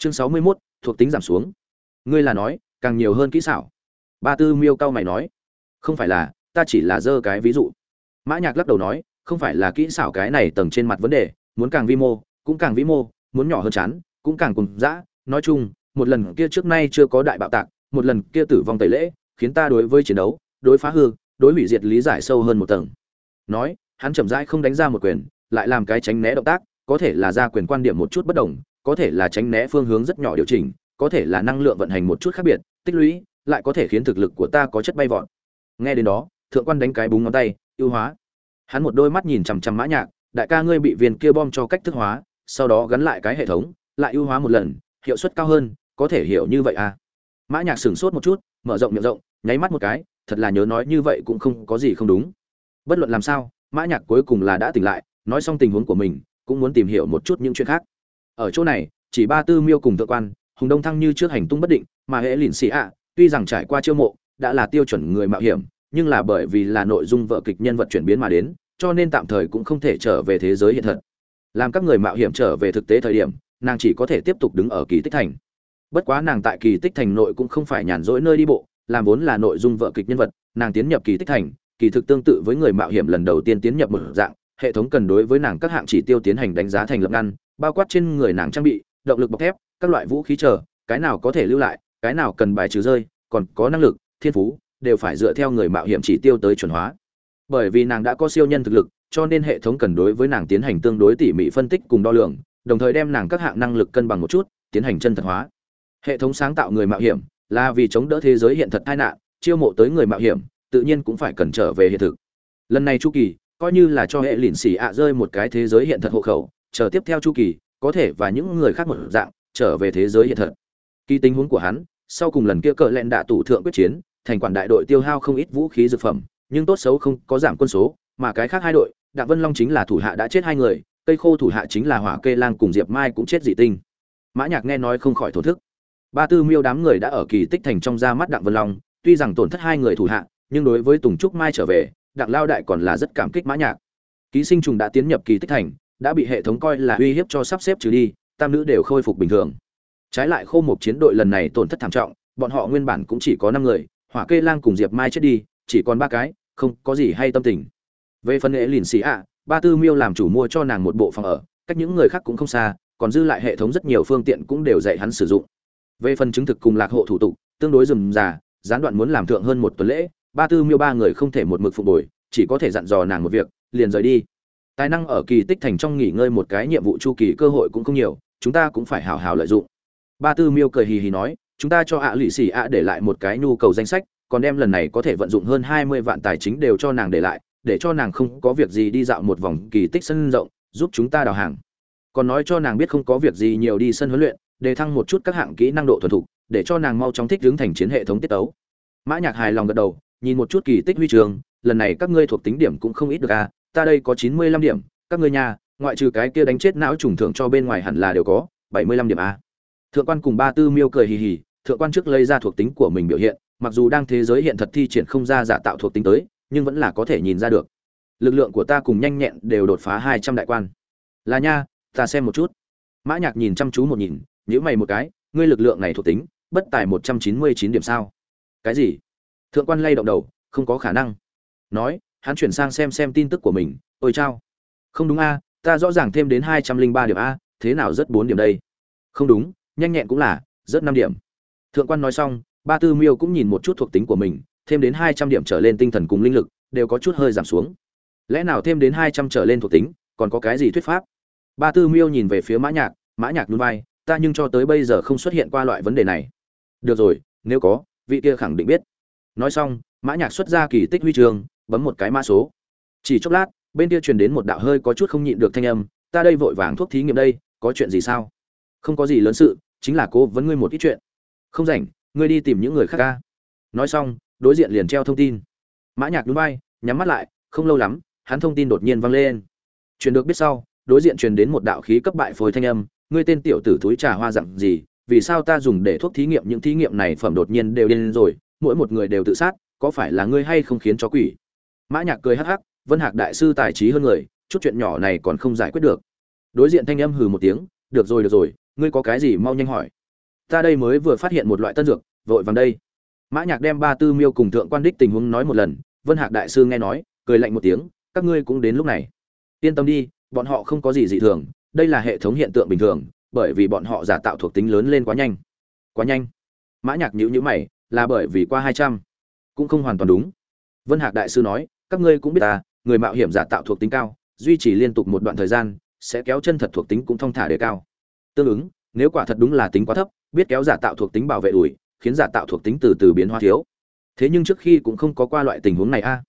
chương sáu mươi 61, thuộc tính giảm xuống. Ngươi là nói càng nhiều hơn kỹ xảo. Ba tư miêu cao mày nói không phải là ta chỉ là dơ cái ví dụ. Mã nhạc lắc đầu nói không phải là kỹ xảo cái này tầng trên mặt vấn đề muốn càng vi mô cũng càng vĩ mô muốn nhỏ hơn chán cũng càng cùng dã. Nói chung một lần kia trước nay chưa có đại bạo tạc một lần kia tử vong tẩy lễ khiến ta đối với chiến đấu đối phá hư đối hủy diệt lý giải sâu hơn một tầng. Nói hắn chậm rãi không đánh ra một quyền lại làm cái tránh né động tác có thể là ra quyền quan điểm một chút bất đồng có thể là tránh né phương hướng rất nhỏ điều chỉnh, có thể là năng lượng vận hành một chút khác biệt, tích lũy, lại có thể khiến thực lực của ta có chất bay vọt. Nghe đến đó, thượng quan đánh cái búng ngón tay, ưu hóa. Hắn một đôi mắt nhìn chằm chằm mã nhạc, đại ca ngươi bị viên kia bom cho cách thức hóa, sau đó gắn lại cái hệ thống, lại ưu hóa một lần, hiệu suất cao hơn, có thể hiểu như vậy à? Mã nhạc sửng sốt một chút, mở rộng miệng rộng, nháy mắt một cái, thật là nhớ nói như vậy cũng không có gì không đúng. Bất luận làm sao, mã nhạc cuối cùng là đã tỉnh lại, nói xong tình huống của mình, cũng muốn tìm hiểu một chút những chuyện khác ở chỗ này, chỉ ba tư miêu cùng thượng quan, hùng đông thăng như trước hành tung bất định, mà hệ lìn xì ạ, tuy rằng trải qua chiêu mộ, đã là tiêu chuẩn người mạo hiểm, nhưng là bởi vì là nội dung vợ kịch nhân vật chuyển biến mà đến, cho nên tạm thời cũng không thể trở về thế giới hiện thật. Làm các người mạo hiểm trở về thực tế thời điểm, nàng chỉ có thể tiếp tục đứng ở kỳ tích thành. Bất quá nàng tại kỳ tích thành nội cũng không phải nhàn rỗi nơi đi bộ, làm vốn là nội dung vợ kịch nhân vật, nàng tiến nhập kỳ tích thành, kỳ thực tương tự với người mạo hiểm lần đầu tiên tiến nhập một dạng, hệ thống cần đối với nàng các hạng chỉ tiêu tiến hành đánh giá thành lập ngăn bao quát trên người nàng trang bị, động lực bọc thép, các loại vũ khí chờ, cái nào có thể lưu lại, cái nào cần bài trừ rơi, còn có năng lực, thiên phú, đều phải dựa theo người mạo hiểm chỉ tiêu tới chuẩn hóa. Bởi vì nàng đã có siêu nhân thực lực, cho nên hệ thống cần đối với nàng tiến hành tương đối tỉ mỉ phân tích cùng đo lường, đồng thời đem nàng các hạng năng lực cân bằng một chút, tiến hành chân thật hóa. Hệ thống sáng tạo người mạo hiểm là vì chống đỡ thế giới hiện thật tai nạn, chiêu mộ tới người mạo hiểm, tự nhiên cũng phải cần trở về hiện thực. Lần này chu kỳ coi như là cho hệ lìn xỉ ạ rơi một cái thế giới hiện thật hộ khẩu chờ tiếp theo chu kỳ, có thể và những người khác một dạng, trở về thế giới hiện thật. Kỳ tình huống của hắn, sau cùng lần kia cờ lẹn đạ tủ thượng quyết chiến, thành quản đại đội tiêu hao không ít vũ khí dược phẩm, nhưng tốt xấu không có giảm quân số, mà cái khác hai đội, đặng vân long chính là thủ hạ đã chết hai người, cây khô thủ hạ chính là hỏa kê lang cùng diệp mai cũng chết dị tinh. Mã nhạc nghe nói không khỏi thổ thức. Ba tư miêu đám người đã ở kỳ tích thành trong ra mắt đặng vân long, tuy rằng tổn thất hai người thủ hạ, nhưng đối với tùng trúc mai trở về, đặng lao đại còn là rất cảm kích mã nhạc. Ký sinh trùng đã tiến nhập kỳ tích thành đã bị hệ thống coi là uy hiếp cho sắp xếp trừ đi tam nữ đều khôi phục bình thường. Trái lại khô một chiến đội lần này tổn thất thảm trọng bọn họ nguyên bản cũng chỉ có năm người hỏa kê lang cùng diệp mai chết đi chỉ còn ba cái không có gì hay tâm tình. Về phần nghệ lìn xì ạ ba tư miêu làm chủ mua cho nàng một bộ phòng ở cách những người khác cũng không xa còn dư lại hệ thống rất nhiều phương tiện cũng đều dạy hắn sử dụng. Về phần chứng thực cùng lạc hộ thủ tục tương đối rườm rà gián đoạn muốn làm thượng hơn một tuần lễ ba tư miêu ba người không thể một mực phục buổi, chỉ có thể dặn dò nàng một việc liền rời đi tài năng ở kỳ tích thành trong nghỉ ngơi một cái nhiệm vụ chu kỳ cơ hội cũng không nhiều, chúng ta cũng phải hào hào lợi dụng. Ba tư miêu cười hì hì nói, chúng ta cho ạ lụy xì ạ để lại một cái nhu cầu danh sách, còn đem lần này có thể vận dụng hơn hai mươi vạn tài chính đều cho nàng để lại, để cho nàng không có việc gì đi dạo một vòng kỳ tích sân rộng, giúp chúng ta đào hàng. Còn nói cho nàng biết không có việc gì nhiều đi sân huấn luyện, để thăng một chút các hạng kỹ năng độ thuần thục, để cho nàng mau chóng thích đứng thành chiến hệ thống tiết tấu. Mã nhạc hài lòng gật đầu, nhìn một chút kỳ tích huy trường lần này các ngươi thuộc tính điểm cũng không ít được à ta đây có chín mươi lăm điểm, các ngươi nhà, ngoại trừ cái kia đánh chết não trùng thượng cho bên ngoài hẳn là đều có, bảy mươi lăm điểm a. Thượng quan cùng ba tư miêu cười hì hì, thượng quan trước lấy ra thuộc tính của mình biểu hiện, mặc dù đang thế giới hiện thật thi triển không ra giả tạo thuộc tính tới, nhưng vẫn là có thể nhìn ra được. Lực lượng của ta cùng nhanh nhẹn đều đột phá hai trăm đại quan. Là nha, ta xem một chút. Mã nhạc nhìn chăm chú một nhìn, nhíu mày một cái, ngươi lực lượng này thuộc tính, bất tài một trăm chín mươi chín điểm sao? Cái gì? Thượng quan lay động đầu, không có khả năng. Nói hắn chuyển sang xem xem tin tức của mình, ôi chao, không đúng a, ta rõ ràng thêm đến hai trăm linh ba điểm a, thế nào rất bốn điểm đây? Không đúng, nhanh nhẹn cũng là, rất năm điểm. Thượng quan nói xong, ba tư miêu cũng nhìn một chút thuộc tính của mình, thêm đến hai trăm điểm trở lên tinh thần cùng linh lực, đều có chút hơi giảm xuống. Lẽ nào thêm đến hai trăm trở lên thuộc tính, còn có cái gì thuyết pháp? Ba tư miêu nhìn về phía mã nhạc mã nhạc núi vai, ta nhưng cho tới bây giờ không xuất hiện qua loại vấn đề này. Được rồi, nếu có, vị kia khẳng định biết. Nói xong, mã nhạc xuất ra kỳ tích huy trường bấm một cái mã số. Chỉ chốc lát, bên kia truyền đến một đạo hơi có chút không nhịn được thanh âm, ta đây vội vàng thuốc thí nghiệm đây, có chuyện gì sao? Không có gì lớn sự, chính là cô vấn ngươi một ít chuyện. Không rảnh, ngươi đi tìm những người khác ca. Nói xong, đối diện liền treo thông tin. Mã nhạc núi bay nhắm mắt lại, không lâu lắm, hắn thông tin đột nhiên vang lên. Truyền được biết sau, đối diện truyền đến một đạo khí cấp bại phôi thanh âm, ngươi tên tiểu tử túi trà hoa dặn gì, vì sao ta dùng để thuốc thí nghiệm những thí nghiệm này phẩm đột nhiên đều điên rồi, mỗi một người đều tự sát, có phải là ngươi hay không khiến cho quỷ? Mã nhạc cười hắc hắc, vân hạc đại sư tài trí hơn người, chút chuyện nhỏ này còn không giải quyết được. Đối diện thanh âm hừ một tiếng, được rồi được rồi, ngươi có cái gì mau nhanh hỏi. Ta đây mới vừa phát hiện một loại tân dược, vội vàng đây. Mã nhạc đem ba tư miêu cùng thượng quan đích tình huống nói một lần, vân hạc đại sư nghe nói, cười lạnh một tiếng, các ngươi cũng đến lúc này. Yên tâm đi, bọn họ không có gì dị thường, đây là hệ thống hiện tượng bình thường, bởi vì bọn họ giả tạo thuộc tính lớn lên quá nhanh. Quá nhanh? Mã nhạc nhíu nhíu mày, là bởi vì qua hai trăm. Cũng không hoàn toàn đúng. Vân hạc đại sư nói các ngươi cũng biết ta, người mạo hiểm giả tạo thuộc tính cao, duy trì liên tục một đoạn thời gian, sẽ kéo chân thật thuộc tính cũng thông thả đề cao. Tương ứng, nếu quả thật đúng là tính quá thấp, biết kéo giả tạo thuộc tính bảo vệ đuổi khiến giả tạo thuộc tính từ từ biến hóa thiếu. Thế nhưng trước khi cũng không có qua loại tình huống này a.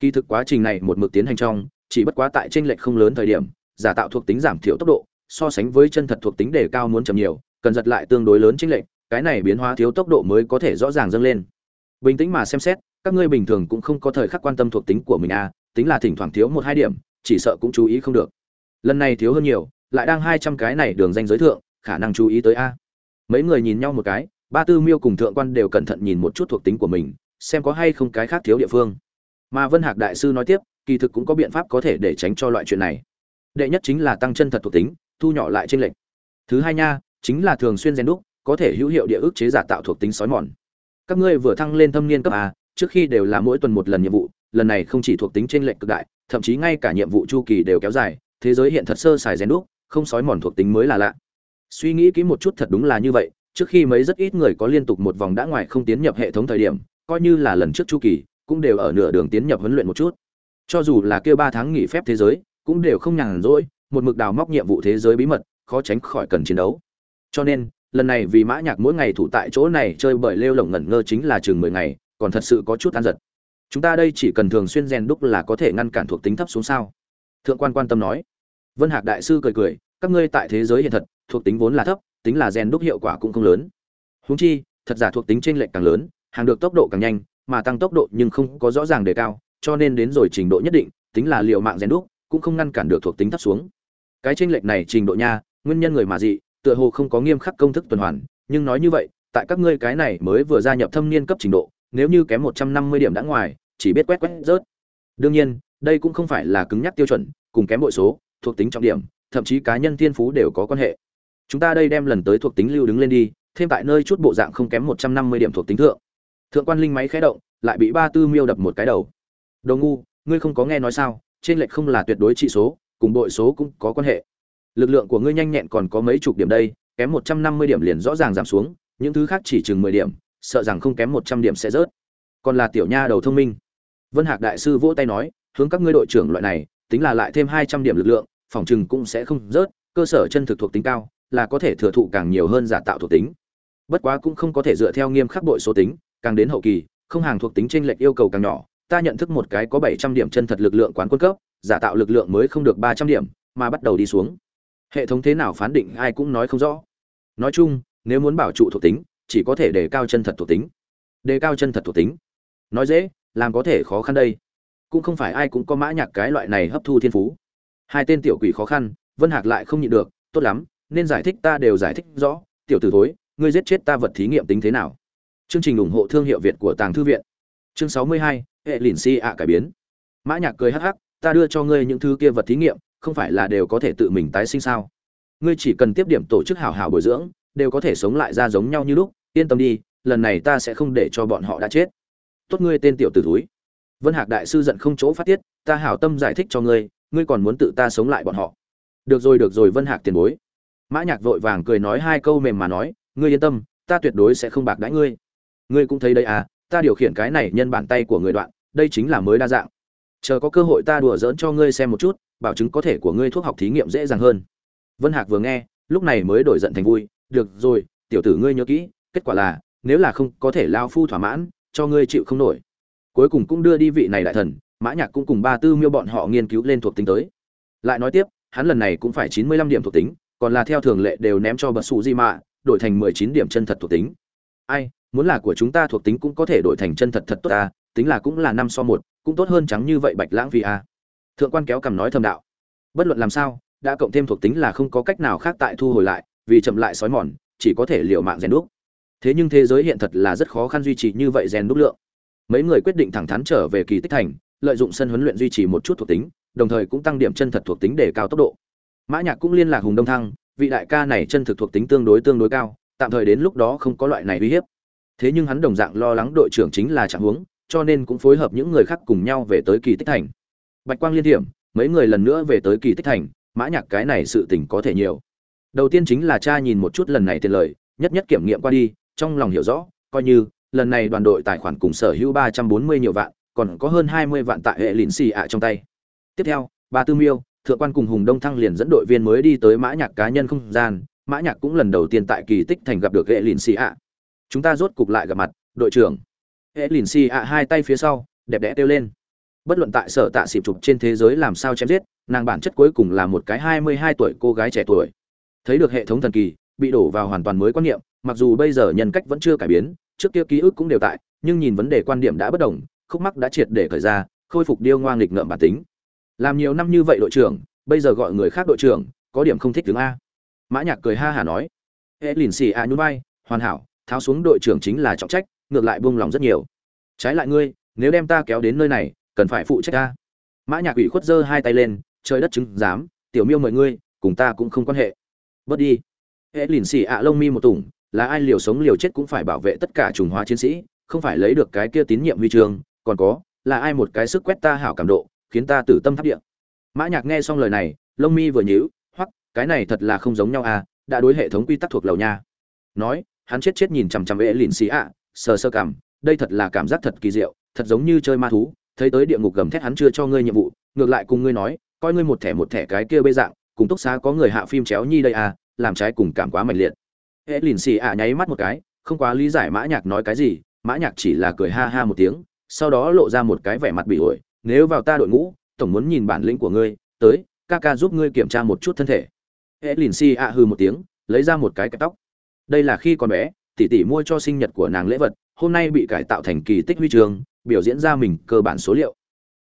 Kỳ thực quá trình này một mực tiến hành trong, chỉ bất quá tại tranh lệch không lớn thời điểm, giả tạo thuộc tính giảm thiểu tốc độ, so sánh với chân thật thuộc tính đề cao muốn chậm nhiều, cần giật lại tương đối lớn chênh lệch, cái này biến hóa thiếu tốc độ mới có thể rõ ràng dâng lên. Bình tĩnh mà xem xét các ngươi bình thường cũng không có thời khắc quan tâm thuộc tính của mình a tính là thỉnh thoảng thiếu một hai điểm, chỉ sợ cũng chú ý không được. Lần này thiếu hơn nhiều, lại đang hai trăm cái này đường danh giới thượng, khả năng chú ý tới a. Mấy người nhìn nhau một cái, ba tư miêu cùng thượng quan đều cẩn thận nhìn một chút thuộc tính của mình, xem có hay không cái khác thiếu địa phương. Mà vân hạc đại sư nói tiếp, kỳ thực cũng có biện pháp có thể để tránh cho loại chuyện này. Đệ nhất chính là tăng chân thật thuộc tính, thu nhỏ lại trên lệnh thứ hai nha, chính là thường xuyên rèn đúc, có thể hữu hiệu địa ức chế giả tạo thuộc tính sói mòn. Các ngươi vừa thăng lên thâm niên cấp a trước khi đều là mỗi tuần một lần nhiệm vụ, lần này không chỉ thuộc tính trên lệnh cực đại, thậm chí ngay cả nhiệm vụ chu kỳ đều kéo dài, thế giới hiện thật sơ xài rèn đúc, không sói mòn thuộc tính mới là lạ. Suy nghĩ kỹ một chút thật đúng là như vậy, trước khi mấy rất ít người có liên tục một vòng đã ngoài không tiến nhập hệ thống thời điểm, coi như là lần trước chu kỳ, cũng đều ở nửa đường tiến nhập huấn luyện một chút. Cho dù là kêu ba tháng nghỉ phép thế giới, cũng đều không nhàn rỗi, một mực đào móc nhiệm vụ thế giới bí mật, khó tránh khỏi cần chiến đấu. Cho nên, lần này vì mã nhạc mỗi ngày thủ tại chỗ này chơi bởi lêu lổng ngẩn ngơ chính là chừng mười ngày còn thật sự có chút an giật. Chúng ta đây chỉ cần thường xuyên rèn đúc là có thể ngăn cản thuộc tính thấp xuống sao? Thượng quan quan tâm nói. Vân hạc đại sư cười cười, các ngươi tại thế giới hiện thật, thuộc tính vốn là thấp, tính là rèn đúc hiệu quả cũng không lớn. Húng chi, thật giả thuộc tính trên lệch càng lớn, hàng được tốc độ càng nhanh, mà tăng tốc độ nhưng không có rõ ràng đề cao, cho nên đến rồi trình độ nhất định, tính là liệu mạng rèn đúc, cũng không ngăn cản được thuộc tính thấp xuống. Cái chênh lệch này trình độ nha, nguyên nhân người mà dị, tựa hồ không có nghiêm khắc công thức tuần hoàn, nhưng nói như vậy, tại các ngươi cái này mới vừa gia nhập thâm niên cấp trình độ nếu như kém một trăm năm mươi điểm đã ngoài, chỉ biết quét quét rớt. Đương nhiên, đây cũng không phải là cứng nhắc tiêu chuẩn, cùng kém bội số, thuộc tính trọng điểm, thậm chí cá nhân thiên phú đều có quan hệ. Chúng ta đây đem lần tới thuộc tính lưu đứng lên đi, thêm tại nơi chút bộ dạng không kém một trăm năm mươi điểm thuộc tính thượng. Thượng quan linh máy khé động, lại bị ba tư miêu đập một cái đầu. Đồ ngu, ngươi không có nghe nói sao, trên lệch không là tuyệt đối trị số, cùng bội số cũng có quan hệ. Lực lượng của ngươi nhanh nhẹn còn có mấy chục điểm đây, kém một trăm năm mươi điểm liền rõ ràng giảm xuống, những thứ khác chỉ chừng mười điểm sợ rằng không kém một trăm điểm sẽ rớt. Còn là tiểu nha đầu thông minh. Vân hạc đại sư vỗ tay nói, hướng các ngươi đội trưởng loại này, tính là lại thêm hai trăm điểm lực lượng, phòng chừng cũng sẽ không rớt, cơ sở chân thực thuộc tính cao, là có thể thừa thụ càng nhiều hơn giả tạo thuộc tính. Bất quá cũng không có thể dựa theo nghiêm khắc bội số tính, càng đến hậu kỳ, không hàng thuộc tính trên lệch yêu cầu càng nhỏ, ta nhận thức một cái có bảy trăm điểm chân thật lực lượng quán quân cấp, giả tạo lực lượng mới không được ba trăm điểm, mà bắt đầu đi xuống. Hệ thống thế nào phán định ai cũng nói không rõ. Nói chung, nếu muốn bảo trụ thuộc tính chỉ có thể đề cao chân thật thuộc tính. Đề cao chân thật thuộc tính. Nói dễ, làm có thể khó khăn đây. Cũng không phải ai cũng có mã nhạc cái loại này hấp thu thiên phú. Hai tên tiểu quỷ khó khăn, vân hạc lại không nhịn được, tốt lắm, nên giải thích ta đều giải thích rõ. Tiểu tử thối, ngươi giết chết ta vật thí nghiệm tính thế nào? Chương trình ủng hộ thương hiệu việt của tàng thư viện. Chương sáu mươi hai, hệ lìn si ạ cải biến. Mã nhạc cười hắc hắc, ta đưa cho ngươi những thứ kia vật thí nghiệm, không phải là đều có thể tự mình tái sinh sao? Ngươi chỉ cần tiếp điểm tổ chức hảo hảo bồi dưỡng, đều có thể sống lại ra giống nhau như lúc yên tâm đi, lần này ta sẽ không để cho bọn họ đã chết. Tốt ngươi tên tiểu tử thúi. Vân hạc đại sư giận không chỗ phát tiết, ta hảo tâm giải thích cho ngươi ngươi còn muốn tự ta sống lại bọn họ. Được rồi được rồi, vân hạc tiền bối. Mã nhạc vội vàng cười nói hai câu mềm mà nói, ngươi yên tâm, ta tuyệt đối sẽ không bạc đãi ngươi. Ngươi cũng thấy đây à ta điều khiển cái này nhân bàn tay của người đoạn, đây chính là mới đa dạng. Chờ có cơ hội ta đùa dỡn cho ngươi xem một chút, bảo chứng có thể của ngươi thuốc học thí nghiệm dễ dàng hơn. Vân hạc vừa nghe, lúc này mới đổi giận thành vui, được rồi, tiểu tử ngươi nhớ kỹ kết quả là, nếu là không có thể lao phu thỏa mãn, cho ngươi chịu không nổi. Cuối cùng cũng đưa đi vị này đại thần, mã nhạc cũng cùng ba tư miêu bọn họ nghiên cứu lên thuộc tính tới. Lại nói tiếp, hắn lần này cũng phải chín mươi lăm điểm thuộc tính, còn là theo thường lệ đều ném cho bật sụ di mạ, đổi thành mười chín điểm chân thật thuộc tính. Ai, muốn là của chúng ta thuộc tính cũng có thể đổi thành chân thật thật tốt ta tính là cũng là năm so một, cũng tốt hơn trắng như vậy bạch lãng vì a à. thượng quan kéo cầm nói thầm đạo. Bất luận làm sao, đã cộng thêm thuộc tính là không có cách nào khác tại thu hồi lại, vì chậm lại sói mòn, chỉ có thể liều mạng rèn đúc thế nhưng thế giới hiện thật là rất khó khăn duy trì như vậy rèn đúc lượng. Mấy người quyết định thẳng thắn trở về kỳ tích thành, lợi dụng sân huấn luyện duy trì một chút thuộc tính, đồng thời cũng tăng điểm chân thật thuộc tính để cao tốc độ. Mã nhạc cũng liên lạc hùng đông thăng, vị đại ca này chân thực thuộc tính tương đối tương đối cao, tạm thời đến lúc đó không có loại này uy hiếp. Thế nhưng hắn đồng dạng lo lắng đội trưởng chính là trạng huống, cho nên cũng phối hợp những người khác cùng nhau về tới kỳ tích thành. Bạch quang liên điểm mấy người lần nữa về tới kỳ tích thành, mã nhạc cái này sự tình có thể nhiều. Đầu tiên chính là cha nhìn một chút lần này tiền lời, nhất nhất kiểm nghiệm qua đi trong lòng hiểu rõ, coi như, lần này đoàn đội tài khoản cùng sở hữu ba trăm bốn mươi nhiều vạn, còn có hơn hai mươi vạn tại hệ lìn xì ạ trong tay. Tiếp theo, ba tư miêu, thượng quan cùng hùng đông thăng liền dẫn đội viên mới đi tới mã nhạc cá nhân không gian, mã nhạc cũng lần đầu tiên tại kỳ tích thành gặp được hệ lìn xì ạ. Chúng ta rốt cục lại gặp mặt, đội trưởng. Hệ lìn xì ạ hai tay phía sau, đẹp đẽ tiêu lên. Bất luận tại sở tạ xịp chụp trên thế giới làm sao chém giết, nàng bản chất cuối cùng là một cái hai mươi hai tuổi cô gái trẻ tuổi. Thấy được hệ thống thần kỳ, bị đổ vào hoàn toàn mới quan niệm mặc dù bây giờ nhân cách vẫn chưa cải biến, trước kia ký ức cũng đều tại, nhưng nhìn vấn đề quan điểm đã bất đồng, khúc mắc đã triệt để khởi ra, khôi phục điêu ngoa nghịch ngợm bản tính. Làm nhiều năm như vậy đội trưởng, bây giờ gọi người khác đội trưởng, có điểm không thích tướng a. Mã nhạc cười ha hà nói. Hệ lìn xì a nhún vai, hoàn hảo, tháo xuống đội trưởng chính là trọng trách, ngược lại buông lòng rất nhiều. Trái lại ngươi, nếu đem ta kéo đến nơi này, cần phải phụ trách ta mã nhạc ủy khuất giơ hai tay lên, trời đất chứng dám tiểu miêu mời ngươi, cùng ta cũng không quan hệ. Bớt đi. Hệ lìn xì ạ lông mi một tủng là ai liều sống liều chết cũng phải bảo vệ tất cả trùng hóa chiến sĩ, không phải lấy được cái kia tín nhiệm huy chương, còn có, là ai một cái sức quét ta hảo cảm độ, khiến ta tử tâm tháp địa. Mã nhạc nghe xong lời này, lông mi vừa nhíu hoặc cái này thật là không giống nhau à đã đối hệ thống quy tắc thuộc lầu nha. Nói, hắn chết chết nhìn chằm chằm vệ lìn xì ạ, sờ sơ cảm, đây thật là cảm giác thật kỳ diệu, thật giống như chơi ma thú, thấy tới địa ngục gầm thét hắn chưa cho ngươi nhiệm vụ, ngược lại cùng ngươi nói, coi ngươi một thẻ một thẻ cái kia bê dạng, cùng túc xá có người hạ phim chéo nhi đây à làm trái cùng cảm quá mạnh liệt hệ lìn xì ạ nháy mắt một cái không quá lý giải mã nhạc nói cái gì mã nhạc chỉ là cười ha ha một tiếng sau đó lộ ra một cái vẻ mặt bị ổi nếu vào ta đội ngũ tổng muốn nhìn bản lĩnh của ngươi tới ca ca giúp ngươi kiểm tra một chút thân thể hệ lìn xì ạ hừ một tiếng lấy ra một cái kẹp tóc đây là khi còn bé tỷ tỷ mua cho sinh nhật của nàng lễ vật hôm nay bị cải tạo thành kỳ tích huy trường, biểu diễn ra mình cơ bản số liệu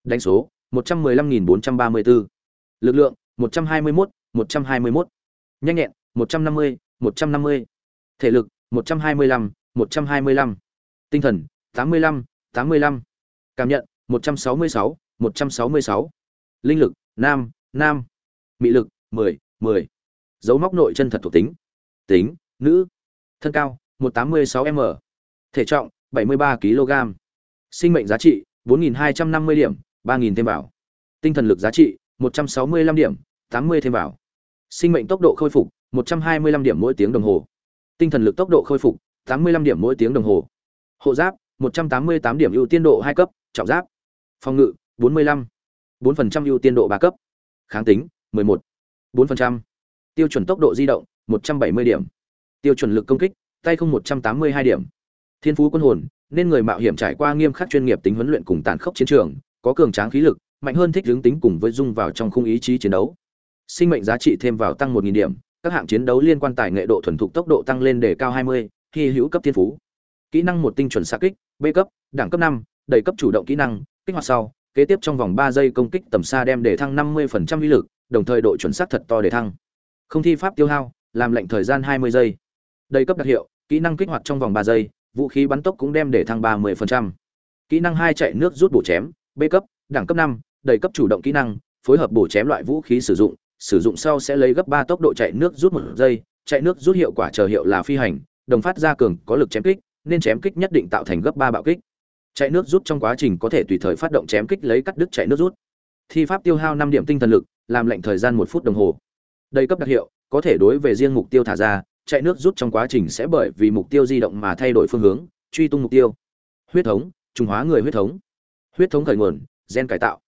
đánh số 115.434. lực lượng 121, 121. nhanh nhẹn 150, 150 thể lực 125, 125. tinh thần 85, 85. cảm nhận 166, 166. linh lực nam nam mị lực 10, 10. dấu móc nội chân thật thuộc tính tính nữ thân cao 186 m thể trọng 73 kg sinh mệnh giá trị 4.250 điểm 3.000 thêm vào tinh thần lực giá trị 165 điểm 80 thêm vào sinh mệnh tốc độ khôi phục 125 điểm mỗi tiếng đồng hồ tinh thần lực tốc độ khôi phục 85 điểm mỗi tiếng đồng hồ. Hộ giáp 188 điểm ưu tiên độ hai cấp, trọng giáp. Phòng ngự 45 4% ưu tiên độ ba cấp. Kháng tính 11 4%. tiêu chuẩn tốc độ di động 170 điểm. Tiêu chuẩn lực công kích, tay không 182 điểm. Thiên phú quân hồn, nên người mạo hiểm trải qua nghiêm khắc chuyên nghiệp tính huấn luyện cùng tàn khốc chiến trường, có cường tráng khí lực, mạnh hơn thích hướng tính cùng với dung vào trong khung ý chí chiến đấu. Sinh mệnh giá trị thêm vào tăng 1.000 điểm các hạng chiến đấu liên quan tài nghệ độ thuần thục tốc độ tăng lên để cao 20, khi hữu cấp thiên phú. Kỹ năng một tinh chuẩn xạ kích b cấp đẳng cấp 5, đầy cấp chủ động kỹ năng kích hoạt sau kế tiếp trong vòng 3 giây công kích tầm xa đem để thăng 50% uy lực đồng thời độ chuẩn xác thật to để thăng. Không thi pháp tiêu hao làm lệnh thời gian 20 giây. Đầy cấp đặc hiệu kỹ năng kích hoạt trong vòng 3 giây vũ khí bắn tốc cũng đem để thăng 30%. kỹ năng hai chạy nước rút bổ chém b cấp đẳng cấp 5, đầy cấp chủ động kỹ năng phối hợp bổ chém loại vũ khí sử dụng sử dụng sau sẽ lấy gấp 3 tốc độ chạy nước rút một giây, chạy nước rút hiệu quả chờ hiệu là phi hành, đồng phát ra cường có lực chém kích, nên chém kích nhất định tạo thành gấp 3 bạo kích. Chạy nước rút trong quá trình có thể tùy thời phát động chém kích lấy cắt đứt chạy nước rút. Thi pháp tiêu hao 5 điểm tinh thần lực, làm lệnh thời gian một phút đồng hồ. Đây cấp đặc hiệu, có thể đối về riêng mục tiêu thả ra, chạy nước rút trong quá trình sẽ bởi vì mục tiêu di động mà thay đổi phương hướng, truy tung mục tiêu. Huyết thống, trùng hóa người huyết thống. Huyết thống khởi nguồn, gen cải tạo.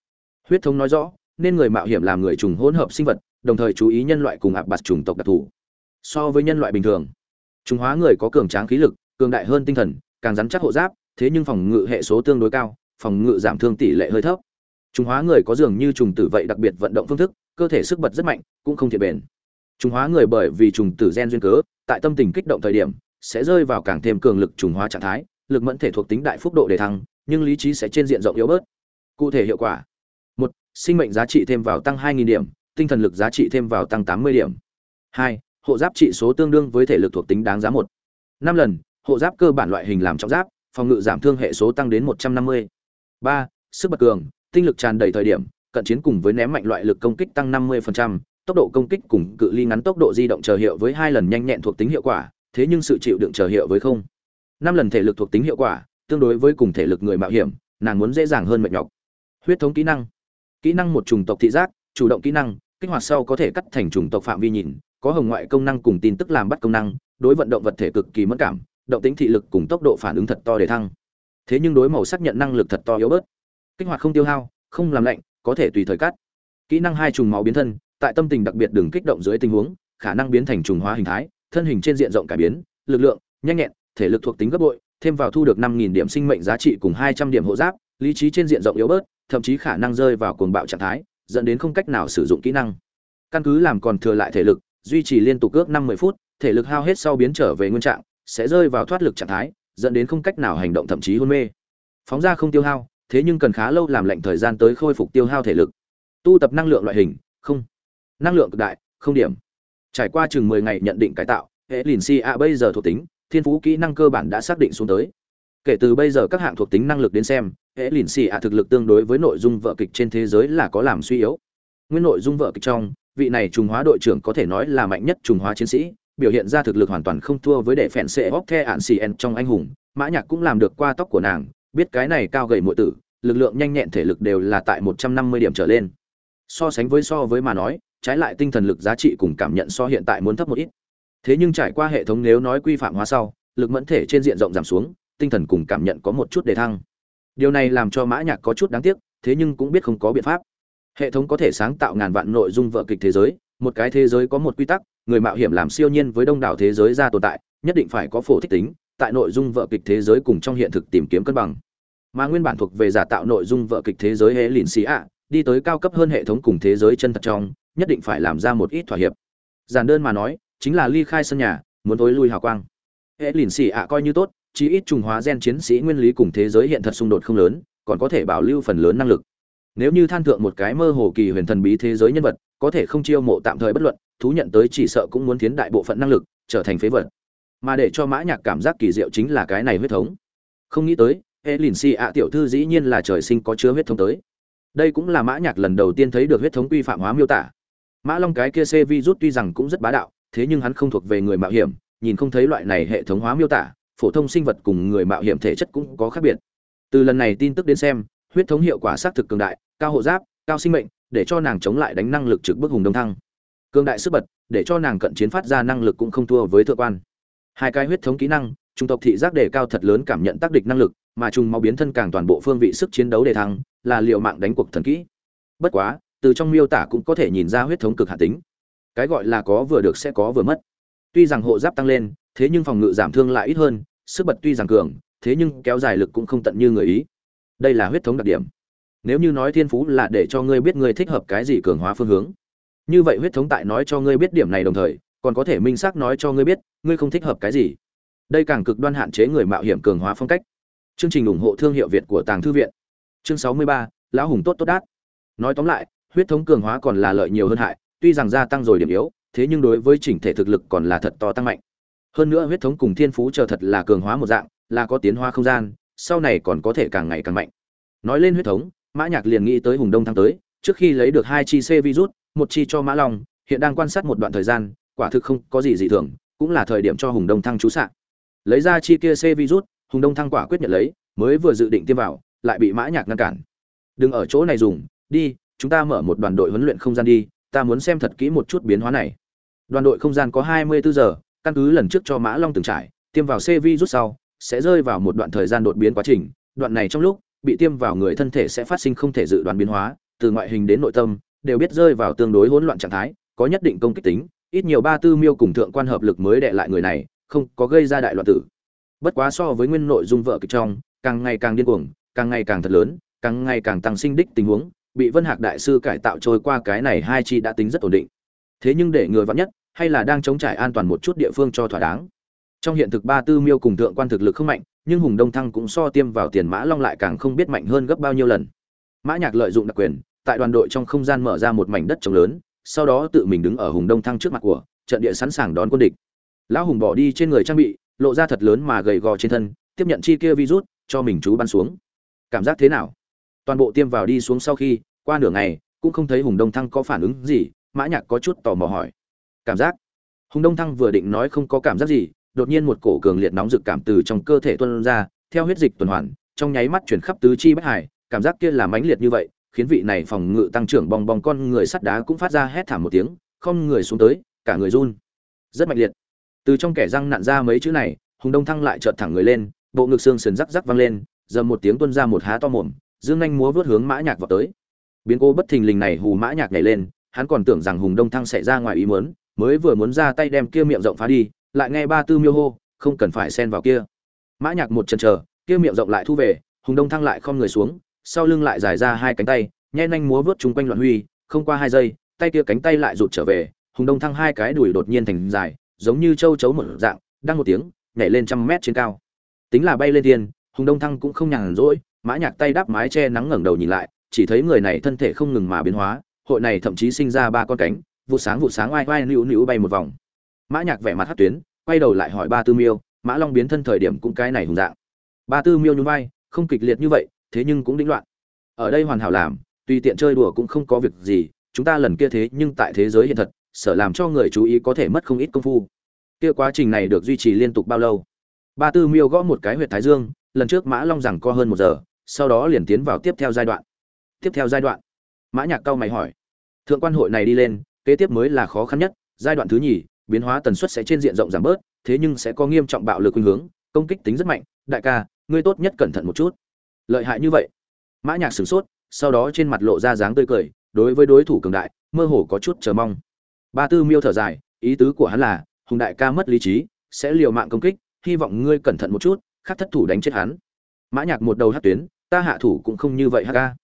Huyết thống nói rõ nên người mạo hiểm làm người trùng hỗn hợp sinh vật, đồng thời chú ý nhân loại cùng ạp bạt chủng tộc đặc thù. So với nhân loại bình thường, trùng hóa người có cường tráng khí lực, cường đại hơn tinh thần, càng rắn chắc hộ giáp, thế nhưng phòng ngự hệ số tương đối cao, phòng ngự giảm thương tỷ lệ hơi thấp. Trùng hóa người có dường như trùng tử vậy đặc biệt vận động phương thức, cơ thể sức bật rất mạnh, cũng không thiệt bền. Trùng hóa người bởi vì trùng tử gen duyên cớ, tại tâm tình kích động thời điểm, sẽ rơi vào càng thêm cường lực trùng hóa trạng thái, lực mẫn thể thuộc tính đại phúc độ để thăng, nhưng lý trí sẽ trên diện rộng yếu bớt. Cụ thể hiệu quả sinh mệnh giá trị thêm vào tăng 2.000 điểm tinh thần lực giá trị thêm vào tăng 80 điểm. Hai hộ giáp trị số tương đương với thể lực thuộc tính đáng giá một. Năm lần hộ giáp cơ bản loại hình làm trọng giáp phòng ngự giảm thương hệ số tăng đến 150. ba sức bật cường tinh lực tràn đầy thời điểm cận chiến cùng với ném mạnh loại lực công kích tăng 50%, tốc độ công kích cùng cự ly ngắn tốc độ di động chờ hiệu với hai lần nhanh nhẹn thuộc tính hiệu quả thế nhưng sự chịu đựng chờ hiệu với không. Năm lần thể lực thuộc tính hiệu quả tương đối với cùng thể lực người mạo hiểm nàng muốn dễ dàng hơn mệt nhọc. Huyết thống kỹ năng kỹ năng một chủng tộc thị giác, chủ động kỹ năng, kích hoạt sau có thể cắt thành chủng tộc phạm vi nhìn, có hồng ngoại công năng cùng tin tức làm bắt công năng, đối vận động vật thể cực kỳ mất cảm, động tính thị lực cùng tốc độ phản ứng thật to để thăng. Thế nhưng đối màu xác nhận năng lực thật to yếu bớt. Kích hoạt không tiêu hao, không làm lạnh, có thể tùy thời cắt. Kỹ năng hai trùng máu biến thân, tại tâm tình đặc biệt đừng kích động dưới tình huống, khả năng biến thành trùng hóa hình thái, thân hình trên diện rộng cải biến, lực lượng, nhanh nhẹn, thể lực thuộc tính gấp bội, thêm vào thu được năm nghìn điểm sinh mệnh giá trị cùng hai trăm điểm hộ giáp, lý trí trên diện rộng yếu bớt thậm chí khả năng rơi vào cuồng bạo trạng thái, dẫn đến không cách nào sử dụng kỹ năng. Căn cứ làm còn thừa lại thể lực, duy trì liên tục ước năm mươi phút, thể lực hao hết sau biến trở về nguyên trạng, sẽ rơi vào thoát lực trạng thái, dẫn đến không cách nào hành động thậm chí hôn mê. Phóng ra không tiêu hao, thế nhưng cần khá lâu làm lệnh thời gian tới khôi phục tiêu hao thể lực. Tu tập năng lượng loại hình, không. Năng lượng cực đại, không điểm. Trải qua chừng mười ngày nhận định cải tạo, hệ lìn si a bây giờ thuộc tính, thiên phú kỹ năng cơ bản đã xác định xuống tới. Kể từ bây giờ các hạng thuộc tính năng lực đến xem hệ lìn xì ạ thực lực tương đối với nội dung vợ kịch trên thế giới là có làm suy yếu. Nguyên nội dung vợ kịch trong, vị này trùng hóa đội trưởng có thể nói là mạnh nhất trùng hóa chiến sĩ, biểu hiện ra thực lực hoàn toàn không thua với đệ phèn xệ bóc the ạn xì en trong anh hùng, mã nhạc cũng làm được qua tóc của nàng, biết cái này cao gầy muội tử, lực lượng nhanh nhẹn thể lực đều là tại một trăm năm mươi điểm trở lên. So sánh với so với mà nói, trái lại tinh thần lực giá trị cùng cảm nhận so hiện tại muốn thấp một ít. Thế nhưng trải qua hệ thống nếu nói quy phạm hóa sau, lực mẫn thể trên diện rộng giảm xuống, tinh thần cùng cảm nhận có một chút đề thăng điều này làm cho mã nhạc có chút đáng tiếc, thế nhưng cũng biết không có biện pháp. Hệ thống có thể sáng tạo ngàn vạn nội dung vở kịch thế giới, một cái thế giới có một quy tắc, người mạo hiểm làm siêu nhiên với đông đảo thế giới ra tồn tại, nhất định phải có phổ thích tính, tại nội dung vở kịch thế giới cùng trong hiện thực tìm kiếm cân bằng. Mà nguyên bản thuộc về giả tạo nội dung vở kịch thế giới hệ lìn xì ạ, đi tới cao cấp hơn hệ thống cùng thế giới chân thật trong, nhất định phải làm ra một ít thỏa hiệp. Giản đơn mà nói, chính là ly khai sân nhà, muốn tối lui hào quang. Hệ lìn xì ạ coi như tốt chí ít trùng hóa gen chiến sĩ nguyên lý cùng thế giới hiện thật xung đột không lớn, còn có thể bảo lưu phần lớn năng lực. Nếu như than thượng một cái mơ hồ kỳ huyền thần bí thế giới nhân vật, có thể không chiêu mộ tạm thời bất luận, thú nhận tới chỉ sợ cũng muốn tiến đại bộ phận năng lực, trở thành phế vật. Mà để cho mã nhạc cảm giác kỳ diệu chính là cái này huyết thống. Không nghĩ tới, hệ Si ạ tiểu thư dĩ nhiên là trời sinh có chứa huyết thống tới. Đây cũng là mã nhạc lần đầu tiên thấy được huyết thống quy phạm hóa miêu tả. Mã long cái kia c virus tuy rằng cũng rất bá đạo, thế nhưng hắn không thuộc về người mạo hiểm, nhìn không thấy loại này hệ thống hóa miêu tả phổ thông sinh vật cùng người mạo hiểm thể chất cũng có khác biệt. Từ lần này tin tức đến xem, huyết thống hiệu quả xác thực cường đại, cao hộ giáp, cao sinh mệnh, để cho nàng chống lại đánh năng lực trực bức hùng đông thăng. Cường đại sức bật, để cho nàng cận chiến phát ra năng lực cũng không thua với thượng quan. Hai cái huyết thống kỹ năng, trung tộc thị giác đề cao thật lớn cảm nhận tác địch năng lực, mà trùng máu biến thân càng toàn bộ phương vị sức chiến đấu đề thăng, là liệu mạng đánh cuộc thần kỹ. Bất quá, từ trong miêu tả cũng có thể nhìn ra huyết thống cực hạ tính. Cái gọi là có vừa được sẽ có vừa mất. Tuy rằng hộ giáp tăng lên, thế nhưng phòng ngự giảm thương lại ít hơn sức bật tuy rằng cường thế nhưng kéo dài lực cũng không tận như người ý. Đây là huyết thống đặc điểm. Nếu như nói thiên phú là để cho ngươi biết ngươi thích hợp cái gì cường hóa phương hướng. Như vậy huyết thống tại nói cho ngươi biết điểm này đồng thời còn có thể minh xác nói cho ngươi biết ngươi không thích hợp cái gì. Đây càng cực đoan hạn chế người mạo hiểm cường hóa phong cách. Chương trình ủng hộ thương hiệu việt của tàng thư viện. Chương 63, lão hùng tốt tốt đát. Nói tóm lại huyết thống cường hóa còn là lợi nhiều hơn hại tuy rằng gia tăng rồi điểm yếu thế nhưng đối với chỉnh thể thực lực còn là thật to tăng mạnh hơn nữa huyết thống cùng thiên phú chờ thật là cường hóa một dạng, là có tiến hóa không gian, sau này còn có thể càng ngày càng mạnh. Nói lên huyết thống, mã nhạc liền nghĩ tới hùng đông thăng tới, trước khi lấy được hai chi c virus, một chi cho mã long, hiện đang quan sát một đoạn thời gian, quả thực không có gì dị thường, cũng là thời điểm cho hùng đông thăng chú sạ. Lấy ra chi kia c virus, hùng đông thăng quả quyết nhận lấy, mới vừa dự định tiêm vào, lại bị mã nhạc ngăn cản. Đừng ở chỗ này dùng, đi, chúng ta mở một đoàn đội huấn luyện không gian đi, ta muốn xem thật kỹ một chút biến hóa này. Đoàn đội không gian có hai mươi bốn giờ căn cứ lần trước cho mã long từng trải, tiêm vào c vi rút sau, sẽ rơi vào một đoạn thời gian đột biến quá trình. Đoạn này trong lúc, bị tiêm vào người thân thể sẽ phát sinh không thể dự đoán biến hóa, từ ngoại hình đến nội tâm, đều biết rơi vào tương đối hỗn loạn trạng thái, có nhất định công kích tính, ít nhiều ba tư miêu cùng thượng quan hợp lực mới đệ lại người này, không có gây ra đại loạn tử. Bất quá so với nguyên nội dung vợ kịch trong, càng ngày càng điên cuồng, càng ngày càng thật lớn, càng ngày càng tăng sinh đích tình huống, bị vân hạc đại sư cải tạo trôi qua cái này hai chi đã tính rất ổn định. Thế nhưng để người vắn nhất hay là đang chống trải an toàn một chút địa phương cho thỏa đáng. Trong hiện thực ba tư miêu cùng thượng quan thực lực không mạnh, nhưng hùng đông thăng cũng so tiêm vào tiền mã long lại càng không biết mạnh hơn gấp bao nhiêu lần. Mã nhạc lợi dụng đặc quyền, tại đoàn đội trong không gian mở ra một mảnh đất trống lớn, sau đó tự mình đứng ở hùng đông thăng trước mặt của, trận địa sẵn sàng đón quân địch. Lão hùng bỏ đi trên người trang bị, lộ ra thật lớn mà gầy gò trên thân, tiếp nhận chi kia virus, cho mình chú bắn xuống. Cảm giác thế nào? Toàn bộ tiêm vào đi xuống sau khi, qua nửa ngày, cũng không thấy hùng đông thăng có phản ứng gì, mã nhạc có chút tò mò hỏi cảm giác. Hùng đông thăng vừa định nói không có cảm giác gì, đột nhiên một cổ cường liệt nóng rực cảm từ trong cơ thể tuôn ra, theo huyết dịch tuần hoàn, trong nháy mắt chuyển khắp tứ chi bách hải, cảm giác kia là mãnh liệt như vậy, khiến vị này phòng ngự tăng trưởng bong bong con người sắt đá cũng phát ra hét thảm một tiếng, không người xuống tới, cả người run. Rất mạnh liệt. Từ trong kẻ răng nặn ra mấy chữ này, hùng đông thăng lại chợt thẳng người lên, bộ ngực xương sườn rắc rắc vang lên giờ một tiếng tuôn ra một há to mồm, dương anh múa vớt hướng mã nhạc vào tới. Biến cố bất thình lình này hù mã nhạc nhảy lên, hắn còn tưởng rằng hùng đông thăng sẽ ra ngoài ý muốn mới vừa muốn ra tay đem kia miệng rộng phá đi, lại nghe ba tư miêu hô, không cần phải xen vào kia. Mã nhạc một chân chờ, kia miệng rộng lại thu về, hùng đông thăng lại không người xuống, sau lưng lại dài ra hai cánh tay nhen nhanh múa vớt chúng quanh loạn huy, không qua hai giây, tay kia cánh tay lại rụt trở về, hùng đông thăng hai cái đùi đột nhiên thành dài, giống như châu chấu một dạng đang một tiếng, nhảy lên trăm mét trên cao. Tính là bay lên thiên hùng đông thăng cũng không nhàn rỗi, mã nhạc tay đắp mái che nắng ngẩng đầu nhìn lại, chỉ thấy người này thân thể không ngừng mà biến hóa, hội này thậm chí sinh ra ba con cánh vụ sáng vụ sáng oai oai nữu nữu bay một vòng. Mã nhạc vẻ mặt hất tuyến, quay đầu lại hỏi ba tư miêu, mã long biến thân thời điểm cũng cái này hùng dạng. Ba tư miêu nhún vai, không kịch liệt như vậy, thế nhưng cũng đĩnh loạn. Ở đây hoàn hảo làm, tùy tiện chơi đùa cũng không có việc gì, chúng ta lần kia thế nhưng tại thế giới hiện thật, sợ làm cho người chú ý có thể mất không ít công phu. Kia quá trình này được duy trì liên tục bao lâu? Ba tư miêu gõ một cái huyệt thái dương, lần trước mã long rằng co hơn một giờ, sau đó liền tiến vào tiếp theo giai đoạn. Tiếp theo giai đoạn, mã nhạc cao mày hỏi. Thượng quan hội này đi lên kế tiếp mới là khó khăn nhất, giai đoạn thứ nhì, biến hóa tần suất sẽ trên diện rộng giảm bớt, thế nhưng sẽ có nghiêm trọng bạo lực khuynh hướng, công kích tính rất mạnh. Đại ca, ngươi tốt nhất cẩn thận một chút. Lợi hại như vậy. Mã nhạc sửng sốt, sau đó trên mặt lộ ra dáng tươi cười, đối với đối thủ cường đại, mơ hồ có chút chờ mong. Ba tư miêu thở dài, ý tứ của hắn là, hùng đại ca mất lý trí, sẽ liều mạng công kích, hy vọng ngươi cẩn thận một chút khắc thất thủ đánh chết hắn. Mã nhạc một đầu hất tuyến, ta hạ thủ cũng không như vậy ha ca.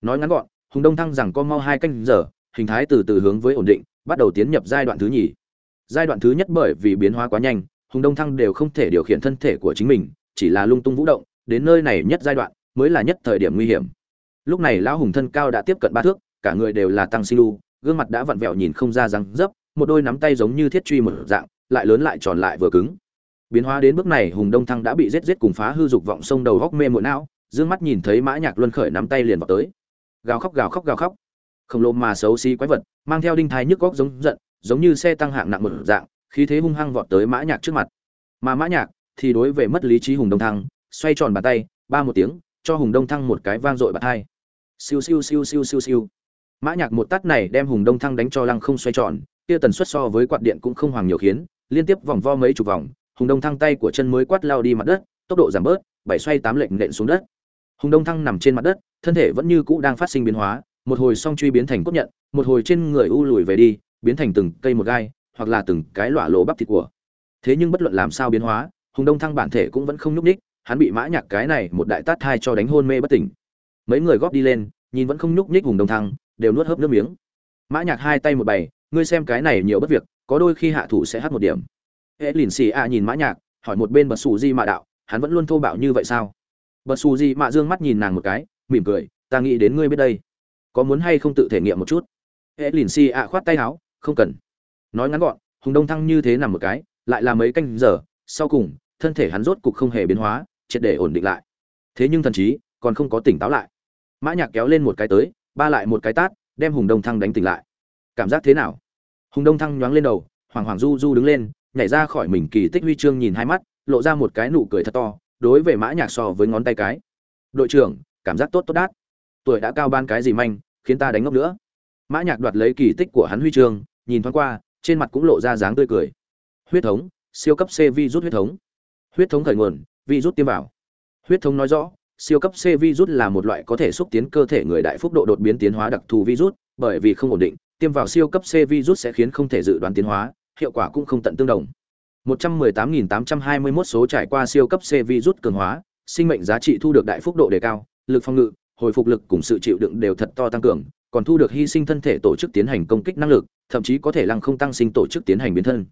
Nói ngắn gọn, hùng đông thăng rằng có mau hai canh giờ hình thái từ từ hướng với ổn định, bắt đầu tiến nhập giai đoạn thứ nhì. Giai đoạn thứ nhất bởi vì biến hóa quá nhanh, hùng đông thăng đều không thể điều khiển thân thể của chính mình, chỉ là lung tung vũ động, đến nơi này nhất giai đoạn mới là nhất thời điểm nguy hiểm. Lúc này lão hùng thân cao đã tiếp cận ba thước, cả người đều là tăng sinh lu, gương mặt đã vặn vẹo nhìn không ra răng dấp, một đôi nắm tay giống như thiết truy một dạng, lại lớn lại tròn lại vừa cứng. Biến hóa đến bước này, hùng đông thăng đã bị giết giết cùng phá hư dục vọng sông đầu góc mê muội não, dương mắt nhìn thấy mã nhạc luân khởi nắm tay liền vào tới. Gào khóc gào khóc gào khóc khổng lồ mà xấu xí quái vật, mang theo đinh thái nhức góc giống giận, giống như xe tăng hạng nặng một dạng, khí thế hung hăng vọt tới mã nhạc trước mặt. Mà mã nhạc thì đối về mất lý trí hùng đông thăng, xoay tròn bàn tay, ba một tiếng, cho hùng đông thăng một cái vang dội bạt hai. Siêu siêu siêu siêu siêu siêu. Mã nhạc một tát này đem hùng đông thăng đánh cho lăng không xoay tròn, kia tần suất so với quạt điện cũng không hoàng nhiều khiến, liên tiếp vòng vo mấy chục vòng, hùng đông thăng tay của chân mới quát lao đi mặt đất, tốc độ giảm bớt, bảy xoay tám lệnh nện xuống đất. Hùng đông thăng nằm trên mặt đất, thân thể vẫn như cũ đang phát sinh biến hóa một hồi song truy biến thành cốt nhận, một hồi trên người u lùi về đi, biến thành từng cây một gai, hoặc là từng cái lỏa lỗ bắp thịt của. Thế nhưng bất luận làm sao biến hóa, hùng đông thăng bản thể cũng vẫn không nhúc ních hắn bị mã nhạc cái này một đại tát hai cho đánh hôn mê bất tỉnh. Mấy người góp đi lên, nhìn vẫn không nhúc nhích hùng đông thăng, đều nuốt hớp nước miếng. Mã nhạc hai tay một bày, ngươi xem cái này nhiều bất việc, có đôi khi hạ thủ sẽ hất một điểm. Hệ lìn xì a nhìn mã nhạc, hỏi một bên bật xù di mạ đạo, hắn vẫn luôn thô bạo như vậy sao? Bật xù di mạ dương mắt nhìn nàng một cái, mỉm cười, ta nghĩ đến ngươi biết đây có muốn hay không tự thể nghiệm một chút? Hệ lìn xì ạ khoát tay áo, không cần. Nói ngắn gọn, hùng đông thăng như thế nằm một cái, lại là mấy canh giờ, sau cùng, thân thể hắn rốt cục không hề biến hóa, triệt để ổn định lại. Thế nhưng thần trí còn không có tỉnh táo lại. Mã nhạc kéo lên một cái tới, ba lại một cái tát, đem hùng đông thăng đánh tỉnh lại. Cảm giác thế nào? Hùng đông thăng nhoáng lên đầu hoàng hoàng du du đứng lên, nhảy ra khỏi mình kỳ tích huy chương nhìn hai mắt, lộ ra một cái nụ cười thật to, đối về mã nhạc so với ngón tay cái. Đội trưởng, cảm giác tốt tốt đát. Tuổi đã cao ban cái gì manh khiến ta đánh ngốc nữa. Mã nhạc đoạt lấy kỳ tích của hắn huy chương, nhìn thoáng qua, trên mặt cũng lộ ra dáng tươi cười. Huyết thống, siêu cấp c vi rút huyết thống. Huyết thống khởi nguồn, vi rút tiêm vào. Huyết thống nói rõ, siêu cấp c virus là một loại có thể xúc tiến cơ thể người đại phúc độ đột biến tiến hóa đặc thù virus bởi vì không ổn định, tiêm vào siêu cấp c virus sẽ khiến không thể dự đoán tiến hóa, hiệu quả cũng không tận tương đồng. 118.821 số trải qua siêu cấp c virus cường hóa, sinh mệnh giá trị thu được đại phúc độ đề cao, lực phòng ngự hồi phục lực cùng sự chịu đựng đều thật to tăng cường, còn thu được hy sinh thân thể tổ chức tiến hành công kích năng lực, thậm chí có thể lăng không tăng sinh tổ chức tiến hành biến thân.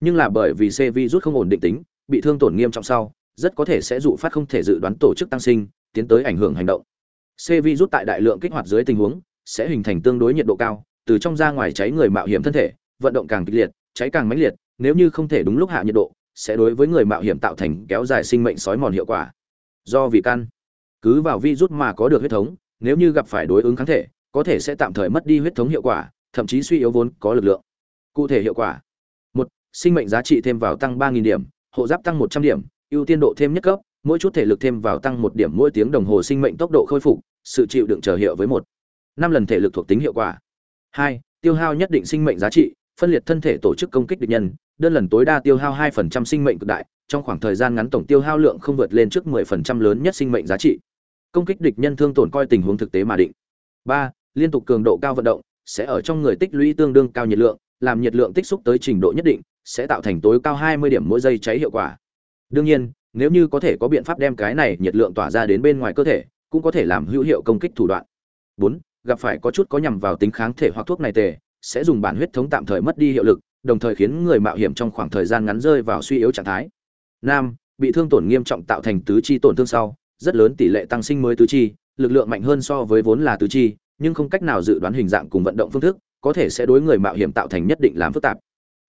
Nhưng là bởi vì c virus không ổn định tính, bị thương tổn nghiêm trọng sau, rất có thể sẽ dụ phát không thể dự đoán tổ chức tăng sinh, tiến tới ảnh hưởng hành động. C virus tại đại lượng kích hoạt dưới tình huống, sẽ hình thành tương đối nhiệt độ cao, từ trong ra ngoài cháy người mạo hiểm thân thể, vận động càng kịch liệt, cháy càng mãnh liệt, nếu như không thể đúng lúc hạ nhiệt độ, sẽ đối với người mạo hiểm tạo thành kéo dài sinh mệnh sói mòn hiệu quả. Do vì căn cứ vào virus mà có được huyết thống, nếu như gặp phải đối ứng kháng thể, có thể sẽ tạm thời mất đi huyết thống hiệu quả, thậm chí suy yếu vốn có lực lượng. Cụ thể hiệu quả. Một, sinh mệnh giá trị thêm vào tăng ba điểm, hộ giáp tăng một trăm điểm, ưu tiên độ thêm nhất cấp, mỗi chút thể lực thêm vào tăng một điểm mỗi tiếng đồng hồ sinh mệnh tốc độ khôi phục, sự chịu đựng trở hiệu với một. Năm lần thể lực thuộc tính hiệu quả. Hai, tiêu hao nhất định sinh mệnh giá trị, phân liệt thân thể tổ chức công kích địch nhân, đơn lần tối đa tiêu hao hai phần trăm sinh mệnh cực đại, trong khoảng thời gian ngắn tổng tiêu hao lượng không vượt lên trước mười phần trăm lớn nhất sinh mệnh giá trị công kích địch nhân thương tổn coi tình huống thực tế mà định. Ba, liên tục cường độ cao vận động sẽ ở trong người tích lũy tương đương cao nhiệt lượng, làm nhiệt lượng tích xúc tới trình độ nhất định, sẽ tạo thành tối cao hai mươi điểm mỗi giây cháy hiệu quả. Đương nhiên, nếu như có thể có biện pháp đem cái này nhiệt lượng tỏa ra đến bên ngoài cơ thể, cũng có thể làm hữu hiệu công kích thủ đoạn. Bốn, gặp phải có chút có nhằm vào tính kháng thể hoặc thuốc này tề, sẽ dùng bản huyết thống tạm thời mất đi hiệu lực, đồng thời khiến người mạo hiểm trong khoảng thời gian ngắn rơi vào suy yếu trạng thái. Năm, bị thương tổn nghiêm trọng tạo thành tứ chi tổn thương sau rất lớn tỷ lệ tăng sinh mới tứ chi, lực lượng mạnh hơn so với vốn là tứ chi, nhưng không cách nào dự đoán hình dạng cùng vận động phương thức, có thể sẽ đối người mạo hiểm tạo thành nhất định làm phức tạp.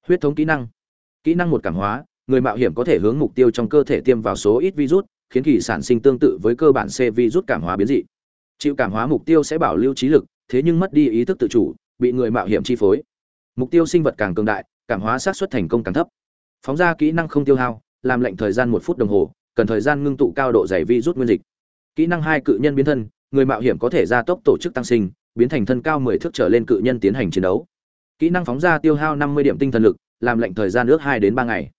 Huyết thống kỹ năng. Kỹ năng một cảm hóa, người mạo hiểm có thể hướng mục tiêu trong cơ thể tiêm vào số ít virus, khiến kỳ sản sinh tương tự với cơ bản c virus cảm hóa biến dị. Chịu cảm hóa mục tiêu sẽ bảo lưu trí lực, thế nhưng mất đi ý thức tự chủ, bị người mạo hiểm chi phối. Mục tiêu sinh vật càng cường đại, cảm hóa xác suất thành công càng thấp. Phóng ra kỹ năng không tiêu hao, làm lệnh thời gian một phút đồng hồ cần thời gian ngưng tụ cao độ dày vi rút nguyên dịch. Kỹ năng hai cự nhân biến thân, người mạo hiểm có thể gia tốc tổ chức tăng sinh, biến thành thân cao mười thước trở lên cự nhân tiến hành chiến đấu. Kỹ năng phóng ra tiêu hao năm mươi điểm tinh thần lực, làm lệnh thời gian ước hai đến ba ngày.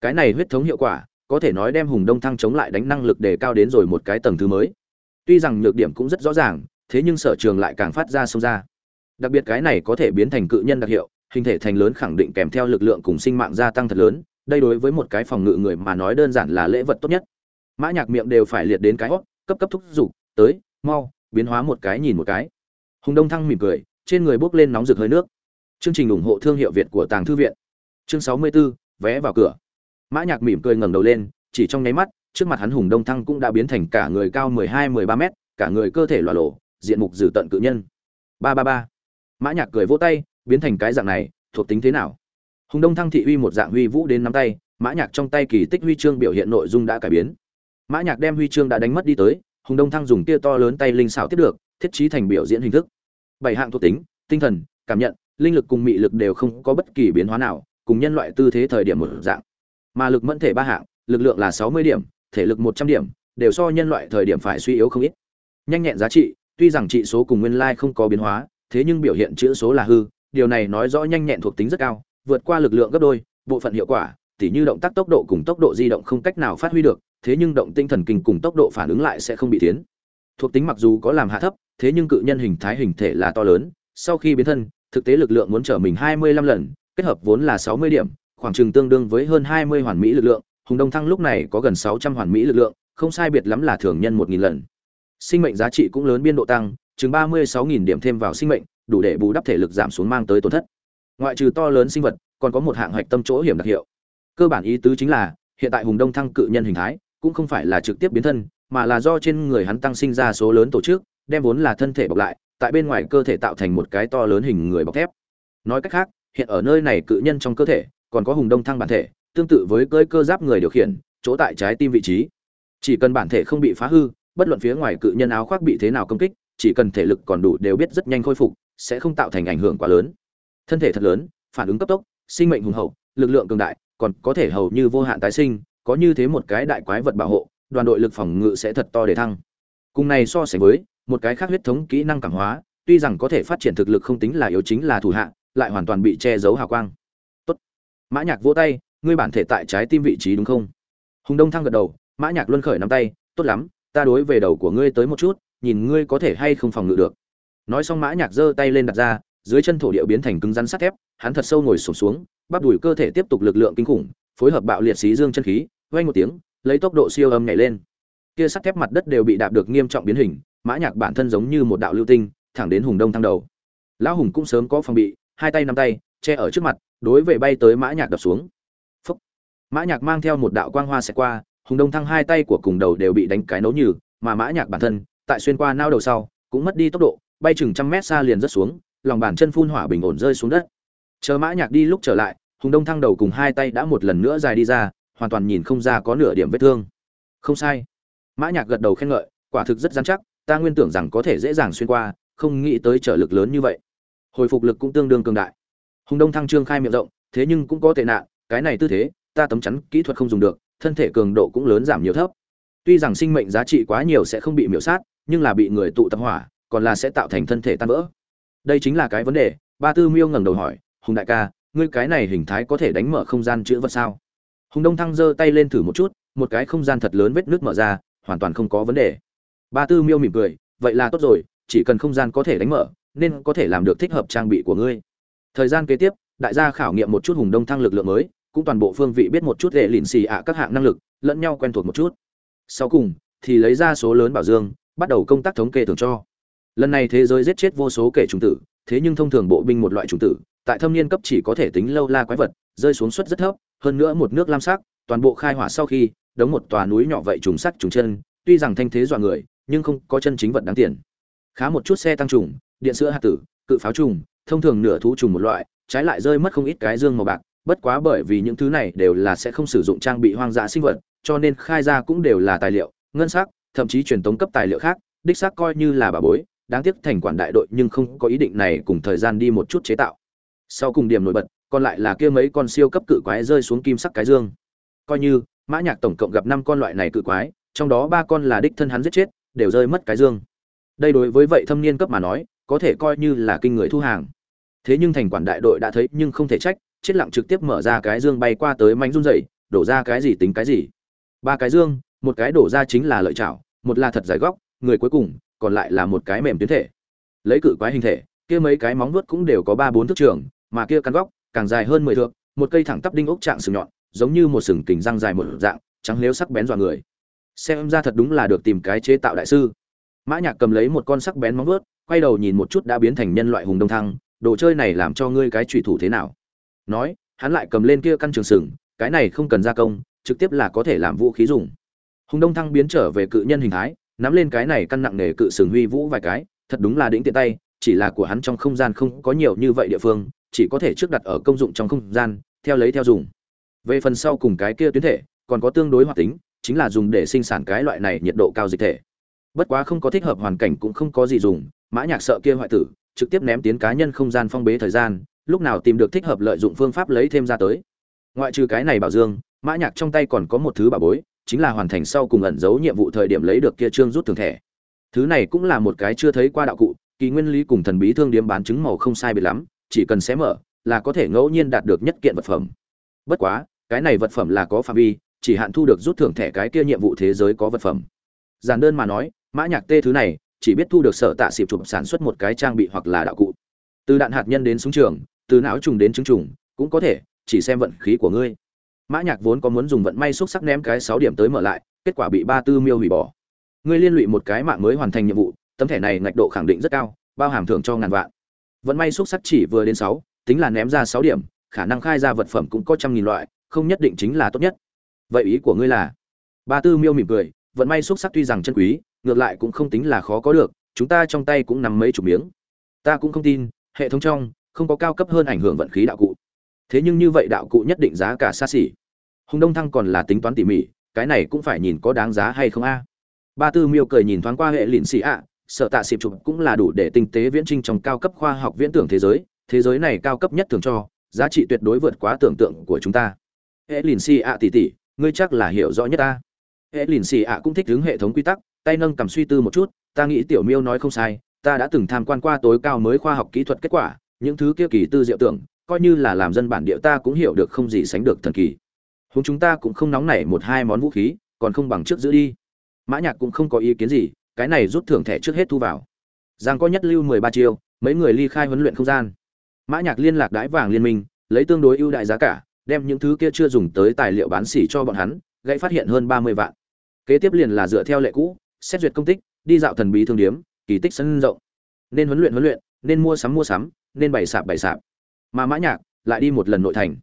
Cái này huyết thống hiệu quả, có thể nói đem hùng đông thăng chống lại đánh năng lực đề cao đến rồi một cái tầng thứ mới. Tuy rằng nhược điểm cũng rất rõ ràng, thế nhưng sở trường lại càng phát ra sâu ra. Đặc biệt cái này có thể biến thành cự nhân đặc hiệu, hình thể thành lớn khẳng định kèm theo lực lượng cùng sinh mạng gia tăng thật lớn đây đối với một cái phòng ngự người mà nói đơn giản là lễ vật tốt nhất. Mã nhạc miệng đều phải liệt đến cái hót cấp cấp thúc giục tới mau biến hóa một cái nhìn một cái. Hùng đông thăng mỉm cười trên người bốc lên nóng rực hơi nước. Chương trình ủng hộ thương hiệu việt của tàng thư viện. Chương sáu mươi 64, vé vào cửa. Mã nhạc mỉm cười ngẩng đầu lên chỉ trong nháy mắt trước mặt hắn hùng đông thăng cũng đã biến thành cả người cao mười hai mười ba mét cả người cơ thể lòa lộ diện mục dữ tận cự nhân. Ba ba ba. Mã nhạc cười vỗ tay biến thành cái dạng này thuộc tính thế nào? Hùng đông thăng thị uy một dạng huy vũ đến nắm tay, mã nhạc trong tay kỳ tích huy chương biểu hiện nội dung đã cải biến. Mã nhạc đem huy chương đã đánh mất đi tới, hùng đông thăng dùng tia to lớn tay linh xảo tiếp được, thiết trí thành biểu diễn hình thức. Bảy hạng thuộc tính, tinh thần, cảm nhận, linh lực cùng mị lực đều không có bất kỳ biến hóa nào, cùng nhân loại tư thế thời điểm một dạng. Mà lực mẫn thể ba hạng, lực lượng là sáu mươi điểm, thể lực một trăm điểm, đều so nhân loại thời điểm phải suy yếu không ít. Nhanh nhẹn giá trị, tuy rằng trị số cùng nguyên lai không có biến hóa, thế nhưng biểu hiện chữ số là hư, điều này nói rõ nhanh nhẹn thuộc tính rất cao vượt qua lực lượng gấp đôi, bộ phận hiệu quả, tỉ như động tác tốc độ cùng tốc độ di động không cách nào phát huy được, thế nhưng động tinh thần kinh cùng tốc độ phản ứng lại sẽ không bị tiến. Thuộc tính mặc dù có làm hạ thấp, thế nhưng cự nhân hình thái hình thể là to lớn, sau khi biến thân, thực tế lực lượng muốn trở mình hai mươi lăm lần, kết hợp vốn là sáu mươi điểm, khoảng chừng tương đương với hơn hai mươi hoàn mỹ lực lượng, hùng đông thăng lúc này có gần sáu trăm hoàn mỹ lực lượng, không sai biệt lắm là thường nhân một nghìn lần. Sinh mệnh giá trị cũng lớn biên độ tăng, chừng ba mươi sáu nghìn điểm thêm vào sinh mệnh, đủ để bù đắp thể lực giảm xuống mang tới tổn thất ngoại trừ to lớn sinh vật, còn có một hạng hạch tâm chỗ hiểm đặc hiệu. Cơ bản ý tứ chính là, hiện tại hùng đông thăng cự nhân hình thái, cũng không phải là trực tiếp biến thân, mà là do trên người hắn tăng sinh ra số lớn tổ chức, đem vốn là thân thể bọc lại, tại bên ngoài cơ thể tạo thành một cái to lớn hình người bọc thép. Nói cách khác, hiện ở nơi này cự nhân trong cơ thể, còn có hùng đông thăng bản thể, tương tự với cơi cơ giáp người điều khiển, chỗ tại trái tim vị trí. Chỉ cần bản thể không bị phá hư, bất luận phía ngoài cự nhân áo khoác bị thế nào công kích, chỉ cần thể lực còn đủ đều biết rất nhanh khôi phục, sẽ không tạo thành ảnh hưởng quá lớn thân thể thật lớn, phản ứng cấp tốc, sinh mệnh hùng hậu, lực lượng cường đại, còn có thể hầu như vô hạn tái sinh, có như thế một cái đại quái vật bảo hộ, đoàn đội lực phòng ngự sẽ thật to để thăng. Cùng này so sánh với, một cái khác huyết thống kỹ năng cảm hóa, tuy rằng có thể phát triển thực lực không tính là yếu chính là thủ hạ, lại hoàn toàn bị che giấu hào quang. Tốt. Mã nhạc vỗ tay, ngươi bản thể tại trái tim vị trí đúng không? Hùng đông thăng gật đầu, mã nhạc luân khởi nắm tay, tốt lắm, ta đối về đầu của ngươi tới một chút, nhìn ngươi có thể hay không phòng ngự được. Nói xong mã nhạc giơ tay lên đặt ra dưới chân thổ địa biến thành cứng rắn sắt thép, hắn thật sâu ngồi sụp xuống, bắp đùi cơ thể tiếp tục lực lượng kinh khủng, phối hợp bạo liệt xí dương chân khí, vang một tiếng, lấy tốc độ siêu âm nhảy lên. Kia sắt thép mặt đất đều bị đạp được nghiêm trọng biến hình, mã nhạc bản thân giống như một đạo lưu tinh, thẳng đến hùng đông thăng đầu. Lão hùng cũng sớm có phòng bị, hai tay nắm tay, che ở trước mặt, đối về bay tới mã nhạc đập xuống. Phúc. mã nhạc mang theo một đạo quang hoa sẽ qua, hùng đông thăng hai tay của cùng đầu đều bị đánh cái nấu nhừ, mà mã nhạc bản thân, tại xuyên qua nao đầu sau, cũng mất đi tốc độ, bay chừng trăm mét xa liền rất xuống lòng bàn chân phun hỏa bình ổn rơi xuống đất. Chờ mã nhạc đi lúc trở lại, hùng đông thăng đầu cùng hai tay đã một lần nữa dài đi ra, hoàn toàn nhìn không ra có nửa điểm vết thương. Không sai. Mã nhạc gật đầu khen ngợi, quả thực rất rắn chắc, ta nguyên tưởng rằng có thể dễ dàng xuyên qua, không nghĩ tới trở lực lớn như vậy. Hồi phục lực cũng tương đương cường đại. Hùng đông thăng trương khai miệng rộng, thế nhưng cũng có tệ nạn, cái này tư thế, ta tấm chắn kỹ thuật không dùng được, thân thể cường độ cũng lớn giảm nhiều thấp. Tuy rằng sinh mệnh giá trị quá nhiều sẽ không bị miểu sát, nhưng là bị người tụ tập hỏa, còn là sẽ tạo thành thân thể tan vỡ đây chính là cái vấn đề, ba tư miêu ngẩng đầu hỏi, hùng đại ca, ngươi cái này hình thái có thể đánh mở không gian chữ vật sao? Hùng đông thăng giơ tay lên thử một chút, một cái không gian thật lớn vết nước mở ra, hoàn toàn không có vấn đề. Ba tư miêu mỉm cười, vậy là tốt rồi, chỉ cần không gian có thể đánh mở, nên có thể làm được thích hợp trang bị của ngươi. Thời gian kế tiếp, đại gia khảo nghiệm một chút hùng đông thăng lực lượng mới, cũng toàn bộ phương vị biết một chút để lịn xì ạ các hạng năng lực, lẫn nhau quen thuộc một chút. Sau cùng, thì lấy ra số lớn bảo dương, bắt đầu công tác thống kê thường cho lần này thế giới giết chết vô số kẻ trùng tử, thế nhưng thông thường bộ binh một loại trùng tử, tại thâm niên cấp chỉ có thể tính lâu la quái vật, rơi xuống suất rất thấp, hơn nữa một nước lam sắc, toàn bộ khai hỏa sau khi đóng một tòa núi nhỏ vậy trùng sắc trùng chân, tuy rằng thanh thế dọa người, nhưng không có chân chính vật đáng tiền. Khá một chút xe tăng trùng, điện sữa hạt tử, cự pháo trùng, thông thường nửa thú trùng một loại, trái lại rơi mất không ít cái dương màu bạc, bất quá bởi vì những thứ này đều là sẽ không sử dụng trang bị hoang dã sinh vật, cho nên khai ra cũng đều là tài liệu, ngân sắc, thậm chí truyền tống cấp tài liệu khác, đích xác coi như là bà bối đáng tiếc thành quản đại đội nhưng không có ý định này cùng thời gian đi một chút chế tạo. Sau cùng điểm nổi bật, còn lại là kia mấy con siêu cấp cự quái rơi xuống kim sắc cái dương. Coi như, mã nhạc tổng cộng gặp năm con loại này cự quái, trong đó ba con là đích thân hắn giết chết, đều rơi mất cái dương. Đây đối với vậy thâm niên cấp mà nói, có thể coi như là kinh người thu hàng. Thế nhưng thành quản đại đội đã thấy nhưng không thể trách, chết lặng trực tiếp mở ra cái dương bay qua tới mánh run rẩy, đổ ra cái gì tính cái gì. Ba cái dương, một cái đổ ra chính là lợi chảo một là thật dài góc, người cuối cùng còn lại là một cái mềm tuyến thể. Lấy cự quái hình thể, kia mấy cái móng vuốt cũng đều có ba bốn thước trường, mà kia căn góc, càng dài hơn mười thước, một cây thẳng tắp đinh ốc trạng sừng nhọn, giống như một sừng kình răng dài một dạng, trắng nếu sắc bén dọa người. Xem ra thật đúng là được tìm cái chế tạo đại sư. Mã nhạc cầm lấy một con sắc bén móng vuốt, quay đầu nhìn một chút đã biến thành nhân loại hùng đông thăng, đồ chơi này làm cho ngươi cái trụy thủ thế nào? Nói, hắn lại cầm lên kia căn trường sừng, cái này không cần gia công, trực tiếp là có thể làm vũ khí dùng. Hùng đông thăng biến trở về cự nhân hình thái nắm lên cái này căn nặng nề cự sừng huy vũ vài cái, thật đúng là đỉnh tiện tay, chỉ là của hắn trong không gian không có nhiều như vậy địa phương, chỉ có thể trước đặt ở công dụng trong không gian, theo lấy theo dùng. Về phần sau cùng cái kia tuyến thể, còn có tương đối hoạt tính, chính là dùng để sinh sản cái loại này nhiệt độ cao dịch thể. Bất quá không có thích hợp hoàn cảnh cũng không có gì dùng, mã nhạc sợ kia hoại tử, trực tiếp ném tiến cá nhân không gian phong bế thời gian, lúc nào tìm được thích hợp lợi dụng phương pháp lấy thêm ra tới. Ngoại trừ cái này bảo dương, mã nhạc trong tay còn có một thứ bảo bối chính là hoàn thành sau cùng ẩn giấu nhiệm vụ thời điểm lấy được kia trương rút thường thẻ. Thứ này cũng là một cái chưa thấy qua đạo cụ, kỳ nguyên lý cùng thần bí thương điếm bán chứng màu không sai biệt lắm, chỉ cần xé mở là có thể ngẫu nhiên đạt được nhất kiện vật phẩm. Bất quá, cái này vật phẩm là có phạm vi, chỉ hạn thu được rút thưởng thẻ cái kia nhiệm vụ thế giới có vật phẩm. Giản đơn mà nói, mã nhạc tê thứ này, chỉ biết thu được sở tạ xịp chụp sản xuất một cái trang bị hoặc là đạo cụ. Từ đạn hạt nhân đến súng trường, từ não trùng đến trứng trùng, cũng có thể, chỉ xem vận khí của ngươi mã nhạc vốn có muốn dùng vận may xúc sắc ném cái sáu điểm tới mở lại, kết quả bị ba tư miêu hủy bỏ. Ngươi liên lụy một cái mạng mới hoàn thành nhiệm vụ, tấm thẻ này ngạch độ khẳng định rất cao, bao hàm thưởng cho ngàn vạn. Vận may xúc sắc chỉ vừa đến sáu, tính là ném ra sáu điểm, khả năng khai ra vật phẩm cũng có trăm nghìn loại, không nhất định chính là tốt nhất. Vậy ý của ngươi là? Ba tư miêu mỉm cười, vận may xúc sắc tuy rằng chân quý, ngược lại cũng không tính là khó có được, chúng ta trong tay cũng nằm mấy chục miếng. Ta cũng không tin, hệ thống trong, không có cao cấp hơn ảnh hưởng vận khí đạo cụ thế nhưng như vậy đạo cụ nhất định giá cả xa xỉ. Hùng đông thăng còn là tính toán tỉ mỉ, cái này cũng phải nhìn có đáng giá hay không a. Ba tư miêu cười nhìn thoáng qua hệ lịn xì ạ, sợ tạ xịp chụp cũng là đủ để tinh tế viễn trinh trong cao cấp khoa học viễn tưởng thế giới thế giới này cao cấp nhất thường cho, giá trị tuyệt đối vượt quá tưởng tượng của chúng ta. Hệ lìn xì ạ tỉ tỉ, ngươi chắc là hiểu rõ nhất ta. Hệ lìn xì ạ cũng thích đứng hệ thống quy tắc, tay nâng cầm suy tư một chút, ta nghĩ tiểu miêu nói không sai, ta đã từng tham quan qua tối cao mới khoa học kỹ thuật kết quả, những thứ kia kỳ tư diệu tưởng coi như là làm dân bản địa ta cũng hiểu được không gì sánh được thần kỳ. Huống chúng ta cũng không nóng nảy một hai món vũ khí, còn không bằng trước giữ đi. Mã nhạc cũng không có ý kiến gì, cái này rút thưởng thẻ trước hết thu vào. Giang có nhất lưu mười ba chiêu, mấy người ly khai huấn luyện không gian. Mã nhạc liên lạc đái vàng liên minh, lấy tương đối ưu đại giá cả, đem những thứ kia chưa dùng tới tài liệu bán xỉ cho bọn hắn, gãy phát hiện hơn ba mươi vạn. Kế tiếp liền là dựa theo lệ cũ, xét duyệt công tích, đi dạo thần bí thương điếm, kỳ tích sân rộng. Nên huấn luyện huấn luyện, nên mua sắm mua sắm, nên bày sạp bày sạp mà mã nhạc lại đi một lần nội thành.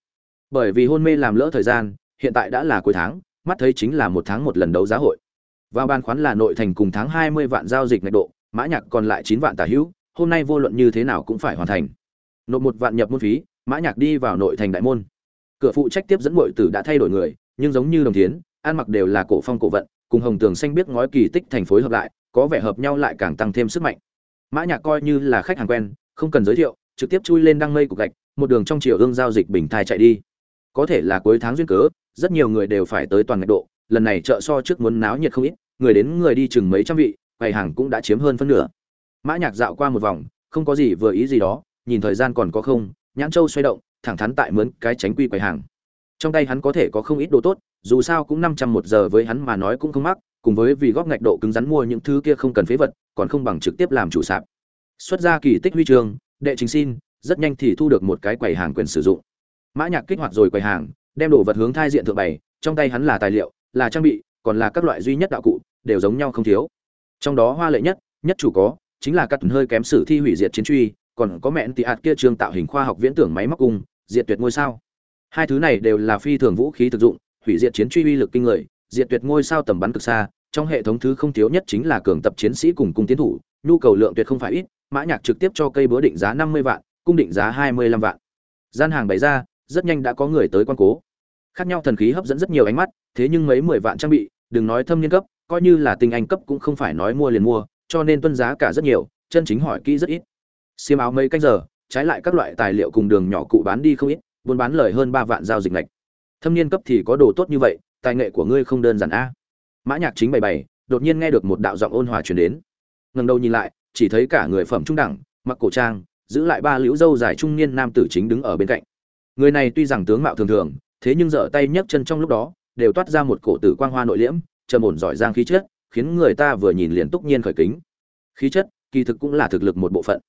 Bởi vì hôn mê làm lỡ thời gian, hiện tại đã là cuối tháng, mắt thấy chính là một tháng một lần đấu giá hội. Vào ban khoán là nội thành cùng tháng hai mươi vạn giao dịch ngạch độ, mã nhạc còn lại chín vạn tả hữu, hôm nay vô luận như thế nào cũng phải hoàn thành. Nộp một vạn nhập môn phí, mã nhạc đi vào nội thành đại môn. Cửa phụ trách tiếp dẫn muội tử đã thay đổi người, nhưng giống như đồng thiến, ăn mặc đều là cổ phong cổ vận, cùng hồng tường xanh biết ngói kỳ tích thành phối hợp lại, có vẻ hợp nhau lại càng tăng thêm sức mạnh. Mã nhạc coi như là khách hàng quen, không cần giới thiệu trực tiếp chui lên đăng mây cục gạch, một đường trong chiều ương giao dịch bình thai chạy đi. Có thể là cuối tháng duyên cớ, rất nhiều người đều phải tới toàn ngạch độ, lần này chợ so trước muốn náo nhiệt không ít, người đến người đi chừng mấy trăm vị, quầy hàng cũng đã chiếm hơn phân nửa. Mã nhạc dạo qua một vòng, không có gì vừa ý gì đó, nhìn thời gian còn có không, nhãn châu xoay động, thẳng thắn tại mướn cái tránh quy quầy hàng. Trong tay hắn có thể có không ít đồ tốt, dù sao cũng năm trăm một giờ với hắn mà nói cũng không mắc, cùng với vì góp ngạch độ cứng rắn mua những thứ kia không cần phế vật, còn không bằng trực tiếp làm chủ sạp. Xuất ra kỳ tích huy chương đệ trình xin, rất nhanh thì thu được một cái quầy hàng quyền sử dụng. Mã nhạc kích hoạt rồi quầy hàng, đem đồ vật hướng thai diện thượng bày, trong tay hắn là tài liệu, là trang bị, còn là các loại duy nhất đạo cụ, đều giống nhau không thiếu. Trong đó hoa lệ nhất nhất chủ có, chính là cắt hơi kém sử thi hủy diệt chiến truy, còn có mẹn tị ạt kia trường tạo hình khoa học viễn tưởng máy móc cung, diệt tuyệt ngôi sao. Hai thứ này đều là phi thường vũ khí thực dụng, hủy diệt chiến truy uy lực kinh người, diệt tuyệt ngôi sao tầm bắn cực xa, trong hệ thống thứ không thiếu nhất chính là cường tập chiến sĩ cùng cung tiến thủ, nhu cầu lượng tuyệt không phải ít mã nhạc trực tiếp cho cây búa định giá năm mươi vạn, cung định giá hai mươi lăm vạn. Gian hàng bày ra, rất nhanh đã có người tới quan cố. Khác nhau thần khí hấp dẫn rất nhiều ánh mắt, thế nhưng mấy mười vạn trang bị, đừng nói thâm niên cấp, coi như là tinh anh cấp cũng không phải nói mua liền mua, cho nên tuân giá cả rất nhiều, chân chính hỏi kỹ rất ít. Xiêm áo mấy canh giờ, trái lại các loại tài liệu cùng đường nhỏ cụ bán đi không ít, buôn bán lời hơn ba vạn giao dịch lệch thâm niên cấp thì có đồ tốt như vậy, tài nghệ của ngươi không đơn giản a. Mã nhạc chính bày bày, đột nhiên nghe được một đạo giọng ôn hòa truyền đến. Ngẩng đầu nhìn lại chỉ thấy cả người phẩm trung đẳng, mặc cổ trang, giữ lại ba liễu dâu dài trung niên nam tử chính đứng ở bên cạnh. Người này tuy rằng tướng mạo thường thường, thế nhưng giở tay nhấc chân trong lúc đó, đều toát ra một cổ tử quang hoa nội liễm, trầm ổn giỏi giang khí chất, khiến người ta vừa nhìn liền túc nhiên khởi kính. Khí chất, kỳ thực cũng là thực lực một bộ phận.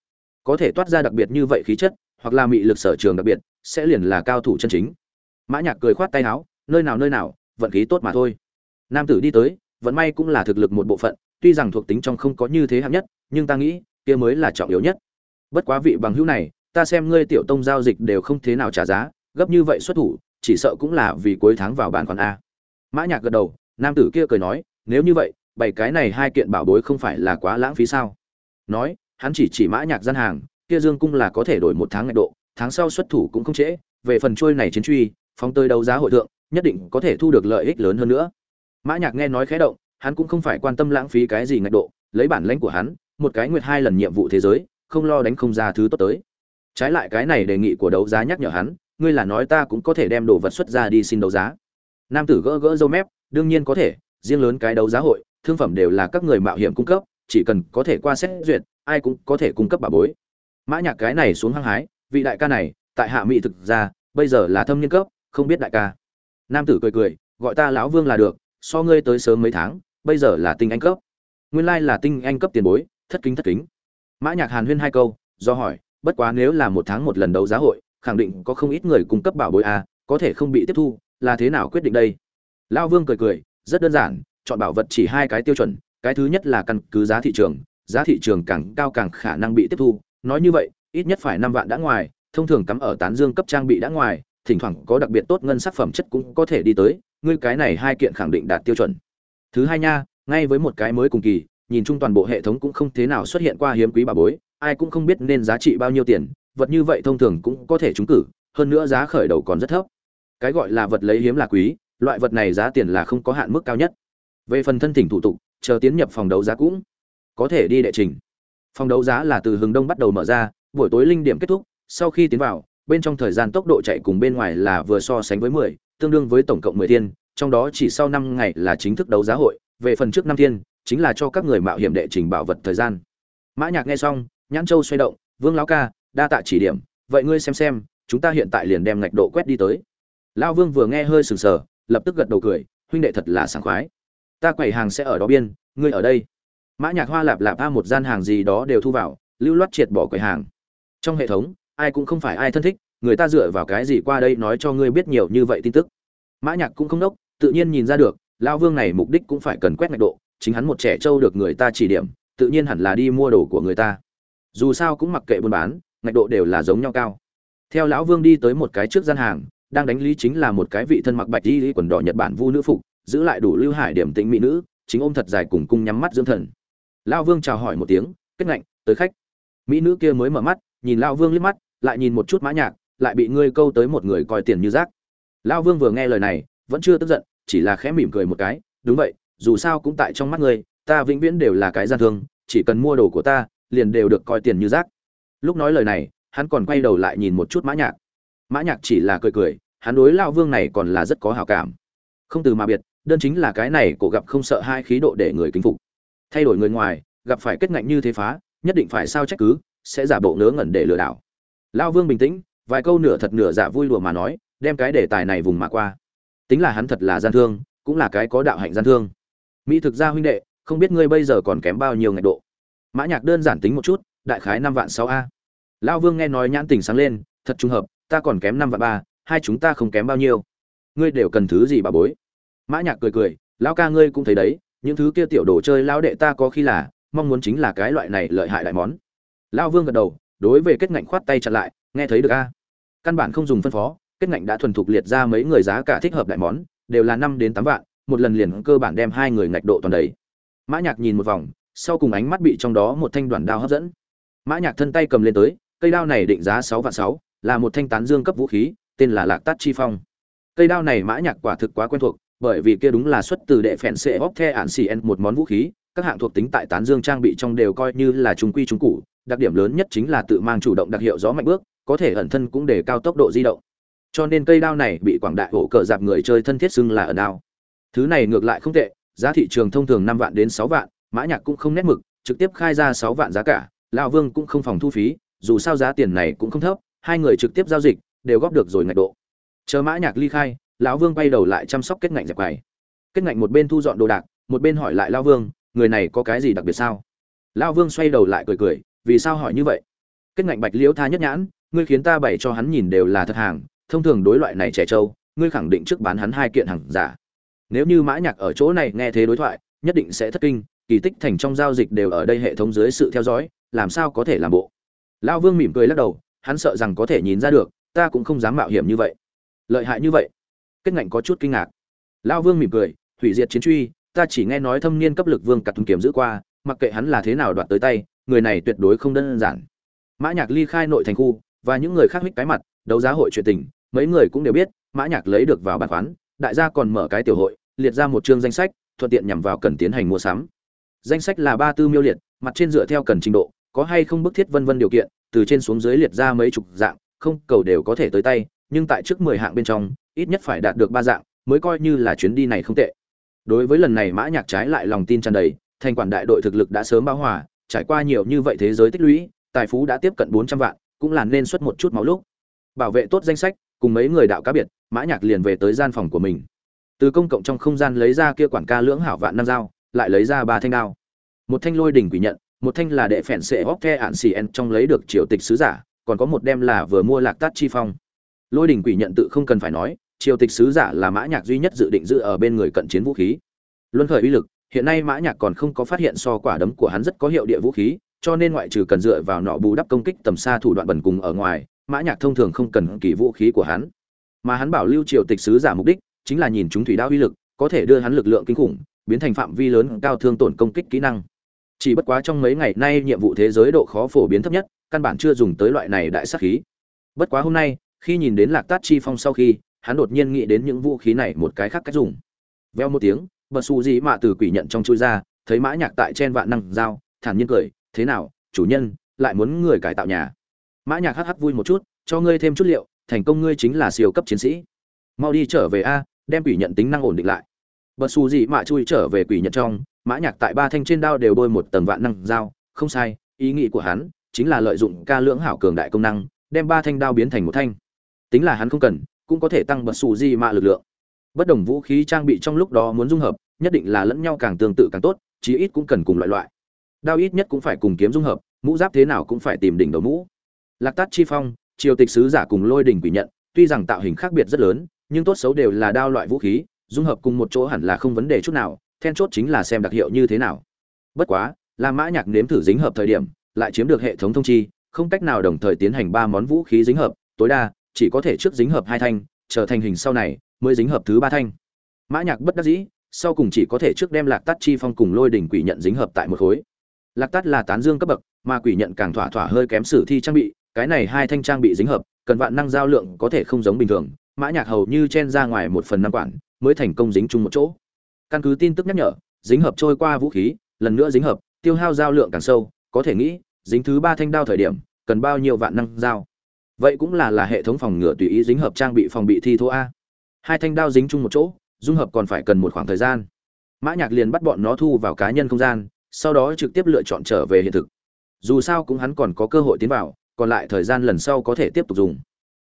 Có thể toát ra đặc biệt như vậy khí chất, hoặc là mị lực sở trường đặc biệt, sẽ liền là cao thủ chân chính. Mã nhạc cười khoát tay áo, nơi nào nơi nào, vận khí tốt mà thôi. Nam tử đi tới, vận may cũng là thực lực một bộ phận, tuy rằng thuộc tính trong không có như thế hạng nhất nhưng ta nghĩ, kia mới là trọng yếu nhất. Bất quá vị bằng hữu này, ta xem ngươi tiểu tông giao dịch đều không thế nào trả giá, gấp như vậy xuất thủ, chỉ sợ cũng là vì cuối tháng vào bản còn a. Mã nhạc gật đầu, nam tử kia cười nói, nếu như vậy bảy cái này hai kiện bảo bối không phải là quá lãng phí sao? Nói, hắn chỉ chỉ mã nhạc gian hàng, kia dương cung là có thể đổi một tháng ngày độ, tháng sau xuất thủ cũng không trễ, về phần trôi này chiến truy, phóng tới đấu giá hội thượng, nhất định có thể thu được lợi ích lớn hơn nữa. Mã nhạc nghe nói khẽ động, hắn cũng không phải quan tâm lãng phí cái gì ngạch độ, lấy bản lãnh của hắn một cái nguyệt hai lần nhiệm vụ thế giới, không lo đánh không ra thứ tốt tới. Trái lại cái này đề nghị của đấu giá nhắc nhở hắn, ngươi là nói ta cũng có thể đem đồ vật xuất ra đi xin đấu giá. Nam tử gỡ gỡ râu mép, đương nhiên có thể, riêng lớn cái đấu giá hội, thương phẩm đều là các người mạo hiểm cung cấp, chỉ cần có thể qua xét duyệt, ai cũng có thể cung cấp bà bối. Mã nhạc cái này xuống hăng hái, vị đại ca này, tại hạ mỹ thực ra, bây giờ là thâm niên cấp, không biết đại ca. Nam tử cười cười, gọi ta lão vương là được, so ngươi tới sớm mấy tháng, bây giờ là tinh anh cấp. Nguyên lai là tinh anh cấp tiền bối thất kính thất kính. Mã nhạc hàn huyên hai câu, do hỏi, bất quá nếu là một tháng một lần đấu giá hội, khẳng định có không ít người cung cấp bảo bối a, có thể không bị tiếp thu, là thế nào quyết định đây? Lão vương cười cười, rất đơn giản, chọn bảo vật chỉ hai cái tiêu chuẩn, cái thứ nhất là căn cứ giá thị trường, giá thị trường càng cao càng khả năng bị tiếp thu. Nói như vậy, ít nhất phải năm vạn đã ngoài, thông thường cắm ở tán dương cấp trang bị đã ngoài, thỉnh thoảng có đặc biệt tốt ngân sắc phẩm chất cũng có thể đi tới, ngươi cái này hai kiện khẳng định đạt tiêu chuẩn. Thứ hai nha, ngay với một cái mới cùng kỳ nhìn chung toàn bộ hệ thống cũng không thế nào xuất hiện qua hiếm quý bà bối ai cũng không biết nên giá trị bao nhiêu tiền vật như vậy thông thường cũng có thể trúng cử hơn nữa giá khởi đầu còn rất thấp. Cái gọi là vật lấy hiếm là quý loại vật này giá tiền là không có hạn mức cao nhất. Về phần thân thỉnh thủ tục chờ tiến nhập phòng đấu giá cũng có thể đi đệ trình. Phòng đấu giá là từ hướng đông bắt đầu mở ra buổi tối linh điểm kết thúc sau khi tiến vào bên trong thời gian tốc độ chạy cùng bên ngoài là vừa so sánh với 10, tương đương với tổng cộng 10 thiên, trong đó chỉ sau 5 ngày là chính thức đấu giá hội, về phần trước năm thiên, chính là cho các người mạo hiểm đệ trình bảo vật thời gian. Mã Nhạc nghe xong, nhãn châu xoay động, Vương lão ca, đa tạ chỉ điểm, vậy ngươi xem xem, chúng ta hiện tại liền đem ngạch độ quét đi tới. Lão Vương vừa nghe hơi sừng sờ, lập tức gật đầu cười, huynh đệ thật là sảng khoái. Ta quầy hàng sẽ ở đó biên, ngươi ở đây. Mã Nhạc Hoa lạp lạp a một gian hàng gì đó đều thu vào, lưu loát triệt bỏ quầy hàng. Trong hệ thống, ai cũng không phải ai thân thích người ta dựa vào cái gì qua đây nói cho ngươi biết nhiều như vậy tin tức mã nhạc cũng không đốc tự nhiên nhìn ra được lão vương này mục đích cũng phải cần quét ngạch độ chính hắn một trẻ trâu được người ta chỉ điểm, tự nhiên hẳn là đi mua đồ của người ta. Dù sao cũng mặc kệ buôn bán, ngạch độ đều là giống nhau cao. Theo lão vương đi tới một cái trước gian hàng, đang đánh lý chính là một cái vị thân mặc bạch y quần đỏ nhật bản vu nữ phục, giữ lại đủ lưu hải điểm tĩnh mỹ nữ, chính ôm thật dài cùng cung nhắm mắt dưỡng thần. Lão vương chào hỏi một tiếng, kết ngạnh, tới khách. Mỹ nữ kia mới mở mắt, nhìn lão vương liếc mắt, lại nhìn một chút mã nhạc, lại bị ngươi câu tới một người coi tiền như rác. Lão vương vừa nghe lời này, vẫn chưa tức giận, chỉ là khẽ mỉm cười một cái, đúng vậy dù sao cũng tại trong mắt ngươi, ta vĩnh viễn đều là cái gian thương, chỉ cần mua đồ của ta, liền đều được coi tiền như rác. Lúc nói lời này, hắn còn quay đầu lại nhìn một chút mã nhạc. Mã nhạc chỉ là cười cười, hắn đối lao vương này còn là rất có hảo cảm. Không từ mà biệt, đơn chính là cái này cổ gặp không sợ hai khí độ để người kính phục. Thay đổi người ngoài, gặp phải kết ngạnh như thế phá, nhất định phải sao trách cứ, sẽ giả bộ ngớ ngẩn để lừa đảo. Lao vương bình tĩnh, vài câu nửa thật nửa giả vui lùa mà nói, đem cái đề tài này vùng mà qua. Tính là hắn thật là gian thương, cũng là cái có đạo hạnh gian thương mỹ thực ra huynh đệ, không biết ngươi bây giờ còn kém bao nhiêu ngạch độ. Mã nhạc đơn giản tính một chút, đại khái năm vạn sáu a. Lão vương nghe nói nhãn tình sáng lên, thật trùng hợp, ta còn kém năm vạn ba, hai chúng ta không kém bao nhiêu. Ngươi đều cần thứ gì bà bối? Mã nhạc cười cười, lão ca ngươi cũng thấy đấy, những thứ kia tiểu đồ chơi lão đệ ta có khi là, mong muốn chính là cái loại này lợi hại đại món. Lão vương gật đầu, đối với kết ngạnh khoát tay chặn lại, nghe thấy được a. Căn bản không dùng phân phó, kết ngạnh đã thuần thục liệt ra mấy người giá cả thích hợp đại món, đều là năm đến tám vạn một lần liền cơ bản đem hai người ngạch độ toàn đầy. Mã nhạc nhìn một vòng, sau cùng ánh mắt bị trong đó một thanh đoạn đao hấp dẫn. Mã nhạc thân tay cầm lên tới, cây đao này định giá sáu vạn sáu, là một thanh tán dương cấp vũ khí, tên là lạc tát chi phong. Cây đao này mã nhạc quả thực quá quen thuộc, bởi vì kia đúng là xuất từ đệ phèn xệ óc the ản xì en một món vũ khí, các hạng thuộc tính tại tán dương trang bị trong đều coi như là trung quy trung cụ đặc điểm lớn nhất chính là tự mang chủ động đặc hiệu gió mạnh bước, có thể ẩn thân cũng để cao tốc độ di động. Cho nên cây đao này bị quảng đại hổ cờ dạp người chơi thân thiết xưng là ở đao thứ này ngược lại không tệ, giá thị trường thông thường năm vạn đến sáu vạn, mã nhạc cũng không nét mực, trực tiếp khai ra sáu vạn giá cả, lão vương cũng không phòng thu phí, dù sao giá tiền này cũng không thấp, hai người trực tiếp giao dịch, đều góp được rồi ngạch độ. Chờ mã nhạc ly khai, lão vương quay đầu lại chăm sóc kết ngạnh dẹp quầy. Kết ngạnh một bên thu dọn đồ đạc, một bên hỏi lại lão vương, người này có cái gì đặc biệt sao? Lão vương xoay đầu lại cười cười, vì sao hỏi như vậy? Kết ngạnh bạch liễu tha nhất nhãn, ngươi khiến ta bày cho hắn nhìn đều là thật hàng, thông thường đối loại này trẻ trâu, ngươi khẳng định trước bán hắn hai kiện hàng giả nếu như mã nhạc ở chỗ này nghe thế đối thoại, nhất định sẽ thất kinh, kỳ tích thành trong giao dịch đều ở đây hệ thống dưới sự theo dõi, làm sao có thể làm bộ? Lão vương mỉm cười lắc đầu, hắn sợ rằng có thể nhìn ra được, ta cũng không dám mạo hiểm như vậy. Lợi hại như vậy? Kết ngạnh có chút kinh ngạc. Lão vương mỉm cười, hủy diệt chiến truy, ta chỉ nghe nói thâm niên cấp lực vương cặt thùng kiếm giữ qua, mặc kệ hắn là thế nào đoạt tới tay, người này tuyệt đối không đơn giản. Mã nhạc ly khai nội thành khu, và những người khác hít cái mặt, đấu giá hội chuyện tình, mấy người cũng đều biết, mã nhạc lấy được vào bản khoán, đại gia còn mở cái tiểu hội liệt ra một chương danh sách, thuận tiện nhằm vào cần tiến hành mua sắm. Danh sách là ba tư miêu liệt, mặt trên dựa theo cần trình độ, có hay không bức thiết vân vân điều kiện, từ trên xuống dưới liệt ra mấy chục dạng, không, cầu đều có thể tới tay, nhưng tại trước mười hạng bên trong, ít nhất phải đạt được ba dạng, mới coi như là chuyến đi này không tệ. Đối với lần này mã nhạc trái lại lòng tin tràn đầy, thành quản đại đội thực lực đã sớm bao hòa, trải qua nhiều như vậy thế giới tích lũy, tài phú đã tiếp cận bốn trăm vạn, cũng là nên xuất một chút máu lúc. Bảo vệ tốt danh sách, cùng mấy người đạo cá biệt, mã nhạc liền về tới gian phòng của mình từ công cộng trong không gian lấy ra kia quản ca lưỡng hảo vạn năm dao, lại lấy ra ba thanh đao. Một thanh lôi đỉnh quỷ nhận, một thanh là đệ phèn sệ hóc the ạn xì en trong lấy được triều tịch sứ giả, còn có một đem là vừa mua lạc tát chi phong. Lôi đỉnh quỷ nhận tự không cần phải nói, triều tịch sứ giả là mã nhạc duy nhất dự định giữ ở bên người cận chiến vũ khí. Luân khởi uy lực, hiện nay mã nhạc còn không có phát hiện so quả đấm của hắn rất có hiệu địa vũ khí, cho nên ngoại trừ cần dựa vào nọ bù đắp công kích tầm xa thủ đoạn bẩn cùng ở ngoài, mã nhạc thông thường không cần kỳ vũ khí của hắn. Mà hắn bảo lưu triều tịch sứ giả mục đích chính là nhìn chúng thủy đao uy lực, có thể đưa hắn lực lượng kinh khủng, biến thành phạm vi lớn cao thương tổn công kích kỹ năng. Chỉ bất quá trong mấy ngày nay nhiệm vụ thế giới độ khó phổ biến thấp nhất, căn bản chưa dùng tới loại này đại sát khí. Bất quá hôm nay, khi nhìn đến lạc tát chi phong sau khi, hắn đột nhiên nghĩ đến những vũ khí này một cái khác cách dùng. Veo một tiếng bờ su gì mà từ quỷ nhận trong chui ra, thấy mã nhạc tại trên vạn năng dao thản nhiên cười, thế nào, chủ nhân, lại muốn người cải tạo nhà? Mã nhạc hắc hắc vui một chút, cho ngươi thêm chút liệu, thành công ngươi chính là siêu cấp chiến sĩ. Mau đi trở về a đem quỷ nhận tính năng ổn định lại. Bật xù dị mà chui trở về quỷ nhận trong, mã nhạc tại ba thanh trên đao đều bôi một tầng vạn năng dao. Không sai, ý nghĩ của hắn chính là lợi dụng ca lưỡng hảo cường đại công năng, đem ba thanh đao biến thành một thanh. Tính là hắn không cần, cũng có thể tăng bật xù dị mà lực lượng. Bất đồng vũ khí trang bị trong lúc đó muốn dung hợp, nhất định là lẫn nhau càng tương tự càng tốt, chí ít cũng cần cùng loại loại. Đao ít nhất cũng phải cùng kiếm dung hợp, mũ giáp thế nào cũng phải tìm đỉnh đầu mũ. Lạc tát chi phong, triều tịch sứ giả cùng lôi đỉnh quỷ nhận, tuy rằng tạo hình khác biệt rất lớn nhưng tốt xấu đều là đao loại vũ khí, dung hợp cùng một chỗ hẳn là không vấn đề chút nào, then chốt chính là xem đặc hiệu như thế nào. Bất quá là mã nhạc nếm thử dính hợp thời điểm, lại chiếm được hệ thống thông chi, không cách nào đồng thời tiến hành ba món vũ khí dính hợp, tối đa, chỉ có thể trước dính hợp hai thanh, trở thành hình sau này, mới dính hợp thứ ba thanh. Mã nhạc bất đắc dĩ, sau cùng chỉ có thể trước đem lạc tát chi phong cùng lôi đỉnh quỷ nhận dính hợp tại một khối. Lạc tát là tán dương cấp bậc, mà quỷ nhận càng thỏa thỏa hơi kém sử thi trang bị, cái này hai thanh trang bị dính hợp, cần vạn năng giao lượng có thể không giống bình thường mã nhạc hầu như chen ra ngoài một phần năm quản, mới thành công dính chung một chỗ. Căn cứ tin tức nhắc nhở, dính hợp trôi qua vũ khí, lần nữa dính hợp, tiêu hao giao lượng càng sâu, có thể nghĩ, dính thứ ba thanh đao thời điểm, cần bao nhiêu vạn năng dao vậy cũng là là hệ thống phòng ngừa tùy ý dính hợp trang bị phòng bị thi thố a. Hai thanh đao dính chung một chỗ, dung hợp còn phải cần một khoảng thời gian. Mã nhạc liền bắt bọn nó thu vào cá nhân không gian, sau đó trực tiếp lựa chọn trở về hiện thực. Dù sao cũng hắn còn có cơ hội tiến vào, còn lại thời gian lần sau có thể tiếp tục dùng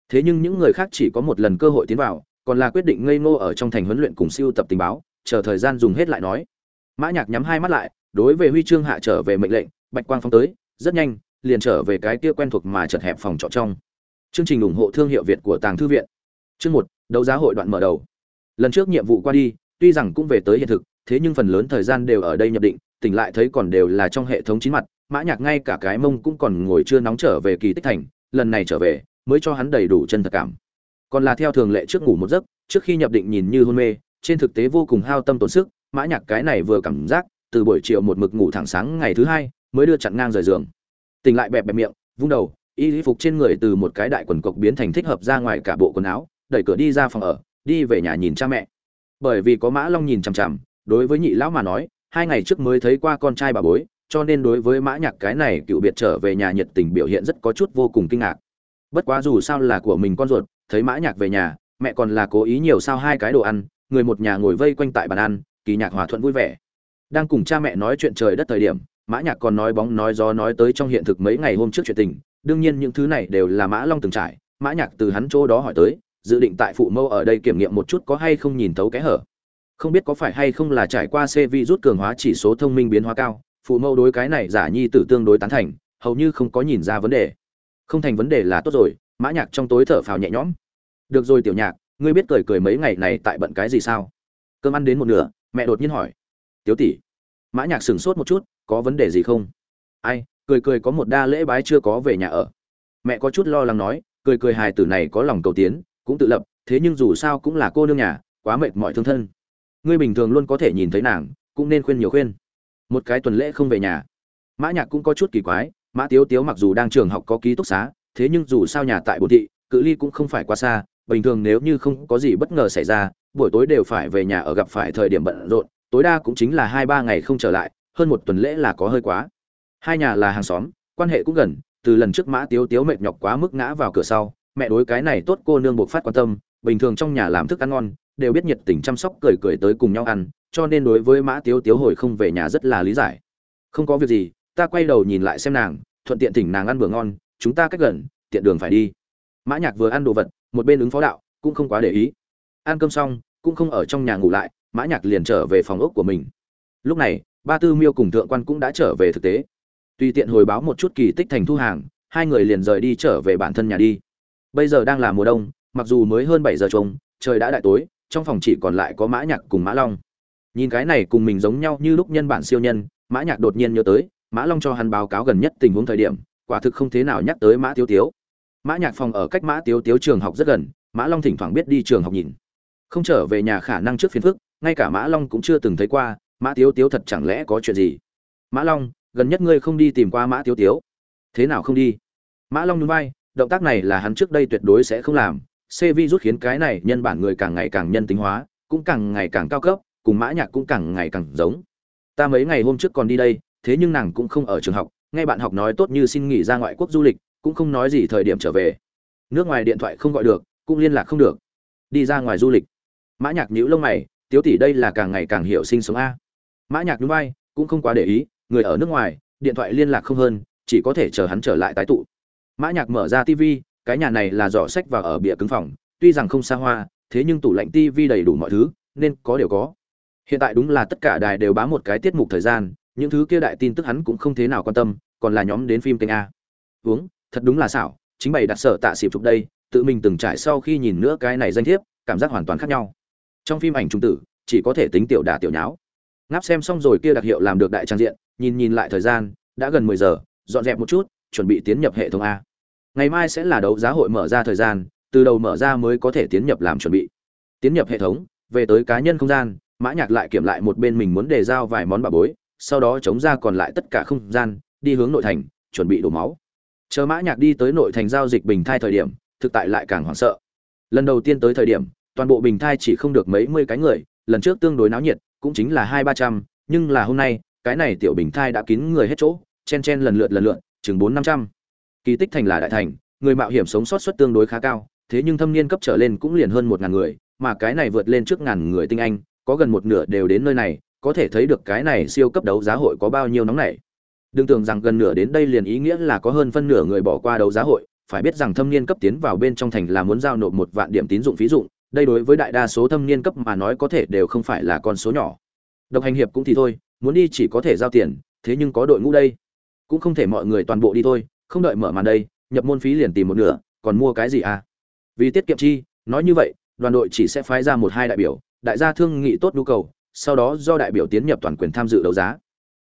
thế nhưng những người khác chỉ có một lần cơ hội tiến vào, còn là quyết định ngây ngô ở trong thành huấn luyện cùng siêu tập tình báo, chờ thời gian dùng hết lại nói. Mã nhạc nhắm hai mắt lại, đối về huy chương hạ trở về mệnh lệnh, bạch quang phóng tới, rất nhanh, liền trở về cái kia quen thuộc mà chật hẹp phòng trọ trong. Chương trình ủng hộ thương hiệu việt của tàng thư viện. Chương một, đấu giá hội đoạn mở đầu. Lần trước nhiệm vụ qua đi, tuy rằng cũng về tới hiện thực, thế nhưng phần lớn thời gian đều ở đây nhập định, tỉnh lại thấy còn đều là trong hệ thống chín mặt, mã nhạc ngay cả cái mông cũng còn ngồi chưa nóng trở về kỳ tích thành, lần này trở về mới cho hắn đầy đủ chân thật cảm. Còn là theo thường lệ trước ngủ một giấc, trước khi nhập định nhìn như hôn mê, trên thực tế vô cùng hao tâm tổn sức, mã nhạc cái này vừa cảm giác, từ buổi chiều một mực ngủ thẳng sáng ngày thứ hai, mới đưa chặn ngang rời giường. Tỉnh lại bẹp bẹp miệng, vung đầu, y phục trên người từ một cái đại quần cộc biến thành thích hợp ra ngoài cả bộ quần áo, đẩy cửa đi ra phòng ở, đi về nhà nhìn cha mẹ. Bởi vì có mã long nhìn chằm chằm, đối với nhị lão mà nói, hai ngày trước mới thấy qua con trai bà bối, cho nên đối với mã nhạc cái này cựu biệt trở về nhà nhiệt tình biểu hiện rất có chút vô cùng kinh ngạc bất quá dù sao là của mình con ruột, thấy mã nhạc về nhà, mẹ còn là cố ý nhiều sao hai cái đồ ăn, người một nhà ngồi vây quanh tại bàn ăn, kỳ nhạc hòa thuận vui vẻ. Đang cùng cha mẹ nói chuyện trời đất thời điểm, mã nhạc còn nói bóng nói gió nói tới trong hiện thực mấy ngày hôm trước chuyện tình, đương nhiên những thứ này đều là mã long từng trải, mã nhạc từ hắn chỗ đó hỏi tới, dự định tại phụ mâu ở đây kiểm nghiệm một chút có hay không nhìn thấu cái hở. Không biết có phải hay không là trải qua c vi rút cường hóa chỉ số thông minh biến hóa cao, phụ mâu đối cái này giả nhi tử tương đối tán thành, hầu như không có nhìn ra vấn đề không thành vấn đề là tốt rồi, mã nhạc trong tối thở phào nhẹ nhõm. Được rồi tiểu nhạc, ngươi biết cười cười mấy ngày này tại bận cái gì sao? Cơm ăn đến một nửa, mẹ đột nhiên hỏi. Tiếu tỷ, mã nhạc sừng sốt một chút, có vấn đề gì không? Ai, cười cười có một đa lễ bái chưa có về nhà ở. Mẹ có chút lo lắng nói, cười cười hài tử này có lòng cầu tiến, cũng tự lập, thế nhưng dù sao cũng là cô nương nhà, quá mệt mỏi thương thân. Ngươi bình thường luôn có thể nhìn thấy nàng, cũng nên khuyên nhiều khuyên. Một cái tuần lễ không về nhà. Mã nhạc cũng có chút kỳ quái mã tiếu tiếu mặc dù đang trường học có ký túc xá, thế nhưng dù sao nhà tại bồn thị, cự ly cũng không phải quá xa, bình thường nếu như không có gì bất ngờ xảy ra, buổi tối đều phải về nhà ở gặp phải thời điểm bận rộn, tối đa cũng chính là hai ba ngày không trở lại, hơn một tuần lễ là có hơi quá. Hai nhà là hàng xóm, quan hệ cũng gần, từ lần trước mã tiếu tiếu mệt nhọc quá mức ngã vào cửa sau, mẹ đối cái này tốt cô nương buộc phát quan tâm, bình thường trong nhà làm thức ăn ngon, đều biết nhiệt tình chăm sóc cười cười tới cùng nhau ăn, cho nên đối với mã tiếu tiếu hồi không về nhà rất là lý giải. Không có việc gì ta quay đầu nhìn lại xem nàng, thuận tiện thỉnh nàng ăn bữa ngon, chúng ta cách gần, tiện đường phải đi. Mã nhạc vừa ăn đồ vật, một bên ứng phó đạo, cũng không quá để ý. Ăn cơm xong, cũng không ở trong nhà ngủ lại, mã nhạc liền trở về phòng ốc của mình. Lúc này, ba tư miêu cùng thượng quan cũng đã trở về thực tế. Tùy tiện hồi báo một chút kỳ tích thành thu hàng, hai người liền rời đi trở về bản thân nhà đi. Bây giờ đang là mùa đông, mặc dù mới hơn bảy giờ trông, trời đã đại tối, trong phòng chỉ còn lại có mã nhạc cùng mã long. Nhìn cái này cùng mình giống nhau như lúc nhân bản siêu nhân, mã nhạc đột nhiên nhớ tới mã long cho hắn báo cáo gần nhất tình huống thời điểm, quả thực không thế nào nhắc tới mã tiếu tiếu. Mã nhạc phòng ở cách mã tiếu tiếu trường học rất gần, mã long thỉnh thoảng biết đi trường học nhìn. Không trở về nhà khả năng trước phiền phức, ngay cả mã long cũng chưa từng thấy qua, mã tiếu tiếu thật chẳng lẽ có chuyện gì? Mã long, gần nhất ngươi không đi tìm qua mã tiếu tiếu. Thế nào không đi? Mã long nhún vai, động tác này là hắn trước đây tuyệt đối sẽ không làm. C vi rút khiến cái này nhân bản người càng ngày càng nhân tính hóa, cũng càng ngày càng cao cấp, cùng mã nhạc cũng càng ngày càng giống. Ta mấy ngày hôm trước còn đi đây thế nhưng nàng cũng không ở trường học, nghe bạn học nói tốt như xin nghỉ ra ngoại quốc du lịch, cũng không nói gì thời điểm trở về. Nước ngoài điện thoại không gọi được, cũng liên lạc không được. Đi ra ngoài du lịch. Mã nhạc nhíu lông mày, tiếu tỷ đây là càng ngày càng hiểu sinh sống a. Mã nhạc nhún vai, cũng không quá để ý, người ở nước ngoài, điện thoại liên lạc không hơn, chỉ có thể chờ hắn trở lại tái tụ. Mã nhạc mở ra tivi cái nhà này là giỏ sách và ở bìa cứng phòng, tuy rằng không xa hoa, thế nhưng tủ lạnh tivi đầy đủ mọi thứ, nên có đều có. Hiện tại đúng là tất cả đài đều bám một cái tiết mục thời gian những thứ kia đại tin tức hắn cũng không thế nào quan tâm, còn là nhóm đến phim kênh a. Uống, thật đúng là xảo, chính bày đặt sở tạ xịp chụp đây, tự mình từng trải sau khi nhìn nữa cái này danh thiếp, cảm giác hoàn toàn khác nhau. Trong phim ảnh trung tử, chỉ có thể tính tiểu đà tiểu nháo. Ngáp xem xong rồi kia đặc hiệu làm được đại trang diện, nhìn nhìn lại thời gian, đã gần mười giờ, dọn dẹp một chút, chuẩn bị tiến nhập hệ thống a. Ngày mai sẽ là đấu giá hội mở ra thời gian, từ đầu mở ra mới có thể tiến nhập làm chuẩn bị. Tiến nhập hệ thống, về tới cá nhân không gian, mã nhạc lại kiểm lại một bên mình muốn đề giao vài món bà bối sau đó chống ra còn lại tất cả không gian, đi hướng nội thành, chuẩn bị đổ máu. Chờ mã nhạc đi tới nội thành giao dịch bình thai thời điểm, thực tại lại càng hoảng sợ. Lần đầu tiên tới thời điểm, toàn bộ bình thai chỉ không được mấy mươi cái người, lần trước tương đối náo nhiệt, cũng chính là hai ba trăm, nhưng là hôm nay, cái này tiểu bình thai đã kín người hết chỗ, chen chen lần lượt lần lượt, chừng bốn năm trăm. Kỳ tích thành là đại thành, người mạo hiểm sống sót suất tương đối khá cao, thế nhưng thâm niên cấp trở lên cũng liền hơn một ngàn người, mà cái này vượt lên trước ngàn người tinh anh, có gần một nửa đều đến nơi này có thể thấy được cái này siêu cấp đấu giá hội có bao nhiêu nóng nảy. Đừng tưởng rằng gần nửa đến đây liền ý nghĩa là có hơn phân nửa người bỏ qua đấu giá hội, phải biết rằng thâm niên cấp tiến vào bên trong thành là muốn giao nộp một vạn điểm tín dụng phí dụng, đây đối với đại đa số thâm niên cấp mà nói có thể đều không phải là con số nhỏ. Độc hành hiệp cũng thì thôi, muốn đi chỉ có thể giao tiền, thế nhưng có đội ngũ đây. Cũng không thể mọi người toàn bộ đi thôi, không đợi mở màn đây, nhập môn phí liền tìm một nửa, còn mua cái gì à? Vì tiết kiệm chi, nói như vậy, đoàn đội chỉ sẽ phái ra một hai đại biểu, đại gia thương nghị tốt nhu cầu sau đó do đại biểu tiến nhập toàn quyền tham dự đấu giá.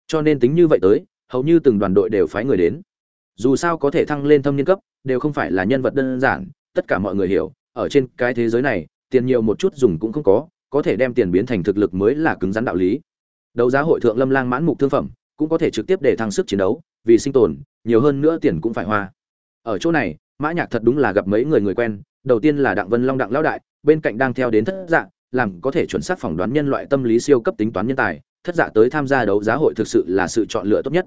Cho nên tính như vậy tới, hầu như từng đoàn đội đều phái người đến. Dù sao có thể thăng lên thâm niên cấp, đều không phải là nhân vật đơn giản, tất cả mọi người hiểu, ở trên cái thế giới này, tiền nhiều một chút dùng cũng không có có thể đem tiền biến thành thực lực mới là cứng rắn đạo lý. Đấu giá hội thượng lâm lang mãn mục thương phẩm, cũng có thể trực tiếp để thăng sức chiến đấu, vì sinh tồn, nhiều hơn nữa tiền cũng phải hoa. Ở chỗ này, mã nhạc thật đúng là gặp mấy người người quen, đầu tiên là đặng vân long đặng lão đại, bên cạnh đang theo đến thất dạng làm có thể chuẩn xác phỏng đoán nhân loại tâm lý siêu cấp tính toán nhân tài, thất dạ tới tham gia đấu giá hội thực sự là sự chọn lựa tốt nhất.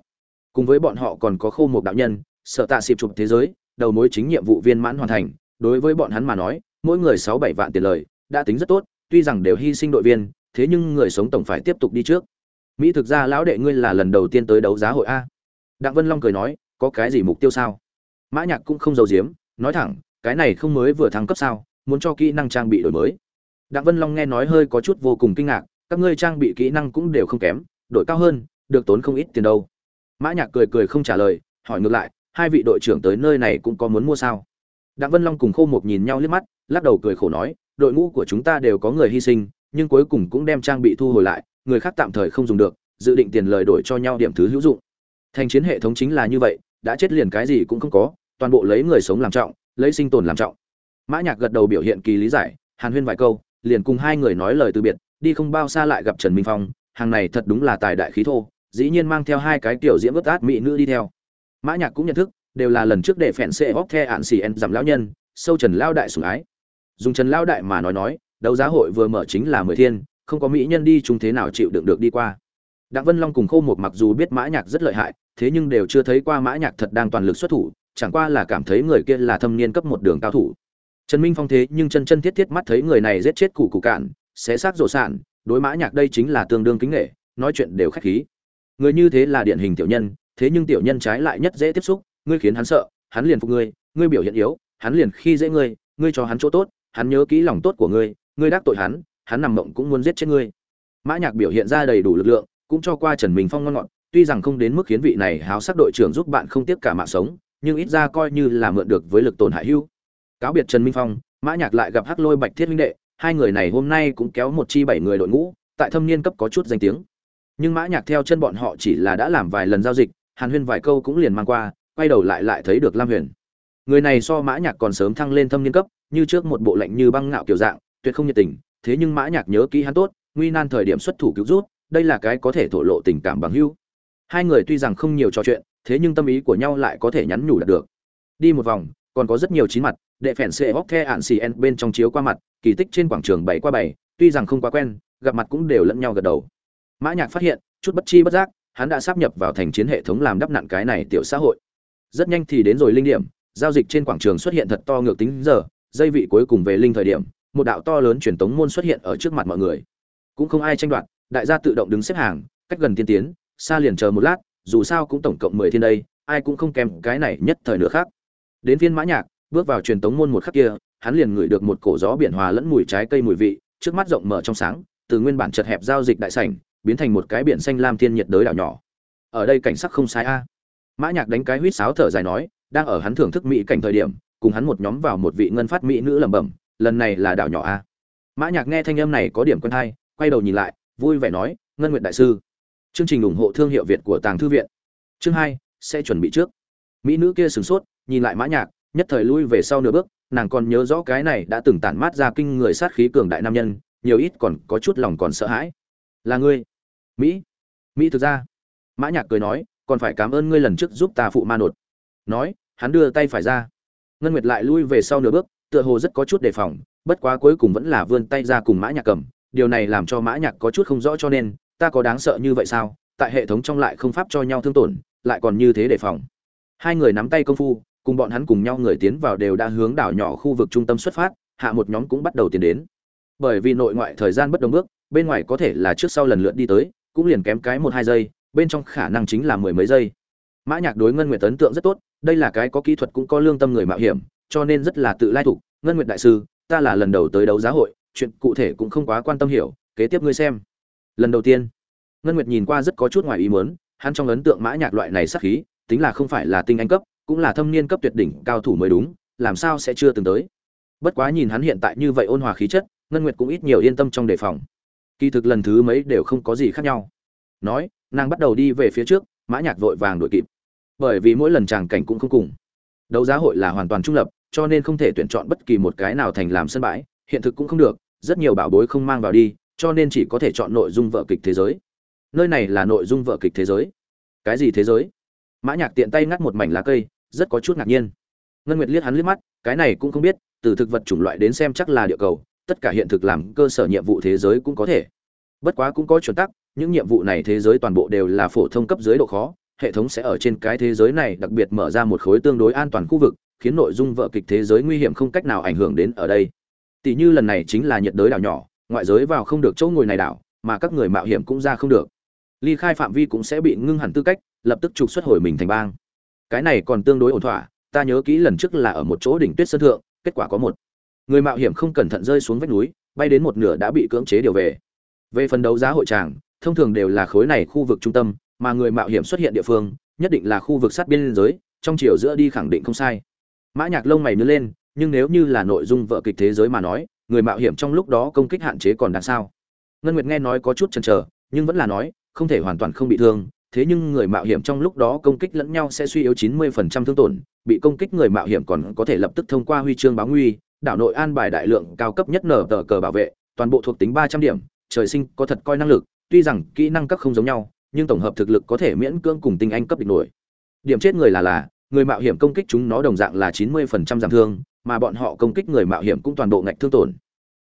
Cùng với bọn họ còn có khô một đạo nhân, sợ tạ xịp chụp thế giới, đầu mối chính nhiệm vụ viên mãn hoàn thành, đối với bọn hắn mà nói, mỗi người sáu bảy vạn tiền lời, đã tính rất tốt, tuy rằng đều hy sinh đội viên, thế nhưng người sống tổng phải tiếp tục đi trước. Mỹ thực ra lão đệ ngươi là lần đầu tiên tới đấu giá hội a. Đặng vân long cười nói, có cái gì mục tiêu sao? Mã nhạc cũng không giấu giếm, nói thẳng, cái này không mới vừa thăng cấp sao, muốn cho kỹ năng trang bị đổi mới đặng vân long nghe nói hơi có chút vô cùng kinh ngạc, các ngươi trang bị kỹ năng cũng đều không kém đổi cao hơn, được tốn không ít tiền đâu. Mã nhạc cười cười không trả lời, hỏi ngược lại, hai vị đội trưởng tới nơi này cũng có muốn mua sao? Đặng vân long cùng khô Mộc nhìn nhau liếc mắt, lắc đầu cười khổ nói, đội ngũ của chúng ta đều có người hy sinh, nhưng cuối cùng cũng đem trang bị thu hồi lại, người khác tạm thời không dùng được, dự định tiền lời đổi cho nhau điểm thứ hữu dụng. Thành chiến hệ thống chính là như vậy, đã chết liền cái gì cũng không có, toàn bộ lấy người sống làm trọng, lấy sinh tồn làm trọng. Mã nhạc gật đầu biểu hiện kỳ lý giải, hàn huyên vài câu liền cùng hai người nói lời từ biệt, đi không bao xa lại gặp trần minh phong, hàng này thật đúng là tài đại khí thô, dĩ nhiên mang theo hai cái tiểu diễm ướt át mỹ nữ đi theo. Mã nhạc cũng nhận thức, đều là lần trước để phèn xệ hốc the ạn xì en giảm lão nhân, sâu trần lao đại sủng ái. Dùng trần lao đại mà nói nói, đấu giá hội vừa mở chính là mười thiên, không có mỹ nhân đi chúng thế nào chịu đựng được đi qua. Đặng vân long cùng khô một mặc dù biết mã nhạc rất lợi hại, thế nhưng đều chưa thấy qua mã nhạc thật đang toàn lực xuất thủ, chẳng qua là cảm thấy người kia là thâm niên cấp một đường cao thủ trần minh phong thế nhưng chân chân thiết thiết mắt thấy người này giết chết cụ cụ cạn, xé xác rổ sản đối mã nhạc đây chính là tương đương kính nghệ, nói chuyện đều khách khí. Người như thế là điển hình tiểu nhân, thế nhưng tiểu nhân trái lại nhất dễ tiếp xúc, ngươi khiến hắn sợ, hắn liền phục ngươi ngươi biểu hiện yếu, hắn liền khi dễ ngươi ngươi cho hắn chỗ tốt, hắn nhớ kỹ lòng tốt của ngươi ngươi đắc tội hắn hắn nằm mộng cũng muốn giết chết ngươi. Mã nhạc biểu hiện ra đầy đủ lực lượng, cũng cho qua trần minh phong ngon ngọt, tuy rằng không đến mức khiến vị này háo sắc đội trưởng giúp bạn không tiếc cả mạng sống, nhưng ít ra coi như là mượn được với lực tổn hại hưu cáo biệt trần minh phong, mã nhạc lại gặp hắc lôi bạch thiết huynh đệ, hai người này hôm nay cũng kéo một chi bảy người đội ngũ, tại thâm niên cấp có chút danh tiếng. Nhưng mã nhạc theo chân bọn họ chỉ là đã làm vài lần giao dịch, hàn huyên vài câu cũng liền mang qua, quay đầu lại lại thấy được lam huyền. Người này so mã nhạc còn sớm thăng lên thâm niên cấp, như trước một bộ lạnh như băng ngạo kiểu dạng, tuyệt không nhiệt tình, thế nhưng mã nhạc nhớ kỹ hắn tốt, nguy nan thời điểm xuất thủ cứu rút, đây là cái có thể thổ lộ tình cảm bằng hữu. Hai người tuy rằng không nhiều trò chuyện, thế nhưng tâm ý của nhau lại có thể nhắn nhủ đạt được. Đi một vòng còn có rất nhiều chín mặt, đệ phèn xệ hóc the ạn xì en bên trong chiếu qua mặt, kỳ tích trên quảng trường bảy qua bảy, tuy rằng không quá quen, gặp mặt cũng đều lẫn nhau gật đầu. Mã nhạc phát hiện, chút bất chi bất giác, hắn đã sắp nhập vào thành chiến hệ thống làm đắp nặn cái này tiểu xã hội. Rất nhanh thì đến rồi linh điểm, giao dịch trên quảng trường xuất hiện thật to ngược tính giờ dây vị cuối cùng về linh thời điểm, một đạo to lớn truyền tống môn xuất hiện ở trước mặt mọi người. Cũng không ai tranh đoạt, đại gia tự động đứng xếp hàng, cách gần tiên tiến, xa liền chờ một lát, dù sao cũng tổng cộng mười thiên đây, ai cũng không kèm cái này nhất thời nữa khác đến phiên mã nhạc, bước vào truyền tống môn một khắc kia, hắn liền ngửi được một cổ gió biển hòa lẫn mùi trái cây mùi vị, trước mắt rộng mở trong sáng, từ nguyên bản chật hẹp giao dịch đại sảnh, biến thành một cái biển xanh lam thiên nhiệt đới đảo nhỏ. Ở đây cảnh sắc không sai a. Mã nhạc đánh cái huýt sáo thở dài nói, đang ở hắn thưởng thức mỹ cảnh thời điểm, cùng hắn một nhóm vào một vị ngân phát mỹ nữ lẩm bẩm, lần này là đảo nhỏ a. Mã nhạc nghe thanh âm này có điểm quen hay, quay đầu nhìn lại, vui vẻ nói, ngân nguyệt đại sư, chương trình ủng hộ thương hiệu việt của tàng thư viện. Chương hai, sẽ chuẩn bị trước. Mỹ nữ kia sửng sốt nhìn lại mã nhạc, nhất thời lui về sau nửa bước, nàng còn nhớ rõ cái này đã từng tản mát ra kinh người sát khí cường đại nam nhân, nhiều ít còn có chút lòng còn sợ hãi. Là ngươi? Mỹ. Mỹ thực ra. Mã nhạc cười nói, còn phải cảm ơn ngươi lần trước giúp ta phụ ma nột. Nói, hắn đưa tay phải ra. Ngân nguyệt lại lui về sau nửa bước, tựa hồ rất có chút đề phòng, bất quá cuối cùng vẫn là vươn tay ra cùng mã nhạc cầm. Điều này làm cho mã nhạc có chút không rõ cho nên, ta có đáng sợ như vậy sao? Tại hệ thống trong lại không pháp cho nhau thương tổn, lại còn như thế đề phòng. Hai người nắm tay công phu cùng bọn hắn cùng nhau người tiến vào đều đã hướng đảo nhỏ khu vực trung tâm xuất phát, hạ một nhóm cũng bắt đầu tiến đến. Bởi vì nội ngoại thời gian bất đồng bước, bên ngoài có thể là trước sau lần lượt đi tới, cũng liền kém cái một hai giây, bên trong khả năng chính là mười mấy giây. Mã nhạc đối ngân nguyệt ấn tượng rất tốt, đây là cái có kỹ thuật cũng có lương tâm người mạo hiểm, cho nên rất là tự lai thủ ngân nguyệt đại sư, ta là lần đầu tới đấu giá hội, chuyện cụ thể cũng không quá quan tâm hiểu, kế tiếp ngươi xem. Lần đầu tiên, ngân nguyệt nhìn qua rất có chút ngoài ý muốn, hắn trong ấn tượng mã nhạc loại này sắc khí, tính là không phải là tinh anh cấp cũng là thâm niên cấp tuyệt đỉnh cao thủ mới đúng, làm sao sẽ chưa từng tới. Bất quá nhìn hắn hiện tại như vậy ôn hòa khí chất, ngân nguyệt cũng ít nhiều yên tâm trong đề phòng. Kỳ thực lần thứ mấy đều không có gì khác nhau. Nói, nàng bắt đầu đi về phía trước, mã nhạc vội vàng đuổi kịp. Bởi vì mỗi lần tràng cảnh cũng không cùng. Đấu giá hội là hoàn toàn trung lập, cho nên không thể tuyển chọn bất kỳ một cái nào thành làm sân bãi, hiện thực cũng không được, rất nhiều bảo bối không mang vào đi, cho nên chỉ có thể chọn nội dung vở kịch thế giới. Nơi này là nội dung vở kịch thế giới. Cái gì thế giới? Mã nhạc tiện tay ngắt một mảnh lá cây, rất có chút ngạc nhiên. Ngân nguyệt liếc hắn liếc mắt, cái này cũng không biết, từ thực vật chủng loại đến xem chắc là địa cầu, tất cả hiện thực làm cơ sở nhiệm vụ thế giới cũng có thể. Bất quá cũng có chuẩn tắc, những nhiệm vụ này thế giới toàn bộ đều là phổ thông cấp dưới độ khó, hệ thống sẽ ở trên cái thế giới này đặc biệt mở ra một khối tương đối an toàn khu vực, khiến nội dung vợ kịch thế giới nguy hiểm không cách nào ảnh hưởng đến ở đây. Tỷ như lần này chính là nhiệt đới đảo nhỏ, ngoại giới vào không được chỗ ngồi này đảo, mà các người mạo hiểm cũng ra không được. Ly khai phạm vi cũng sẽ bị ngưng hẳn tư cách lập tức trục xuất hồi mình thành bang. Cái này còn tương đối ổn thỏa, ta nhớ kỹ lần trước là ở một chỗ đỉnh tuyết sơn thượng, kết quả có một. Người mạo hiểm không cẩn thận rơi xuống vách núi, bay đến một nửa đã bị cưỡng chế điều về. Về phần đấu giá hội tràng, thông thường đều là khối này khu vực trung tâm, mà người mạo hiểm xuất hiện địa phương, nhất định là khu vực sát biên giới, trong chiều giữa đi khẳng định không sai. Mã nhạc lông mày nhớ lên, nhưng nếu như là nội dung vợ kịch thế giới mà nói, người mạo hiểm trong lúc đó công kích hạn chế còn đáng sao? Ngân nguyệt nghe nói có chút chần chờ, nhưng vẫn là nói, không thể hoàn toàn không bị thương thế nhưng người mạo hiểm trong lúc đó công kích lẫn nhau sẽ suy yếu 90% thương tổn, bị công kích người mạo hiểm còn có thể lập tức thông qua huy chương báo nguy, đảo nội an bài đại lượng cao cấp nhất nở tờ cờ bảo vệ, toàn bộ thuộc tính 300 điểm, trời sinh có thật coi năng lực, tuy rằng kỹ năng các không giống nhau, nhưng tổng hợp thực lực có thể miễn cưỡng cùng tinh anh cấp địch nổi. Điểm chết người là là, người mạo hiểm công kích chúng nó đồng dạng là 90% giảm thương, mà bọn họ công kích người mạo hiểm cũng toàn bộ ngạch thương tổn.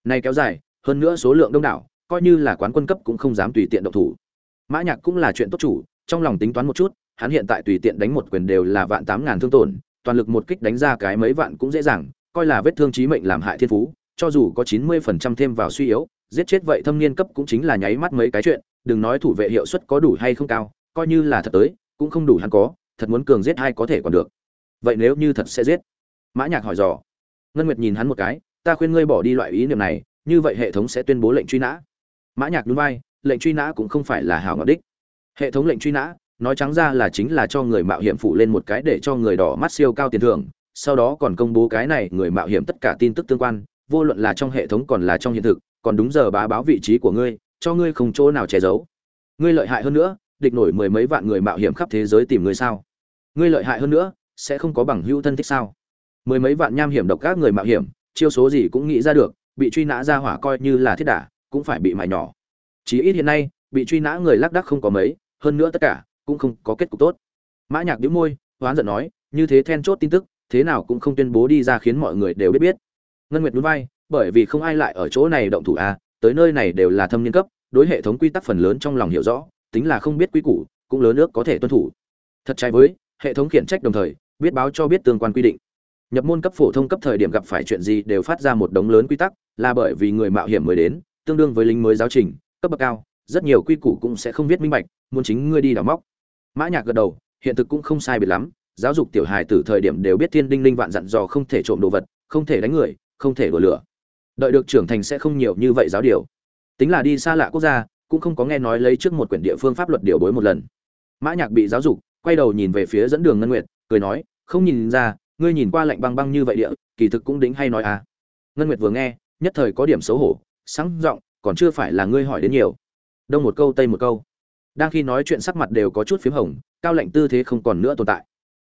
Này kéo dài, hơn nữa số lượng đông đảo, coi như là quán quân cấp cũng không dám tùy tiện động thủ. Mã nhạc cũng là chuyện tốt chủ trong lòng tính toán một chút, hắn hiện tại tùy tiện đánh một quyền đều là vạn tám ngàn thương tổn, toàn lực một kích đánh ra cái mấy vạn cũng dễ dàng, coi là vết thương chí mệnh làm hại thiên phú, cho dù có 90% thêm vào suy yếu, giết chết vậy thâm niên cấp cũng chính là nháy mắt mấy cái chuyện, đừng nói thủ vệ hiệu suất có đủ hay không cao, coi như là thật tới, cũng không đủ hắn có, thật muốn cường giết hay có thể còn được. Vậy nếu như thật sẽ giết? Mã nhạc hỏi dò. Ngân nguyệt nhìn hắn một cái, ta khuyên ngươi bỏ đi loại ý niệm này, như vậy hệ thống sẽ tuyên bố lệnh truy nã. Mã nhạc nhún vai, lệnh truy nã cũng không phải là hảo ngọc đích hệ thống lệnh truy nã, nói trắng ra là chính là cho người mạo hiểm phụ lên một cái để cho người đỏ mắt siêu cao tiền thưởng, sau đó còn công bố cái này người mạo hiểm tất cả tin tức tương quan, vô luận là trong hệ thống còn là trong hiện thực, còn đúng giờ bá báo vị trí của ngươi, cho ngươi không chỗ nào che giấu. Ngươi lợi hại hơn nữa, địch nổi mười mấy vạn người mạo hiểm khắp thế giới tìm ngươi sao? Ngươi lợi hại hơn nữa, sẽ không có bằng hữu thân thích sao? Mười mấy vạn nham hiểm độc các người mạo hiểm, chiêu số gì cũng nghĩ ra được, bị truy nã ra hỏa coi như là thiết đả, cũng phải bị mài nhỏ. Chí ít hiện nay, bị truy nã người lác đắc không có mấy hơn nữa tất cả cũng không có kết cục tốt. Mã nhạc nhíu môi, hoán giận nói, như thế then chốt tin tức, thế nào cũng không tuyên bố đi ra khiến mọi người đều biết biết. Ngân nguyệt nhún vai, bởi vì không ai lại ở chỗ này động thủ a tới nơi này đều là thâm niên cấp, đối hệ thống quy tắc phần lớn trong lòng hiểu rõ, tính là không biết quy củ, cũng lớn nước có thể tuân thủ. Thật trái với, hệ thống khiển trách đồng thời, biết báo cho biết tương quan quy định. Nhập môn cấp phổ thông cấp thời điểm gặp phải chuyện gì đều phát ra một đống lớn quy tắc, là bởi vì người mạo hiểm mới đến, tương đương với lính mới giáo trình, cấp bậc cao, rất nhiều quy củ cũng sẽ không viết minh bạch muốn chính ngươi đi đào móc. Mã nhạc gật đầu, hiện thực cũng không sai biệt lắm, giáo dục tiểu hài từ thời điểm đều biết thiên đinh linh vạn dặn dò không thể trộm đồ vật, không thể đánh người, không thể đổ lửa. Đợi được trưởng thành sẽ không nhiều như vậy giáo điều. Tính là đi xa lạ quốc gia, cũng không có nghe nói lấy trước một quyển địa phương pháp luật điều bối một lần. Mã nhạc bị giáo dục, quay đầu nhìn về phía dẫn đường ngân nguyệt, cười nói, không nhìn ra, ngươi nhìn qua lạnh băng băng như vậy địa, kỳ thực cũng đính hay nói à. Ngân nguyệt vừa nghe, nhất thời có điểm xấu hổ, sáng giọng, còn chưa phải là ngươi hỏi đến nhiều. Đông một câu, tây một câu đang khi nói chuyện sắc mặt đều có chút phím hồng, cao lạnh tư thế không còn nữa tồn tại.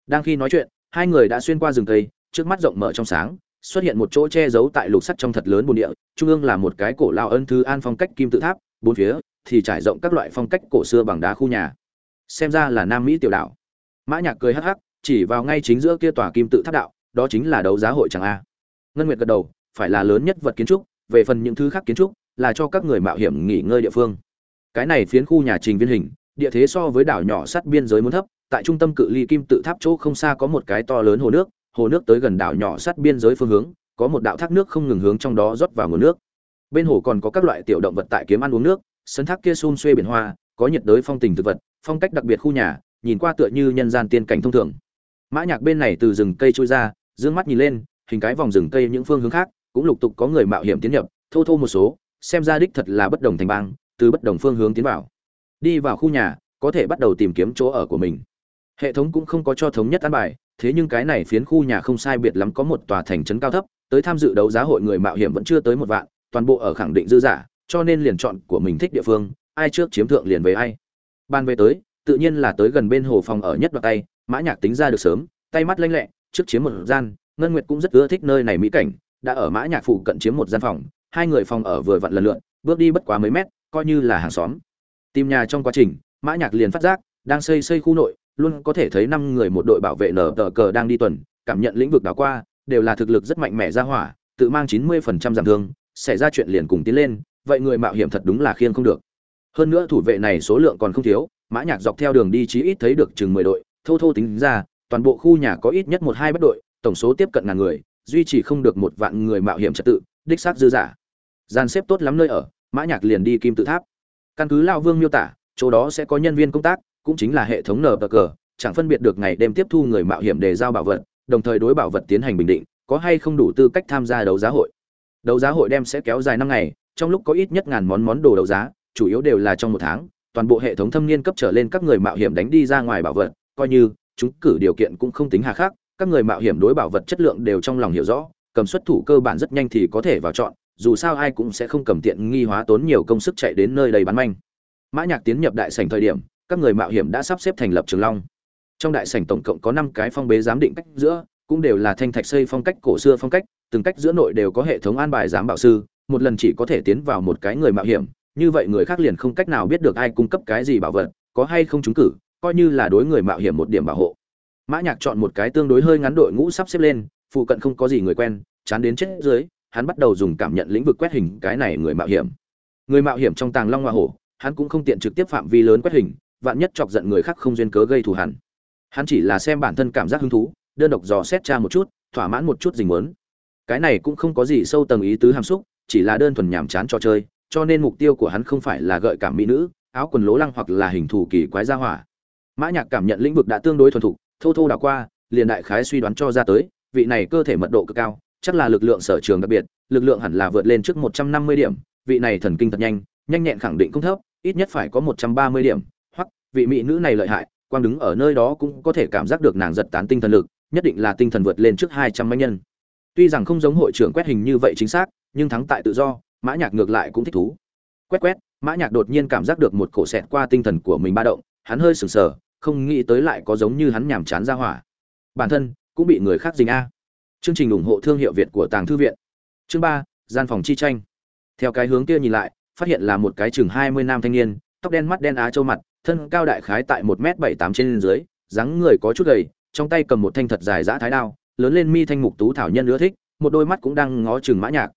Đang khi nói chuyện, hai người đã xuyên qua rừng cây, trước mắt rộng mở trong sáng, xuất hiện một chỗ che giấu tại lục sắt trong thật lớn bồn địa, trung ương là một cái cổ lao ân thư an phong cách kim tự tháp, bốn phía thì trải rộng các loại phong cách cổ xưa bằng đá khu nhà. Xem ra là nam mỹ tiểu đạo. mã nhạc cười hắc hắc, chỉ vào ngay chính giữa kia tòa kim tự tháp đạo, đó chính là đấu giá hội chẳng a. Ngân nguyệt gật đầu, phải là lớn nhất vật kiến trúc, về phần những thứ khác kiến trúc, là cho các người mạo hiểm nghỉ ngơi địa phương cái này phiến khu nhà trình viên hình, địa thế so với đảo nhỏ sát biên giới muốn thấp, tại trung tâm cự ly kim tự tháp chỗ không xa có một cái to lớn hồ nước hồ nước tới gần đảo nhỏ sát biên giới phương hướng, có một đạo thác nước không ngừng hướng trong đó rót vào nguồn nước. Bên hồ còn có các loại tiểu động vật tại kiếm ăn uống nước, sân thác kia xun xuê biển hoa, có nhiệt đới phong tình thực vật, phong cách đặc biệt khu nhà, nhìn qua tựa như nhân gian tiên cảnh thông thường. Mã nhạc bên này từ rừng cây trôi ra, dương mắt nhìn lên, hình cái vòng rừng cây những phương hướng khác, cũng lục tục có người mạo hiểm tiến nhập, thô thô một số, xem ra đích thật là bất đồng thành bang từ bất đồng phương hướng tiến vào. Đi vào khu nhà, có thể bắt đầu tìm kiếm chỗ ở của mình. Hệ thống cũng không có cho thống nhất an bài, thế nhưng cái này phiến khu nhà không sai biệt lắm có một tòa thành trấn cao thấp, tới tham dự đấu giá hội người mạo hiểm vẫn chưa tới một vạn, toàn bộ ở khẳng định dư giả, cho nên liền chọn của mình thích địa phương, ai trước chiếm thượng liền về ai. Ban về tới, tự nhiên là tới gần bên hồ phòng ở nhất đoạt tay, mã nhạc tính ra được sớm, tay mắt lanh lẹ, trước chiếm một gian, ngân nguyệt cũng rất ưa thích nơi này mỹ cảnh, đã ở mã nhạc phụ cận chiếm một gian phòng, hai người phòng ở vừa vặn lần lượt, bước đi bất quá mấy mét coi như là hàng xóm. Tìm nhà trong quá trình, mã nhạc liền phát giác, đang xây xây khu nội, luôn có thể thấy năm người một đội bảo vệ nở tờ cờ đang đi tuần, cảm nhận lĩnh vực đảo qua, đều là thực lực rất mạnh mẽ ra hỏa, tự mang chín mươi phần trăm giảm thương, xảy ra chuyện liền cùng tiến lên, vậy người mạo hiểm thật đúng là khiêng không được. Hơn nữa thủ vệ này số lượng còn không thiếu, mã nhạc dọc theo đường đi chí ít thấy được chừng mười đội, thô thô tính ra, toàn bộ khu nhà có ít nhất một hai bất đội, tổng số tiếp cận ngàn người, duy trì không được một vạn người mạo hiểm trật tự, đích xác dư giả gian xếp tốt lắm nơi ở mã nhạc liền đi kim tự tháp. Căn cứ lão vương miêu tả, chỗ đó sẽ có nhân viên công tác, cũng chính là hệ thống nờ cờ, chẳng phân biệt được ngày đêm tiếp thu người mạo hiểm để giao bảo vật, đồng thời đối bảo vật tiến hành bình định, có hay không đủ tư cách tham gia đấu giá hội. Đấu giá hội đem sẽ kéo dài năm ngày, trong lúc có ít nhất ngàn món món đồ đấu giá, chủ yếu đều là trong một tháng, toàn bộ hệ thống thâm niên cấp trở lên các người mạo hiểm đánh đi ra ngoài bảo vật, coi như, chúng cử điều kiện cũng không tính hà khắc, các người mạo hiểm đối bảo vật chất lượng đều trong lòng hiểu rõ, cầm xuất thủ cơ bản rất nhanh thì có thể vào chọn dù sao ai cũng sẽ không cầm tiện nghi hóa tốn nhiều công sức chạy đến nơi đầy bán manh. Mã nhạc tiến nhập đại sảnh thời điểm, các người mạo hiểm đã sắp xếp thành lập trường long. Trong đại sảnh tổng cộng có năm cái phong bế giám định cách giữa, cũng đều là thanh thạch xây phong cách, cổ xưa phong cách, từng cách giữa nội đều có hệ thống an bài giám bảo sư, một lần chỉ có thể tiến vào một cái người mạo hiểm, như vậy người khác liền không cách nào biết được ai cung cấp cái gì bảo vật, có hay không trúng cử, coi như là đối người mạo hiểm một điểm bảo hộ. Mã nhạc chọn một cái tương đối hơi ngắn đội ngũ sắp xếp lên, phụ cận không có gì người quen, chán đến chết dưới hắn bắt đầu dùng cảm nhận lĩnh vực quét hình cái này người mạo hiểm. Người mạo hiểm trong tàng long hoa hổ, hắn cũng không tiện trực tiếp phạm vi lớn quét hình, vạn nhất chọc giận người khác không duyên cớ gây thù hằn. Hắn chỉ là xem bản thân cảm giác hứng thú, đơn độc dò xét tra một chút, thỏa mãn một chút dình muốn. Cái này cũng không có gì sâu tầng ý tứ hàm xúc, chỉ là đơn thuần nhàm chán trò chơi, cho nên mục tiêu của hắn không phải là gợi cảm mỹ nữ, áo quần lố lăng hoặc là hình thù kỳ quái gia hỏa. Mã nhạc cảm nhận lĩnh vực đã tương đối thuần thục, thô thô đảo qua, liền đại khái suy đoán cho ra tới, vị này cơ thể mật độ cực cao chắc là lực lượng sở trường đặc biệt, lực lượng hẳn là vượt lên trước một trăm năm mươi điểm, vị này thần kinh thật nhanh nhanh nhẹn khẳng định không thấp, ít nhất phải có một trăm ba mươi điểm, hoặc, vị mỹ nữ này lợi hại, quang đứng ở nơi đó cũng có thể cảm giác được nàng giật tán tinh thần lực, nhất định là tinh thần vượt lên trước hai trăm mấy nhân. Tuy rằng không giống hội trưởng quét hình như vậy chính xác, nhưng thắng tại tự do, mã nhạc ngược lại cũng thích thú. Quét quét, mã nhạc đột nhiên cảm giác được một cổ xẹt qua tinh thần của mình ba động, hắn hơi sừng sờ, không nghĩ tới lại có giống như hắn nhảm chán ra hỏa. Bản thân cũng bị người khác dính a chương trình ủng hộ thương hiệu việt của tàng thư viện. Chương ba, gian phòng chi tranh. Theo cái hướng kia nhìn lại, phát hiện là một cái chừng hai mươi nam thanh niên, tóc đen mắt đen á châu mặt, thân cao đại khái tại một m bảy tám trên dưới, dáng người có chút gầy, trong tay cầm một thanh thật dài giã thái đao, lớn lên mi thanh mục tú thảo nhân ưa thích, một đôi mắt cũng đang ngó chừng mã nhạc.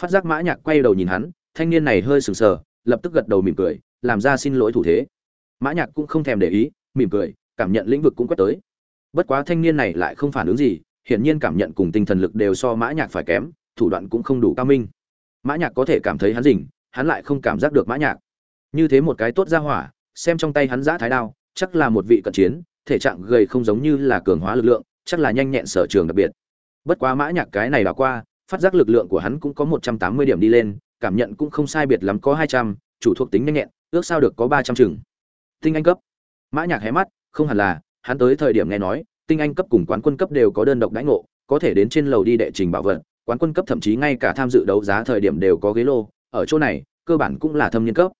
Phát giác mã nhạc quay đầu nhìn hắn, thanh niên này hơi sừng sờ, lập tức gật đầu mỉm cười, làm ra xin lỗi thủ thế. Mã nhạc cũng không thèm để ý, mỉm cười, cảm nhận lĩnh vực cũng quét tới. Bất quá thanh niên này lại không phản ứng gì hiển nhiên cảm nhận cùng tinh thần lực đều so mã nhạc phải kém, thủ đoạn cũng không đủ cao minh. Mã nhạc có thể cảm thấy hắn rình, hắn lại không cảm giác được mã nhạc. Như thế một cái tốt ra hỏa, xem trong tay hắn giã thái đao, chắc là một vị cận chiến, thể trạng gầy không giống như là cường hóa lực lượng, chắc là nhanh nhẹn sở trường đặc biệt. Bất quá mã nhạc cái này đã qua, phát giác lực lượng của hắn cũng có một trăm tám mươi điểm đi lên, cảm nhận cũng không sai biệt lắm có hai trăm, chủ thuộc tính nhanh nhẹn, ước sao được có ba trăm chừng. Tinh anh cấp. Mã nhạc hé mắt, không hẳn là, hắn tới thời điểm nghe nói tinh anh cấp cùng quán quân cấp đều có đơn độc đãi ngộ, có thể đến trên lầu đi đệ trình bảo vật, quán quân cấp thậm chí ngay cả tham dự đấu giá thời điểm đều có ghế lô, ở chỗ này, cơ bản cũng là thâm niên cấp.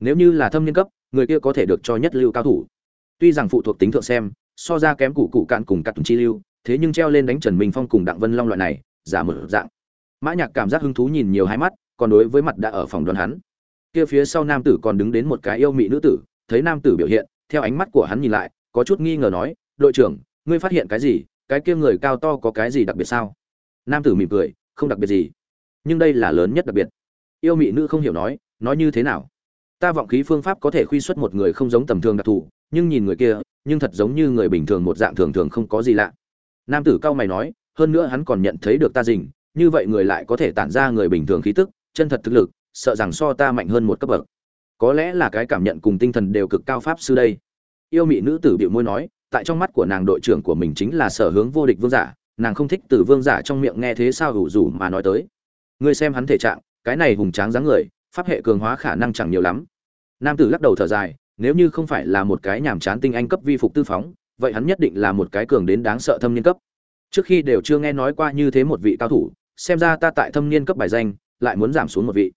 Nếu như là thâm niên cấp, người kia có thể được cho nhất lưu cao thủ. Tuy rằng phụ thuộc tính thượng xem, so ra kém cụ cụ cạn cùng cắt chi lưu, thế nhưng treo lên đánh trần minh phong cùng đặng vân long loại này, giả mở dạng. Mã nhạc cảm giác hứng thú nhìn nhiều hai mắt, còn đối với mặt đã ở phòng đoán hắn. Kia phía sau nam tử còn đứng đến một cái yêu mị nữ tử, thấy nam tử biểu hiện, theo ánh mắt của hắn nhìn lại, có chút nghi ngờ nói, đội trưởng ngươi phát hiện cái gì? Cái kia người cao to có cái gì đặc biệt sao? Nam tử mỉm cười, không đặc biệt gì, nhưng đây là lớn nhất đặc biệt. Yêu mị nữ không hiểu nói nói như thế nào? Ta vọng khí phương pháp có thể khuy xuất một người không giống tầm thường đặc thù, nhưng nhìn người kia, nhưng thật giống như người bình thường một dạng thường thường không có gì lạ. Nam tử cao mày nói, hơn nữa hắn còn nhận thấy được ta dình như vậy người lại có thể tản ra người bình thường khí tức, chân thật thực lực, sợ rằng so ta mạnh hơn một cấp bậc. Có lẽ là cái cảm nhận cùng tinh thần đều cực cao pháp sư đây. Yêu mị nữ tử biểu môi nói tại trong mắt của nàng đội trưởng của mình chính là sở hướng vô địch vương giả, nàng không thích từ vương giả trong miệng nghe thế sao hủ rủ mà nói tới. Ngươi xem hắn thể trạng, cái này hùng tráng dáng người, pháp hệ cường hóa khả năng chẳng nhiều lắm. Nam tử lắc đầu thở dài, nếu như không phải là một cái nhàm chán tinh anh cấp vi phục tư phóng, vậy hắn nhất định là một cái cường đến đáng sợ thâm niên cấp. Trước khi đều chưa nghe nói qua như thế một vị cao thủ, xem ra ta tại thâm niên cấp bài danh, lại muốn giảm xuống một vị.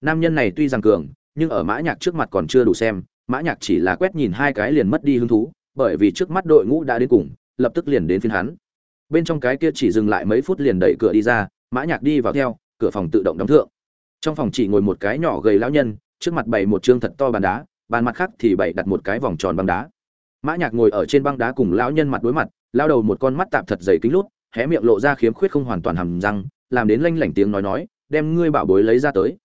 Nam nhân này tuy rằng cường, nhưng ở mã nhạc trước mặt còn chưa đủ xem, mã nhạc chỉ là quét nhìn hai cái liền mất đi hứng thú bởi vì trước mắt đội ngũ đã đến cùng, lập tức liền đến phiên hắn. Bên trong cái kia chỉ dừng lại mấy phút liền đẩy cửa đi ra, mã nhạc đi vào theo, cửa phòng tự động đóng thượng. Trong phòng chỉ ngồi một cái nhỏ gầy lão nhân, trước mặt bày một trương thật to bàn đá, bàn mặt khác thì bày đặt một cái vòng tròn băng đá. Mã nhạc ngồi ở trên băng đá cùng lão nhân mặt đối mặt, lao đầu một con mắt tạm thật dày kính lút, hé miệng lộ ra khiếm khuyết không hoàn toàn hầm răng, làm đến lanh lảnh tiếng nói nói, đem ngươi bảo bối lấy ra tới.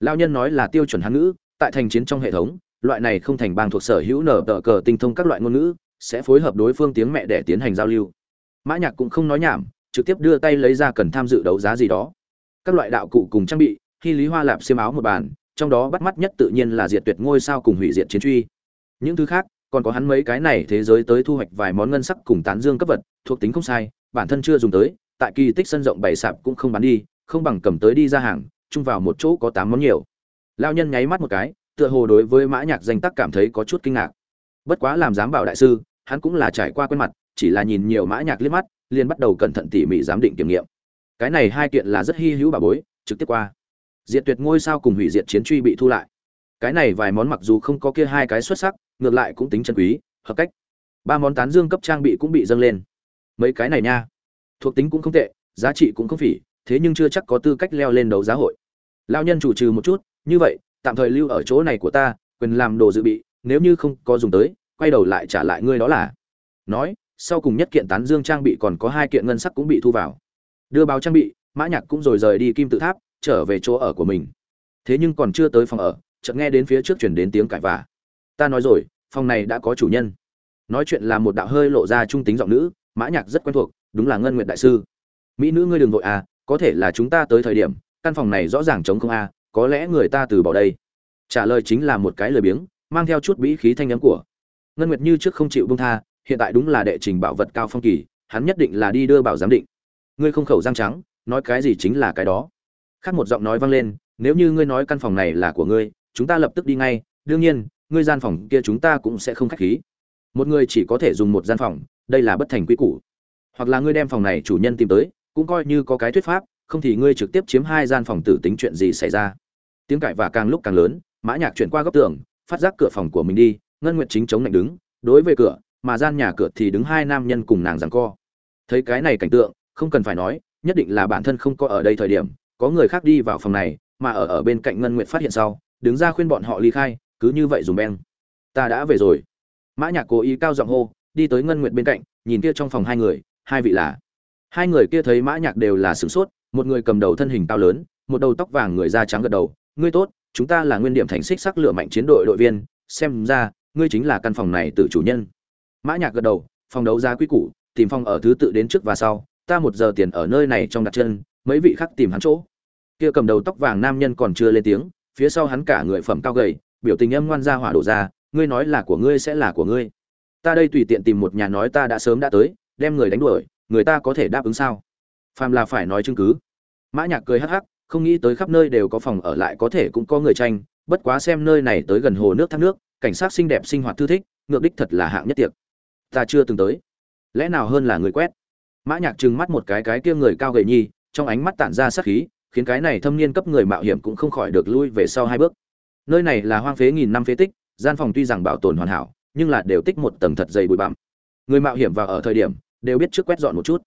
Lão nhân nói là tiêu chuẩn hán ngữ, tại thành chiến trong hệ thống loại này không thành bang thuộc sở hữu nở tờ cờ tinh thông các loại ngôn ngữ, sẽ phối hợp đối phương tiếng mẹ để tiến hành giao lưu. Mã nhạc cũng không nói nhảm, trực tiếp đưa tay lấy ra cần tham dự đấu giá gì đó. Các loại đạo cụ cùng trang bị, khi lý hoa lạp xiêm áo một bàn, trong đó bắt mắt nhất tự nhiên là diệt tuyệt ngôi sao cùng hủy diệt chiến truy. Những thứ khác, còn có hắn mấy cái này thế giới tới thu hoạch vài món ngân sắc cùng tán dương cấp vật, thuộc tính không sai, bản thân chưa dùng tới, tại kỳ tích sân rộng bày sạp cũng không bán đi, không bằng cầm tới đi ra hàng, chung vào một chỗ có tám món nhiều. Lao nhân nháy mắt một cái tựa hồ đối với mã nhạc danh tắc cảm thấy có chút kinh ngạc. Bất quá làm giám bảo đại sư, hắn cũng là trải qua quen mặt, chỉ là nhìn nhiều mã nhạc liếc mắt, liền bắt đầu cẩn thận tỉ mỉ giám định kiểm nghiệm. Cái này hai kiện là rất hi hữu bà bối, trực tiếp qua. Diệt tuyệt ngôi sao cùng hủy diệt chiến truy bị thu lại. Cái này vài món mặc dù không có kia hai cái xuất sắc, ngược lại cũng tính chân quý, hợp cách. Ba món tán dương cấp trang bị cũng bị dâng lên. Mấy cái này nha, thuộc tính cũng không tệ, giá trị cũng không phỉ, thế nhưng chưa chắc có tư cách leo lên đấu giá hội. Lao nhân chủ trừ một chút, như vậy tạm thời lưu ở chỗ này của ta quyền làm đồ dự bị nếu như không có dùng tới quay đầu lại trả lại ngươi đó là. Nói sau cùng nhất kiện tán dương trang bị còn có hai kiện ngân sắc cũng bị thu vào. Đưa báo trang bị mã nhạc cũng rồi rời đi kim tự tháp trở về chỗ ở của mình. Thế nhưng còn chưa tới phòng ở chợt nghe đến phía trước truyền đến tiếng cãi vã. ta nói rồi phòng này đã có chủ nhân. Nói chuyện là một đạo hơi lộ ra trung tính giọng nữ mã nhạc rất quen thuộc đúng là ngân nguyệt đại sư. Mỹ nữ ngươi đừng vội à có thể là chúng ta tới thời điểm căn phòng này rõ ràng trống không à, có lẽ người ta từ bỏ đây. Trả lời chính là một cái lời biếng, mang theo chút bĩ khí thanh nhắm của ngân nguyệt như trước không chịu buông tha, hiện tại đúng là đệ trình bảo vật cao phong kỳ, hắn nhất định là đi đưa bảo giám định. Ngươi không khẩu răng trắng, nói cái gì chính là cái đó. Khác một giọng nói vang lên, nếu như ngươi nói căn phòng này là của ngươi, chúng ta lập tức đi ngay, đương nhiên, ngươi gian phòng kia chúng ta cũng sẽ không khách khí. Một người chỉ có thể dùng một gian phòng, đây là bất thành quy củ. Hoặc là ngươi đem phòng này chủ nhân tìm tới, cũng coi như có cái thuyết pháp không thì ngươi trực tiếp chiếm hai gian phòng tử tính chuyện gì xảy ra. Tiếng cãi và càng lúc càng lớn, mã nhạc chuyển qua góc tường, phát giác cửa phòng của mình đi, ngân nguyệt chính chống lạnh đứng, đối với cửa, mà gian nhà cửa thì đứng hai nam nhân cùng nàng giằng co. Thấy cái này cảnh tượng, không cần phải nói, nhất định là bản thân không có ở đây thời điểm, có người khác đi vào phòng này, mà ở ở bên cạnh ngân nguyệt phát hiện sau, đứng ra khuyên bọn họ ly khai, cứ như vậy dùng beng. Ta đã về rồi. Mã nhạc cố ý cao giọng hô, đi tới ngân nguyệt bên cạnh, nhìn kia trong phòng hai người, hai vị là. Hai người kia thấy mã nhạc đều là sửng sốt một người cầm đầu thân hình cao lớn, một đầu tóc vàng người da trắng gật đầu, ngươi tốt, chúng ta là nguyên điểm thành xích sắc lửa mạnh chiến đội đội viên, xem ra, ngươi chính là căn phòng này tự chủ nhân. Mã nhạc gật đầu, phòng đấu giá quý củ, tìm phòng ở thứ tự đến trước và sau, ta một giờ tiền ở nơi này trong đặt chân, mấy vị khác tìm hắn chỗ. Kia cầm đầu tóc vàng nam nhân còn chưa lên tiếng, phía sau hắn cả người phẩm cao gầy, biểu tình âm ngoan ra hỏa đổ ra, ngươi nói là của ngươi sẽ là của ngươi. Ta đây tùy tiện tìm một nhà nói ta đã sớm đã tới, đem người đánh đuổi, người ta có thể đáp ứng sao? Phàm là phải nói chứng cứ. Mã nhạc cười hắc hắc, không nghĩ tới khắp nơi đều có phòng ở lại có thể cũng có người tranh, bất quá xem nơi này tới gần hồ nước thác nước, cảnh sát xinh đẹp sinh hoạt thư thích, ngược đích thật là hạng nhất tiệc. Ta chưa từng tới. Lẽ nào hơn là người quét? Mã nhạc trừng mắt một cái cái kia người cao gầy nhi, trong ánh mắt tản ra sát khí, khiến cái này thâm niên cấp người mạo hiểm cũng không khỏi được lui về sau hai bước. Nơi này là hoang phế nghìn năm phế tích, gian phòng tuy rằng bảo tồn hoàn hảo, nhưng là đều tích một tầng thật dày bụi bặm. Người mạo hiểm vào ở thời điểm, đều biết trước quét dọn một chút.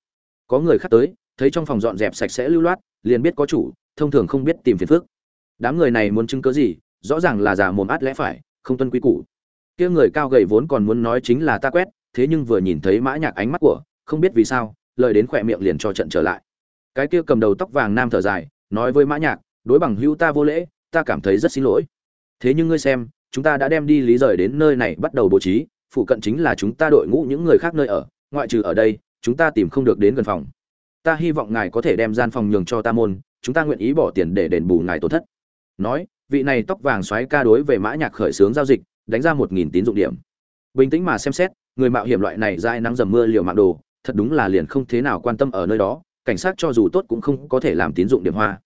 Có người khác tới thấy trong phòng dọn dẹp sạch sẽ lưu loát, liền biết có chủ, thông thường không biết tìm phiền phức. Đám người này muốn chứng cớ gì, rõ ràng là giả mồm át lẽ phải, không tuân quy củ. Kia người cao gầy vốn còn muốn nói chính là ta quét, thế nhưng vừa nhìn thấy mã nhạc ánh mắt của, không biết vì sao, lời đến khỏe miệng liền cho trận trở lại. Cái kia cầm đầu tóc vàng nam thở dài, nói với mã nhạc, đối bằng hữu ta vô lễ, ta cảm thấy rất xin lỗi. Thế nhưng ngươi xem, chúng ta đã đem đi lý rời đến nơi này bắt đầu bố trí, phụ cận chính là chúng ta đội ngũ những người khác nơi ở, ngoại trừ ở đây, chúng ta tìm không được đến gần phòng ta hy vọng ngài có thể đem gian phòng nhường cho ta môn, chúng ta nguyện ý bỏ tiền để đền bù ngài tổn thất. Nói, vị này tóc vàng xoáy ca đối về mã nhạc khởi sướng giao dịch, đánh ra một nghìn tín dụng điểm. Bình tĩnh mà xem xét, người mạo hiểm loại này dai nắng dầm mưa liều mạng đồ, thật đúng là liền không thế nào quan tâm ở nơi đó, cảnh sát cho dù tốt cũng không có thể làm tín dụng điểm hoa.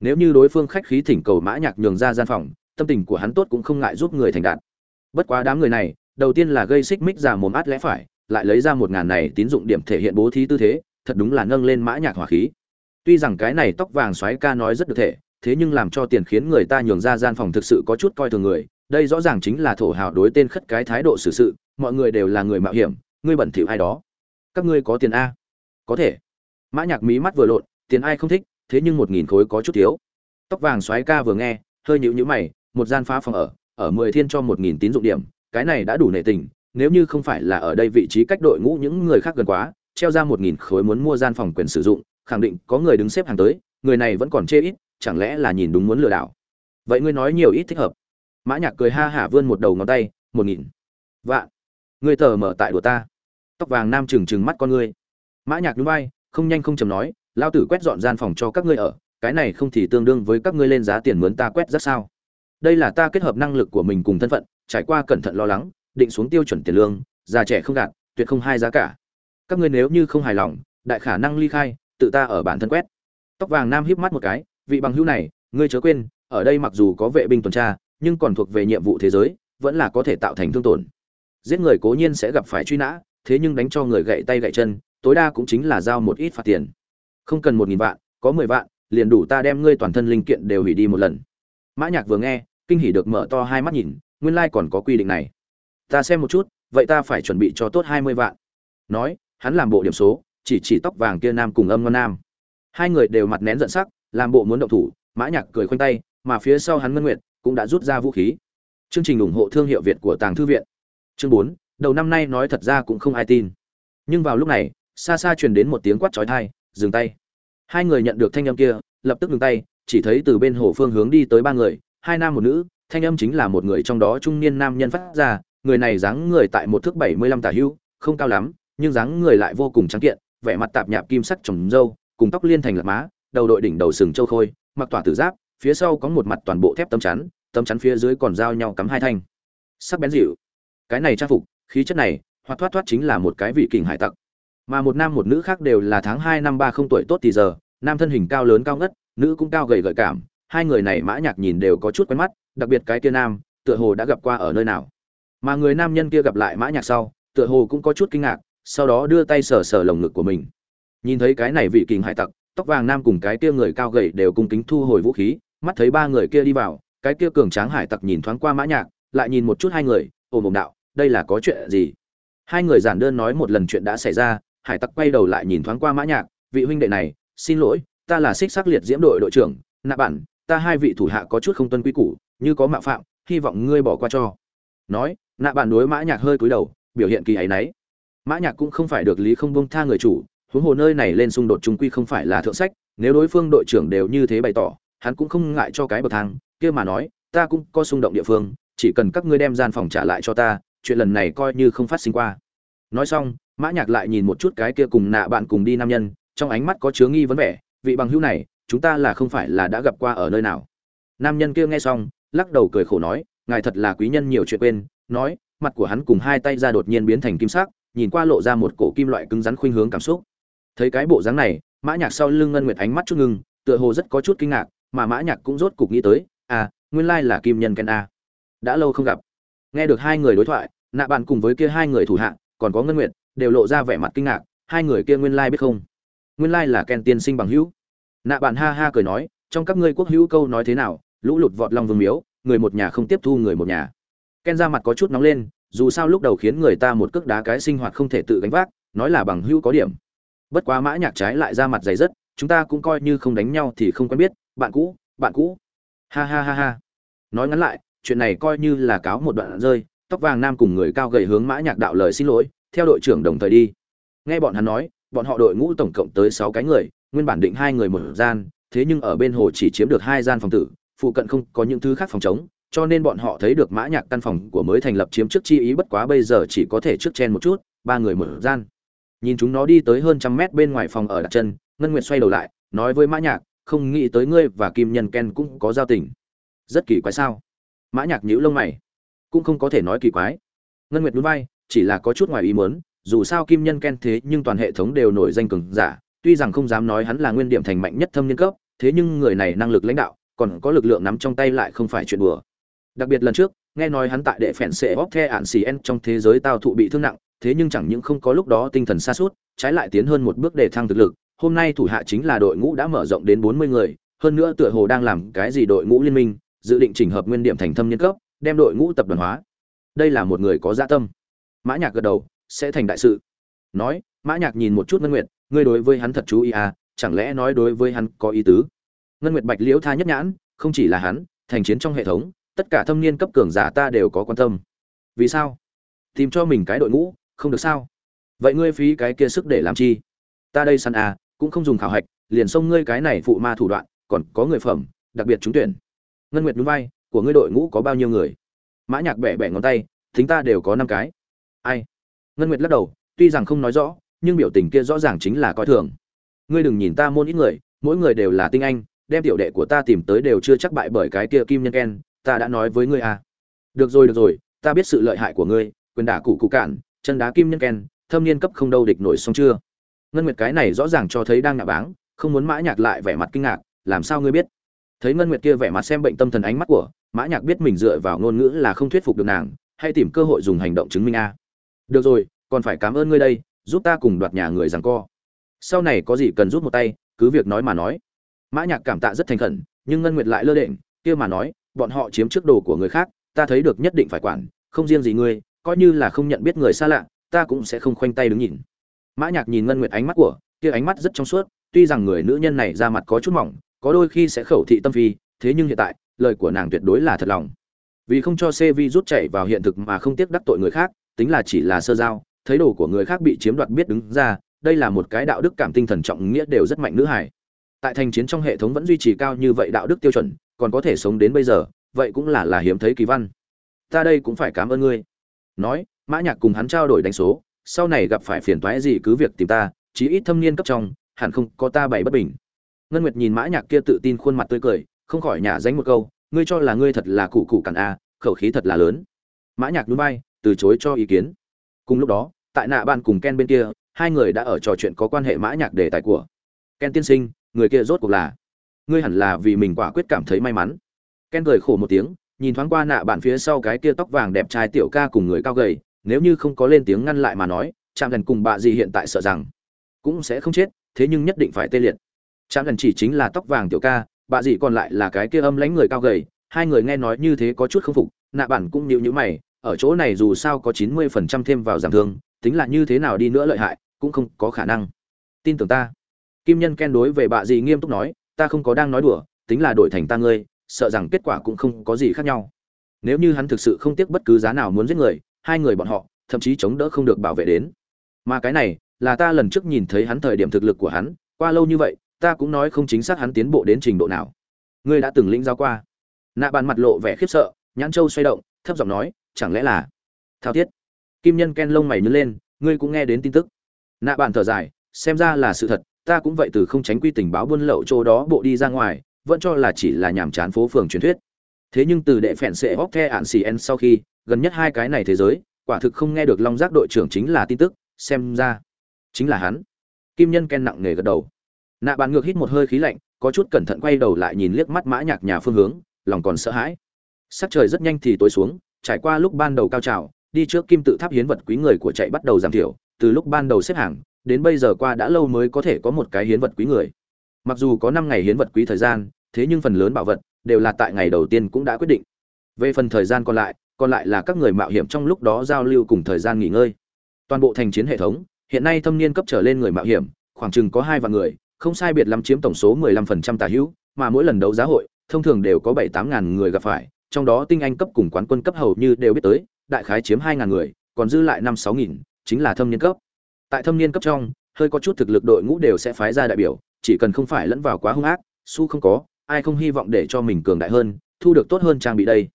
Nếu như đối phương khách khí thỉnh cầu mã nhạc nhường ra gian phòng, tâm tình của hắn tốt cũng không ngại giúp người thành đạt. Bất quá đám người này, đầu tiên là gây xích mích giả mồm át lẽ phải, lại lấy ra một ngàn này tín dụng điểm thể hiện bố thí tư thế thật đúng là nâng lên mã nhạc hỏa khí. Tuy rằng cái này tóc vàng xoáy ca nói rất được thể, thế nhưng làm cho tiền khiến người ta nhường ra gian phòng thực sự có chút coi thường người. Đây rõ ràng chính là thổ hào đối tên khất cái thái độ xử sự, mọi người đều là người mạo hiểm, ngươi bẩn thỉu ai đó. Các ngươi có tiền a? Có thể. Mã nhạc mí mắt vừa lộn, tiền ai không thích, thế nhưng một nghìn khối có chút thiếu. Tóc vàng xoáy ca vừa nghe, hơi nhíu nhíu mày, một gian phá phòng ở ở mười thiên cho một nghìn tín dụng điểm, cái này đã đủ nệ tình, nếu như không phải là ở đây vị trí cách đội ngũ những người khác gần quá treo ra một nghìn khối muốn mua gian phòng quyền sử dụng, khẳng định có người đứng xếp hàng tới, người này vẫn còn chê ít, chẳng lẽ là nhìn đúng muốn lừa đảo? Vậy ngươi nói nhiều ít thích hợp. Mã nhạc cười ha hả vươn một đầu ngón tay, một nghìn. Vạn. Ngươi tờ mở tại đùa ta. Tóc vàng nam trừng trừng mắt con ngươi. Mã nhạc nhún vai, không nhanh không chậm nói, lao tử quét dọn gian phòng cho các ngươi ở, cái này không thì tương đương với các ngươi lên giá tiền mướn ta quét rất sao? Đây là ta kết hợp năng lực của mình cùng thân phận, trải qua cẩn thận lo lắng, định xuống tiêu chuẩn tiền lương, già trẻ không gạt, tuyệt không hai giá cả các ngươi nếu như không hài lòng, đại khả năng ly khai, tự ta ở bản thân quét. Tóc vàng nam híp mắt một cái, vị bằng hữu này, ngươi chớ quên, ở đây mặc dù có vệ binh tuần tra, nhưng còn thuộc về nhiệm vụ thế giới, vẫn là có thể tạo thành thương tổn. Giết người cố nhiên sẽ gặp phải truy nã, thế nhưng đánh cho người gậy tay gậy chân, tối đa cũng chính là giao một ít phạt tiền. Không cần một nghìn vạn, có mười vạn, liền đủ ta đem ngươi toàn thân linh kiện đều hủy đi một lần. Mã nhạc vừa nghe, kinh hỉ được mở to hai mắt nhìn, nguyên lai còn có quy định này. Ta xem một chút, vậy ta phải chuẩn bị cho tốt hai mươi vạn. Nói hắn làm bộ điểm số chỉ chỉ tóc vàng kia nam cùng âm ngon nam. Hai người đều mặt nén giận sắc làm bộ muốn động thủ mã nhạc cười khoanh tay mà phía sau hắn ngân nguyệt cũng đã rút ra vũ khí. Chương trình ủng hộ thương hiệu việt của tàng thư viện. Chương bốn đầu năm nay nói thật ra cũng không ai tin. Nhưng vào lúc này xa xa truyền đến một tiếng quát chói tai dừng tay. Hai người nhận được thanh âm kia lập tức dừng tay chỉ thấy từ bên hồ phương hướng đi tới ba người hai nam một nữ thanh âm chính là một người trong đó trung niên nam nhân phát ra người này dáng người tại một thước bảy mươi lăm tả hưu, không cao lắm nhưng dáng người lại vô cùng trắng kiện, vẻ mặt tạp nhạp kim sắc trồng râu, cùng tóc liên thành lạc má, đầu đội đỉnh đầu sừng châu khôi, mặc tỏa tử giáp, phía sau có một mặt toàn bộ thép tấm chắn tấm chắn phía dưới còn giao nhau cắm hai thanh. Sắc bén dịu. Cái này trang phục, khí chất này hoặc thoát thoát chính là một cái vị kình hải tặc. Mà một nam một nữ khác đều là tháng hai năm ba không tuổi tốt thì giờ, nam thân hình cao lớn cao ngất, nữ cũng cao gầy gợi cảm, hai người này mã nhạc nhìn đều có chút quen mắt, đặc biệt cái kia nam, tựa hồ đã gặp qua ở nơi nào. Mà người nam nhân kia gặp lại mã nhạc sau, tựa hồ cũng có chút kinh ngạc sau đó đưa tay sờ sờ lồng ngực của mình. Nhìn thấy cái này vị kình hải tặc, tóc vàng nam cùng cái kia người cao gầy đều cung kính thu hồi vũ khí, mắt thấy ba người kia đi vào, cái kia cường tráng hải tặc nhìn thoáng qua mã nhạc, lại nhìn một chút hai người, ồ mồm đạo, đây là có chuyện gì? Hai người giản đơn nói một lần chuyện đã xảy ra, hải tặc quay đầu lại nhìn thoáng qua mã nhạc, vị huynh đệ này, xin lỗi, ta là xích sắc liệt diễm đội đội trưởng, nạ bản, ta hai vị thủ hạ có chút không tuân quy củ, như có mạo phạm, hy vọng ngươi bỏ qua cho. Nói, nạ bản đối mã nhạc hơi cúi đầu, biểu hiện kỳ ấy nấy mã nhạc cũng không phải được lý không buông tha người chủ, huống hồ nơi này lên xung đột trung quy không phải là thượng sách, nếu đối phương đội trưởng đều như thế bày tỏ, hắn cũng không ngại cho cái bậc thang, kia mà nói, ta cũng có xung động địa phương, chỉ cần các ngươi đem gian phòng trả lại cho ta, chuyện lần này coi như không phát sinh qua. Nói xong, mã nhạc lại nhìn một chút cái kia cùng nạ bạn cùng đi nam nhân, trong ánh mắt có chứa nghi vấn vẻ, vị bằng hữu này, chúng ta là không phải là đã gặp qua ở nơi nào. Nam nhân kia nghe xong, lắc đầu cười khổ nói, ngài thật là quý nhân nhiều chuyện quên, nói, mặt của hắn cùng hai tay ra đột nhiên biến thành kim sắc nhìn qua lộ ra một cổ kim loại cứng rắn khuynh hướng cảm xúc. Thấy cái bộ dáng này, mã nhạc sau lưng ngân nguyệt ánh mắt chút ngưng, tựa hồ rất có chút kinh ngạc, mà mã nhạc cũng rốt cục nghĩ tới à nguyên lai là kim nhân ken a. Đã lâu không gặp. Nghe được hai người đối thoại, nạ bạn cùng với kia hai người thủ hạ, còn có ngân nguyệt, đều lộ ra vẻ mặt kinh ngạc, hai người kia nguyên lai biết không? Nguyên lai là ken tiên sinh bằng hữu. Nạ bạn ha ha cười nói, trong các ngươi quốc hữu câu nói thế nào, lũ lụt vọt long vương miếu, người một nhà không tiếp thu người một nhà. Ken ra mặt có chút nóng lên dù sao lúc đầu khiến người ta một cước đá cái sinh hoạt không thể tự gánh vác, nói là bằng hữu có điểm. Bất quá mã nhạc trái lại ra mặt dày rất chúng ta cũng coi như không đánh nhau thì không quen biết, bạn cũ bạn cũ. Ha ha ha ha. Nói ngắn lại, chuyện này coi như là cáo một đoạn rơi, tóc vàng nam cùng người cao gầy hướng mã nhạc đạo lời xin lỗi, theo đội trưởng đồng thời đi. Nghe bọn hắn nói, bọn họ đội ngũ tổng cộng tới sáu cái người, nguyên bản định hai người một gian, thế nhưng ở bên hồ chỉ chiếm được hai gian phòng tử, phụ cận không có những thứ khác phòng chống cho nên bọn họ thấy được mã nhạc căn phòng của mới thành lập chiếm trước chi ý bất quá bây giờ chỉ có thể trước chen một chút, ba người mở gian. Nhìn chúng nó đi tới hơn trăm mét bên ngoài phòng ở đặt chân, ngân nguyệt xoay đầu lại, nói với mã nhạc, không nghĩ tới ngươi và kim nhân ken cũng có giao tình. Rất kỳ quái sao? Mã nhạc nhíu lông mày. Cũng không có thể nói kỳ quái. Ngân nguyệt núi vai, chỉ là có chút ngoài ý muốn, dù sao kim nhân ken thế nhưng toàn hệ thống đều nổi danh cường giả, tuy rằng không dám nói hắn là nguyên điểm thành mạnh nhất thâm niên cấp, thế nhưng người này năng lực lãnh đạo, còn có lực lượng nắm trong tay lại không phải chuyện đùa đặc biệt lần trước, nghe nói hắn tại đệ phèn sệ bóp the ạn xì en trong thế giới tao thụ bị thương nặng, thế nhưng chẳng những không có lúc đó tinh thần xa suốt trái lại tiến hơn một bước để thăng thực lực. Hôm nay thủ hạ chính là đội ngũ đã mở rộng đến bốn mươi người, hơn nữa tựa hồ đang làm cái gì đội ngũ liên minh, dự định chỉnh hợp nguyên điểm thành thâm nhân cấp, đem đội ngũ tập đoàn hóa. Đây là một người có dạ tâm. Mã nhạc gật đầu, sẽ thành đại sự. Nói, mã nhạc nhìn một chút ngân nguyệt, ngươi đối với hắn thật chú ý à chẳng lẽ nói đối với hắn có ý tứ? Ngân nguyệt bạch liễu tha nhất nhãn, không chỉ là hắn, thành chiến trong hệ thống tất cả thâm niên cấp cường giả ta đều có quan tâm. Vì sao? Tìm cho mình cái đội ngũ, không được sao? Vậy ngươi phí cái kia sức để làm chi? Ta đây săn à cũng không dùng khảo hạch, liền xông ngươi cái này phụ ma thủ đoạn, còn có người phẩm, đặc biệt trúng tuyển. Ngân nguyệt núi vai, của ngươi đội ngũ có bao nhiêu người? Mã nhạc bẻ bẻ ngón tay, thính ta đều có năm cái. Ai? Ngân nguyệt lắc đầu, tuy rằng không nói rõ, nhưng biểu tình kia rõ ràng chính là coi thường. Ngươi đừng nhìn ta môn ít người, mỗi người đều là tinh anh, đem tiểu đệ của ta tìm tới đều chưa chắc bại bởi cái kia kim nhân ken ta đã nói với ngươi à. Được rồi được rồi, ta biết sự lợi hại của ngươi, quyền đả cụ cụ cản chân đá kim nhân ken, thâm niên cấp không đâu địch nổi xong chưa? Ngân nguyệt cái này rõ ràng cho thấy đang ngạ báng, không muốn mã nhạc lại vẻ mặt kinh ngạc, làm sao ngươi biết? Thấy ngân nguyệt kia vẻ mặt xem bệnh tâm thần ánh mắt của, mã nhạc biết mình dựa vào ngôn ngữ là không thuyết phục được nàng, hay tìm cơ hội dùng hành động chứng minh a. Được rồi, còn phải cảm ơn ngươi đây, giúp ta cùng đoạt nhà người rằng co. Sau này có gì cần giúp một tay, cứ việc nói mà nói. Mã nhạc cảm tạ rất thành khẩn, nhưng ngân nguyệt lại lơ đễnh, kia mà nói bọn họ chiếm trước đồ của người khác, ta thấy được nhất định phải quản, không riêng gì ngươi, coi như là không nhận biết người xa lạ, ta cũng sẽ không khoanh tay đứng nhìn. Mã nhạc nhìn ngân nguyệt ánh mắt của, kia ánh mắt rất trong suốt, tuy rằng người nữ nhân này ra mặt có chút mỏng, có đôi khi sẽ khẩu thị tâm phi, thế nhưng hiện tại, lời của nàng tuyệt đối là thật lòng. Vì không cho c vi rút chảy vào hiện thực mà không tiếc đắc tội người khác, tính là chỉ là sơ giao, thấy đồ của người khác bị chiếm đoạt biết đứng ra, đây là một cái đạo đức cảm tinh thần trọng nghĩa đều rất mạnh nữ hải tại thành chiến trong hệ thống vẫn duy trì cao như vậy đạo đức tiêu chuẩn còn có thể sống đến bây giờ, vậy cũng là là hiếm thấy kỳ văn. Ta đây cũng phải cảm ơn ngươi. Nói, mã nhạc cùng hắn trao đổi đánh số, sau này gặp phải phiền toái gì cứ việc tìm ta, chí ít thâm niên cấp trong, hẳn không có ta bày bất bình. Ngân nguyệt nhìn mã nhạc kia tự tin khuôn mặt tươi cười, không khỏi nhả danh một câu, ngươi cho là ngươi thật là cụ cụ cản a à, khẩu khí thật là lớn. Mã nhạc nhún vai, từ chối cho ý kiến. Cùng lúc đó, tại nạ ban cùng ken bên kia, hai người đã ở trò chuyện có quan hệ mã nhạc đề tài của. Ken tiên sinh, người kia rốt cuộc là ngươi hẳn là vì mình quả quyết cảm thấy may mắn. Ken cười khổ một tiếng, nhìn thoáng qua nạ bạn phía sau cái kia tóc vàng đẹp trai tiểu ca cùng người cao gầy, nếu như không có lên tiếng ngăn lại mà nói chạm gần cùng bà gì hiện tại sợ rằng cũng sẽ không chết, thế nhưng nhất định phải tê liệt. Chạm gần chỉ chính là tóc vàng tiểu ca, bà gì còn lại là cái kia âm lãnh người cao gầy, hai người nghe nói như thế có chút không phục, nạ bản cũng nhịu nhữ mày, ở chỗ này dù sao có chín mươi phần trăm thêm vào giảm thương, tính là như thế nào đi nữa lợi hại, cũng không có khả năng. Tin tưởng ta. Kim nhân ken đối về bà gì nghiêm túc nói ta không có đang nói đùa, tính là đổi thành ta ngươi, sợ rằng kết quả cũng không có gì khác nhau. Nếu như hắn thực sự không tiếc bất cứ giá nào muốn giết người, hai người bọn họ, thậm chí chống đỡ không được bảo vệ đến. Mà cái này, là ta lần trước nhìn thấy hắn thời điểm thực lực của hắn, qua lâu như vậy, ta cũng nói không chính xác hắn tiến bộ đến trình độ nào. Ngươi đã từng lĩnh giáo qua. Nạ bàn mặt lộ vẻ khiếp sợ, nhãn châu xoay động, thấp giọng nói, chẳng lẽ là thao thiết? Kim nhân ken lông mày nhớ lên, ngươi cũng nghe đến tin tức. Nạ bàn thở dài, xem ra là sự thật ta cũng vậy từ không tránh quy tình báo buôn lậu chỗ đó bộ đi ra ngoài, vẫn cho là chỉ là nhàm chán phố phường truyền thuyết. Thế nhưng từ đệ phèn sệ hóc the ạn xì en sau khi, gần nhất hai cái này thế giới, quả thực không nghe được long giác đội trưởng chính là tin tức, xem ra chính là hắn. Kim nhân ken nặng nề gật đầu. Nạ bàn ngược hít một hơi khí lạnh, có chút cẩn thận quay đầu lại nhìn liếc mắt mã nhạc nhà phương hướng, lòng còn sợ hãi. Sắc trời rất nhanh thì tối xuống, trải qua lúc ban đầu cao trào, đi trước kim tự tháp hiến vật quý người của chạy bắt đầu giảm thiểu, từ lúc ban đầu xếp hàng đến bây giờ qua đã lâu mới có thể có một cái hiến vật quý người. Mặc dù có năm ngày hiến vật quý thời gian, thế nhưng phần lớn bảo vật đều là tại ngày đầu tiên cũng đã quyết định. Về phần thời gian còn lại còn lại là các người mạo hiểm trong lúc đó giao lưu cùng thời gian nghỉ ngơi. Toàn bộ thành chiến hệ thống, hiện nay thâm niên cấp trở lên người mạo hiểm, khoảng chừng có hai vạn người, không sai biệt lắm chiếm tổng số 15% tả hữu, mà mỗi lần đấu giá hội, thông thường đều có bảy tám ngàn người gặp phải, trong đó tinh anh cấp cùng quán quân cấp hầu như đều biết tới, đại khái chiếm hai ngàn người, còn dư lại năm sáu nghìn, chính là thâm niên cấp tại thâm niên cấp trong, hơi có chút thực lực đội ngũ đều sẽ phái ra đại biểu, chỉ cần không phải lẫn vào quá hung ác, su không có, ai không hy vọng để cho mình cường đại hơn, thu được tốt hơn trang bị đây.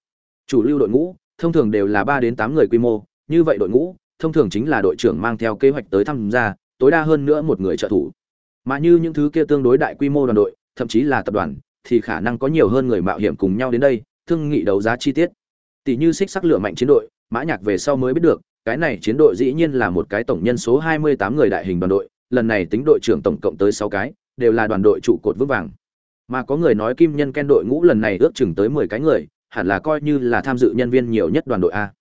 Chủ lưu đội ngũ, thông thường đều là ba đến tám người quy mô, như vậy đội ngũ, thông thường chính là đội trưởng mang theo kế hoạch tới tham gia, tối đa hơn nữa một người trợ thủ. Mà như những thứ kia tương đối đại quy mô đoàn đội, thậm chí là tập đoàn, thì khả năng có nhiều hơn người mạo hiểm cùng nhau đến đây, thương nghị đấu giá chi tiết. Tỷ như xích sắc lửa mạnh chiến đội, mã nhạc về sau mới biết được cái này chiến đội dĩ nhiên là một cái tổng nhân số 28 người đại hình đoàn đội, lần này tính đội trưởng tổng cộng tới 6 cái, đều là đoàn đội trụ cột vững vàng. Mà có người nói kim nhân ken đội ngũ lần này ước chừng tới 10 cái người, hẳn là coi như là tham dự nhân viên nhiều nhất đoàn đội a.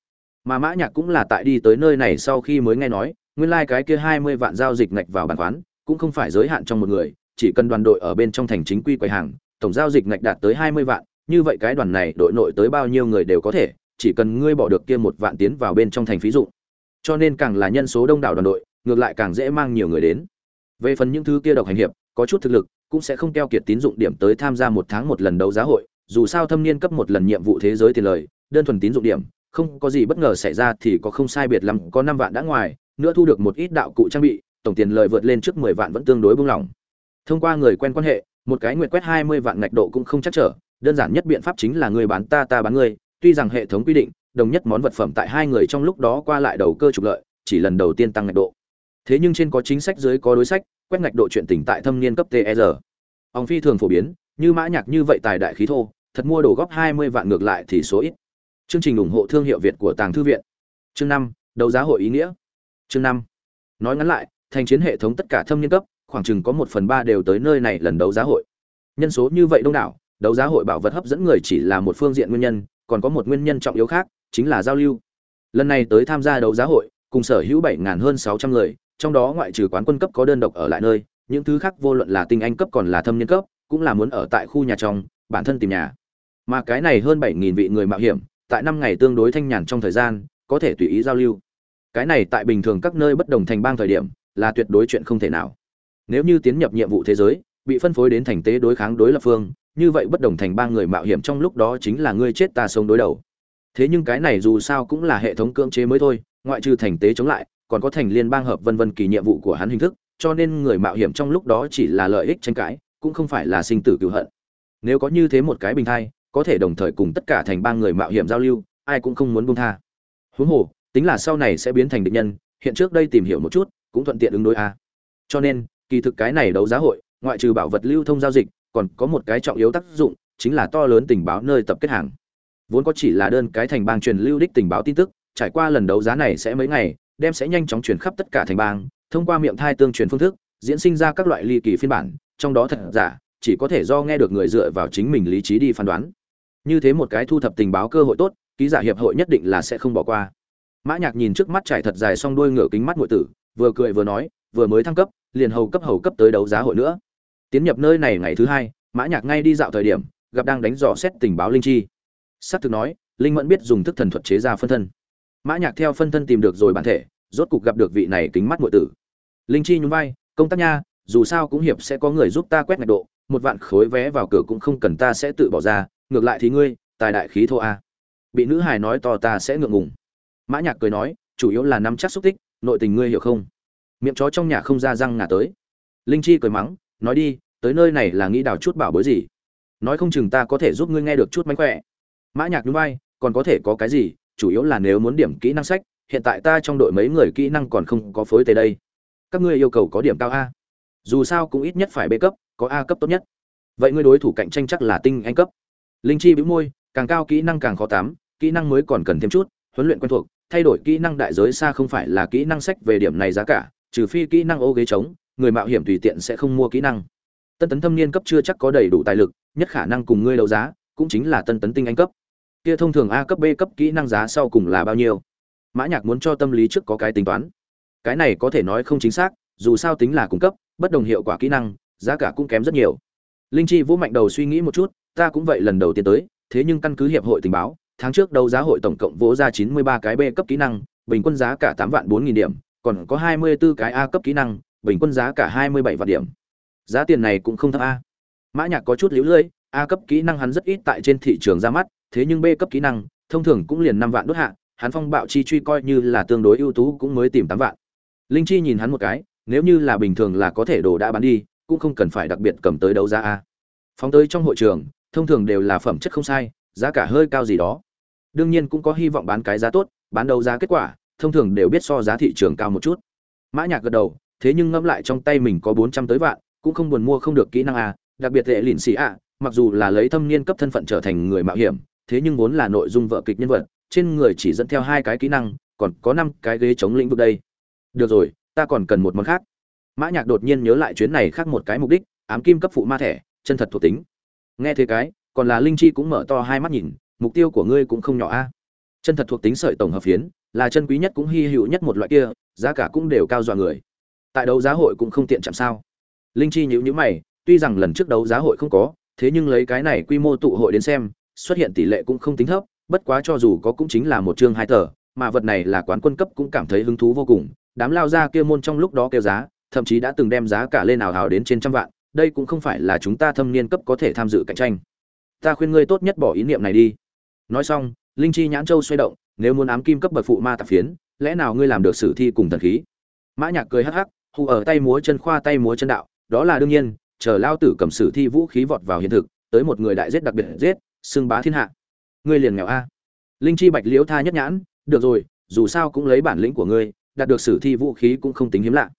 Mà mã nhạc cũng là tại đi tới nơi này sau khi mới nghe nói, nguyên lai like cái kia 20 vạn giao dịch ngạch vào bản khoán, cũng không phải giới hạn trong một người, chỉ cần đoàn đội ở bên trong thành chính quy quầy hàng, tổng giao dịch ngạch đạt tới 20 vạn, như vậy cái đoàn này đội nội tới bao nhiêu người đều có thể chỉ cần ngươi bỏ được kia một vạn tiến vào bên trong thành phí dụ cho nên càng là nhân số đông đảo đoàn đội, ngược lại càng dễ mang nhiều người đến. Về phần những thứ kia độc hành hiệp, có chút thực lực, cũng sẽ không keo kiệt tín dụng điểm tới tham gia một tháng một lần đấu giá hội, dù sao thâm niên cấp một lần nhiệm vụ thế giới tiền lời, đơn thuần tín dụng điểm, không có gì bất ngờ xảy ra thì có không sai biệt lắm, có năm vạn đã ngoài, nữa thu được một ít đạo cụ trang bị, tổng tiền lời vượt lên trước mười vạn vẫn tương đối buông lỏng thông qua người quen quan hệ, một cái nguyệt quét hai mươi vạn ngạch độ cũng không chắc trở, đơn giản nhất biện pháp chính là người bán ta ta bán người tuy rằng hệ thống quy định, đồng nhất món vật phẩm tại hai người trong lúc đó qua lại đầu cơ trục lợi, chỉ lần đầu tiên tăng ngạch độ. Thế nhưng trên có chính sách dưới có đối sách, quét ngạch độ chuyện tình tại thâm niên cấp tr ông phi thường phổ biến, như mã nhạc như vậy tài đại khí thô, thật mua đồ góp hai mươi vạn ngược lại thì số ít. Chương trình ủng hộ thương hiệu việt của tàng thư viện. Chương năm, đấu giá hội ý nghĩa. Chương năm. Nói ngắn lại, thành chiến hệ thống tất cả thâm niên cấp, khoảng chừng có một phần ba đều tới nơi này lần đấu giá hội. Nhân số như vậy đông đảo, đấu giá hội bảo vật hấp dẫn người chỉ là một phương diện nguyên nhân còn có một nguyên nhân trọng yếu khác, chính là giao lưu. Lần này tới tham gia đấu giá hội, cùng sở hữu bảy ngàn hơn sáu trăm người, trong đó ngoại trừ quán quân cấp có đơn độc ở lại nơi, những thứ khác vô luận là tinh anh cấp còn là thâm niên cấp, cũng là muốn ở tại khu nhà trong, bản thân tìm nhà. Mà cái này hơn bảy nghìn vị người mạo hiểm, tại năm ngày tương đối thanh nhàn trong thời gian, có thể tùy ý giao lưu. Cái này tại bình thường các nơi bất đồng thành bang thời điểm, là tuyệt đối chuyện không thể nào. Nếu như tiến nhập nhiệm vụ thế giới, bị phân phối đến thành tế đối kháng đối lập phương như vậy bất đồng thành ba người mạo hiểm trong lúc đó chính là ngươi chết ta sống đối đầu. Thế nhưng cái này dù sao cũng là hệ thống cưỡng chế mới thôi, ngoại trừ thành tế chống lại, còn có thành liên bang hợp vân vân kỳ nhiệm vụ của hắn hình thức, cho nên người mạo hiểm trong lúc đó chỉ là lợi ích tranh cãi, cũng không phải là sinh tử cựu hận. Nếu có như thế một cái bình thai, có thể đồng thời cùng tất cả thành ba người mạo hiểm giao lưu, ai cũng không muốn buông tha. Huống hồ, tính là sau này sẽ biến thành địch nhân, hiện trước đây tìm hiểu một chút, cũng thuận tiện ứng đối a. Cho nên, kỳ thực cái này đấu giá hội, ngoại trừ bảo vật lưu thông giao dịch còn có một cái trọng yếu tác dụng, chính là to lớn tình báo nơi tập kết hàng. Vốn có chỉ là đơn cái thành bang truyền lưu đích tình báo tin tức, trải qua lần đấu giá này sẽ mấy ngày, đem sẽ nhanh chóng truyền khắp tất cả thành bang, thông qua miệng thai tương truyền phương thức, diễn sinh ra các loại ly kỳ phiên bản, trong đó thật giả, chỉ có thể do nghe được người dựa vào chính mình lý trí đi phán đoán. Như thế một cái thu thập tình báo cơ hội tốt, ký giả hiệp hội nhất định là sẽ không bỏ qua. Mã nhạc nhìn trước mắt trải thật dài song đuôi ngựa kính mắt ngụy tử, vừa cười vừa nói, vừa mới thăng cấp, liền hầu cấp hầu cấp tới đấu giá hội nữa tiến nhập nơi này ngày thứ hai, mã nhạc ngay đi dạo thời điểm, gặp đang đánh dò xét tình báo linh chi. Sát thực nói, linh mẫn biết dùng thức thần thuật chế ra phân thân. Mã nhạc theo phân thân tìm được rồi bản thể, rốt cục gặp được vị này kính mắt muội tử. Linh chi nhún vai, công tác nha, dù sao cũng hiệp sẽ có người giúp ta quét ngạch độ, một vạn khối vé vào cửa cũng không cần ta sẽ tự bỏ ra, ngược lại thì ngươi, tài đại khí thô a. Bị nữ hài nói to ta sẽ ngượng ngùng. Mã nhạc cười nói, chủ yếu là nắm chắc xúc tích, nội tình ngươi hiểu không? Miệng chó trong nhà không ra răng ngả tới. Linh chi cười mắng nói đi, tới nơi này là nghĩ đào chút bảo bối gì? Nói không chừng ta có thể giúp ngươi nghe được chút mánh khỏe. Mã nhạc núi bay còn có thể có cái gì? Chủ yếu là nếu muốn điểm kỹ năng sách, hiện tại ta trong đội mấy người kỹ năng còn không có phối tới đây. Các ngươi yêu cầu có điểm cao a. Dù sao cũng ít nhất phải b cấp, có a cấp tốt nhất. Vậy ngươi đối thủ cạnh tranh chắc là tinh anh cấp. Linh chi bĩu môi, càng cao kỹ năng càng khó tám kỹ năng mới còn cần thêm chút, huấn luyện quen thuộc, thay đổi kỹ năng đại giới xa không phải là kỹ năng sách về điểm này giá cả, trừ phi kỹ năng ô ghế trống người mạo hiểm tùy tiện sẽ không mua kỹ năng. Tân tấn thâm niên cấp chưa chắc có đầy đủ tài lực, nhất khả năng cùng ngươi đấu giá, cũng chính là tân tấn tinh anh cấp. Kia thông thường a cấp b cấp kỹ năng giá sau cùng là bao nhiêu? Mã nhạc muốn cho tâm lý trước có cái tính toán. Cái này có thể nói không chính xác, dù sao tính là cung cấp, bất đồng hiệu quả kỹ năng, giá cả cũng kém rất nhiều. Linh chi vũ mạnh đầu suy nghĩ một chút, ta cũng vậy lần đầu tiên tới, thế nhưng căn cứ hiệp hội tình báo, tháng trước đấu giá hội tổng cộng vỗ ra chín mươi ba cái b cấp kỹ năng, bình quân giá cả tám vạn bốn nghìn điểm, còn có hai mươi 24 cái a cấp kỹ năng bình quân giá cả hai mươi bảy vạn điểm. Giá tiền này cũng không thấp a. Mã nhạc có chút liễu lưỡi a cấp kỹ năng hắn rất ít tại trên thị trường ra mắt, thế nhưng b cấp kỹ năng, thông thường cũng liền năm vạn đốt hạ, hắn phong bạo chi truy coi như là tương đối ưu tú cũng mới tìm tám vạn. Linh chi nhìn hắn một cái, nếu như là bình thường là có thể đồ đã bán đi, cũng không cần phải đặc biệt cầm tới đấu giá a. Phóng tới trong hội trường, thông thường đều là phẩm chất không sai, giá cả hơi cao gì đó. Đương nhiên cũng có hy vọng bán cái giá tốt, bán đấu giá kết quả, thông thường đều biết so giá thị trường cao một chút. Mã nhạc gật đầu thế nhưng ngẫm lại trong tay mình có bốn trăm tới vạn, cũng không buồn mua không được kỹ năng à đặc biệt lệ lìn xì ạ mặc dù là lấy thâm niên cấp thân phận trở thành người mạo hiểm, thế nhưng vốn là nội dung vợ kịch nhân vật, trên người chỉ dẫn theo hai cái kỹ năng, còn có năm cái ghế chống lĩnh vực đây. Được rồi, ta còn cần một món khác. Mã nhạc đột nhiên nhớ lại chuyến này khác một cái mục đích, ám kim cấp phụ ma thẻ, chân thật thuộc tính. Nghe thế cái, còn là linh chi cũng mở to hai mắt nhìn, mục tiêu của ngươi cũng không nhỏ a. Chân thật thuộc tính sợi tổng hợp phiến, là chân quý nhất cũng hy hữu nhất một loại kia, giá cả cũng đều cao dọa người tại đấu giá hội cũng không tiện chạm sao. Linh chi nhíu nhíu mày, tuy rằng lần trước đấu giá hội không có, thế nhưng lấy cái này quy mô tụ hội đến xem, xuất hiện tỷ lệ cũng không tính thấp, bất quá cho dù có cũng chính là một chương hai tờ, mà vật này là quán quân cấp cũng cảm thấy hứng thú vô cùng. Đám lao ra kia môn trong lúc đó kêu giá, thậm chí đã từng đem giá cả lên ảo hào đến trên trăm vạn, đây cũng không phải là chúng ta thâm niên cấp có thể tham dự cạnh tranh. Ta khuyên ngươi tốt nhất bỏ ý niệm này đi. Nói xong, linh chi nhãn châu xoay động, nếu muốn ám kim cấp bậc phụ ma tạp phiến, lẽ nào ngươi làm được sử thi cùng thần khí? Mã nhạc cười hắc hắc hù ở tay múa chân khoa tay múa chân đạo, đó là đương nhiên, chờ lao tử cầm sử thi vũ khí vọt vào hiện thực, tới một người đại giết đặc biệt giết, xưng bá thiên hạ. Ngươi liền nghèo a. Linh chi bạch liễu tha nhất nhãn, được rồi, dù sao cũng lấy bản lĩnh của ngươi, đạt được sử thi vũ khí cũng không tính hiếm lạ.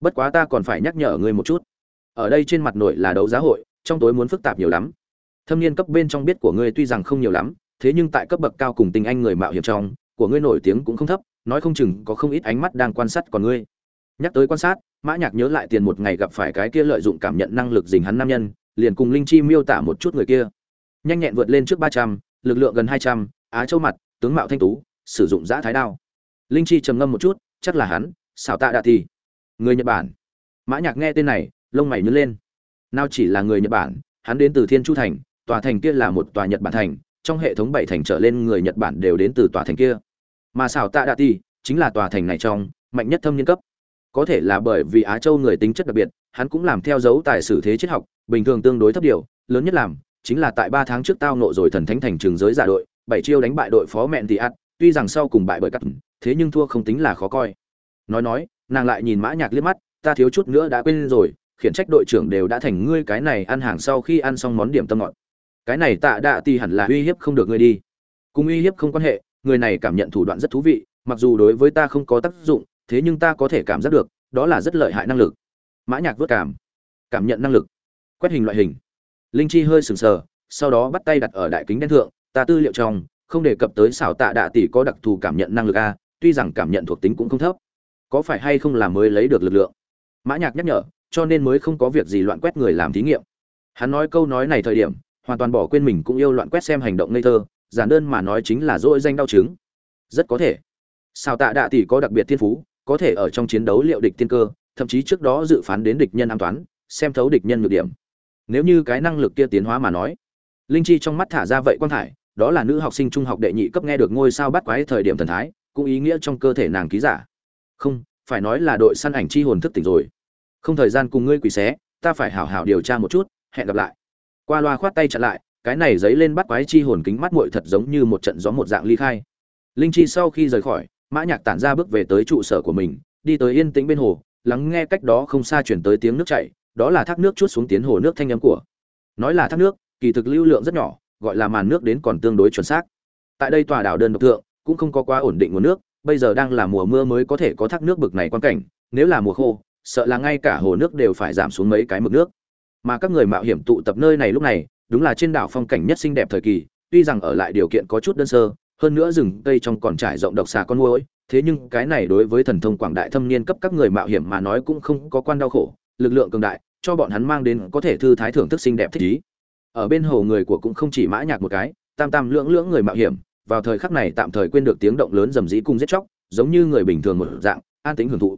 Bất quá ta còn phải nhắc nhở ngươi một chút. Ở đây trên mặt nội là đấu giá hội, trong tối muốn phức tạp nhiều lắm. Thâm niên cấp bên trong biết của ngươi tuy rằng không nhiều lắm, thế nhưng tại cấp bậc cao cùng tình anh người mạo hiểm trong, của ngươi nổi tiếng cũng không thấp, nói không chừng có không ít ánh mắt đang quan sát còn ngươi nhắc tới quan sát, mã nhạc nhớ lại tiền một ngày gặp phải cái kia lợi dụng cảm nhận năng lực dình hắn nam nhân, liền cùng linh chi miêu tả một chút người kia. Nhanh nhẹn vượt lên trước ba trăm, lực lượng gần hai trăm, á châu mặt, tướng mạo thanh tú, sử dụng giã thái đao. Linh chi trầm ngâm một chút, chắc là hắn, xảo tạ đạ thì. Người nhật bản. Mã nhạc nghe tên này, lông mày nhướng lên. Nào chỉ là người nhật bản, hắn đến từ thiên chu thành, tòa thành kia là một tòa nhật bản thành, trong hệ thống bảy thành trở lên người nhật bản đều đến từ tòa thành kia. Mà xảo tạ đạ thì chính là tòa thành này trong, mạnh nhất thâm niên cấp có thể là bởi vì á châu người tính chất đặc biệt, hắn cũng làm theo dấu tài sử thế triết học, bình thường tương đối thấp điều, lớn nhất làm, chính là tại ba tháng trước tao nộ rồi thần thánh thành trường giới giả đội, bảy chiêu đánh bại đội phó mẹn thì ắt tuy rằng sau cùng bại bởi cắt thế nhưng thua không tính là khó coi. Nói nói, nàng lại nhìn mã nhạc liếc mắt, ta thiếu chút nữa đã quên rồi, khiển trách đội trưởng đều đã thành ngươi cái này ăn hàng sau khi ăn xong món điểm tâm ngọt. Cái này tạ đạ ti hẳn là uy hiếp không được ngươi đi. Cùng uy hiếp không quan hệ, người này cảm nhận thủ đoạn rất thú vị, mặc dù đối với ta không có tác dụng thế nhưng ta có thể cảm giác được, đó là rất lợi hại năng lực. Mã nhạc vớt cảm cảm nhận năng lực, quét hình loại hình. Linh chi hơi sừng sờ, sau đó bắt tay đặt ở đại kính đen thượng, ta tư liệu trong, không đề cập tới xảo tạ đạ tỷ có đặc thù cảm nhận năng lực a, tuy rằng cảm nhận thuộc tính cũng không thấp. Có phải hay không là mới lấy được lực lượng? Mã nhạc nhắc nhở, cho nên mới không có việc gì loạn quét người làm thí nghiệm. Hắn nói câu nói này thời điểm, hoàn toàn bỏ quên mình cũng yêu loạn quét xem hành động ngây thơ, giản đơn mà nói chính là dỗi danh đau chứng. Rất có thể. Sao tạ đạ tỷ có đặc biệt thiên phú có thể ở trong chiến đấu liệu địch tiên cơ, thậm chí trước đó dự phán đến địch nhân an toán xem thấu địch nhân nhược điểm. Nếu như cái năng lực kia tiến hóa mà nói, linh chi trong mắt thả ra vậy quang thải, đó là nữ học sinh trung học đệ nhị cấp nghe được ngôi sao bắt quái thời điểm thần thái, cũng ý nghĩa trong cơ thể nàng ký giả. Không, phải nói là đội săn ảnh chi hồn thức tỉnh rồi. Không thời gian cùng ngươi quỷ xé, ta phải hảo hảo điều tra một chút, hẹn gặp lại. Qua loa khoát tay chặn lại, cái này giấy lên bắt quái chi hồn kính mắt muội thật giống như một trận gió một dạng ly khai. Linh chi sau khi rời khỏi mã nhạc tản ra bước về tới trụ sở của mình, đi tới yên tĩnh bên hồ, lắng nghe cách đó không xa chuyển tới tiếng nước chảy, đó là thác nước chút xuống tiến hồ nước thanh âm của. Nói là thác nước, kỳ thực lưu lượng rất nhỏ, gọi là màn nước đến còn tương đối chuẩn xác. Tại đây tòa đảo đơn độc thượng, cũng không có quá ổn định nguồn nước, bây giờ đang là mùa mưa mới có thể có thác nước bực này quan cảnh, nếu là mùa khô, sợ là ngay cả hồ nước đều phải giảm xuống mấy cái mực nước. Mà các người mạo hiểm tụ tập nơi này lúc này, đúng là trên đảo phong cảnh nhất xinh đẹp thời kỳ, tuy rằng ở lại điều kiện có chút đơn sơ hơn nữa rừng cây trong còn trải rộng độc xà con muỗi, thế nhưng cái này đối với thần thông quảng đại thâm niên cấp các người mạo hiểm mà nói cũng không có quan đau khổ, lực lượng cường đại, cho bọn hắn mang đến có thể thư thái thưởng thức xinh đẹp thích ý. Ở bên hồ người của cũng không chỉ mã nhạc một cái, tam tam lưỡng lưỡng người mạo hiểm, vào thời khắc này tạm thời quên được tiếng động lớn rầm rĩ cung giết chóc, giống như người bình thường một dạng, an tĩnh hưởng thụ.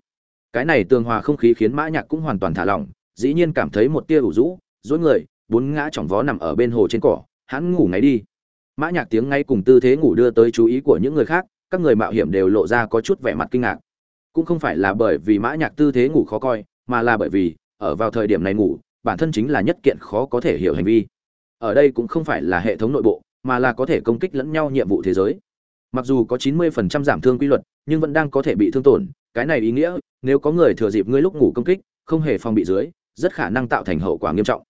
Cái này tường hòa không khí khiến mã nhạc cũng hoàn toàn thả lỏng, dĩ nhiên cảm thấy một tia ủ rũ duỗi người, bốn ngã chỏng vó nằm ở bên hồ trên cỏ, hắn ngủ ngáy đi mã nhạc tiếng ngay cùng tư thế ngủ đưa tới chú ý của những người khác, các người mạo hiểm đều lộ ra có chút vẻ mặt kinh ngạc. Cũng không phải là bởi vì mã nhạc tư thế ngủ khó coi, mà là bởi vì, ở vào thời điểm này ngủ, bản thân chính là nhất kiện khó có thể hiểu hành vi. Ở đây cũng không phải là hệ thống nội bộ, mà là có thể công kích lẫn nhau nhiệm vụ thế giới. Mặc dù có 90% giảm thương quy luật, nhưng vẫn đang có thể bị thương tổn. Cái này ý nghĩa, nếu có người thừa dịp ngươi lúc ngủ công kích, không hề phòng bị dưới, rất khả năng tạo thành hậu quả nghiêm trọng.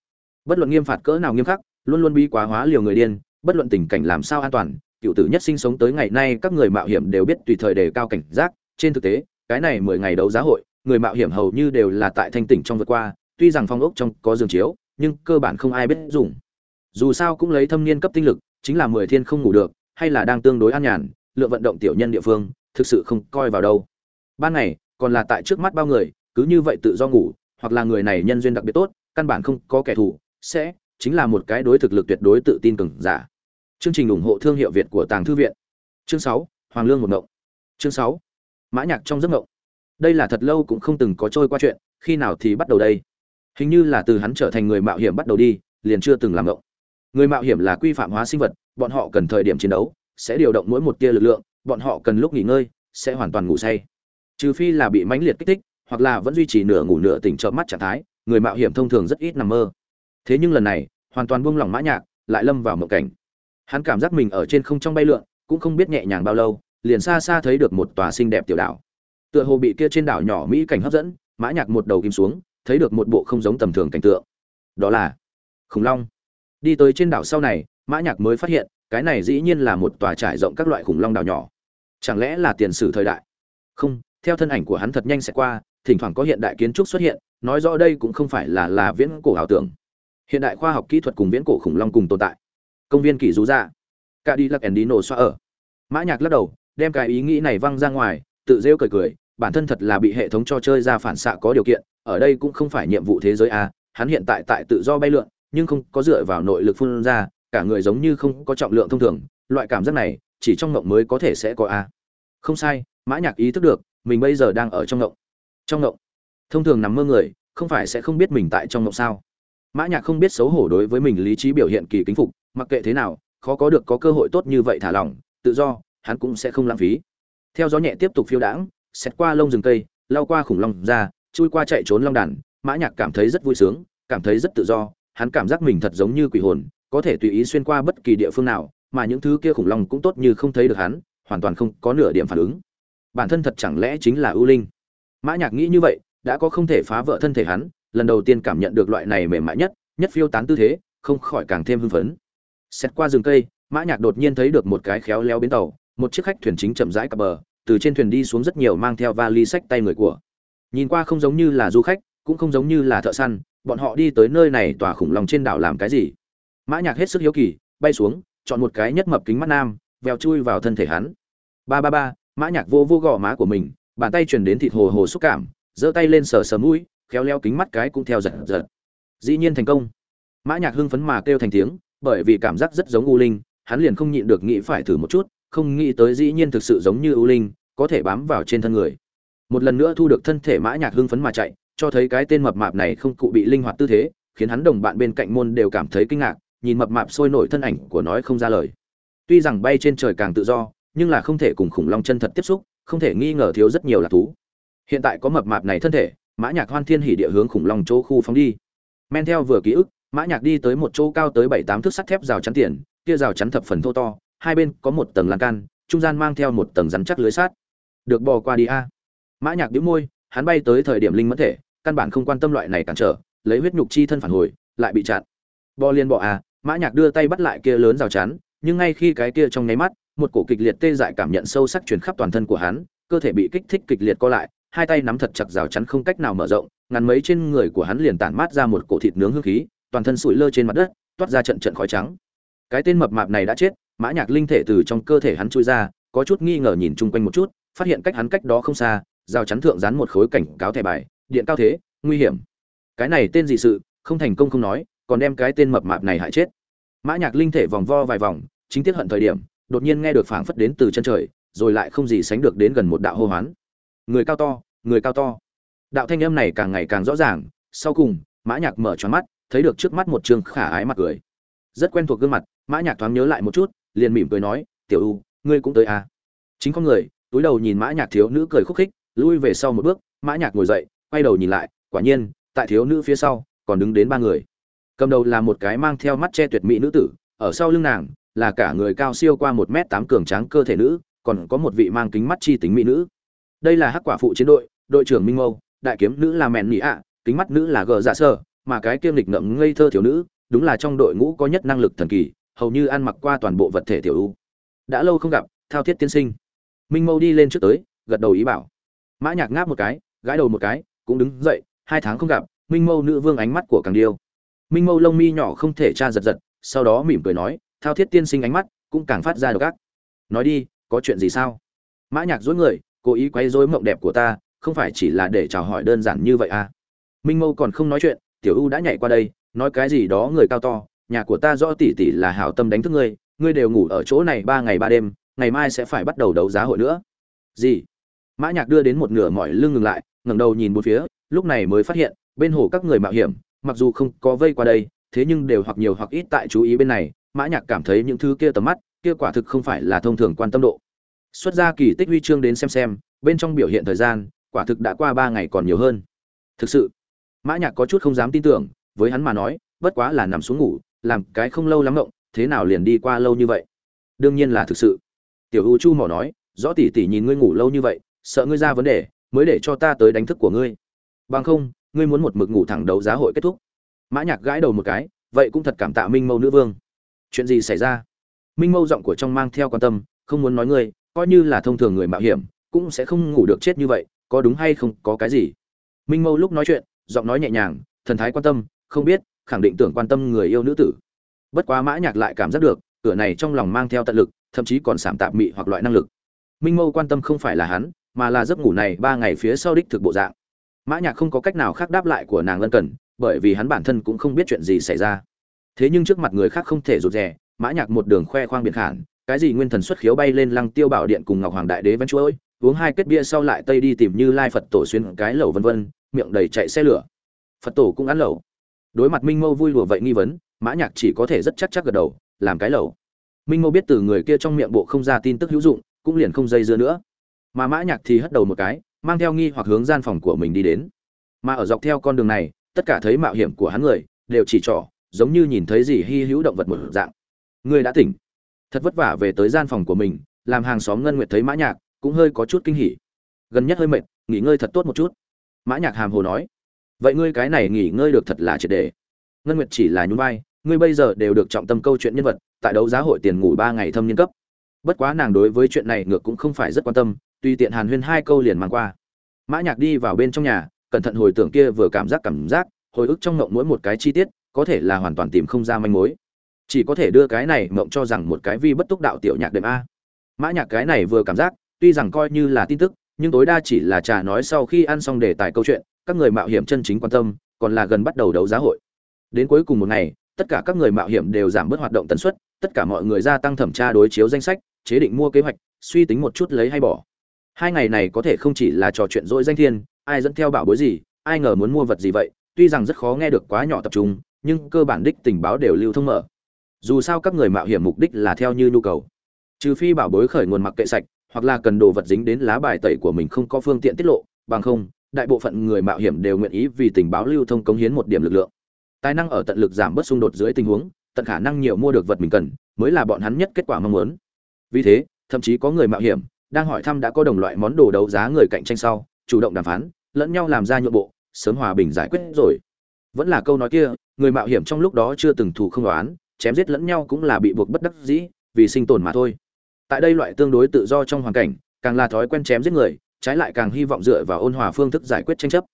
Bất luận nghiêm phạt cỡ nào nghiêm khắc, luôn luôn bi quá hóa liều người điên bất luận tình cảnh làm sao an toàn, cựu tử nhất sinh sống tới ngày nay các người mạo hiểm đều biết tùy thời đề cao cảnh giác. Trên thực tế, cái này mười ngày đấu giá hội, người mạo hiểm hầu như đều là tại thanh tỉnh trong vượt qua, tuy rằng phong ốc trong có giường chiếu, nhưng cơ bản không ai biết dùng. Dù sao cũng lấy thâm niên cấp tinh lực, chính là mười thiên không ngủ được, hay là đang tương đối an nhàn lượng vận động tiểu nhân địa phương, thực sự không coi vào đâu. Ban ngày, còn là tại trước mắt bao người, cứ như vậy tự do ngủ, hoặc là người này nhân duyên đặc biệt tốt, căn bản không có kẻ thù, sẽ chính là một cái đối thực lực tuyệt đối tự tin cường giả. Chương trình ủng hộ thương hiệu việt của tàng thư viện. Chương sáu, hoàng lương một ngộng. Chương sáu, mã nhạc trong giấc ngộng. Đây là thật lâu cũng không từng có trôi qua chuyện, khi nào thì bắt đầu đây? Hình như là từ hắn trở thành người mạo hiểm bắt đầu đi, liền chưa từng làm ngộng. Người mạo hiểm là quy phạm hóa sinh vật, bọn họ cần thời điểm chiến đấu, sẽ điều động mỗi một tia lực lượng, bọn họ cần lúc nghỉ ngơi, sẽ hoàn toàn ngủ say. Trừ phi là bị mãnh liệt kích thích, hoặc là vẫn duy trì nửa ngủ nửa tỉnh chợp mắt trạng thái, người mạo hiểm thông thường rất ít nằm mơ thế nhưng lần này, hoàn toàn buông lỏng mã nhạc, lại lâm vào mộng cảnh. Hắn cảm giác mình ở trên không trong bay lượn, cũng không biết nhẹ nhàng bao lâu, liền xa xa thấy được một tòa xinh đẹp tiểu đảo. Tựa hồ bị kia trên đảo nhỏ mỹ cảnh hấp dẫn, mã nhạc một đầu kim xuống, thấy được một bộ không giống tầm thường cảnh tượng. Đó là khủng long. Đi tới trên đảo sau này, mã nhạc mới phát hiện, cái này dĩ nhiên là một tòa trải rộng các loại khủng long đảo nhỏ. Chẳng lẽ là tiền sử thời đại? Không, theo thân ảnh của hắn thật nhanh sẽ qua, thỉnh thoảng có hiện đại kiến trúc xuất hiện, nói rõ đây cũng không phải là là viễn cổ ảo tưởng hiện đại khoa học kỹ thuật cùng viễn cổ khủng long cùng tồn tại. Công viên kỷ rú dạ. ra cả đi lắc endino xoa ở. Mã nhạc lắc đầu, đem cái ý nghĩ này văng ra ngoài, tự rêu cười cười, bản thân thật là bị hệ thống cho chơi ra phản xạ có điều kiện, ở đây cũng không phải nhiệm vụ thế giới a, hắn hiện tại tại tự do bay lượn, nhưng không có dựa vào nội lực phun ra, cả người giống như không có trọng lượng thông thường, loại cảm giác này, chỉ trong ngộng mới có thể sẽ có a. Không sai, mã nhạc ý thức được, mình bây giờ đang ở trong ngộng. Trong ngộng. Thông thường nằm mơ người, không phải sẽ không biết mình tại trong ngộng sao mã nhạc không biết xấu hổ đối với mình lý trí biểu hiện kỳ kính phục, mặc kệ thế nào, khó có được có cơ hội tốt như vậy thả lỏng, tự do, hắn cũng sẽ không lãng phí. Theo gió nhẹ tiếp tục phiêu đãng xét qua lông rừng cây, lao qua khủng long ra, chui qua chạy trốn long đàn, mã nhạc cảm thấy rất vui sướng, cảm thấy rất tự do, hắn cảm giác mình thật giống như quỷ hồn, có thể tùy ý xuyên qua bất kỳ địa phương nào, mà những thứ kia khủng long cũng tốt như không thấy được hắn, hoàn toàn không có nửa điểm phản ứng. Bản thân thật chẳng lẽ chính là ưu linh? Mã nhạc nghĩ như vậy, đã có không thể phá vỡ thân thể hắn lần đầu tiên cảm nhận được loại này mềm mại nhất nhất phiêu tán tư thế, không khỏi càng thêm hưng phấn. Xét qua rừng cây, mã nhạc đột nhiên thấy được một cái khéo léo bến tàu, một chiếc khách thuyền chính chậm rãi cập bờ, từ trên thuyền đi xuống rất nhiều mang theo vali sách tay người của. Nhìn qua không giống như là du khách, cũng không giống như là thợ săn, bọn họ đi tới nơi này tòa khủng long trên đảo làm cái gì? Mã nhạc hết sức hiếu kỳ, bay xuống, chọn một cái nhất mập kính mắt nam, vèo chui vào thân thể hắn. Ba ba ba, mã nhạc vô vô gò má của mình, bàn tay truyền đến thịt hồ hồ xúc cảm, giơ tay lên sờ sờ mũi khéo leo kính mắt cái cũng theo giật giật. Dĩ nhiên thành công. Mã nhạc hưng phấn mà kêu thành tiếng, bởi vì cảm giác rất giống u linh, hắn liền không nhịn được nghĩ phải thử một chút, không nghĩ tới dĩ nhiên thực sự giống như u linh, có thể bám vào trên thân người. Một lần nữa thu được thân thể mã nhạc hưng phấn mà chạy, cho thấy cái tên mập mạp này không cụ bị linh hoạt tư thế, khiến hắn đồng bạn bên cạnh môn đều cảm thấy kinh ngạc, nhìn mập mạp sôi nổi thân ảnh của nói không ra lời. Tuy rằng bay trên trời càng tự do, nhưng là không thể cùng khủng long chân thật tiếp xúc, không thể nghi ngờ thiếu rất nhiều là thú. Hiện tại có mập mạp này thân thể mã nhạc hoan thiên hỉ địa hướng khủng long chỗ khu phóng đi. Men theo vừa ký ức, mã nhạc đi tới một chỗ cao tới bảy tám thước sắt thép rào chắn tiền, kia rào chắn thập phần thô to, hai bên có một tầng lan can, trung gian mang theo một tầng rắn chắc lưới sát được bò qua đi a. Mã nhạc bĩu môi, hắn bay tới thời điểm linh mất thể, căn bản không quan tâm loại này cản trở, lấy huyết nhục chi thân phản hồi, lại bị chặn. Bò liên bò a, mã nhạc đưa tay bắt lại kia lớn rào chắn, nhưng ngay khi cái kia trong nháy mắt, một cổ kịch liệt tê dại cảm nhận sâu sắc truyền khắp toàn thân của hắn, cơ thể bị kích thích kịch liệt co lại hai tay nắm thật chặt rào chắn không cách nào mở rộng, ngắn mấy trên người của hắn liền tản mát ra một cổ thịt nướng hương khí, toàn thân sủi lơ trên mặt đất, toát ra trận trận khói trắng. Cái tên mập mạp này đã chết, mã nhạc linh thể từ trong cơ thể hắn chui ra, có chút nghi ngờ nhìn chung quanh một chút, phát hiện cách hắn cách đó không xa, rào chắn thượng dán một khối cảnh cáo thẻ bài, điện cao thế, nguy hiểm. Cái này tên gì sự, không thành công không nói, còn đem cái tên mập mạp này hại chết. Mã nhạc linh thể vòng vo vài vòng, chính tiết hận thời điểm, đột nhiên nghe được phảng phất đến từ chân trời, rồi lại không gì sánh được đến gần một đạo hô hoán người cao to, người cao to. Đạo thanh âm này càng ngày càng rõ ràng, sau cùng, mã nhạc mở tròn mắt, thấy được trước mắt một trương khả ái mặt cười. Rất quen thuộc gương mặt, mã nhạc thoáng nhớ lại một chút, liền mỉm cười nói, tiểu u, ngươi cũng tới à? Chính con người, túi đầu nhìn mã nhạc thiếu nữ cười khúc khích, lui về sau một bước, mã nhạc ngồi dậy, quay đầu nhìn lại, quả nhiên, tại thiếu nữ phía sau, còn đứng đến ba người. Cầm đầu là một cái mang theo mắt che tuyệt mỹ nữ tử, ở sau lưng nàng, là cả người cao siêu qua một m tám cường tráng cơ thể nữ, còn có một vị mang kính mắt chi tính mỹ nữ đây là hắc quả phụ chiến đội đội trưởng minh mâu đại kiếm nữ là mẹn mỹ ạ, kính mắt nữ là gờ dạ sơ, mà cái kiêm lịch ngậm ngây thơ thiếu nữ, đúng là trong đội ngũ có nhất năng lực thần kỳ, hầu như ăn mặc qua toàn bộ vật thể tiểu u đã lâu không gặp, thao thiết tiên sinh. Minh mâu đi lên trước tới, gật đầu ý bảo. Mã nhạc ngáp một cái, gãi đầu một cái, cũng đứng dậy, hai tháng không gặp, minh mâu nữ vương ánh mắt của càng điêu. Minh mâu lông mi nhỏ không thể tra giật giật, sau đó mỉm cười nói, thao thiết tiên sinh ánh mắt cũng càng phát ra được gác nói đi, có chuyện gì sao? Mã nhạc dối người cố ý quấy rối mộng đẹp của ta, không phải chỉ là để chào hỏi đơn giản như vậy à? Minh mâu còn không nói chuyện, tiểu u đã nhảy qua đây, nói cái gì đó người cao to, nhà của ta rõ tỷ tỷ là hảo tâm đánh thức ngươi ngươi đều ngủ ở chỗ này ba ngày ba đêm, ngày mai sẽ phải bắt đầu đấu giá hội nữa. Gì? Mã nhạc đưa đến một nửa mỏi lưng ngừng lại, ngẩng đầu nhìn bốn phía, lúc này mới phát hiện, bên hồ các người mạo hiểm, mặc dù không có vây qua đây, thế nhưng đều hoặc nhiều hoặc ít tại chú ý bên này. Mã nhạc cảm thấy những thứ kia tầm mắt, kia quả thực không phải là thông thường quan tâm độ xuất ra kỳ tích huy chương đến xem xem, bên trong biểu hiện thời gian, quả thực đã qua ba ngày còn nhiều hơn. Thực sự, mã nhạc có chút không dám tin tưởng, với hắn mà nói, bất quá là nằm xuống ngủ, làm cái không lâu lắm ngộng, thế nào liền đi qua lâu như vậy? Đương nhiên là thực sự. Tiểu u chu mỏ nói, rõ tỷ tỷ nhìn ngươi ngủ lâu như vậy, sợ ngươi ra vấn đề, mới để cho ta tới đánh thức của ngươi. Bằng không, ngươi muốn một mực ngủ thẳng đấu giá hội kết thúc. Mã nhạc gãi đầu một cái, vậy cũng thật cảm tạ minh mâu nữ vương. Chuyện gì xảy ra? Minh mâu giọng của trong mang theo quan tâm, không muốn nói ngươi coi như là thông thường người mạo hiểm, cũng sẽ không ngủ được chết như vậy, có đúng hay không, có cái gì? Minh mâu lúc nói chuyện, giọng nói nhẹ nhàng, thần thái quan tâm, không biết, khẳng định tưởng quan tâm người yêu nữ tử. Bất quá mã nhạc lại cảm giác được cửa này trong lòng mang theo tận lực, thậm chí còn sảm tạm mị hoặc loại năng lực. Minh mâu quan tâm không phải là hắn, mà là giấc ngủ này ba ngày phía sau đích thực bộ dạng. Mã nhạc không có cách nào khác đáp lại của nàng lân cần bởi vì hắn bản thân cũng không biết chuyện gì xảy ra. Thế nhưng trước mặt người khác không thể rụt rè, mã nhạc một đường khoe khoang biệt khản cái gì nguyên thần xuất khiếu bay lên lăng tiêu bảo điện cùng ngọc hoàng đại đế vẫn chuỗi uống hai kết bia sau lại tây đi tìm như lai phật tổ xuyên cái lẩu vân vân, miệng đầy chạy xe lửa. Phật tổ cũng ăn lẩu. Đối mặt minh mâu vui lùa vậy nghi vấn, mã nhạc chỉ có thể rất chắc chắc gật đầu, làm cái lẩu. Minh mâu biết từ người kia trong miệng bộ không ra tin tức hữu dụng, cũng liền không dây dưa nữa. Mà mã nhạc thì hất đầu một cái, mang theo nghi hoặc hướng gian phòng của mình đi đến. Mà ở dọc theo con đường này, tất cả thấy mạo hiểm của hắn người, đều chỉ trỏ, giống như nhìn thấy gì hy hữu động vật một dạng. Người đã tỉnh thật vất vả về tới gian phòng của mình, làm hàng xóm ngân nguyệt thấy mã nhạc cũng hơi có chút kinh hỉ. Gần nhất hơi mệt, nghỉ ngơi thật tốt một chút. Mã nhạc hàm hồ nói, vậy ngươi cái này nghỉ ngơi được thật là triệt để. ngân nguyệt chỉ là nhún vai, ngươi bây giờ đều được trọng tâm câu chuyện nhân vật, tại đấu giá hội tiền ngủ ba ngày thâm niên cấp. Bất quá nàng đối với chuyện này ngược cũng không phải rất quan tâm tùy tiện hàn huyên hai câu liền mang qua. Mã nhạc đi vào bên trong nhà, cẩn thận hồi tưởng kia vừa cảm giác cảm giác, hồi ức trong ngộng mỗi một cái chi tiết, có thể là hoàn toàn tìm không ra manh mối chỉ có thể đưa cái này mộng cho rằng một cái vi bất túc đạo tiểu nhạc đệm a. Mã nhạc cái này vừa cảm giác, tuy rằng coi như là tin tức, nhưng tối đa chỉ là trà nói sau khi ăn xong đề tài câu chuyện, các người mạo hiểm chân chính quan tâm, còn là gần bắt đầu đấu giá hội. Đến cuối cùng một ngày, tất cả các người mạo hiểm đều giảm bớt hoạt động tần suất, tất cả mọi người gia tăng thẩm tra đối chiếu danh sách, chế định mua kế hoạch, suy tính một chút lấy hay bỏ. Hai ngày này có thể không chỉ là trò chuyện dỗi danh thiên, ai dẫn theo bảo bối gì, ai ngờ muốn mua vật gì vậy, tuy rằng rất khó nghe được quá nhỏ tập trung, nhưng cơ bản đích tình báo đều lưu thông mở dù sao các người mạo hiểm mục đích là theo như nhu cầu. Trừ phi bảo bối khởi nguồn mặc kệ sạch, hoặc là cần đồ vật dính đến lá bài tẩy của mình không có phương tiện tiết lộ, bằng không, đại bộ phận người mạo hiểm đều nguyện ý vì tình báo lưu thông cống hiến một điểm lực lượng. Tài năng ở tận lực giảm bớt xung đột dưới tình huống, tận khả năng nhiều mua được vật mình cần, mới là bọn hắn nhất kết quả mong muốn. Vì thế, thậm chí có người mạo hiểm, đang hỏi thăm đã có đồng loại món đồ đấu giá người cạnh tranh sau, chủ động đàm phán, lẫn nhau làm ra nhượng bộ, sớm hòa bình giải quyết rồi. Vẫn là câu nói kia, người mạo hiểm trong lúc đó chưa từng thù không đoán chém giết lẫn nhau cũng là bị buộc bất đắc dĩ, vì sinh tồn mà thôi. Tại đây loại tương đối tự do trong hoàn cảnh, càng là thói quen chém giết người, trái lại càng hy vọng dựa vào ôn hòa phương thức giải quyết tranh chấp.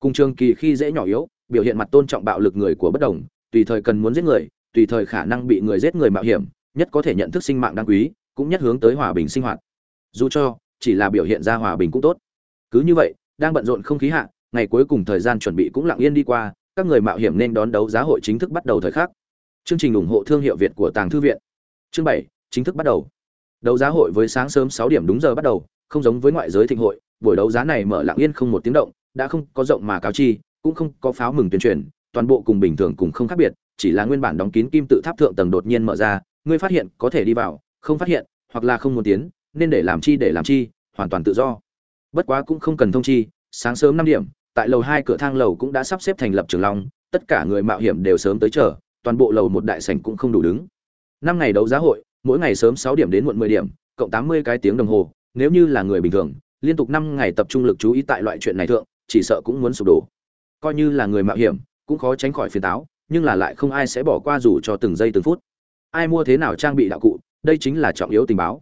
Cùng trường kỳ khi dễ nhỏ yếu, biểu hiện mặt tôn trọng bạo lực người của bất đồng, tùy thời cần muốn giết người, tùy thời khả năng bị người giết người mạo hiểm, nhất có thể nhận thức sinh mạng đáng quý, cũng nhất hướng tới hòa bình sinh hoạt. Dù cho, chỉ là biểu hiện ra hòa bình cũng tốt. Cứ như vậy, đang bận rộn không khí hạ, ngày cuối cùng thời gian chuẩn bị cũng lặng yên đi qua, các người mạo hiểm nên đón đấu giá hội chính thức bắt đầu thời khắc chương trình ủng hộ thương hiệu việt của tàng thư viện. Chương bảy, chính thức bắt đầu. Đấu giá hội với sáng sớm sáu điểm đúng giờ bắt đầu, không giống với ngoại giới thịnh hội, buổi đấu giá này mở lặng yên không một tiếng động, đã không có rộng mà cáo chi, cũng không có pháo mừng tuyên truyền, toàn bộ cùng bình thường cùng không khác biệt, chỉ là nguyên bản đóng kín kim tự tháp thượng tầng đột nhiên mở ra, ngươi phát hiện có thể đi vào, không phát hiện, hoặc là không muốn tiến, nên để làm chi để làm chi, hoàn toàn tự do. Bất quá cũng không cần thông chi, sáng sớm năm điểm, tại lầu hai cửa thang lầu cũng đã sắp xếp thành lập trường long, tất cả người mạo hiểm đều sớm tới chờ toàn bộ lầu một đại sảnh cũng không đủ đứng. Năm ngày đấu giá hội, mỗi ngày sớm sáu điểm đến muộn mười điểm, cộng tám mươi cái tiếng đồng hồ, nếu như là người bình thường, liên tục năm ngày tập trung lực chú ý tại loại chuyện này thượng, chỉ sợ cũng muốn sụp đổ. Coi như là người mạo hiểm, cũng khó tránh khỏi phiền táo, nhưng là lại không ai sẽ bỏ qua dù cho từng giây từng phút. Ai mua thế nào trang bị đạo cụ, đây chính là trọng yếu tình báo.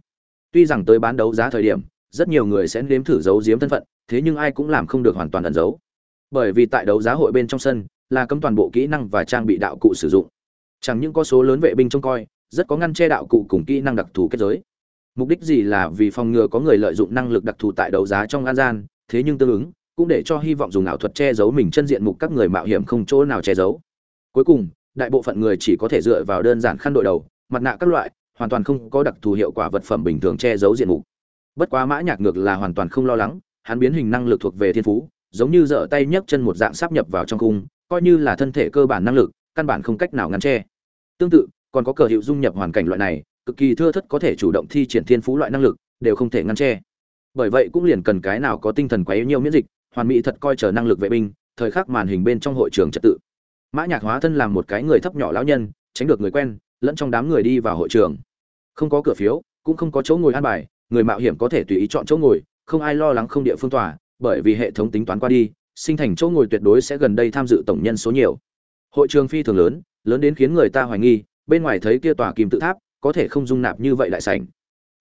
Tuy rằng tới bán đấu giá thời điểm, rất nhiều người sẽ nếm thử giấu giếm thân phận, thế nhưng ai cũng làm không được hoàn toàn ẩn giấu. Bởi vì tại đấu giá hội bên trong sân là cấm toàn bộ kỹ năng và trang bị đạo cụ sử dụng. Chẳng những có số lớn vệ binh trông coi, rất có ngăn che đạo cụ cùng kỹ năng đặc thù kết giới. Mục đích gì là vì phòng ngừa có người lợi dụng năng lực đặc thù tại đấu giá trong an gian, thế nhưng tương ứng, cũng để cho hy vọng dùng ảo thuật che giấu mình chân diện mục các người mạo hiểm không chỗ nào che giấu. Cuối cùng, đại bộ phận người chỉ có thể dựa vào đơn giản khăn đội đầu, mặt nạ các loại, hoàn toàn không có đặc thù hiệu quả vật phẩm bình thường che giấu diện mục. Bất quá mã nhạc ngược là hoàn toàn không lo lắng, hắn biến hình năng lực thuộc về thiên phú, giống như dở tay nhấc chân một dạng sắp nhập vào trong cung coi như là thân thể cơ bản năng lực, căn bản không cách nào ngăn che. Tương tự, còn có cờ hiệu dung nhập hoàn cảnh loại này, cực kỳ thưa thất có thể chủ động thi triển thiên phú loại năng lực, đều không thể ngăn che. Bởi vậy cũng liền cần cái nào có tinh thần quá yếu nhiều miễn dịch, hoàn mỹ thật coi chờ năng lực vệ binh, thời khắc màn hình bên trong hội trường trật tự. Mã nhạc hóa thân làm một cái người thấp nhỏ lão nhân, tránh được người quen, lẫn trong đám người đi vào hội trường. Không có cửa phiếu, cũng không có chỗ ngồi an bài, người mạo hiểm có thể tùy ý chọn chỗ ngồi, không ai lo lắng không địa phương tòa, bởi vì hệ thống tính toán qua đi sinh thành chỗ ngồi tuyệt đối sẽ gần đây tham dự tổng nhân số nhiều. Hội trường phi thường lớn lớn đến khiến người ta hoài nghi, bên ngoài thấy kia tòa kim tự tháp, có thể không dung nạp như vậy lại sảnh.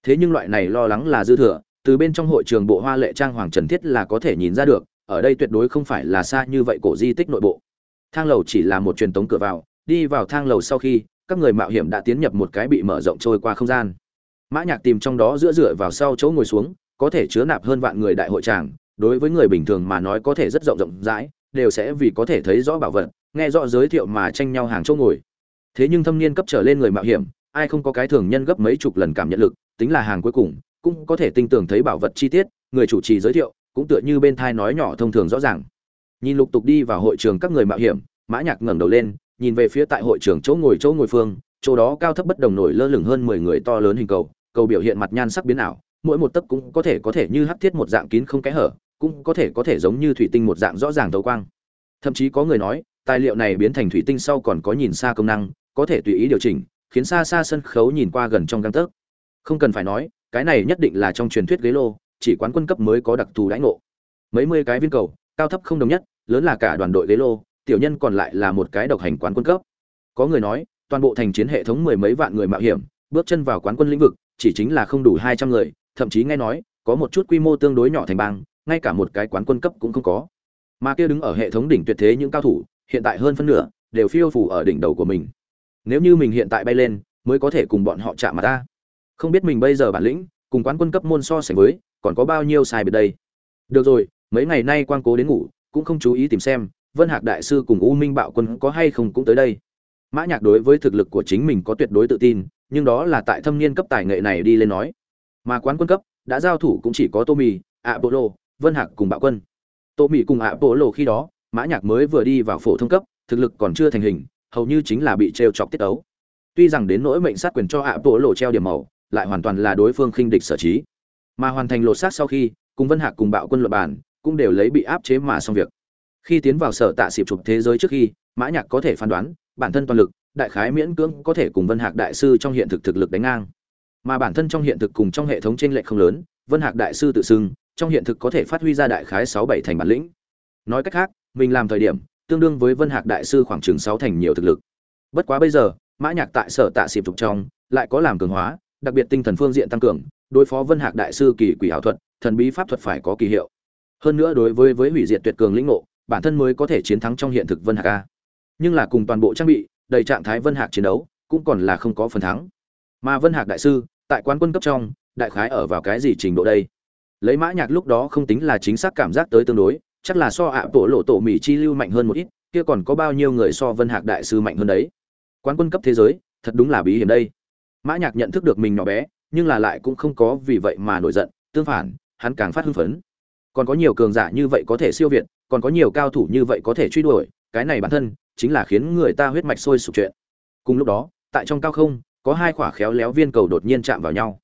Thế nhưng loại này lo lắng là dư thừa, từ bên trong hội trường bộ hoa lệ trang hoàng trần thiết là có thể nhìn ra được, ở đây tuyệt đối không phải là xa như vậy cổ di tích nội bộ. Thang lầu chỉ là một truyền tống cửa vào, đi vào thang lầu sau khi, các người mạo hiểm đã tiến nhập một cái bị mở rộng trôi qua không gian. Mã nhạc tìm trong đó giữa dựa vào sau chỗ ngồi xuống, có thể chứa nạp hơn vạn người đại hội tràng đối với người bình thường mà nói có thể rất rộng rộng rãi, đều sẽ vì có thể thấy rõ bảo vật, nghe rõ giới thiệu mà tranh nhau hàng chỗ ngồi. Thế nhưng thâm niên cấp trở lên người mạo hiểm, ai không có cái thường nhân gấp mấy chục lần cảm nhận lực, tính là hàng cuối cùng, cũng có thể tinh tường thấy bảo vật chi tiết, người chủ trì giới thiệu, cũng tựa như bên thai nói nhỏ thông thường rõ ràng. Nhìn lục tục đi vào hội trường các người mạo hiểm, mã nhạc ngẩng đầu lên, nhìn về phía tại hội trường chỗ ngồi chỗ ngồi phương, chỗ đó cao thấp bất đồng nổi lơ lửng hơn mười người to lớn hình cầu cầu biểu hiện mặt nhan sắc biến ảo, mỗi một tấc cũng có thể có thể như hắc thiết một dạng kín không kẽ hở cũng có thể có thể giống như thủy tinh một dạng rõ ràng tấu quang. Thậm chí có người nói, tài liệu này biến thành thủy tinh sau còn có nhìn xa công năng, có thể tùy ý điều chỉnh, khiến xa xa sân khấu nhìn qua gần trong găng tấc. Không cần phải nói, cái này nhất định là trong truyền thuyết ghế lô, chỉ quán quân cấp mới có đặc thù đãi ngộ. Mấy mươi cái viên cầu, cao thấp không đồng nhất, lớn là cả đoàn đội ghế lô, tiểu nhân còn lại là một cái độc hành quán quân cấp. Có người nói, toàn bộ thành chiến hệ thống mười mấy vạn người mạo hiểm, bước chân vào quán quân lĩnh vực, chỉ chính là không đủ hai trăm người, thậm chí nghe nói, có một chút quy mô tương đối nhỏ thành bang ngay cả một cái quán quân cấp cũng không có. Mà kia đứng ở hệ thống đỉnh tuyệt thế những cao thủ, hiện tại hơn phân nửa đều phiêu phù ở đỉnh đầu của mình. Nếu như mình hiện tại bay lên, mới có thể cùng bọn họ chạm mặt ta. Không biết mình bây giờ bản lĩnh, cùng quán quân cấp môn so sánh với, còn có bao nhiêu sai biệt đây? Được rồi, mấy ngày nay quang cố đến ngủ, cũng không chú ý tìm xem, vân hạc đại sư cùng u minh bạo quân có hay không cũng tới đây. Mã nhạc đối với thực lực của chính mình có tuyệt đối tự tin, nhưng đó là tại thâm niên cấp tài nghệ này đi lên nói. Mà quán quân cấp, đã giao thủ cũng chỉ có tommy apollo vân hạc cùng bạo quân. Tô mỹ cùng apollo khi đó, mã nhạc mới vừa đi vào phổ thông cấp, thực lực còn chưa thành hình, hầu như chính là bị treo chọc tiết ấu. Tuy rằng đến nỗi mệnh sát quyền cho apollo treo điểm màu, lại hoàn toàn là đối phương khinh địch sở trí. Mà hoàn thành lột xác sau khi, cùng vân hạc cùng bạo quân luận bàn, cũng đều lấy bị áp chế mà xong việc. Khi tiến vào sở tạ xịp chụp thế giới trước khi, mã nhạc có thể phán đoán, bản thân toàn lực, đại khái miễn cưỡng có thể cùng vân hạc đại sư trong hiện thực thực lực đánh ngang. Mà bản thân trong hiện thực cùng trong hệ thống trên lệch không lớn, vân hạc đại sư tự xưng trong hiện thực có thể phát huy ra đại khái sáu bảy thành bản lĩnh. Nói cách khác, mình làm thời điểm, tương đương với vân hạc đại sư khoảng chừng sáu thành nhiều thực lực. Bất quá bây giờ, mã nhạc tại sở tạ xịp trục trong, lại có làm cường hóa, đặc biệt tinh thần phương diện tăng cường, đối phó vân hạc đại sư kỳ quỷ ảo thuật, thần bí pháp thuật phải có kỳ hiệu. Hơn nữa đối với với hủy diệt tuyệt cường lĩnh ngộ, bản thân mới có thể chiến thắng trong hiện thực vân hạc a. Nhưng là cùng toàn bộ trang bị, đầy trạng thái vân hạc chiến đấu, cũng còn là không có phần thắng. Mà vân hạc đại sư, tại quán quân cấp trong, đại khái ở vào cái gì trình độ đây? Lấy mã nhạc lúc đó không tính là chính xác cảm giác tới tương đối, chắc là so ạ bộ lộ tổ mỹ chi lưu mạnh hơn một ít, kia còn có bao nhiêu người so vân hạc đại sư mạnh hơn đấy. Quán quân cấp thế giới, thật đúng là bí hiểm đây. Mã nhạc nhận thức được mình nhỏ bé, nhưng là lại cũng không có vì vậy mà nổi giận, tương phản, hắn càng phát hưng phấn. Còn có nhiều cường giả như vậy có thể siêu việt, còn có nhiều cao thủ như vậy có thể truy đuổi, cái này bản thân chính là khiến người ta huyết mạch sôi sục chuyện cùng lúc đó, tại trong cao không, có hai quả khéo léo viên cầu đột nhiên chạm vào nhau.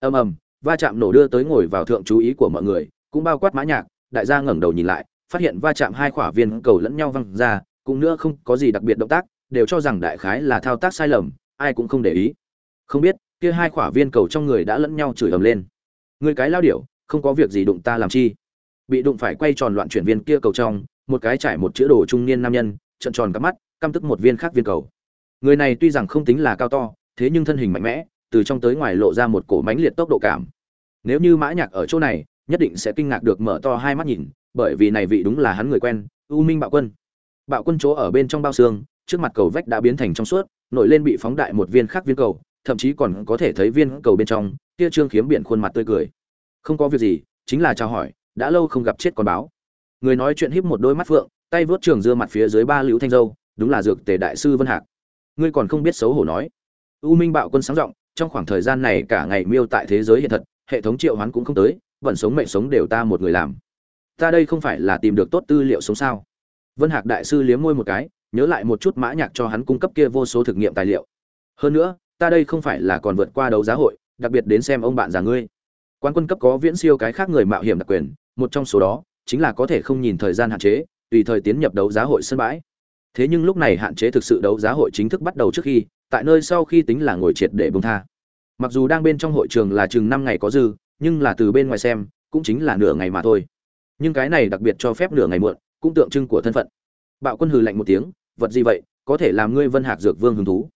Ầm ầm va chạm nổ đưa tới ngồi vào thượng chú ý của mọi người, cũng bao quát mã nhạc, đại gia ngẩng đầu nhìn lại, phát hiện va chạm hai quả viên cầu lẫn nhau văng ra, cũng nữa không có gì đặc biệt động tác, đều cho rằng đại khái là thao tác sai lầm, ai cũng không để ý. Không biết, kia hai quả viên cầu trong người đã lẫn nhau chửi ầm lên. Người cái lao điểu, không có việc gì đụng ta làm chi? Bị đụng phải quay tròn loạn chuyển viên kia cầu trong, một cái trải một chữ đồ trung niên nam nhân, trợn tròn cắp mắt, căm tức một viên khác viên cầu. Người này tuy rằng không tính là cao to, thế nhưng thân hình mạnh mẽ từ trong tới ngoài lộ ra một cổ mãnh liệt tốc độ cảm. Nếu như mã nhạc ở chỗ này, nhất định sẽ kinh ngạc được mở to hai mắt nhìn, bởi vì này vị đúng là hắn người quen, u minh bạo quân. Bạo quân chỗ ở bên trong bao xương, trước mặt cầu vách đã biến thành trong suốt, nổi lên bị phóng đại một viên khác viên cầu, thậm chí còn có thể thấy viên cầu bên trong, kia trương khiếm biển khuôn mặt tươi cười. Không có việc gì, chính là chào hỏi, đã lâu không gặp chết con báo. Người nói chuyện híp một đôi mắt phượng, tay vớt trường dưa mặt phía dưới ba liễu thanh dâu, đúng là dược tề đại sư vân hạc. Ngươi còn không biết xấu hổ nói. U minh bạo quân sáng giọng trong khoảng thời gian này cả ngày miêu tại thế giới hiện thật, hệ thống triệu hoán cũng không tới, vận sống mệnh sống đều ta một người làm. Ta đây không phải là tìm được tốt tư liệu sống sao? Vân hạc đại sư liếm môi một cái, nhớ lại một chút mã nhạc cho hắn cung cấp kia vô số thực nghiệm tài liệu. Hơn nữa, ta đây không phải là còn vượt qua đấu giá hội, đặc biệt đến xem ông bạn già ngươi. Quan quân cấp có viễn siêu cái khác người mạo hiểm đặc quyền, một trong số đó chính là có thể không nhìn thời gian hạn chế, tùy thời tiến nhập đấu giá hội sân bãi. Thế nhưng lúc này hạn chế thực sự đấu giá hội chính thức bắt đầu trước khi tại nơi sau khi tính là ngồi triệt để bông tha. Mặc dù đang bên trong hội trường là chừng năm ngày có dư, nhưng là từ bên ngoài xem, cũng chính là nửa ngày mà thôi. Nhưng cái này đặc biệt cho phép nửa ngày muộn, cũng tượng trưng của thân phận. Bạo quân hừ lạnh một tiếng, vật gì vậy? Có thể làm ngươi vân hạc dược vương hứng thú.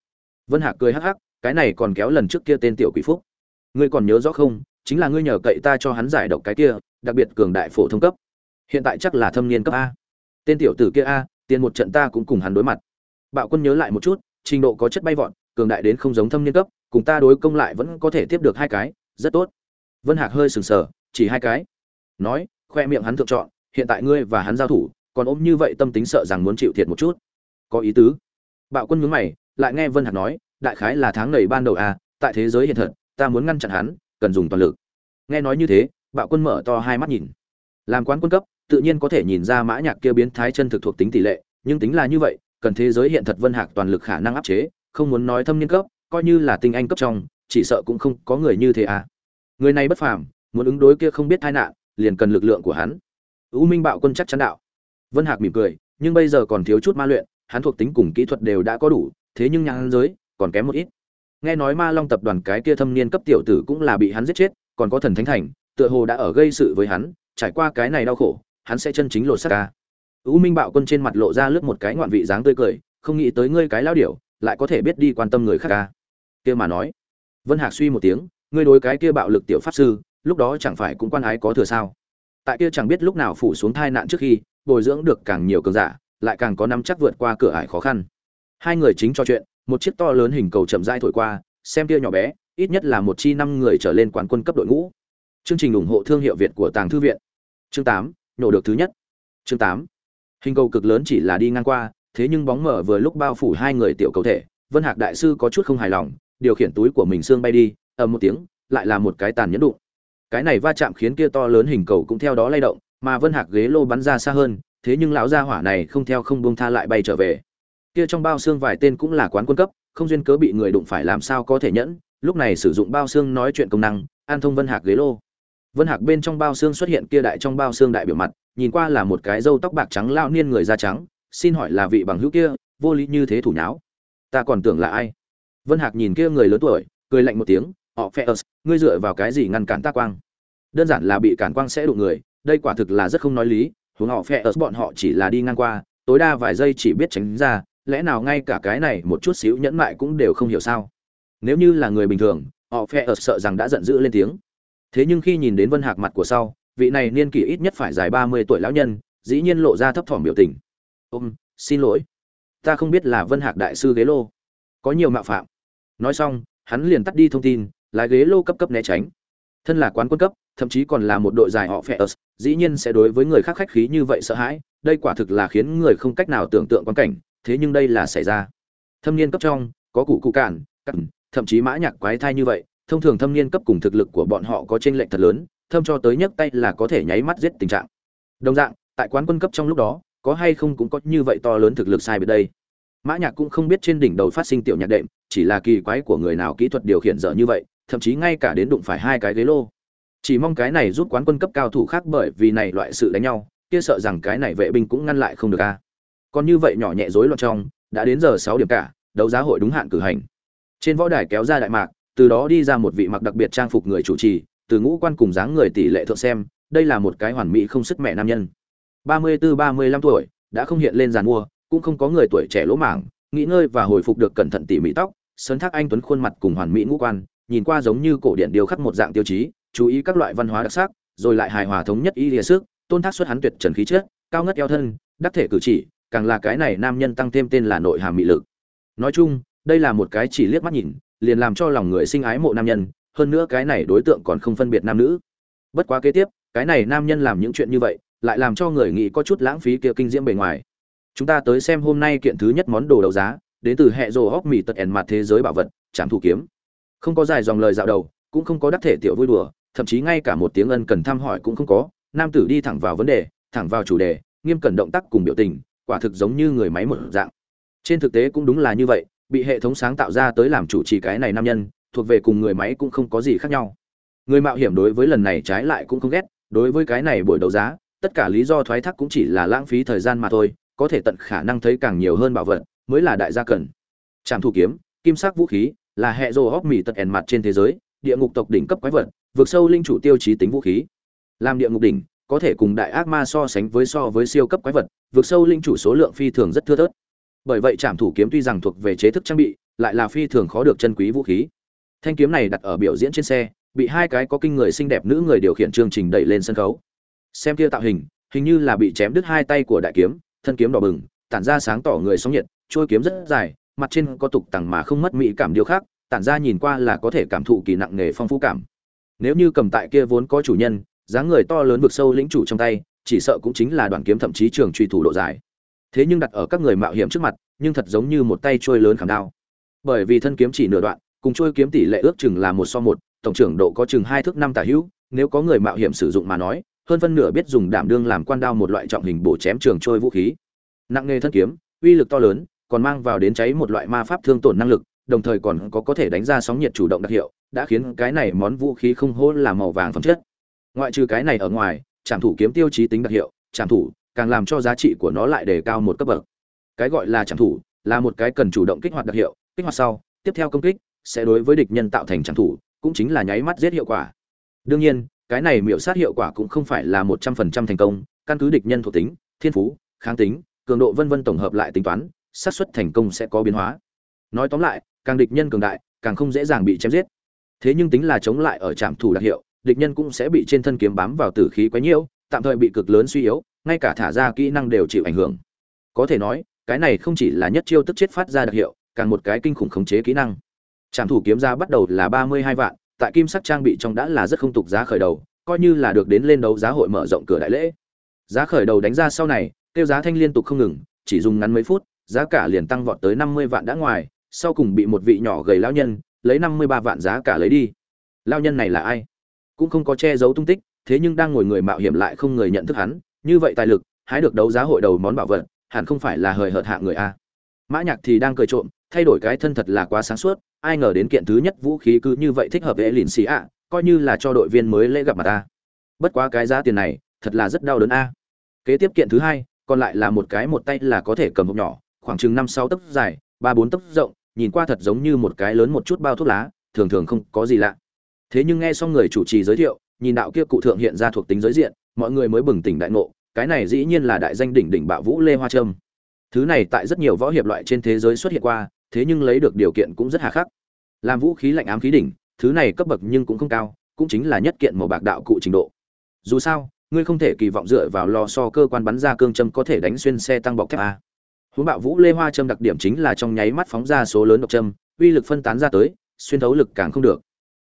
Vân hạc cười hắc hắc, cái này còn kéo lần trước kia tên tiểu quỷ phúc. Ngươi còn nhớ rõ không? Chính là ngươi nhờ cậy ta cho hắn giải độc cái kia, đặc biệt cường đại phổ thông cấp. Hiện tại chắc là thâm niên cấp a. Tên tiểu tử kia a, tiền một trận ta cũng cùng hắn đối mặt. Bạo quân nhớ lại một chút trình độ có chất bay vọt, cường đại đến không giống thâm niên cấp, cùng ta đối công lại vẫn có thể tiếp được hai cái, rất tốt. Vân hạc hơi sừng sờ, chỉ hai cái. Nói, khoe miệng hắn thượng chọn hiện tại ngươi và hắn giao thủ, còn ôm như vậy tâm tính sợ rằng muốn chịu thiệt một chút. Có ý tứ. Bạo quân nhướng mày, lại nghe vân hạc nói, đại khái là tháng nầy ban đầu à tại thế giới hiện thật, ta muốn ngăn chặn hắn, cần dùng toàn lực. Nghe nói như thế, bạo quân mở to hai mắt nhìn. Làm quán quân cấp, tự nhiên có thể nhìn ra mã nhạc kia biến thái chân thực thuộc tính tỷ lệ, nhưng tính là như vậy cần thế giới hiện thật vân hạc toàn lực khả năng áp chế, không muốn nói thâm niên cấp, coi như là tinh anh cấp trong, chỉ sợ cũng không có người như thế à. Người này bất phàm, muốn ứng đối kia không biết tai nạn, liền cần lực lượng của hắn. U minh bạo quân chắc chắn đạo. Vân hạc mỉm cười, nhưng bây giờ còn thiếu chút ma luyện, hắn thuộc tính cùng kỹ thuật đều đã có đủ, thế nhưng nhãn giới còn kém một ít. Nghe nói ma long tập đoàn cái kia thâm niên cấp tiểu tử cũng là bị hắn giết chết, còn có thần thánh thành, tựa hồ đã ở gây sự với hắn, trải qua cái này đau khổ, hắn sẽ chân chính lộ xác ca u minh bạo quân trên mặt lộ ra lướt một cái ngoạn vị dáng tươi cười không nghĩ tới ngươi cái lao điểu lại có thể biết đi quan tâm người khác a. kia mà nói vân hạc suy một tiếng ngươi đối cái kia bạo lực tiểu pháp sư lúc đó chẳng phải cũng quan ái có thừa sao tại kia chẳng biết lúc nào phủ xuống thai nạn trước khi bồi dưỡng được càng nhiều cường giả lại càng có nắm chắc vượt qua cửa ải khó khăn hai người chính cho chuyện một chiếc to lớn hình cầu chậm rãi thổi qua xem kia nhỏ bé ít nhất là một chi năm người trở lên quán quân cấp đội ngũ chương trình ủng hộ thương hiệu việt của tàng thư viện chương 8, nổ được thứ nhất chương 8 hình cầu cực lớn chỉ là đi ngang qua, thế nhưng bóng mở vừa lúc bao phủ hai người tiểu cầu thể, vân hạc đại sư có chút không hài lòng, điều khiển túi của mình xương bay đi, ầm một tiếng, lại là một cái tàn nhẫn đụng. Cái này va chạm khiến kia to lớn hình cầu cũng theo đó lay động, mà vân hạc ghế lô bắn ra xa hơn, thế nhưng lão gia hỏa này không theo không buông tha lại bay trở về. Kia trong bao xương vài tên cũng là quán quân cấp, không duyên cớ bị người đụng phải làm sao có thể nhẫn, lúc này sử dụng bao xương nói chuyện công năng, an thông vân hạc ghế lô. Vân hạc bên trong bao xương xuất hiện kia đại trong bao xương đại biểu mặt nhìn qua là một cái râu tóc bạc trắng lao niên người da trắng, xin hỏi là vị bằng hữu kia, vô lý như thế thủ nháo. Ta còn tưởng là ai? Vân hạc nhìn kia người lớn tuổi, cười lạnh một tiếng, họ phe ớt ngươi dựa vào cái gì ngăn cản ta quang? Đơn giản là bị cản quang sẽ đụng người, đây quả thực là rất không nói lý, huống họ phe ớt bọn họ chỉ là đi ngang qua, tối đa vài giây chỉ biết tránh ra, lẽ nào ngay cả cái này một chút xíu nhẫn mại cũng đều không hiểu sao? Nếu như là người bình thường, họ phe ớt sợ rằng đã giận dữ lên tiếng. Thế nhưng khi nhìn đến vân hạc mặt của sau vị này niên kỷ ít nhất phải dài ba mươi tuổi lão nhân, dĩ nhiên lộ ra thấp thỏm biểu tình. Ôm, xin lỗi. Ta không biết là vân hạc đại sư ghế lô. Có nhiều mạo phạm. Nói xong, hắn liền tắt đi thông tin, lái ghế lô cấp cấp né tránh. Thân là quán quân cấp, thậm chí còn là một đội dài họ phe ớt, dĩ nhiên sẽ đối với người khác khách khí như vậy sợ hãi, đây quả thực là khiến người không cách nào tưởng tượng quan cảnh, thế nhưng đây là xảy ra. Thâm niên cấp trong, có cụ cụ cản cặn thậm chí mã nhạc quái thai như vậy, thông thường thâm niên cấp cùng thực lực của bọn họ có chênh lệch thật lớn thâm cho tới nhấc tay là có thể nháy mắt giết tình trạng. Đồng dạng, tại quán quân cấp trong lúc đó, có hay không cũng có như vậy to lớn thực lực sai biệt đây. Mã nhạc cũng không biết trên đỉnh đầu phát sinh tiểu nhạc đệm, chỉ là kỳ quái của người nào kỹ thuật điều khiển dở như vậy, thậm chí ngay cả đến đụng phải hai cái ghế lô. Chỉ mong cái này giúp quán quân cấp cao thủ khác bởi vì này loại sự đánh nhau, kia sợ rằng cái này vệ binh cũng ngăn lại không được a. Còn như vậy nhỏ nhẹ rối loạn trong, đã đến giờ sáu điểm cả, đấu giá hội đúng hạn cử hành. Trên võ đài kéo ra đại mạc, từ đó đi ra một vị mặc đặc biệt trang phục người chủ trì từ ngũ quan cùng dáng người tỷ lệ thượng xem, đây là một cái hoàn mỹ không sức mẹ nam nhân. Ba mươi bốn ba mươi lăm tuổi, đã không hiện lên giàn mua, cũng không có người tuổi trẻ lỗ mảng, nghỉ ngơi và hồi phục được cẩn thận tỉ mỉ tóc sơn thác anh tuấn khuôn mặt cùng hoàn mỹ ngũ quan, nhìn qua giống như cổ điển điêu khắc một dạng tiêu chí, chú ý các loại văn hóa đặc sắc, rồi lại hài hòa thống nhất ý địa sức, tôn thác xuất hắn tuyệt trần khí chất, cao ngất eo thân, đắc thể cử chỉ, càng là cái này nam nhân tăng thêm tên là nội hàm mị lực. Nói chung, đây là một cái chỉ liếc mắt nhìn, liền làm cho lòng người sinh ái mộ nam nhân hơn nữa cái này đối tượng còn không phân biệt nam nữ. Bất quá kế tiếp, cái này nam nhân làm những chuyện như vậy, lại làm cho người nghĩ có chút lãng phí kia kinh diễm bề ngoài. Chúng ta tới xem hôm nay kiện thứ nhất món đồ đấu giá, đến từ hệ rồ hóc mì tật ẻn mặt thế giới bảo vật, trảm thủ kiếm. Không có dài dòng lời dạo đầu, cũng không có đắc thể tiểu vui đùa, thậm chí ngay cả một tiếng ân cần thăm hỏi cũng không có, nam tử đi thẳng vào vấn đề, thẳng vào chủ đề, nghiêm cẩn động tác cùng biểu tình, quả thực giống như người máy một dạng. Trên thực tế cũng đúng là như vậy, bị hệ thống sáng tạo ra tới làm chủ trì cái này nam nhân thuộc về cùng người máy cũng không có gì khác nhau. Người mạo hiểm đối với lần này trái lại cũng không ghét, đối với cái này buổi đấu giá, tất cả lý do thoái thác cũng chỉ là lãng phí thời gian mà thôi, có thể tận khả năng thấy càng nhiều hơn bảo vật, mới là đại gia cần. Trạm thủ kiếm, kim sắc vũ khí, là hệ rồ hóc mì tật ẻn mặt trên thế giới, địa ngục tộc đỉnh cấp quái vật, vượt sâu linh chủ tiêu chí tính vũ khí. Làm địa ngục đỉnh, có thể cùng đại ác ma so sánh với so với siêu cấp quái vật, vượt sâu linh chủ số lượng phi thường rất thưa thớt. Bởi vậy trạm thủ kiếm tuy rằng thuộc về chế thức trang bị, lại là phi thường khó được chân quý vũ khí thanh kiếm này đặt ở biểu diễn trên xe, bị hai cái có kinh người xinh đẹp nữ người điều khiển chương trình đẩy lên sân khấu. Xem kia tạo hình hình như là bị chém đứt hai tay của đại kiếm, thân kiếm đỏ bừng, tản ra sáng tỏ người sóng nhiệt trôi kiếm rất dài, mặt trên có tục tằng mà không mất mỹ cảm điều khác tản ra nhìn qua là có thể cảm thụ kỳ nặng nghề phong phú cảm. Nếu như cầm tại kia vốn có chủ nhân, dáng người to lớn vực sâu lĩnh chủ trong tay, chỉ sợ cũng chính là đoàn kiếm thậm chí trường truy thủ độ dài. Thế nhưng đặt ở các người mạo hiểm trước mặt, nhưng thật giống như một tay trôi lớn khảm đao. Bởi vì thân kiếm chỉ nửa đoạn cùng trôi kiếm tỷ lệ ước chừng là một so một, tổng trưởng độ có chừng hai thước năm tả hữu, nếu có người mạo hiểm sử dụng mà nói, hơn phân nửa biết dùng đảm đương làm quan đao một loại trọng hình bổ chém trường trôi vũ khí. Nặng nghề thân kiếm, uy lực to lớn, còn mang vào đến cháy một loại ma pháp thương tổn năng lực, đồng thời còn có có thể đánh ra sóng nhiệt chủ động đặc hiệu, đã khiến cái này món vũ khí không hô là màu vàng phẩm chất. Ngoại trừ cái này ở ngoài, trảm thủ kiếm tiêu chí tính đặc hiệu, trảm thủ càng làm cho giá trị của nó lại đề cao một cấp bậc. Cái gọi là trảm thủ là một cái cần chủ động kích hoạt đặc hiệu, kích hoạt sau, tiếp theo công kích sẽ đối với địch nhân tạo thành trảm thủ, cũng chính là nháy mắt giết hiệu quả. Đương nhiên, cái này miểu sát hiệu quả cũng không phải là một trăm phần trăm thành công, căn cứ địch nhân thuộc tính, thiên phú, kháng tính, cường độ vân vân tổng hợp lại tính toán, xác suất thành công sẽ có biến hóa. Nói tóm lại, càng địch nhân cường đại, càng không dễ dàng bị chém giết. Thế nhưng tính là chống lại ở trạm thủ đặc hiệu, địch nhân cũng sẽ bị trên thân kiếm bám vào tử khí quấy nhiễu tạm thời bị cực lớn suy yếu, ngay cả thả ra kỹ năng đều chịu ảnh hưởng. Có thể nói, cái này không chỉ là nhất chiêu tức chết phát ra đặc hiệu, càng một cái kinh khủng khống chế kỹ năng trạm thủ kiếm giá bắt đầu là ba mươi hai vạn, tại kim sắc trang bị trong đã là rất không tục giá khởi đầu, coi như là được đến lên đấu giá hội mở rộng cửa đại lễ. Giá khởi đầu đánh ra sau này, tiêu giá thanh liên tục không ngừng, chỉ dùng ngắn mấy phút, giá cả liền tăng vọt tới năm mươi vạn đã ngoài, sau cùng bị một vị nhỏ gầy lão nhân, lấy năm mươi ba vạn giá cả lấy đi. Lão nhân này là ai? Cũng không có che giấu tung tích, thế nhưng đang ngồi người mạo hiểm lại không người nhận thức hắn, như vậy tài lực, hái được đấu giá hội đầu món bảo vật, hẳn không phải là hời hợt hạ người a. Mã nhạc thì đang cười trộm, thay đổi cái thân thật là quá sáng suốt ai ngờ đến kiện thứ nhất vũ khí cứ như vậy thích hợp với lìn xì ạ, coi như là cho đội viên mới lễ gặp mặt ta. Bất quá cái giá tiền này, thật là rất đau đớn a. Kế tiếp kiện thứ hai, còn lại là một cái một tay là có thể cầm hộp nhỏ, khoảng chừng năm sáu tấc dài, ba bốn tấc rộng, nhìn qua thật giống như một cái lớn một chút bao thuốc lá, thường thường không có gì lạ. Thế nhưng nghe xong người chủ trì giới thiệu, nhìn đạo kia cụ thượng hiện ra thuộc tính giới diện, mọi người mới bừng tỉnh đại ngộ, cái này dĩ nhiên là đại danh đỉnh đỉnh bạo vũ lê hoa trâm. Thứ này tại rất nhiều võ hiệp loại trên thế giới xuất hiện qua thế nhưng lấy được điều kiện cũng rất hà khắc. Làm vũ khí lạnh ám khí đỉnh, thứ này cấp bậc nhưng cũng không cao, cũng chính là nhất kiện màu bạc đạo cụ trình độ. Dù sao, ngươi không thể kỳ vọng dựa vào lò so cơ quan bắn ra cương châm có thể đánh xuyên xe tăng bọc thép a. Huống bạo vũ lê hoa châm đặc điểm chính là trong nháy mắt phóng ra số lớn độc châm, uy lực phân tán ra tới, xuyên thấu lực càng không được.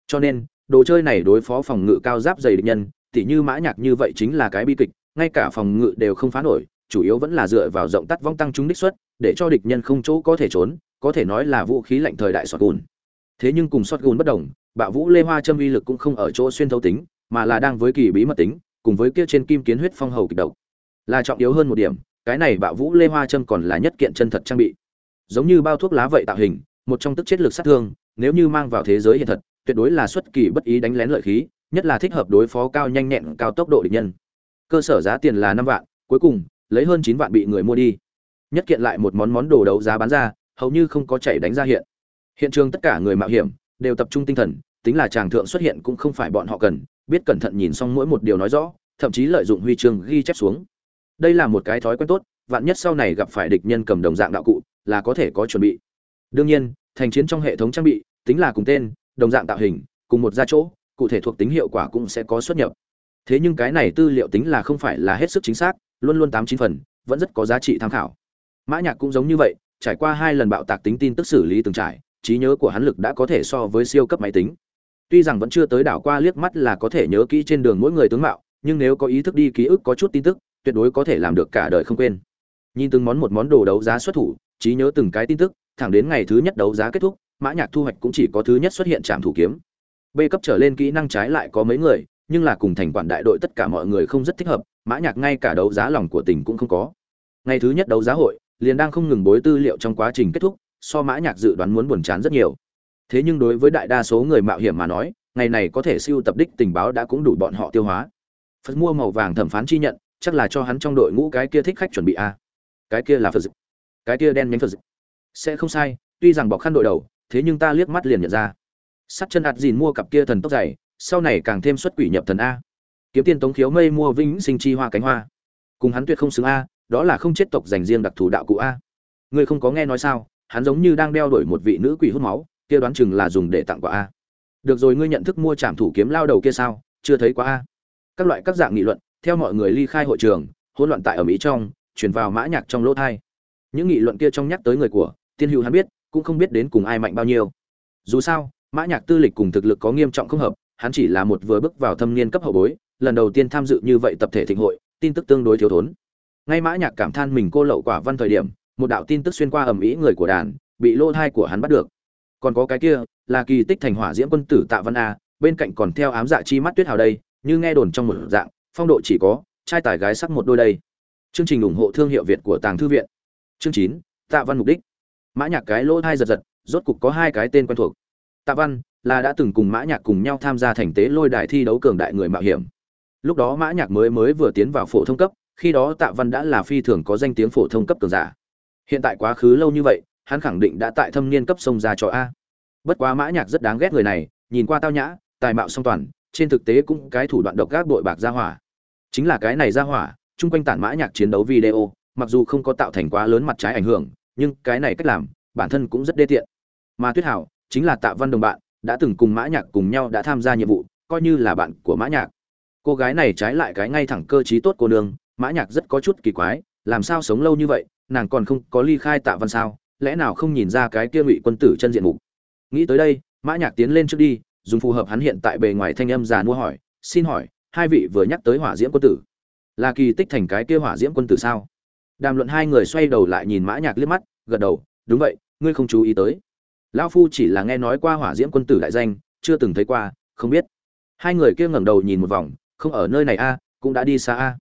Cho nên, đồ chơi này đối phó phòng ngự cao giáp dày địch nhân, tỉ như mã nhạc như vậy chính là cái bi kịch, ngay cả phòng ngự đều không phá nổi, chủ yếu vẫn là dựa vào rộng tắt vong tăng trúng đích xuất, để cho địch nhân không chỗ có thể trốn có thể nói là vũ khí lạnh thời đại sọt gùn. Thế nhưng cùng sọt gùn bất đồng bạo vũ lê hoa châm uy lực cũng không ở chỗ xuyên thấu tính, mà là đang với kỳ bí mật tính, cùng với kia trên kim kiến huyết phong hầu kịch độc. Là trọng yếu hơn một điểm, cái này bạo vũ lê hoa châm còn là nhất kiện chân thật trang bị. Giống như bao thuốc lá vậy tạo hình, một trong tức chết lực sát thương, nếu như mang vào thế giới hiện thật, tuyệt đối là xuất kỳ bất ý đánh lén lợi khí, nhất là thích hợp đối phó cao nhanh nhẹn, cao tốc độ địch nhân. Cơ sở giá tiền là năm vạn, cuối cùng, lấy hơn chín vạn bị người mua đi. Nhất kiện lại một món món đồ đấu giá bán ra hầu như không có chảy đánh ra hiện. Hiện trường tất cả người mạo hiểm đều tập trung tinh thần, tính là chàng thượng xuất hiện cũng không phải bọn họ cần, biết cẩn thận nhìn xong mỗi một điều nói rõ, thậm chí lợi dụng huy chương ghi chép xuống. Đây là một cái thói quen tốt, vạn nhất sau này gặp phải địch nhân cầm đồng dạng đạo cụ, là có thể có chuẩn bị. Đương nhiên, thành chiến trong hệ thống trang bị, tính là cùng tên, đồng dạng tạo hình, cùng một ra chỗ, cụ thể thuộc tính hiệu quả cũng sẽ có xuất nhập. Thế nhưng cái này tư liệu tính là không phải là hết sức chính xác, luôn luôn tám chín phần, vẫn rất có giá trị tham khảo. Mã nhạc cũng giống như vậy trải qua hai lần bạo tạc tính tin tức xử lý từng trải, trí nhớ của hắn lực đã có thể so với siêu cấp máy tính. Tuy rằng vẫn chưa tới đảo qua liếc mắt là có thể nhớ kỹ trên đường mỗi người tướng mạo, nhưng nếu có ý thức đi ký ức có chút tin tức, tuyệt đối có thể làm được cả đời không quên. Nhìn từng món một món đồ đấu giá xuất thủ, trí nhớ từng cái tin tức, thẳng đến ngày thứ nhất đấu giá kết thúc, mã nhạc thu hoạch cũng chỉ có thứ nhất xuất hiện trạm thủ kiếm. B cấp trở lên kỹ năng trái lại có mấy người, nhưng là cùng thành quản đại đội tất cả mọi người không rất thích hợp, mã nhạc ngay cả đấu giá lòng của tỉnh cũng không có. Ngày thứ nhất đấu giá hội liền đang không ngừng bối tư liệu trong quá trình kết thúc, so mã nhạc dự đoán muốn buồn chán rất nhiều. Thế nhưng đối với đại đa số người mạo hiểm mà nói, ngày này có thể siêu tập đích tình báo đã cũng đủ bọn họ tiêu hóa. Phật mua màu vàng thẩm phán chi nhận, chắc là cho hắn trong đội ngũ cái kia thích khách chuẩn bị a. Cái kia là phật dự. Cái kia đen nhánh phật dự. Sẽ không sai, tuy rằng bọc khăn đội đầu, thế nhưng ta liếc mắt liền nhận ra. Sắt chân ạt dìn mua cặp kia thần tốc dày, sau này càng thêm xuất quỷ nhập thần a. Kiếm tiền tống khiếu mây mua vĩnh sinh chi hoa cánh hoa. Cùng hắn tuyệt không xứng a đó là không chết tộc dành riêng đặc thù đạo cụ a. Ngươi không có nghe nói sao, hắn giống như đang đeo đuổi một vị nữ quỷ hút máu, kia đoán chừng là dùng để tặng quà a. Được rồi, ngươi nhận thức mua trảm thủ kiếm lao đầu kia sao? Chưa thấy quá a. Các loại các dạng nghị luận, theo mọi người ly khai hội trường, hỗn loạn tại ở mỹ trong chuyển vào mã nhạc trong lỗ thai những nghị luận kia trong nhắc tới người của tiên hữu hắn biết, cũng không biết đến cùng ai mạnh bao nhiêu. Dù sao, mã nhạc tư lịch cùng thực lực có nghiêm trọng không hợp, hắn chỉ là một vừa bước vào thâm niên cấp hậu bối, lần đầu tiên tham dự như vậy tập thể thịnh hội, tin tức tương đối thiếu thốn ngay mã nhạc cảm than mình cô lậu quả văn thời điểm, một đạo tin tức xuyên qua ầm ĩ người của đàn, bị lô thai của hắn bắt được. Còn có cái kia, là kỳ tích thành hỏa diễm quân tử tạ văn a, bên cạnh còn theo ám dạ chi mắt tuyết hào đây, như nghe đồn trong một dạng, phong độ chỉ có, trai tài gái sắc một đôi đây. Chương trình ủng hộ thương hiệu việt của tàng thư viện. Chương chín, tạ văn mục đích. Mã nhạc cái lỗ thai giật giật, rốt cục có hai cái tên quen thuộc. Tạ văn, là đã từng cùng mã nhạc cùng nhau tham gia thành tế lôi đài thi đấu cường đại người mạo hiểm. Lúc đó mã nhạc mới mới vừa tiến vào phổ thông cấp khi đó tạ văn đã là phi thường có danh tiếng phổ thông cấp cường giả. Hiện tại quá khứ lâu như vậy, hắn khẳng định đã tại thâm niên cấp sông ra cho a. Bất quá mã nhạc rất đáng ghét người này, nhìn qua tao nhã, tài mạo song toàn, trên thực tế cũng cái thủ đoạn độc ác đội bạc gia hỏa. Chính là cái này gia hỏa, chung quanh tản mã nhạc chiến đấu video, mặc dù không có tạo thành quá lớn mặt trái ảnh hưởng, nhưng cái này cách làm, bản thân cũng rất đê tiện. Mà tuyết hảo, chính là tạ văn đồng bạn, đã từng cùng mã nhạc cùng nhau đã tham gia nhiệm vụ, coi như là bạn của mã nhạc. Cô gái này trái lại cái ngay thẳng cơ trí tốt cô nương mã nhạc rất có chút kỳ quái, làm sao sống lâu như vậy, nàng còn không có ly khai tạ văn sao, lẽ nào không nhìn ra cái kia ngụy quân tử chân diện mục? Nghĩ tới đây, mã nhạc tiến lên trước đi, dùng phù hợp hắn hiện tại bề ngoài thanh âm già mua hỏi, xin hỏi, hai vị vừa nhắc tới hỏa diễm quân tử, là kỳ tích thành cái kia hỏa diễm quân tử sao? Đàm luận hai người xoay đầu lại nhìn mã nhạc liếc mắt, gật đầu, đúng vậy, ngươi không chú ý tới. Lão phu chỉ là nghe nói qua hỏa diễm quân tử đại danh, chưa từng thấy qua, không biết. Hai người kia ngẩng đầu nhìn một vòng, không ở nơi này a, cũng đã đi xa a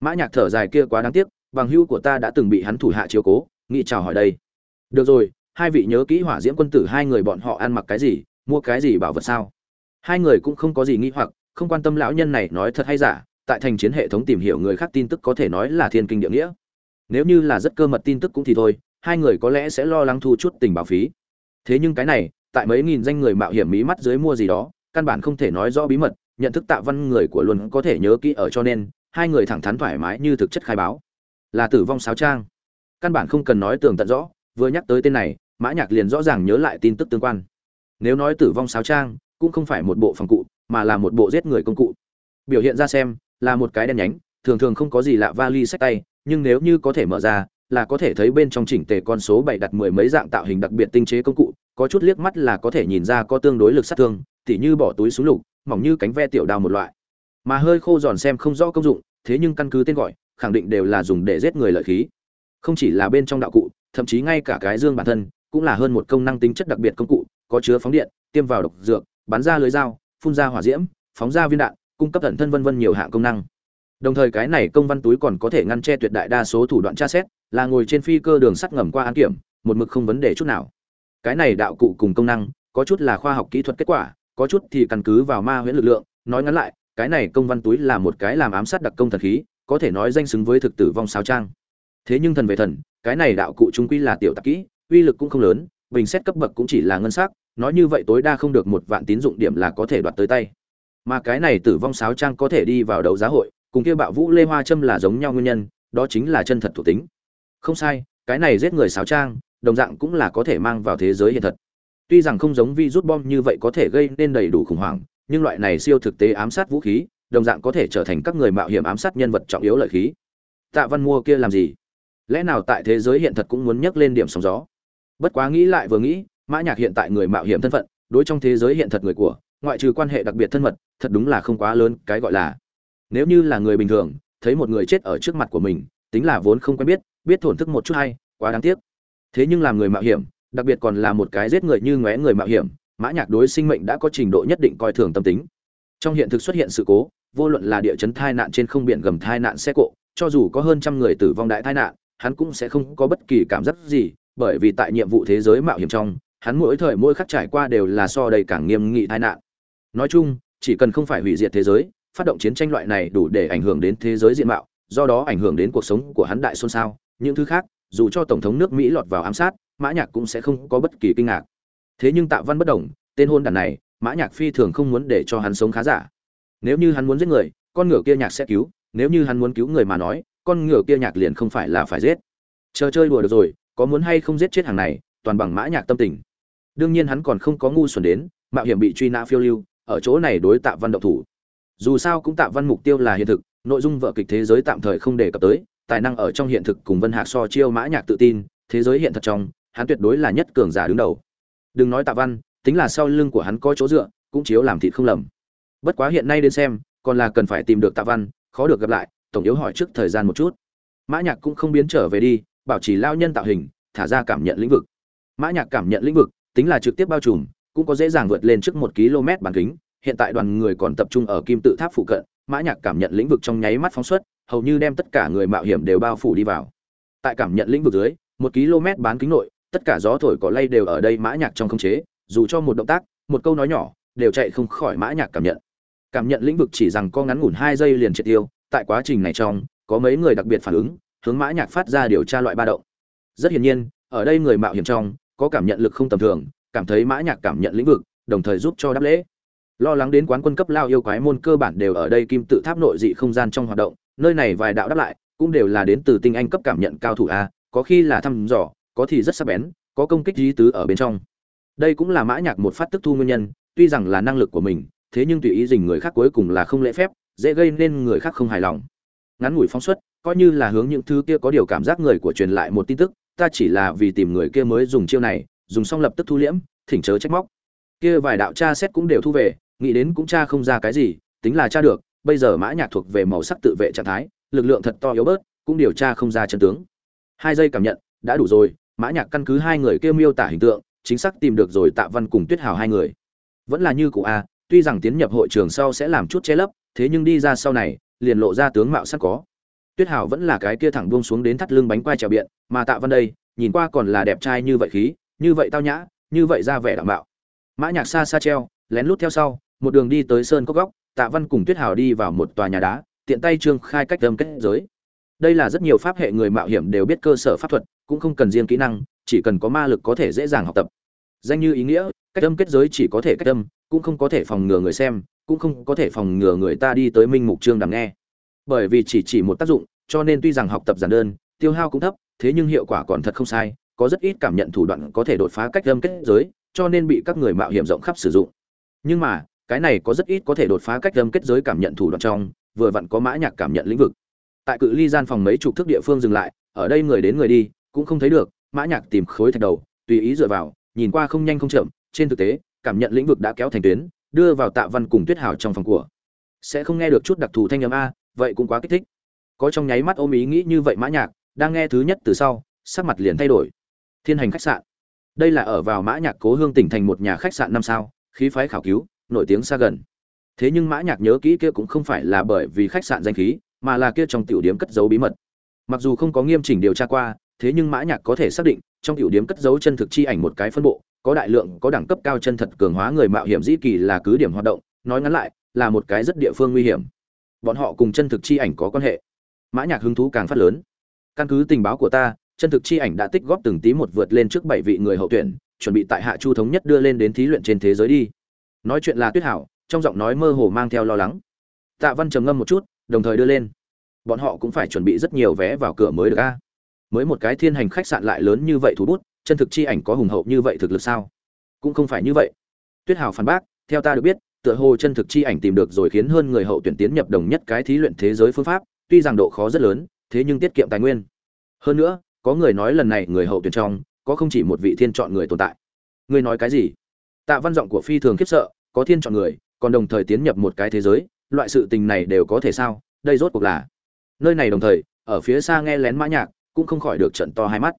mã nhạc thở dài kia quá đáng tiếc, bằng hữu của ta đã từng bị hắn thủ hạ chiếu cố, nghĩ chào hỏi đây. Được rồi, hai vị nhớ kỹ hỏa diễm quân tử hai người bọn họ ăn mặc cái gì, mua cái gì bảo vật sao? Hai người cũng không có gì nghi hoặc, không quan tâm lão nhân này nói thật hay giả, tại thành chiến hệ thống tìm hiểu người khác tin tức có thể nói là thiên kinh địa nghĩa. Nếu như là rất cơ mật tin tức cũng thì thôi, hai người có lẽ sẽ lo lắng thu chút tình báo phí. Thế nhưng cái này, tại mấy nghìn danh người mạo hiểm mí mắt dưới mua gì đó, căn bản không thể nói rõ bí mật, nhận thức tạ văn người của luôn có thể nhớ kỹ ở cho nên hai người thẳng thắn thoải mái như thực chất khai báo. Là tử vong sáo trang. Căn bản không cần nói tường tận rõ, vừa nhắc tới tên này, mã nhạc liền rõ ràng nhớ lại tin tức tương quan. Nếu nói tử vong sáo trang, cũng không phải một bộ phòng cụ, mà là một bộ giết người công cụ. Biểu hiện ra xem, là một cái đen nhánh, thường thường không có gì lạ vali sách tay, nhưng nếu như có thể mở ra, là có thể thấy bên trong chỉnh tề con số bảy đặt mười mấy dạng tạo hình đặc biệt tinh chế công cụ, có chút liếc mắt là có thể nhìn ra có tương đối lực sát thương, tỉ như bỏ túi xuống lục, mỏng như cánh ve tiểu đao một loại mà hơi khô giòn xem không rõ công dụng, thế nhưng căn cứ tên gọi, khẳng định đều là dùng để giết người lợi khí. Không chỉ là bên trong đạo cụ, thậm chí ngay cả cái dương bản thân, cũng là hơn một công năng tính chất đặc biệt công cụ, có chứa phóng điện, tiêm vào độc dược, bắn ra lưới dao, phun ra hỏa diễm, phóng ra viên đạn, cung cấp thần thân vân vân nhiều hạng công năng. Đồng thời cái này công văn túi còn có thể ngăn che tuyệt đại đa số thủ đoạn tra xét, là ngồi trên phi cơ đường sắt ngầm qua án kiểm, một mực không vấn đề chút nào. Cái này đạo cụ cùng công năng, có chút là khoa học kỹ thuật kết quả, có chút thì căn cứ vào ma huyễn lực lượng, nói ngắn lại cái này công văn túi là một cái làm ám sát đặc công thần khí, có thể nói danh xứng với thực tử vong sao trang. Thế nhưng thần về thần, cái này đạo cụ trung quy là tiểu tạp kỹ, uy lực cũng không lớn, bình xét cấp bậc cũng chỉ là ngân sắc, nói như vậy tối đa không được một vạn tín dụng điểm là có thể đoạt tới tay. Mà cái này tử vong sáo trang có thể đi vào đấu giá hội, cùng kia bạo vũ lê hoa châm là giống nhau nguyên nhân, đó chính là chân thật thuộc tính. Không sai, cái này giết người sáo trang, đồng dạng cũng là có thể mang vào thế giới hiện thật. Tuy rằng không giống vi rút bom như vậy có thể gây nên đầy đủ khủng hoảng nhưng loại này siêu thực tế ám sát vũ khí, đồng dạng có thể trở thành các người mạo hiểm ám sát nhân vật trọng yếu lợi khí. Tạ văn mua kia làm gì? Lẽ nào tại thế giới hiện thật cũng muốn nhắc lên điểm sóng gió? Bất quá nghĩ lại vừa nghĩ, mã nhạc hiện tại người mạo hiểm thân phận, đối trong thế giới hiện thật người của, ngoại trừ quan hệ đặc biệt thân mật, thật đúng là không quá lớn, cái gọi là. Nếu như là người bình thường, thấy một người chết ở trước mặt của mình, tính là vốn không quen biết biết thổn thức một chút hay, quá đáng tiếc. Thế nhưng làm người mạo hiểm, đặc biệt còn là một cái giết người như ngóe người mạo hiểm mã nhạc đối sinh mệnh đã có trình độ nhất định coi thường tâm tính. Trong hiện thực xuất hiện sự cố, vô luận là địa chấn tai nạn trên không biển gầm tai nạn xe cộ, cho dù có hơn trăm người tử vong đại tai nạn, hắn cũng sẽ không có bất kỳ cảm giác gì, bởi vì tại nhiệm vụ thế giới mạo hiểm trong, hắn mỗi thời mỗi khắc trải qua đều là so đầy càng nghiêm nghị tai nạn. Nói chung, chỉ cần không phải hủy diệt thế giới, phát động chiến tranh loại này đủ để ảnh hưởng đến thế giới diện mạo, do đó ảnh hưởng đến cuộc sống của hắn đại xôn xao. Những thứ khác, dù cho tổng thống nước mỹ lọt vào ám sát, mã nhạc cũng sẽ không có bất kỳ kinh ngạc thế nhưng tạ văn bất động tên hôn đàn này, mã nhạc phi thường không muốn để cho hắn sống khá giả. Nếu như hắn muốn giết người, con ngựa kia nhạc sẽ cứu, nếu như hắn muốn cứu người mà nói, con ngựa kia nhạc liền không phải là phải giết. Chờ chơi đùa được rồi, có muốn hay không giết chết hàng này, toàn bằng mã nhạc tâm tình. Đương nhiên hắn còn không có ngu xuẩn đến, mạo hiểm bị truy nã phiêu lưu, ở chỗ này đối tạ văn động thủ. Dù sao cũng tạ văn mục tiêu là hiện thực, nội dung vở kịch thế giới tạm thời không đề cập tới, tài năng ở trong hiện thực cùng vân hạc so chiêu mã nhạc tự tin, thế giới hiện thật trong, hắn tuyệt đối là nhất cường giả đứng đầu đừng nói tạ văn, tính là sau lưng của hắn có chỗ dựa, cũng chiếu làm thịt không lầm. Bất quá hiện nay đến xem, còn là cần phải tìm được tạ văn, khó được gặp lại, tổng yếu hỏi trước thời gian một chút. Mã nhạc cũng không biến trở về đi, bảo trì lao nhân tạo hình, thả ra cảm nhận lĩnh vực. Mã nhạc cảm nhận lĩnh vực, tính là trực tiếp bao trùm, cũng có dễ dàng vượt lên trước một km bán kính, hiện tại đoàn người còn tập trung ở kim tự tháp phụ cận, mã nhạc cảm nhận lĩnh vực trong nháy mắt phóng xuất, hầu như đem tất cả người mạo hiểm đều bao phủ đi vào. Tại cảm nhận lĩnh vực dưới, một km bán kính nội tất cả gió thổi cỏ lay đều ở đây mã nhạc trong không chế, dù cho một động tác, một câu nói nhỏ, đều chạy không khỏi mã nhạc cảm nhận. Cảm nhận lĩnh vực chỉ rằng có ngắn ngủn hai giây liền triệt tiêu, tại quá trình này trong, có mấy người đặc biệt phản ứng, hướng mã nhạc phát ra điều tra loại ba động. Rất hiển nhiên, ở đây người mạo hiểm trong, có cảm nhận lực không tầm thường, cảm thấy mã nhạc cảm nhận lĩnh vực, đồng thời giúp cho đáp lễ. Lo lắng đến quán quân cấp lao yêu quái môn cơ bản đều ở đây kim tự tháp nội dị không gian trong hoạt động, nơi này vài đạo đáp lại, cũng đều là đến từ tinh anh cấp cảm nhận cao thủ a, có khi là thăm dò có thì rất sắc bén, có công kích lý tứ ở bên trong. Đây cũng là mã nhạc một phát tức thu nguyên nhân, tuy rằng là năng lực của mình, thế nhưng tùy ý dình người khác cuối cùng là không lễ phép, dễ gây nên người khác không hài lòng. Ngắn ngủi phóng xuất, coi như là hướng những thứ kia có điều cảm giác người của truyền lại một tin tức, ta chỉ là vì tìm người kia mới dùng chiêu này, dùng xong lập tức thu liễm, thỉnh chớ trách móc. Kia vài đạo tra xét cũng đều thu về, nghĩ đến cũng tra không ra cái gì, tính là tra được, bây giờ mã nhạc thuộc về màu sắc tự vệ trạng thái, lực lượng thật to yếu bớt, cũng điều tra không ra chân tướng. Hai giây cảm nhận, đã đủ rồi mã nhạc căn cứ hai người kia miêu tả hình tượng, chính xác tìm được rồi tạ văn cùng tuyết hào hai người. Vẫn là như cụ a à, tuy rằng tiến nhập hội trường sau sẽ làm chút che lấp, thế nhưng đi ra sau này, liền lộ ra tướng mạo sắc có. Tuyết hào vẫn là cái kia thẳng buông xuống đến thắt lưng bánh quai trèo biện, mà tạ văn đây, nhìn qua còn là đẹp trai như vậy khí, như vậy tao nhã, như vậy ra vẻ đảm bảo mã nhạc xa xa treo, lén lút theo sau, một đường đi tới sơn cốc góc, tạ văn cùng tuyết hào đi vào một tòa nhà đá, tiện tay trương khai cách âm kết giới. Đây là rất nhiều pháp hệ người mạo hiểm đều biết cơ sở pháp thuật cũng không cần riêng kỹ năng, chỉ cần có ma lực có thể dễ dàng học tập. Danh như ý nghĩa, cách âm kết giới chỉ có thể cách âm, cũng không có thể phòng ngừa người xem, cũng không có thể phòng ngừa người ta đi tới minh mục trương đằng nghe. Bởi vì chỉ chỉ một tác dụng, cho nên tuy rằng học tập giản đơn, tiêu hao cũng thấp, thế nhưng hiệu quả còn thật không sai, có rất ít cảm nhận thủ đoạn có thể đột phá cách âm kết giới, cho nên bị các người mạo hiểm rộng khắp sử dụng. Nhưng mà, cái này có rất ít có thể đột phá cách âm kết giới cảm nhận thủ đoạn trong, vừa vặn có mã nhạc cảm nhận lĩnh vực. Tại cự ly gian phòng mấy chục thước địa phương dừng lại, ở đây người đến người đi cũng không thấy được, mã nhạc tìm khối thạch đầu, tùy ý dựa vào, nhìn qua không nhanh không chậm, trên thực tế, cảm nhận lĩnh vực đã kéo thành tuyến, đưa vào tạ văn cùng tuyết hảo trong phòng của. Sẽ không nghe được chút đặc thù thanh âm a, vậy cũng quá kích thích. Có trong nháy mắt ôm ý nghĩ như vậy mã nhạc, đang nghe thứ nhất từ sau, sắc mặt liền thay đổi. Thiên hành khách sạn. Đây là ở vào mã nhạc cố hương tỉnh thành một nhà khách sạn năm sao, khí phái khảo cứu, nổi tiếng xa gần. Thế nhưng mã nhạc nhớ kỹ kia cũng không phải là bởi vì khách sạn danh khí, mà là kia trong tiểu điểm cất giấu bí mật. Mặc dù không có nghiêm chỉnh điều tra qua thế nhưng mã nhạc có thể xác định, trong tiểu điểm cất giấu chân thực chi ảnh một cái phân bộ, có đại lượng, có đẳng cấp cao chân thật cường hóa người mạo hiểm dĩ kỳ là cứ điểm hoạt động, nói ngắn lại, là một cái rất địa phương nguy hiểm. Bọn họ cùng chân thực chi ảnh có quan hệ. Mã nhạc hứng thú càng phát lớn. Căn cứ tình báo của ta, chân thực chi ảnh đã tích góp từng tí một vượt lên trước bảy vị người hậu tuyển, chuẩn bị tại hạ chu thống nhất đưa lên đến thí luyện trên thế giới đi. Nói chuyện là tuyết hảo, trong giọng nói mơ hồ mang theo lo lắng. Tạ văn trầm ngâm một chút, đồng thời đưa lên. Bọn họ cũng phải chuẩn bị rất nhiều vé vào cửa mới được a mới một cái thiên hành khách sạn lại lớn như vậy thủ bút, chân thực chi ảnh có hùng hậu như vậy thực lực sao? Cũng không phải như vậy. Tuyết hào phản bác, theo ta được biết, tựa hồ chân thực chi ảnh tìm được rồi khiến hơn người hậu tuyển tiến nhập đồng nhất cái thí luyện thế giới phương pháp, tuy rằng độ khó rất lớn, thế nhưng tiết kiệm tài nguyên. Hơn nữa, có người nói lần này người hậu tuyển trong, có không chỉ một vị thiên chọn người tồn tại. Người nói cái gì? Tạ văn giọng của phi thường khiếp sợ, có thiên chọn người, còn đồng thời tiến nhập một cái thế giới, loại sự tình này đều có thể sao? Đây rốt cuộc là nơi này đồng thời, ở phía xa nghe lén mã nhạc cũng không khỏi được trận to hai mắt.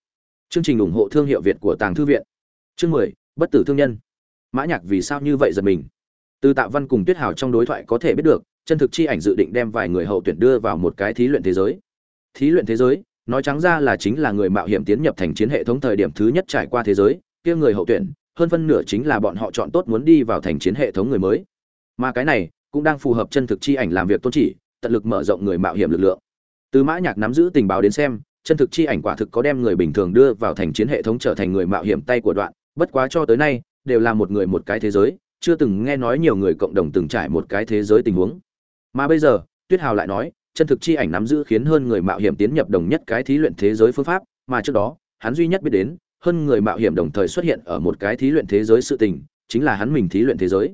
Chương trình ủng hộ thương hiệu việt của tàng thư viện. Chương mười, bất tử thương nhân. Mã nhạc vì sao như vậy giật mình? Từ tạ văn cùng tuyết hào trong đối thoại có thể biết được, chân thực chi ảnh dự định đem vài người hậu tuyển đưa vào một cái thí luyện thế giới. Thí luyện thế giới, nói trắng ra là chính là người mạo hiểm tiến nhập thành chiến hệ thống thời điểm thứ nhất trải qua thế giới, kia người hậu tuyển, hơn phân nửa chính là bọn họ chọn tốt muốn đi vào thành chiến hệ thống người mới. Mà cái này, cũng đang phù hợp chân thực chi ảnh làm việc tôn chỉ, tận lực mở rộng người mạo hiểm lực lượng. Từ mã nhạc nắm giữ tình báo đến xem chân thực chi ảnh quả thực có đem người bình thường đưa vào thành chiến hệ thống trở thành người mạo hiểm tay của đoạn, bất quá cho tới nay, đều là một người một cái thế giới, chưa từng nghe nói nhiều người cộng đồng từng trải một cái thế giới tình huống. Mà bây giờ, tuyết hào lại nói, chân thực chi ảnh nắm giữ khiến hơn người mạo hiểm tiến nhập đồng nhất cái thí luyện thế giới phương pháp, mà trước đó, hắn duy nhất biết đến, hơn người mạo hiểm đồng thời xuất hiện ở một cái thí luyện thế giới sự tình, chính là hắn mình thí luyện thế giới.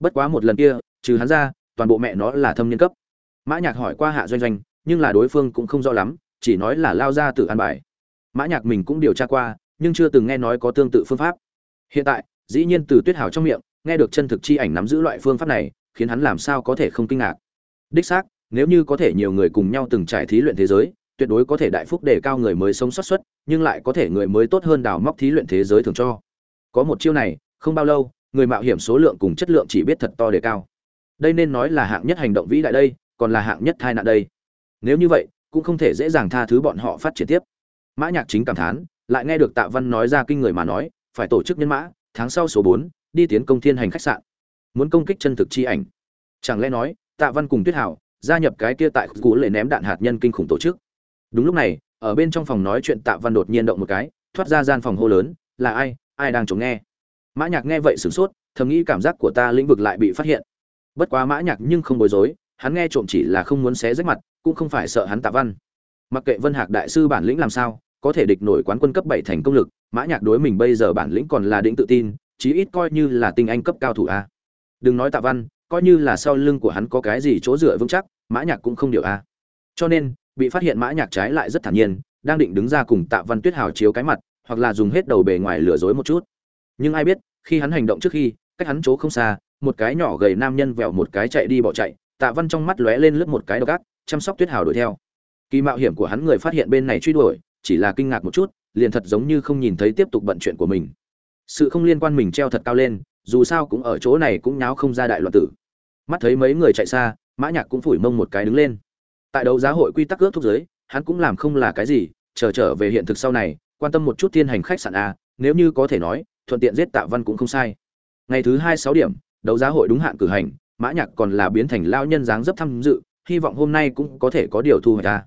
Bất quá một lần kia, trừ hắn ra, toàn bộ mẹ nó là thâm niên cấp. Mã nhạc hỏi qua hạ doanh doanh, nhưng là đối phương cũng không rõ lắm chỉ nói là lao ra tự an bài. Mã nhạc mình cũng điều tra qua, nhưng chưa từng nghe nói có tương tự phương pháp. Hiện tại, dĩ nhiên từ tuyết hào trong miệng, nghe được chân thực chi ảnh nắm giữ loại phương pháp này, khiến hắn làm sao có thể không kinh ngạc. Đích xác, nếu như có thể nhiều người cùng nhau từng trải thí luyện thế giới, tuyệt đối có thể đại phúc đề cao người mới sống sót suất, nhưng lại có thể người mới tốt hơn đào móc thí luyện thế giới thường cho. Có một chiêu này, không bao lâu, người mạo hiểm số lượng cùng chất lượng chỉ biết thật to đề cao. Đây nên nói là hạng nhất hành động vĩ đại đây, còn là hạng nhất tai nạn đây. Nếu như vậy cũng không thể dễ dàng tha thứ bọn họ phát triển tiếp. Mã nhạc chính cảm thán, lại nghe được tạ văn nói ra kinh người mà nói, phải tổ chức nhân mã, tháng sau số bốn, đi tiến công thiên hành khách sạn. Muốn công kích chân thực chi ảnh. Chẳng lẽ nói, tạ văn cùng tuyết hảo, gia nhập cái kia tại cú lệ ném đạn hạt nhân kinh khủng tổ chức? Đúng lúc này, ở bên trong phòng nói chuyện tạ văn đột nhiên động một cái, thoát ra gian phòng hô lớn, là ai? Ai đang chống nghe? Mã nhạc nghe vậy sửng sốt, thầm nghĩ cảm giác của ta lĩnh vực lại bị phát hiện. Bất quá mã nhạc nhưng không bối rối, hắn nghe trộm chỉ là không muốn xé rách mặt cũng không phải sợ hắn tạ văn. Mặc kệ vân hạc đại sư bản lĩnh làm sao, có thể địch nổi quán quân cấp bảy thành công lực, mã nhạc đối mình bây giờ bản lĩnh còn là đỉnh tự tin, chí ít coi như là tinh anh cấp cao thủ a. Đừng nói tạ văn, coi như là sau lưng của hắn có cái gì chỗ dựa vững chắc, mã nhạc cũng không điều a. Cho nên, bị phát hiện mã nhạc trái lại rất thản nhiên, đang định đứng ra cùng tạ văn tuyết hào chiếu cái mặt, hoặc là dùng hết đầu bề ngoài lừa dối một chút. Nhưng ai biết, khi hắn hành động trước khi, cách hắn chỗ không xa, một cái nhỏ gầy nam nhân vẹo một cái chạy đi bỏ chạy, tạ văn trong mắt lóe lên lướt một cái độc ác chăm sóc tuyết hào đuổi theo. Kỳ mạo hiểm của hắn người phát hiện bên này truy đuổi, chỉ là kinh ngạc một chút, liền thật giống như không nhìn thấy tiếp tục bận chuyện của mình. Sự không liên quan mình treo thật cao lên, dù sao cũng ở chỗ này cũng nháo không ra đại loạn tử. Mắt thấy mấy người chạy xa, mã nhạc cũng phủi mông một cái đứng lên. Tại đấu giá hội quy tắc ước thúc giới, hắn cũng làm không là cái gì, chờ trở về hiện thực sau này, quan tâm một chút thiên hành khách sạn a, nếu như có thể nói, thuận tiện giết tạ văn cũng không sai. Ngày thứ hai sáu điểm, đấu giá hội đúng hạn cử hành, mã nhạc còn là biến thành lao nhân dáng dấp tham dự hy vọng hôm nay cũng có thể có điều thu hoạch ta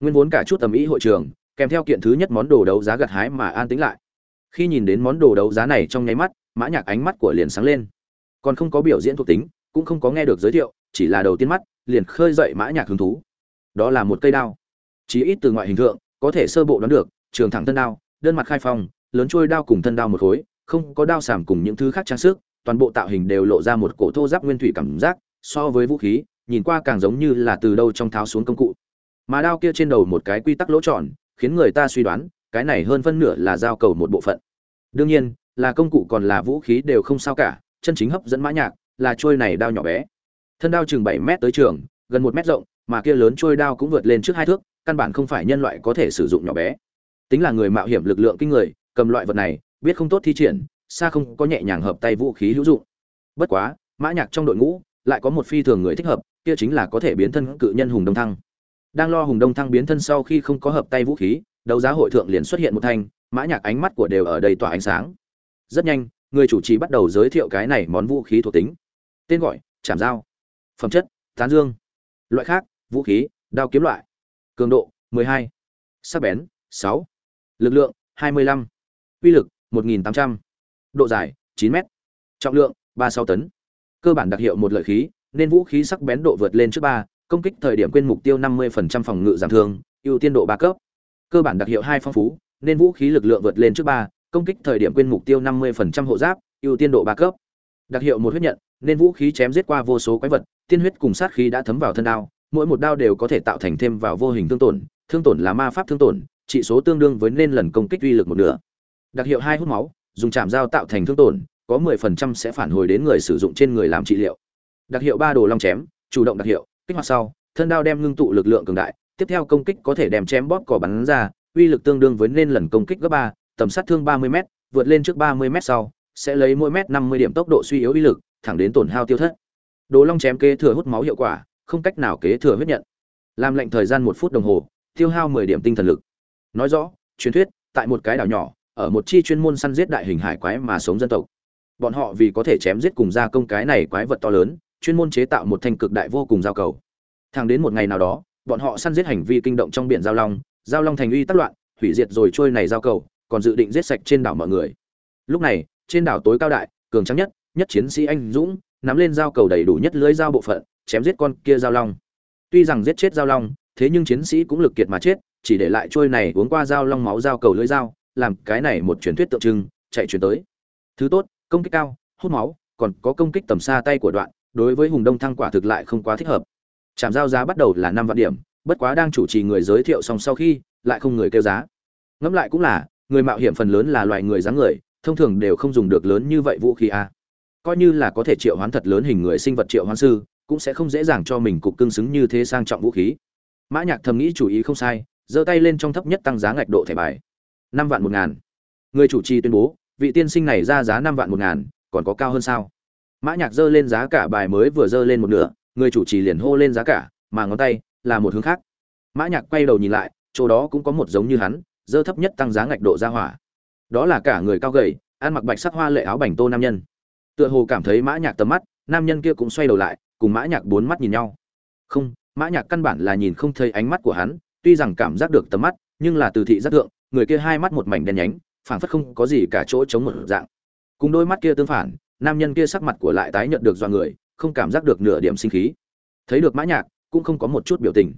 nguyên vốn cả chút tầm ý hội trường, kèm theo kiện thứ nhất món đồ đấu giá gặt hái mà an tính lại. Khi nhìn đến món đồ đấu giá này trong nháy mắt, mã nhạc ánh mắt của liền sáng lên. Còn không có biểu diễn thuộc tính, cũng không có nghe được giới thiệu, chỉ là đầu tiên mắt, liền khơi dậy mã nhạc hứng thú. Đó là một cây đao. Chỉ ít từ ngoại hình thượng, có thể sơ bộ đoán được, trường thẳng thân đao, đơn mặt khai phong, lớn chui đao cùng thân đao một khối, không có đao sảm cùng những thứ khác trang sức, toàn bộ tạo hình đều lộ ra một cổ thô giáp nguyên thủy cảm giác, so với vũ khí nhìn qua càng giống như là từ đâu trong tháo xuống công cụ. Mà đao kia trên đầu một cái quy tắc lỗ tròn, khiến người ta suy đoán, cái này hơn phân nửa là giao cầu một bộ phận. Đương nhiên, là công cụ còn là vũ khí đều không sao cả, chân chính hấp dẫn mã nhạc là trôi này đao nhỏ bé. Thân đao chừng bảy mét tới trường, gần một mét rộng, mà kia lớn trôi đao cũng vượt lên trước hai thước, căn bản không phải nhân loại có thể sử dụng nhỏ bé. Tính là người mạo hiểm lực lượng kinh người, cầm loại vật này, biết không tốt thi triển, xa không có nhẹ nhàng hợp tay vũ khí hữu dụng. Bất quá, mã nhạc trong đội ngũ lại có một phi thường người thích hợp kia chính là có thể biến thân cự nhân hùng đông thăng đang lo hùng đông thăng biến thân sau khi không có hợp tay vũ khí, đấu giá hội thượng liền xuất hiện một thanh, mã nhạc ánh mắt của đều ở đây tỏa ánh sáng rất nhanh, người chủ trì bắt đầu giới thiệu cái này món vũ khí thuộc tính tên gọi chạm dao phẩm chất, tán dương loại khác, vũ khí, đao kiếm loại cường độ 12. sắc bén 6. lực lượng 25. uy lực 1.800. độ dài 9 mét trọng lượng 36 tấn cơ bản đặc hiệu một lợi khí nên vũ khí sắc bén độ vượt lên trước ba, công kích thời điểm quên mục tiêu 50% phòng ngự giảm thương, ưu tiên độ ba cấp. Cơ bản đặc hiệu hai phong phú, nên vũ khí lực lượng vượt lên trước ba, công kích thời điểm quên mục tiêu 50% hộ giáp, ưu tiên độ ba cấp. Đặc hiệu một huyết nhận, nên vũ khí chém giết qua vô số quái vật, tiên huyết cùng sát khí đã thấm vào thân đao, mỗi một đao đều có thể tạo thành thêm vào vô hình thương tổn thương tổn là ma pháp thương tổn, trị số tương đương với nên lần công kích uy lực một nửa. Đặc hiệu hai hút máu, dùng chạm dao tạo thành thương tổn, có 10% sẽ phản hồi đến người sử dụng trên người làm trị liệu đặc hiệu ba đồ long chém, chủ động đặc hiệu, kích hoạt sau, thân đao đem ngưng tụ lực lượng cường đại, tiếp theo công kích có thể đem chém bóp cỏ bắn ra, uy lực tương đương với nên lần công kích gấp ba, tầm sát thương 30 m vượt lên trước 30 m sau, sẽ lấy mỗi mét 50 điểm tốc độ suy yếu uy lực, thẳng đến tổn hao tiêu thất. Đồ long chém kế thừa hút máu hiệu quả, không cách nào kế thừa huyết nhận. Làm lệnh thời gian một phút đồng hồ, tiêu hao 10 điểm tinh thần lực. Nói rõ, truyền thuyết, tại một cái đảo nhỏ, ở một chi chuyên môn săn giết đại hình hải quái mà sống dân tộc. Bọn họ vì có thể chém giết cùng gia công cái này quái vật to lớn chuyên môn chế tạo một thanh cực đại vô cùng giao cầu. Thẳng đến một ngày nào đó, bọn họ săn giết hành vi kinh động trong biển giao long giao long thành uy tắc loạn, hủy diệt rồi trôi này giao cầu, còn dự định giết sạch trên đảo mọi người. Lúc này, trên đảo tối cao đại, cường trắng nhất nhất chiến sĩ anh dũng, nắm lên giao cầu đầy đủ nhất lưới giao bộ phận, chém giết con kia giao long. Tuy rằng giết chết giao long, thế nhưng chiến sĩ cũng lực kiệt mà chết, chỉ để lại trôi này uống qua giao long máu giao cầu lưới giao làm cái này một truyền thuyết tượng trưng, chạy truyền tới. Thứ tốt, công kích cao, hút máu, còn có công kích tầm xa tay của đoạn đối với hùng đông thăng quả thực lại không quá thích hợp. Trạm giao giá bắt đầu là năm vạn điểm, bất quá đang chủ trì người giới thiệu xong sau khi, lại không người kêu giá. Ngẫm lại cũng là, người mạo hiểm phần lớn là loài người dáng người, thông thường đều không dùng được lớn như vậy vũ khí a. Coi như là có thể triệu hoán thật lớn hình người sinh vật triệu hoán sư, cũng sẽ không dễ dàng cho mình cục cưng xứng như thế sang trọng vũ khí. Mã nhạc thầm nghĩ chủ ý không sai, giơ tay lên trong thấp nhất tăng giá ngạch độ thẻ bài. Năm vạn một ngàn. Người chủ trì tuyên bố, vị tiên sinh này ra giá năm vạn một ngàn, còn có cao hơn sao? Mã nhạc dơ lên giá cả bài mới vừa dơ lên một nửa, người chủ trì liền hô lên giá cả, mà ngón tay là một hướng khác. Mã nhạc quay đầu nhìn lại, chỗ đó cũng có một giống như hắn dơ thấp nhất tăng giá ngạch độ ra hỏa. Đó là cả người cao gầy, ăn mặc bạch sắc hoa lệ áo bảnh tô nam nhân. Tựa hồ cảm thấy mã nhạc tầm mắt, nam nhân kia cũng xoay đầu lại, cùng mã nhạc bốn mắt nhìn nhau. Không, mã nhạc căn bản là nhìn không thấy ánh mắt của hắn, tuy rằng cảm giác được tầm mắt, nhưng là từ thị giác thượng, người kia hai mắt một mảnh đen nhánh, phảng phất không có gì cả chỗ chống một dạng. Cùng đôi mắt kia tương phản nam nhân kia sắc mặt của lại tái nhợt được do người, không cảm giác được nửa điểm sinh khí. Thấy được mã nhạc, cũng không có một chút biểu tình.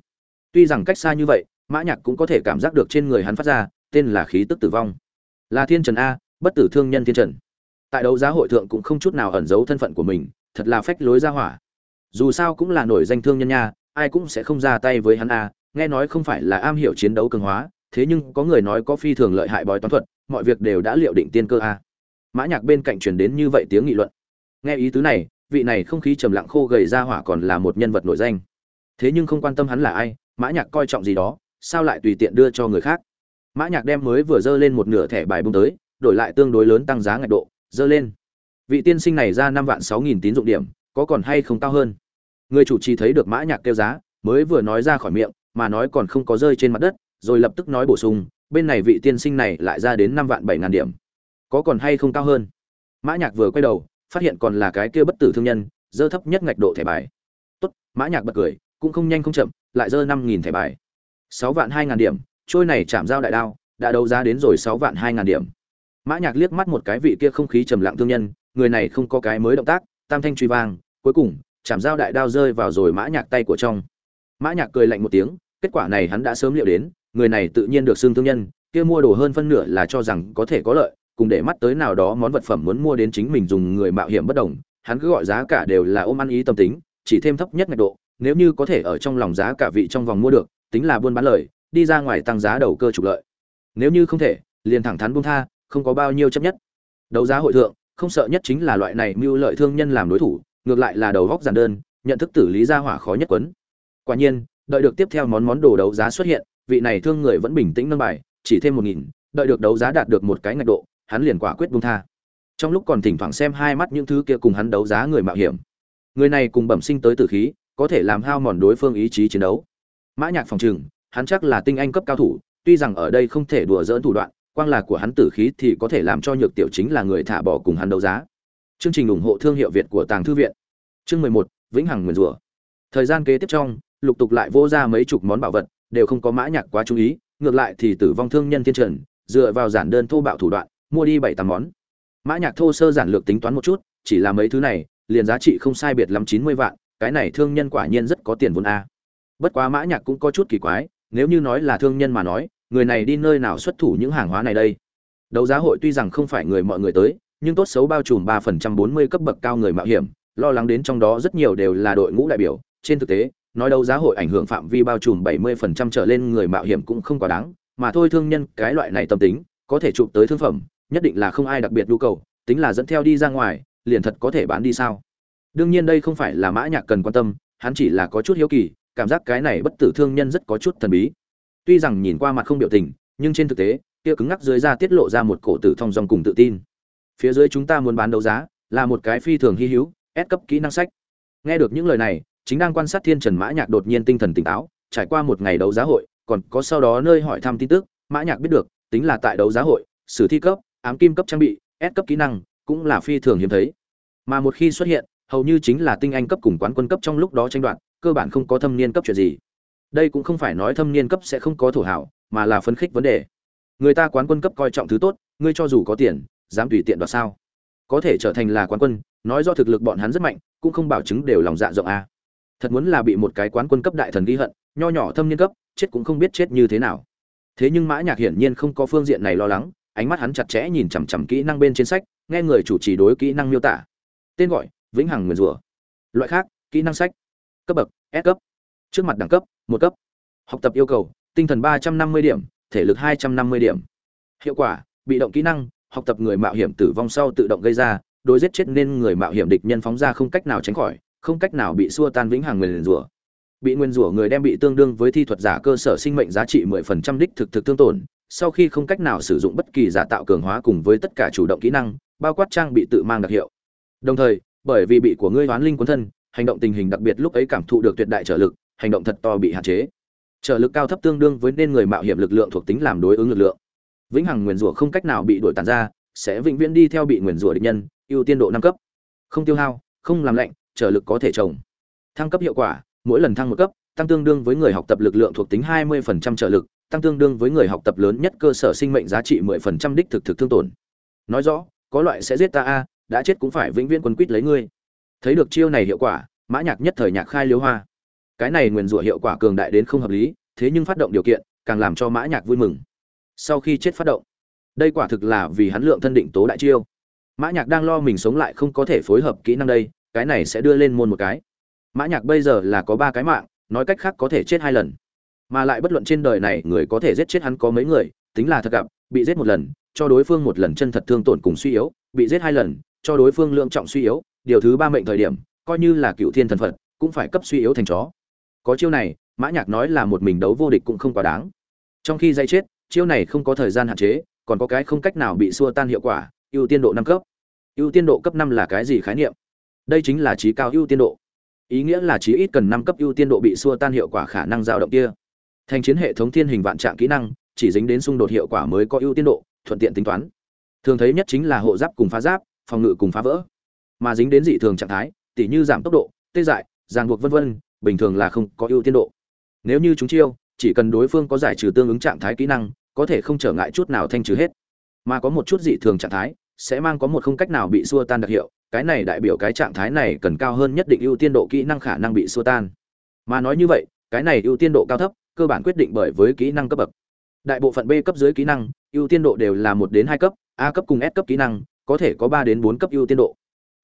Tuy rằng cách xa như vậy, mã nhạc cũng có thể cảm giác được trên người hắn phát ra, tên là khí tức tử vong. Là thiên trần a, bất tử thương nhân thiên trần. Tại đấu giá hội thượng cũng không chút nào ẩn giấu thân phận của mình, thật là phách lối ra hỏa. Dù sao cũng là nổi danh thương nhân nha, ai cũng sẽ không ra tay với hắn a, nghe nói không phải là am hiểu chiến đấu cường hóa, thế nhưng có người nói có phi thường lợi hại bói toán thuật, mọi việc đều đã liệu định tiên cơ a mã nhạc bên cạnh truyền đến như vậy tiếng nghị luận. Nghe ý tứ này, vị này không khí trầm lặng khô gầy ra hỏa còn là một nhân vật nổi danh. Thế nhưng không quan tâm hắn là ai, mã nhạc coi trọng gì đó, sao lại tùy tiện đưa cho người khác? Mã nhạc đem mới vừa dơ lên một nửa thẻ bài bung tới, đổi lại tương đối lớn tăng giá ngạch độ, dơ lên. Vị tiên sinh này ra năm vạn sáu nghìn tín dụng điểm, có còn hay không cao hơn? Người chủ trì thấy được mã nhạc kêu giá, mới vừa nói ra khỏi miệng, mà nói còn không có rơi trên mặt đất, rồi lập tức nói bổ sung, bên này vị tiên sinh này lại ra đến năm vạn bảy ngàn điểm có còn hay không cao hơn. Mã nhạc vừa quay đầu, phát hiện còn là cái kia bất tử thương nhân, dơ thấp nhất ngạch độ thẻ bài. Tốt, mã nhạc bật cười, cũng không nhanh không chậm, lại dơ năm nghìn thẻ bài. Sáu vạn hai ngàn điểm, trôi này chạm giao đại đao, đã đấu giá đến rồi sáu vạn hai ngàn điểm. Mã nhạc liếc mắt một cái vị kia không khí trầm lặng thương nhân, người này không có cái mới động tác, tam thanh truy vang, cuối cùng, chạm giao đại đao rơi vào rồi mã nhạc tay của trong. Mã nhạc cười lạnh một tiếng, kết quả này hắn đã sớm liệu đến, người này tự nhiên được xưng thương nhân, kia mua đồ hơn phân nửa là cho rằng có thể có lợi cùng để mắt tới nào đó món vật phẩm muốn mua đến chính mình dùng người mạo hiểm bất đồng, hắn cứ gọi giá cả đều là ôm ăn ý tâm tính, chỉ thêm thấp nhất ngạch độ, nếu như có thể ở trong lòng giá cả vị trong vòng mua được, tính là buôn bán lời, đi ra ngoài tăng giá đầu cơ trục lợi. Nếu như không thể, liền thẳng thắn buông tha, không có bao nhiêu chấp nhất. Đấu giá hội thượng, không sợ nhất chính là loại này mưu lợi thương nhân làm đối thủ, ngược lại là đầu góc giản đơn, nhận thức tử lý ra hỏa khó nhất quấn. Quả nhiên, đợi được tiếp theo món món đồ đấu giá xuất hiện, vị này thương người vẫn bình tĩnh nâng bài, chỉ thêm một nghìn, đợi được đấu giá đạt được một cái ngạch độ hắn liền quả quyết buông tha. Trong lúc còn thỉnh thoảng xem hai mắt những thứ kia cùng hắn đấu giá người mạo hiểm. Người này cùng bẩm sinh tới tử khí, có thể làm hao mòn đối phương ý chí chiến đấu. Mã nhạc phòng trừng hắn chắc là tinh anh cấp cao thủ, tuy rằng ở đây không thể đùa dỡn thủ đoạn, quang là của hắn tử khí thì có thể làm cho nhược tiểu chính là người thả bỏ cùng hắn đấu giá. Chương trình ủng hộ thương hiệu việt của tàng thư viện. Chương mười một, vĩnh hằng nguyền rủa thời gian kế tiếp trong, lục tục lại vô ra mấy chục món bảo vật, đều không có mã nhạc quá chú ý, ngược lại thì tử vong thương nhân thiên trần, dựa vào giản đơn thô bạo thủ đoạn mua đi bảy tám món. Mã nhạc thô sơ giản lược tính toán một chút, chỉ là mấy thứ này, liền giá trị không sai biệt lắm chín mươi vạn, cái này thương nhân quả nhiên rất có tiền vốn a. Bất quá mã nhạc cũng có chút kỳ quái, nếu như nói là thương nhân mà nói, người này đi nơi nào xuất thủ những hàng hóa này đây? Đấu giá hội tuy rằng không phải người mọi người tới, nhưng tốt xấu bao trùm ba phần trăm bốn mươi cấp bậc cao người mạo hiểm, lo lắng đến trong đó rất nhiều đều là đội ngũ đại biểu. Trên thực tế, nói đâu giá hội ảnh hưởng phạm vi bao trùm bảy mươi phần trăm trở lên người mạo hiểm cũng không quá đáng, mà thôi thương nhân cái loại này tâm tính, có thể chụp tới thương phẩm nhất định là không ai đặc biệt nhu cầu, tính là dẫn theo đi ra ngoài, liền thật có thể bán đi sao? Đương nhiên đây không phải là mã nhạc cần quan tâm, hắn chỉ là có chút hiếu kỳ, cảm giác cái này bất tử thương nhân rất có chút thần bí. Tuy rằng nhìn qua mặt không biểu tình, nhưng trên thực tế, kia cứng ngắc dưới da tiết lộ ra một cổ tử thông dòng cùng tự tin. Phía dưới chúng ta muốn bán đấu giá, là một cái phi thường hy hữu ép cấp kỹ năng sách. Nghe được những lời này, chính đang quan sát thiên trần mã nhạc đột nhiên tinh thần tỉnh táo, trải qua một ngày đấu giá hội, còn có sau đó nơi hỏi thăm tin tức, mã nhạc biết được, tính là tại đấu giá hội, sử thi cấp ám kim cấp trang bị, s cấp kỹ năng, cũng là phi thường hiếm thấy. Mà một khi xuất hiện, hầu như chính là tinh anh cấp cùng quán quân cấp trong lúc đó tranh đoạt, cơ bản không có thâm niên cấp chuyện gì. Đây cũng không phải nói thâm niên cấp sẽ không có thủ hảo, mà là phấn khích vấn đề. Người ta quán quân cấp coi trọng thứ tốt, ngươi cho dù có tiền, dám tùy tiện đoạt sao? Có thể trở thành là quán quân, nói do thực lực bọn hắn rất mạnh, cũng không bảo chứng đều lòng dạ rộng a. Thật muốn là bị một cái quán quân cấp đại thần ghi hận, nho nhỏ thâm niên cấp, chết cũng không biết chết như thế nào. Thế nhưng mã nhạc hiển nhiên không có phương diện này lo lắng ánh mắt hắn chặt chẽ nhìn chằm chằm kỹ năng bên trên sách, nghe người chủ trì đối kỹ năng miêu tả. Tên gọi, vĩnh hằng nguyền rủa. Loại khác, kỹ năng sách. Cấp bậc, s cấp. Trước mặt đẳng cấp, một cấp. Học tập yêu cầu, tinh thần ba trăm năm mươi điểm, thể lực hai trăm năm mươi điểm. Hiệu quả, bị động kỹ năng, học tập người mạo hiểm tử vong sau tự động gây ra, đối giết chết nên người mạo hiểm địch nhân phóng ra không cách nào tránh khỏi, không cách nào bị xua tan vĩnh hằng nguyền rủa. Bị nguyên rủa người đem bị tương đương với thi thuật giả cơ sở sinh mệnh giá trị 10% đích thực thực thương tổn sau khi không cách nào sử dụng bất kỳ giả tạo cường hóa cùng với tất cả chủ động kỹ năng, bao quát trang bị tự mang đặc hiệu. Đồng thời, bởi vì bị của ngươi hoán linh cuốn thân, hành động tình hình đặc biệt lúc ấy cảm thụ được tuyệt đại trở lực, hành động thật to bị hạn chế. Trở lực cao thấp tương đương với nên người mạo hiểm lực lượng thuộc tính làm đối ứng lực lượng. Vĩnh hằng nguyền rủa không cách nào bị đổi tàn ra, sẽ vĩnh viễn đi theo bị nguyền rủa địch nhân, ưu tiên độ năm cấp. Không tiêu hao, không làm lạnh, trở lực có thể trồng. Thăng cấp hiệu quả, mỗi lần thăng một cấp, tăng tương đương với người học tập lực lượng thuộc tính 20% trợ lực tăng tương đương với người học tập lớn nhất cơ sở sinh mệnh giá trị 10% đích thực thực thương tổn. Nói rõ, có loại sẽ giết ta a, đã chết cũng phải vĩnh viễn quân quýt lấy ngươi. Thấy được chiêu này hiệu quả, mã nhạc nhất thời nhạc khai liếu hoa. Cái này nguyên rủa hiệu quả cường đại đến không hợp lý, thế nhưng phát động điều kiện, càng làm cho mã nhạc vui mừng. Sau khi chết phát động, đây quả thực là vì hắn lượng thân định tố đại chiêu. Mã nhạc đang lo mình sống lại không có thể phối hợp kỹ năng đây, cái này sẽ đưa lên môn một cái. Mã nhạc bây giờ là có ba cái mạng, nói cách khác có thể chết hai lần mà lại bất luận trên đời này người có thể giết chết hắn có mấy người, tính là thật gặp, bị giết một lần, cho đối phương một lần chân thật thương tổn cùng suy yếu, bị giết hai lần, cho đối phương lượng trọng suy yếu, điều thứ ba mệnh thời điểm, coi như là cựu thiên thần phật, cũng phải cấp suy yếu thành chó. Có chiêu này, mã nhạc nói là một mình đấu vô địch cũng không quá đáng. Trong khi dây chết, chiêu này không có thời gian hạn chế, còn có cái không cách nào bị xua tan hiệu quả, ưu tiên độ năm cấp. Ưu tiên độ cấp năm là cái gì khái niệm? Đây chính là trí cao ưu tiên độ. Ý nghĩa là chí ít cần năm cấp ưu tiên độ bị xua tan hiệu quả khả năng dao động kia thành chiến hệ thống thiên hình vạn trạng kỹ năng, chỉ dính đến xung đột hiệu quả mới có ưu tiên độ, thuận tiện tính toán. Thường thấy nhất chính là hộ giáp cùng phá giáp, phòng ngự cùng phá vỡ. Mà dính đến dị thường trạng thái, tỉ như giảm tốc độ, tê dại, ràng buộc vân vân, bình thường là không có ưu tiên độ. Nếu như chúng chiêu, chỉ cần đối phương có giải trừ tương ứng trạng thái kỹ năng, có thể không trở ngại chút nào thanh trừ hết. Mà có một chút dị thường trạng thái, sẽ mang có một không cách nào bị xua tan đặc hiệu, cái này đại biểu cái trạng thái này cần cao hơn nhất định ưu tiên độ kỹ năng khả năng bị xua tan. Mà nói như vậy, cái này ưu tiên độ cao thấp cơ bản quyết định bởi với kỹ năng cấp bậc. Đại bộ phận b cấp dưới kỹ năng, ưu tiên độ đều là một đến hai cấp, a cấp cùng s cấp kỹ năng, có thể có ba đến bốn cấp ưu tiên độ.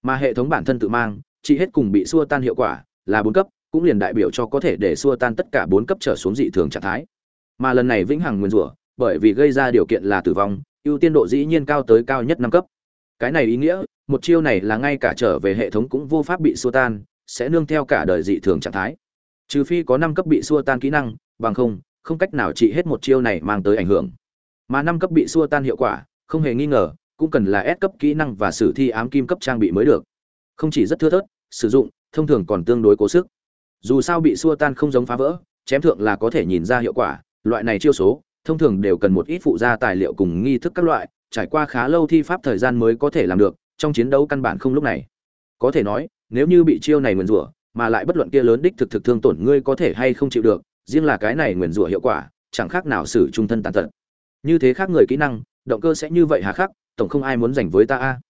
Mà hệ thống bản thân tự mang, chỉ hết cùng bị xua tan hiệu quả là bốn cấp, cũng liền đại biểu cho có thể để xua tan tất cả bốn cấp trở xuống dị thường trạng thái. Mà lần này vĩnh hằng nguyên rủa, bởi vì gây ra điều kiện là tử vong, ưu tiên độ dĩ nhiên cao tới cao nhất năm cấp. Cái này ý nghĩa, một chiêu này là ngay cả trở về hệ thống cũng vô pháp bị xua tan, sẽ nương theo cả đời dị thường trạng thái. Trừ phi có năm cấp bị xua tan kỹ năng bằng không không cách nào trị hết một chiêu này mang tới ảnh hưởng. Mà năm cấp bị xua tan hiệu quả, không hề nghi ngờ, cũng cần là S cấp kỹ năng và sử thi ám kim cấp trang bị mới được. Không chỉ rất thưa thớt, sử dụng, thông thường còn tương đối cố sức. Dù sao bị xua tan không giống phá vỡ, chém thượng là có thể nhìn ra hiệu quả, loại này chiêu số, thông thường đều cần một ít phụ gia tài liệu cùng nghi thức các loại, trải qua khá lâu thi pháp thời gian mới có thể làm được, trong chiến đấu căn bản không lúc này. Có thể nói, nếu như bị chiêu này mượn rủa, mà lại bất luận kia lớn đích thực thực thương tổn ngươi có thể hay không chịu được riêng là cái này nguyền rủa hiệu quả, chẳng khác nào xử trung thân tàn tật. Như thế khác người kỹ năng, động cơ sẽ như vậy hà khắc, tổng không ai muốn giành với ta a.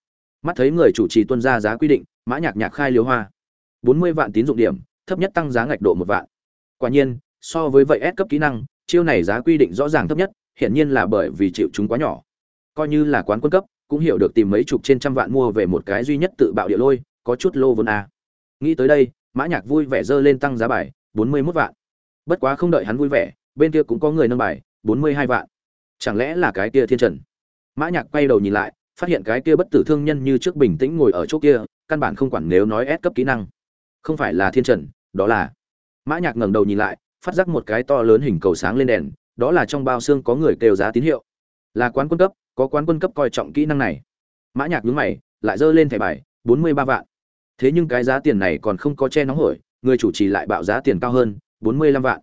Mắt thấy người chủ trì tuân ra giá quy định, mã nhạc nhạc khai liếu hoa. Bốn mươi vạn tín dụng điểm, thấp nhất tăng giá ngạch độ một vạn. Quả nhiên, so với vậy S cấp kỹ năng, chiêu này giá quy định rõ ràng thấp nhất hiện nhiên là bởi vì chịu chúng quá nhỏ. Coi như là quán quân cấp, cũng hiểu được tìm mấy chục trên trăm vạn mua về một cái duy nhất tự bạo địa lôi, có chút lô vốn a. Nghĩ tới đây, mã nhạc vui vẻ dơ lên tăng giá bài, bốn mươi 41 vạn bất quá không đợi hắn vui vẻ, bên kia cũng có người nâng bài, bốn mươi hai vạn. Chẳng lẽ là cái kia thiên trần? Mã nhạc quay đầu nhìn lại, phát hiện cái kia bất tử thương nhân như trước bình tĩnh ngồi ở chỗ kia, căn bản không quản nếu nói ép cấp kỹ năng. Không phải là thiên trần, đó là. Mã nhạc ngẩng đầu nhìn lại, phát giác một cái to lớn hình cầu sáng lên đèn, đó là trong bao xương có người kêu giá tín hiệu. Là quán quân cấp, có quán quân cấp coi trọng kỹ năng này. Mã nhạc nhướng mày, lại dơ lên thẻ bài, bốn mươi ba vạn. Thế nhưng cái giá tiền này còn không có che nóng hổi, người chủ trì lại bạo giá tiền cao hơn bốn mươi lăm vạn.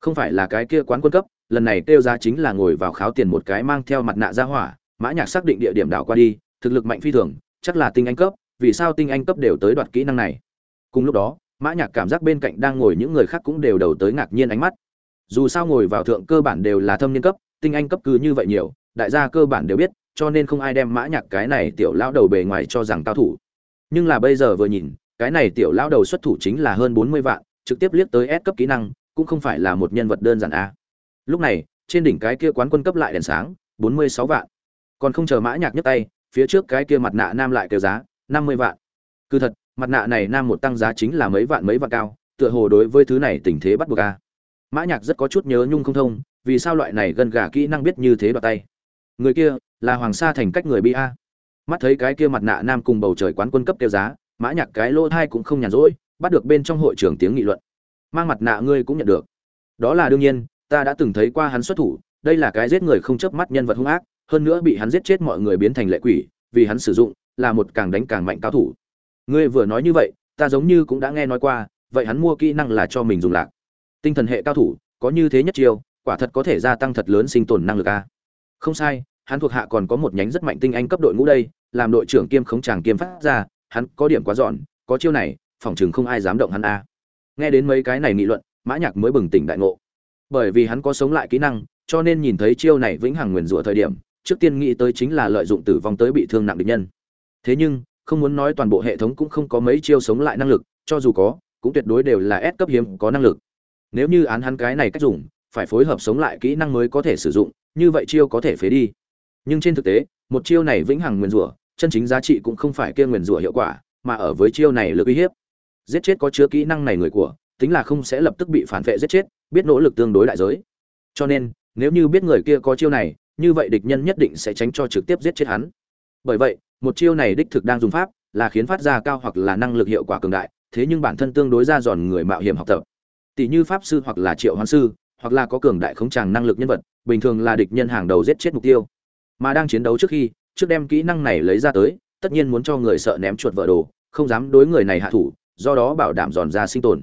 Không phải là cái kia quán quân cấp, lần này kêu giá chính là ngồi vào kháo tiền một cái mang theo mặt nạ ra hỏa, mã nhạc xác định địa điểm đảo qua đi, thực lực mạnh phi thường, chắc là tinh anh cấp, vì sao tinh anh cấp đều tới đoạt kỹ năng này? Cùng lúc đó, mã nhạc cảm giác bên cạnh đang ngồi những người khác cũng đều đầu tới ngạc nhiên ánh mắt. Dù sao ngồi vào thượng cơ bản đều là thâm niên cấp, tinh anh cấp cứ như vậy nhiều, đại gia cơ bản đều biết, cho nên không ai đem mã nhạc cái này tiểu lão đầu bề ngoài cho rằng cao thủ. Nhưng là bây giờ vừa nhìn, cái này tiểu lão đầu xuất thủ chính là hơn bốn mươi vạn trực tiếp liếc tới S cấp kỹ năng, cũng không phải là một nhân vật đơn giản a. Lúc này, trên đỉnh cái kia quán quân cấp lại đèn sáng, bốn mươi sáu vạn. Còn không chờ mã nhạc nhấc tay, phía trước cái kia mặt nạ nam lại kêu giá, năm mươi vạn. Cứ thật, mặt nạ này nam một tăng giá chính là mấy vạn mấy vạn cao, tựa hồ đối với thứ này tình thế bắt buộc a. Mã nhạc rất có chút nhớ nhung không thông, vì sao loại này gần gà kỹ năng biết như thế đoạt tay. Người kia, là hoàng sa thành cách người bi a. Mắt thấy cái kia mặt nạ nam cùng bầu trời quán quân cấp tiêu giá, mã nhạc cái lô thai cũng không nhàn rỗi bắt được bên trong hội trường tiếng nghị luận. Mang mặt nạ ngươi cũng nhận được. Đó là đương nhiên, ta đã từng thấy qua hắn xuất thủ, đây là cái giết người không chớp mắt nhân vật hung ác, hơn nữa bị hắn giết chết mọi người biến thành lệ quỷ, vì hắn sử dụng, là một càng đánh càng mạnh cao thủ. Ngươi vừa nói như vậy, ta giống như cũng đã nghe nói qua, vậy hắn mua kỹ năng là cho mình dùng lạc. Tinh thần hệ cao thủ, có như thế nhất chiêu, quả thật có thể gia tăng thật lớn sinh tồn năng lực a. Không sai, hắn thuộc hạ còn có một nhánh rất mạnh tinh anh cấp đội ngũ đây, làm đội trưởng kiêm khống tràng kiêm phát ra, hắn có điểm quá dọn, có chiêu này phòng chừng không ai dám động hắn a. Nghe đến mấy cái này nghị luận, mã nhạc mới bừng tỉnh đại ngộ. Bởi vì hắn có sống lại kỹ năng, cho nên nhìn thấy chiêu này vĩnh hằng nguyền rủa thời điểm, trước tiên nghĩ tới chính là lợi dụng tử vong tới bị thương nặng địch nhân. Thế nhưng, không muốn nói toàn bộ hệ thống cũng không có mấy chiêu sống lại năng lực, cho dù có, cũng tuyệt đối đều là S cấp hiếm có năng lực. Nếu như án hắn cái này cách dùng, phải phối hợp sống lại kỹ năng mới có thể sử dụng, như vậy chiêu có thể phế đi. Nhưng trên thực tế, một chiêu này vĩnh hằng nguyền rủa, chân chính giá trị cũng không phải kia nguyền rủa hiệu quả, mà ở với chiêu này lực uy hiếp giết chết có chứa kỹ năng này người của, tính là không sẽ lập tức bị phản vệ giết chết, biết nỗ lực tương đối đại giới. Cho nên, nếu như biết người kia có chiêu này, như vậy địch nhân nhất định sẽ tránh cho trực tiếp giết chết hắn. Bởi vậy, một chiêu này đích thực đang dùng pháp, là khiến phát ra cao hoặc là năng lực hiệu quả cường đại, thế nhưng bản thân tương đối ra giòn người mạo hiểm học tập. Tỷ như pháp sư hoặc là triệu hoán sư, hoặc là có cường đại khống tràng năng lực nhân vật, bình thường là địch nhân hàng đầu giết chết mục tiêu. Mà đang chiến đấu trước khi, trước đem kỹ năng này lấy ra tới, tất nhiên muốn cho người sợ ném chuột vợ đồ, không dám đối người này hạ thủ do đó bảo đảm giòn ra sinh tồn.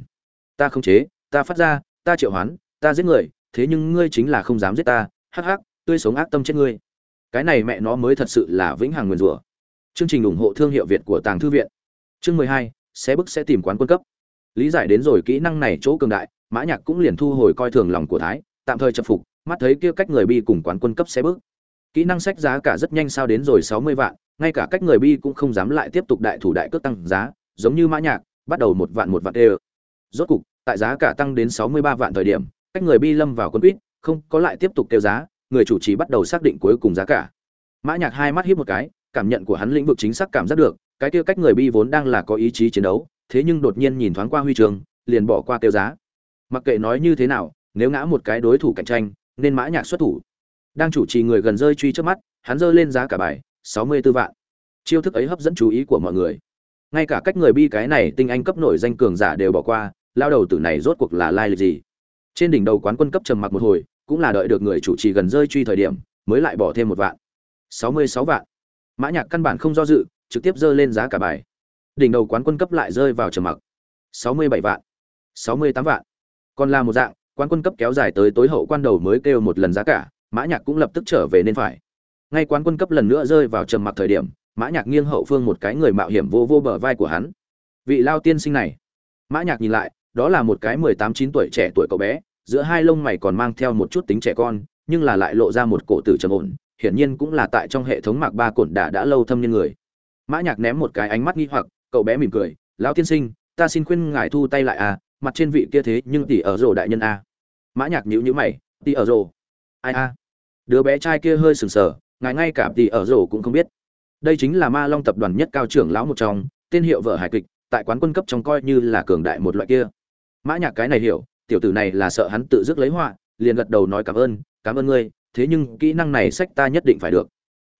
Ta không chế, ta phát ra, ta triệu hoán, ta giết người, thế nhưng ngươi chính là không dám giết ta, hắc hắc, tươi sống ác tâm chết ngươi. Cái này mẹ nó mới thật sự là vĩnh hằng nguyền rủa. Chương trình ủng hộ thương hiệu việt của tàng thư viện. Chương mười hai, sẽ bức sẽ tìm quán quân cấp. Lý giải đến rồi kỹ năng này chỗ cường đại, mã nhạc cũng liền thu hồi coi thường lòng của thái, tạm thời chập phục, mắt thấy kia cách người bi cùng quán quân cấp sẽ bước kỹ năng sách giá cả rất nhanh sao đến rồi sáu mươi vạn, ngay cả cách người bi cũng không dám lại tiếp tục đại thủ đại cước tăng giá, giống như mã nhạc bắt đầu một vạn một vạn đều. Rốt cục, tại giá cả tăng đến sáu mươi ba vạn thời điểm, cách người bi lâm vào quân quýt, không có lại tiếp tục kêu giá, người chủ trì bắt đầu xác định cuối cùng giá cả. Mã nhạc hai mắt híp một cái, cảm nhận của hắn lĩnh vực chính xác cảm giác được, cái kia cách người bi vốn đang là có ý chí chiến đấu, thế nhưng đột nhiên nhìn thoáng qua huy trường, liền bỏ qua kêu giá. Mặc kệ nói như thế nào, nếu ngã một cái đối thủ cạnh tranh, nên mã nhạc xuất thủ. Đang chủ trì người gần rơi truy trước mắt, hắn rơi lên giá cả bài, sáu mươi 64 vạn. Chiêu thức ấy hấp dẫn chú ý của mọi người ngay cả cách người bi cái này tinh anh cấp nổi danh cường giả đều bỏ qua, lao đầu tử này rốt cuộc là lai lịch gì? Trên đỉnh đầu quán quân cấp trầm mặc một hồi, cũng là đợi được người chủ trì gần rơi truy thời điểm, mới lại bỏ thêm một vạn. Sáu mươi sáu vạn. Mã nhạc căn bản không do dự, trực tiếp dơ lên giá cả bài. Đỉnh đầu quán quân cấp lại rơi vào trầm mặc. Sáu mươi bảy vạn. Sáu mươi tám vạn. Còn là một dạng, quán quân cấp kéo dài tới tối hậu quan đầu mới kêu một lần giá cả, mã nhạc cũng lập tức trở về nên phải. Ngay quán quân cấp lần nữa rơi vào trầm mặc thời điểm mã nhạc nghiêng hậu phương một cái người mạo hiểm vô vô bờ vai của hắn. Vị lao tiên sinh này. Mã nhạc nhìn lại, đó là một cái mười tám chín tuổi trẻ tuổi cậu bé, giữa hai lông mày còn mang theo một chút tính trẻ con, nhưng là lại lộ ra một cổ tử trầm ổn, hiển nhiên cũng là tại trong hệ thống mạc ba cổn đã đã lâu thâm niên người. Mã nhạc ném một cái ánh mắt nghi hoặc, cậu bé mỉm cười, lão tiên sinh, ta xin khuyên ngài thu tay lại à mặt trên vị kia thế nhưng tỷ ở rồ đại nhân a. Mã nhạc nhíu nhíu mày, tỷ ở rồ? Ai a? Đứa bé trai kia hơi sừng sờ, ngài ngay cả tỷ ở rồ cũng không biết đây chính là ma long tập đoàn nhất cao trưởng lão một trong, tên hiệu vợ hài kịch, tại quán quân cấp trong coi như là cường đại một loại kia. Mã nhạc cái này hiểu, tiểu tử này là sợ hắn tự dứt lấy họa, liền gật đầu nói cảm ơn cảm ơn ngươi, thế nhưng kỹ năng này sách ta nhất định phải được.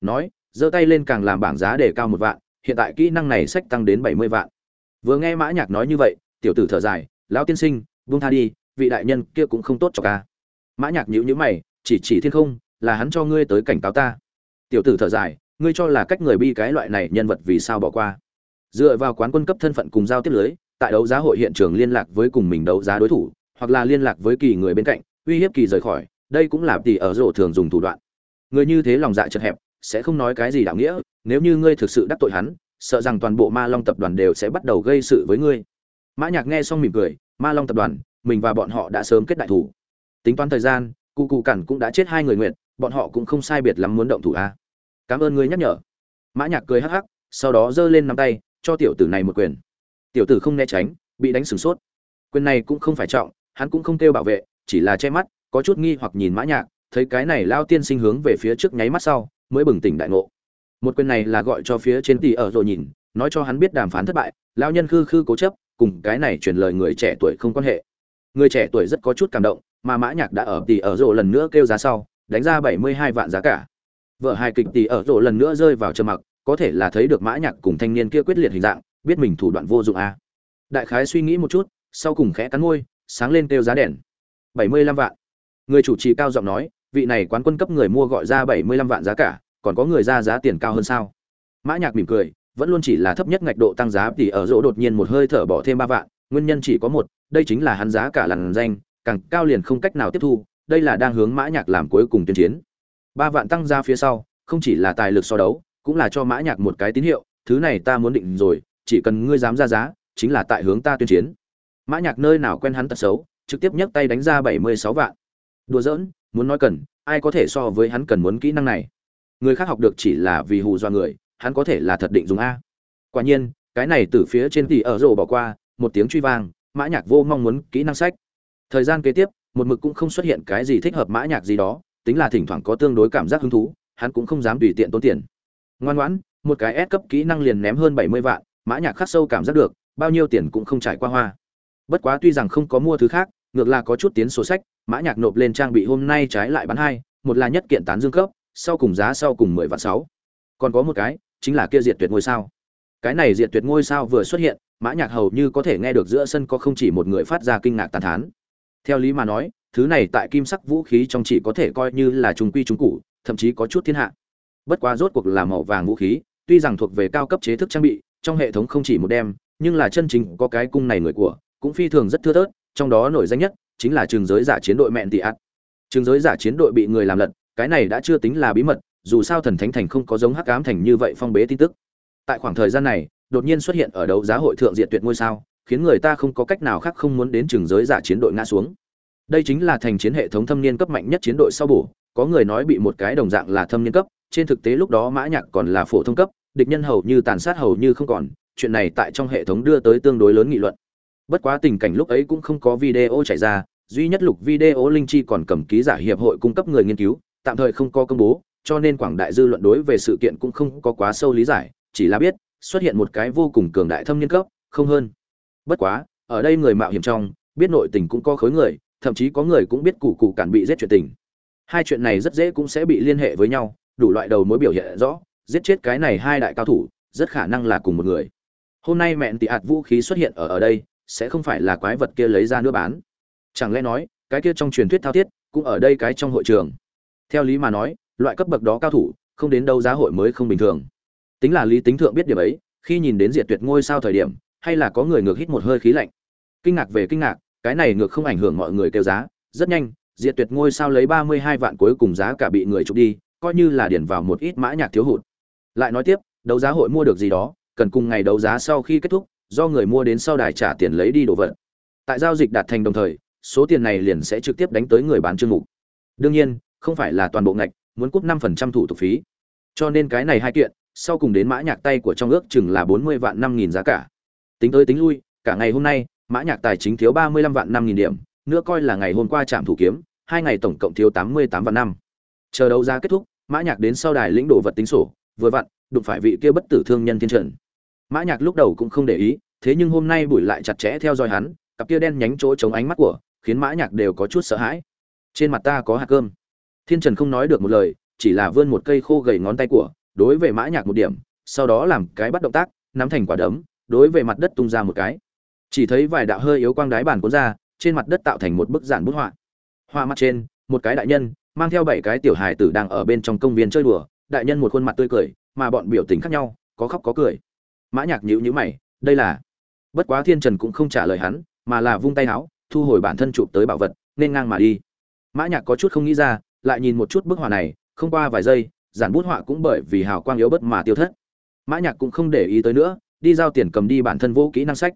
Nói, giơ tay lên càng làm bảng giá để cao một vạn, hiện tại kỹ năng này sách tăng đến bảy mươi vạn. Vừa nghe mã nhạc nói như vậy, tiểu tử thở dài, lão tiên sinh, buông tha đi, vị đại nhân kia cũng không tốt cho ca mã nhạc nhíu nhíu mày, chỉ chỉ thiên không, là hắn cho ngươi tới cảnh cáo ta. Tiểu tử thở dài ngươi cho là cách người bi cái loại này nhân vật vì sao bỏ qua? Dựa vào quán quân cấp thân phận cùng giao tiếp lưới, tại đấu giá hội hiện trường liên lạc với cùng mình đấu giá đối thủ, hoặc là liên lạc với kỳ người bên cạnh, uy hiếp kỳ rời khỏi, đây cũng là tỷ ở rổ thường dùng thủ đoạn. Người như thế lòng dạ chật hẹp, sẽ không nói cái gì đạo nghĩa, nếu như ngươi thực sự đắc tội hắn, sợ rằng toàn bộ ma long tập đoàn đều sẽ bắt đầu gây sự với ngươi. Mã nhạc nghe xong mỉm cười, ma long tập đoàn, mình và bọn họ đã sớm kết đại thủ. Tính toán thời gian, cụ cụ cản cũng đã chết hai người nguyện bọn họ cũng không sai biệt lắm muốn động thủ a cảm ơn ngươi nhắc nhở. Mã nhạc cười hắc hắc, sau đó giơ lên nắm tay, cho tiểu tử này một quyền. Tiểu tử không né tránh, bị đánh sửng sốt. Quyền này cũng không phải trọng, hắn cũng không kêu bảo vệ, chỉ là che mắt, có chút nghi hoặc nhìn mã nhạc, thấy cái này lao tiên sinh hướng về phía trước nháy mắt sau, mới bừng tỉnh đại ngộ. Một quyền này là gọi cho phía trên tỷ ở rồi nhìn, nói cho hắn biết đàm phán thất bại, lao nhân khư khư cố chấp, cùng cái này truyền lời người trẻ tuổi không quan hệ. Người trẻ tuổi rất có chút cảm động, mà mã nhạc đã ở tỷ ở rồi lần nữa kêu giá sau, đánh ra bảy mươi hai vạn giá cả vợ hai kịch tỷ ở rộ lần nữa rơi vào trầm mặc, có thể là thấy được mã nhạc cùng thanh niên kia quyết liệt hình dạng, biết mình thủ đoạn vô dụng a đại khái suy nghĩ một chút, sau cùng khẽ cắn môi, sáng lên kêu giá đèn. Bảy mươi lăm vạn. Người chủ trì cao giọng nói, vị này quán quân cấp người mua gọi ra bảy mươi lăm vạn giá cả, còn có người ra giá tiền cao hơn sao? Mã nhạc mỉm cười, vẫn luôn chỉ là thấp nhất ngạch độ tăng giá tỷ ở rỗ đột nhiên một hơi thở bỏ thêm ba vạn, nguyên nhân chỉ có một, đây chính là hắn giá cả làn danh, càng cao liền không cách nào tiếp thu, đây là đang hướng mã nhạc làm cuối cùng tuyên chiến ba vạn tăng ra phía sau, không chỉ là tài lực so đấu, cũng là cho mã nhạc một cái tín hiệu, thứ này ta muốn định rồi, chỉ cần ngươi dám ra giá, chính là tại hướng ta tuyên chiến. Mã nhạc nơi nào quen hắn tật xấu, trực tiếp nhấc tay đánh ra bảy mươi sáu vạn. Đùa giỡn, muốn nói cần, ai có thể so với hắn cần muốn kỹ năng này? Người khác học được chỉ là vì hù dọa người, hắn có thể là thật định dùng a. Quả nhiên, cái này từ phía trên tỷ ở rổ bỏ qua, một tiếng truy vang, mã nhạc vô mong muốn kỹ năng sách. Thời gian kế tiếp, một mực cũng không xuất hiện cái gì thích hợp mã nhạc gì đó tính là thỉnh thoảng có tương đối cảm giác hứng thú, hắn cũng không dám tùy tiện tốn tiền. Ngoan ngoãn, một cái S cấp kỹ năng liền ném hơn bảy mươi vạn, mã nhạc khắc sâu cảm giác được, bao nhiêu tiền cũng không trải qua hoa. Bất quá tuy rằng không có mua thứ khác, ngược là có chút tiến số sách, mã nhạc nộp lên trang bị hôm nay trái lại bán hai, một là nhất kiện tán dương cấp, sau cùng giá sau cùng mười vạn sáu. Còn có một cái, chính là kia diệt tuyệt ngôi sao. Cái này diệt tuyệt ngôi sao vừa xuất hiện, mã nhạc hầu như có thể nghe được giữa sân có không chỉ một người phát ra kinh ngạc tán thán. Theo lý mà nói thứ này tại kim sắc vũ khí trong chỉ có thể coi như là trùng quy trùng cụ thậm chí có chút thiên hạ. Bất quá rốt cuộc là màu vàng vũ khí, tuy rằng thuộc về cao cấp chế thức trang bị, trong hệ thống không chỉ một đem, nhưng là chân chính có cái cung này người của, cũng phi thường rất thưa thớt, trong đó nổi danh nhất chính là trường giới giả chiến đội mẹn tỷ ạt. Trường giới giả chiến đội bị người làm lật, cái này đã chưa tính là bí mật, dù sao thần thánh thành không có giống hắc ám thành như vậy phong bế tin tức. Tại khoảng thời gian này, đột nhiên xuất hiện ở đấu giá hội thượng diện tuyệt ngôi sao, khiến người ta không có cách nào khác không muốn đến trường giới giả chiến đội ngã xuống đây chính là thành chiến hệ thống thâm niên cấp mạnh nhất chiến đội sau bổ, có người nói bị một cái đồng dạng là thâm niên cấp, trên thực tế lúc đó mã nhạc còn là phổ thông cấp, địch nhân hầu như tàn sát hầu như không còn, chuyện này tại trong hệ thống đưa tới tương đối lớn nghị luận. Bất quá tình cảnh lúc ấy cũng không có video chạy ra, duy nhất lục video linh chi còn cầm ký giả hiệp hội cung cấp người nghiên cứu, tạm thời không có công bố, cho nên quảng đại dư luận đối về sự kiện cũng không có quá sâu lý giải, chỉ là biết, xuất hiện một cái vô cùng cường đại thâm niên cấp, không hơn. Bất quá, ở đây người mạo hiểm trong, biết nội tình cũng có khối người thậm chí có người cũng biết cụ cụ cản bị giết chuyện tình. Hai chuyện này rất dễ cũng sẽ bị liên hệ với nhau, đủ loại đầu mối biểu hiện rõ, giết chết cái này hai đại cao thủ, rất khả năng là cùng một người. Hôm nay mẹn tị ạt vũ khí xuất hiện ở ở đây, sẽ không phải là quái vật kia lấy ra nữa bán. Chẳng lẽ nói, cái kia trong truyền thuyết thao thiết, cũng ở đây cái trong hội trường. Theo lý mà nói, loại cấp bậc đó cao thủ, không đến đâu giá hội mới không bình thường. Tính là lý tính thượng biết điểm ấy, khi nhìn đến diệt tuyệt ngôi sao thời điểm, hay là có người ngược hít một hơi khí lạnh. Kinh ngạc về kinh ngạc cái này ngược không ảnh hưởng mọi người kêu giá, rất nhanh, diệt tuyệt ngôi sao lấy ba mươi hai vạn cuối cùng giá cả bị người chụp đi, coi như là điển vào một ít mã nhạc thiếu hụt. Lại nói tiếp, đấu giá hội mua được gì đó, cần cùng ngày đấu giá sau khi kết thúc, do người mua đến sau đài trả tiền lấy đi đồ vật. Tại giao dịch đạt thành đồng thời, số tiền này liền sẽ trực tiếp đánh tới người bán chương mục. Đương nhiên, không phải là toàn bộ ngạch, muốn cúp năm phần trăm thủ tục phí. Cho nên cái này hai kiện, sau cùng đến mã nhạc tay của trong ước chừng là bốn mươi vạn năm nghìn giá cả. Tính tới tính lui, cả ngày hôm nay mã nhạc tài chính thiếu ba mươi lăm vạn năm nghìn điểm, nữa coi là ngày hôm qua chạm thủ kiếm, hai ngày tổng cộng thiếu tám mươi tám vạn năm. Chờ đấu giá kết thúc, mã nhạc đến sau đài lĩnh đồ vật tính sổ, vừa vặn, đụng phải vị kia bất tử thương nhân thiên trần. Mã nhạc lúc đầu cũng không để ý, thế nhưng hôm nay buổi lại chặt chẽ theo dõi hắn, cặp kia đen nhánh chỗ chống ánh mắt của, khiến mã nhạc đều có chút sợ hãi. Trên mặt ta có hạt cơm. Thiên trần không nói được một lời, chỉ là vươn một cây khô gầy ngón tay của, đối về mã nhạc một điểm, sau đó làm cái bắt động tác, nắm thành quả đấm, đối về mặt đất tung ra một cái chỉ thấy vài đạo hơi yếu quang đái bản cuốn ra, trên mặt đất tạo thành một bức giản bút họa. Họa mặt trên, một cái đại nhân, mang theo bảy cái tiểu hài tử đang ở bên trong công viên chơi đùa. Đại nhân một khuôn mặt tươi cười, mà bọn biểu tình khác nhau, có khóc có cười. Mã nhạc nhíu nhíu mày, đây là. Bất quá thiên trần cũng không trả lời hắn, mà là vung tay áo thu hồi bản thân chụp tới bảo vật, nên ngang mà đi. Mã nhạc có chút không nghĩ ra, lại nhìn một chút bức họa này, không qua vài giây, giản bút họa cũng bởi vì hào quang yếu bất mà tiêu thất. Mã nhạc cũng không để ý tới nữa, đi giao tiền cầm đi bản thân vô kỹ năng sách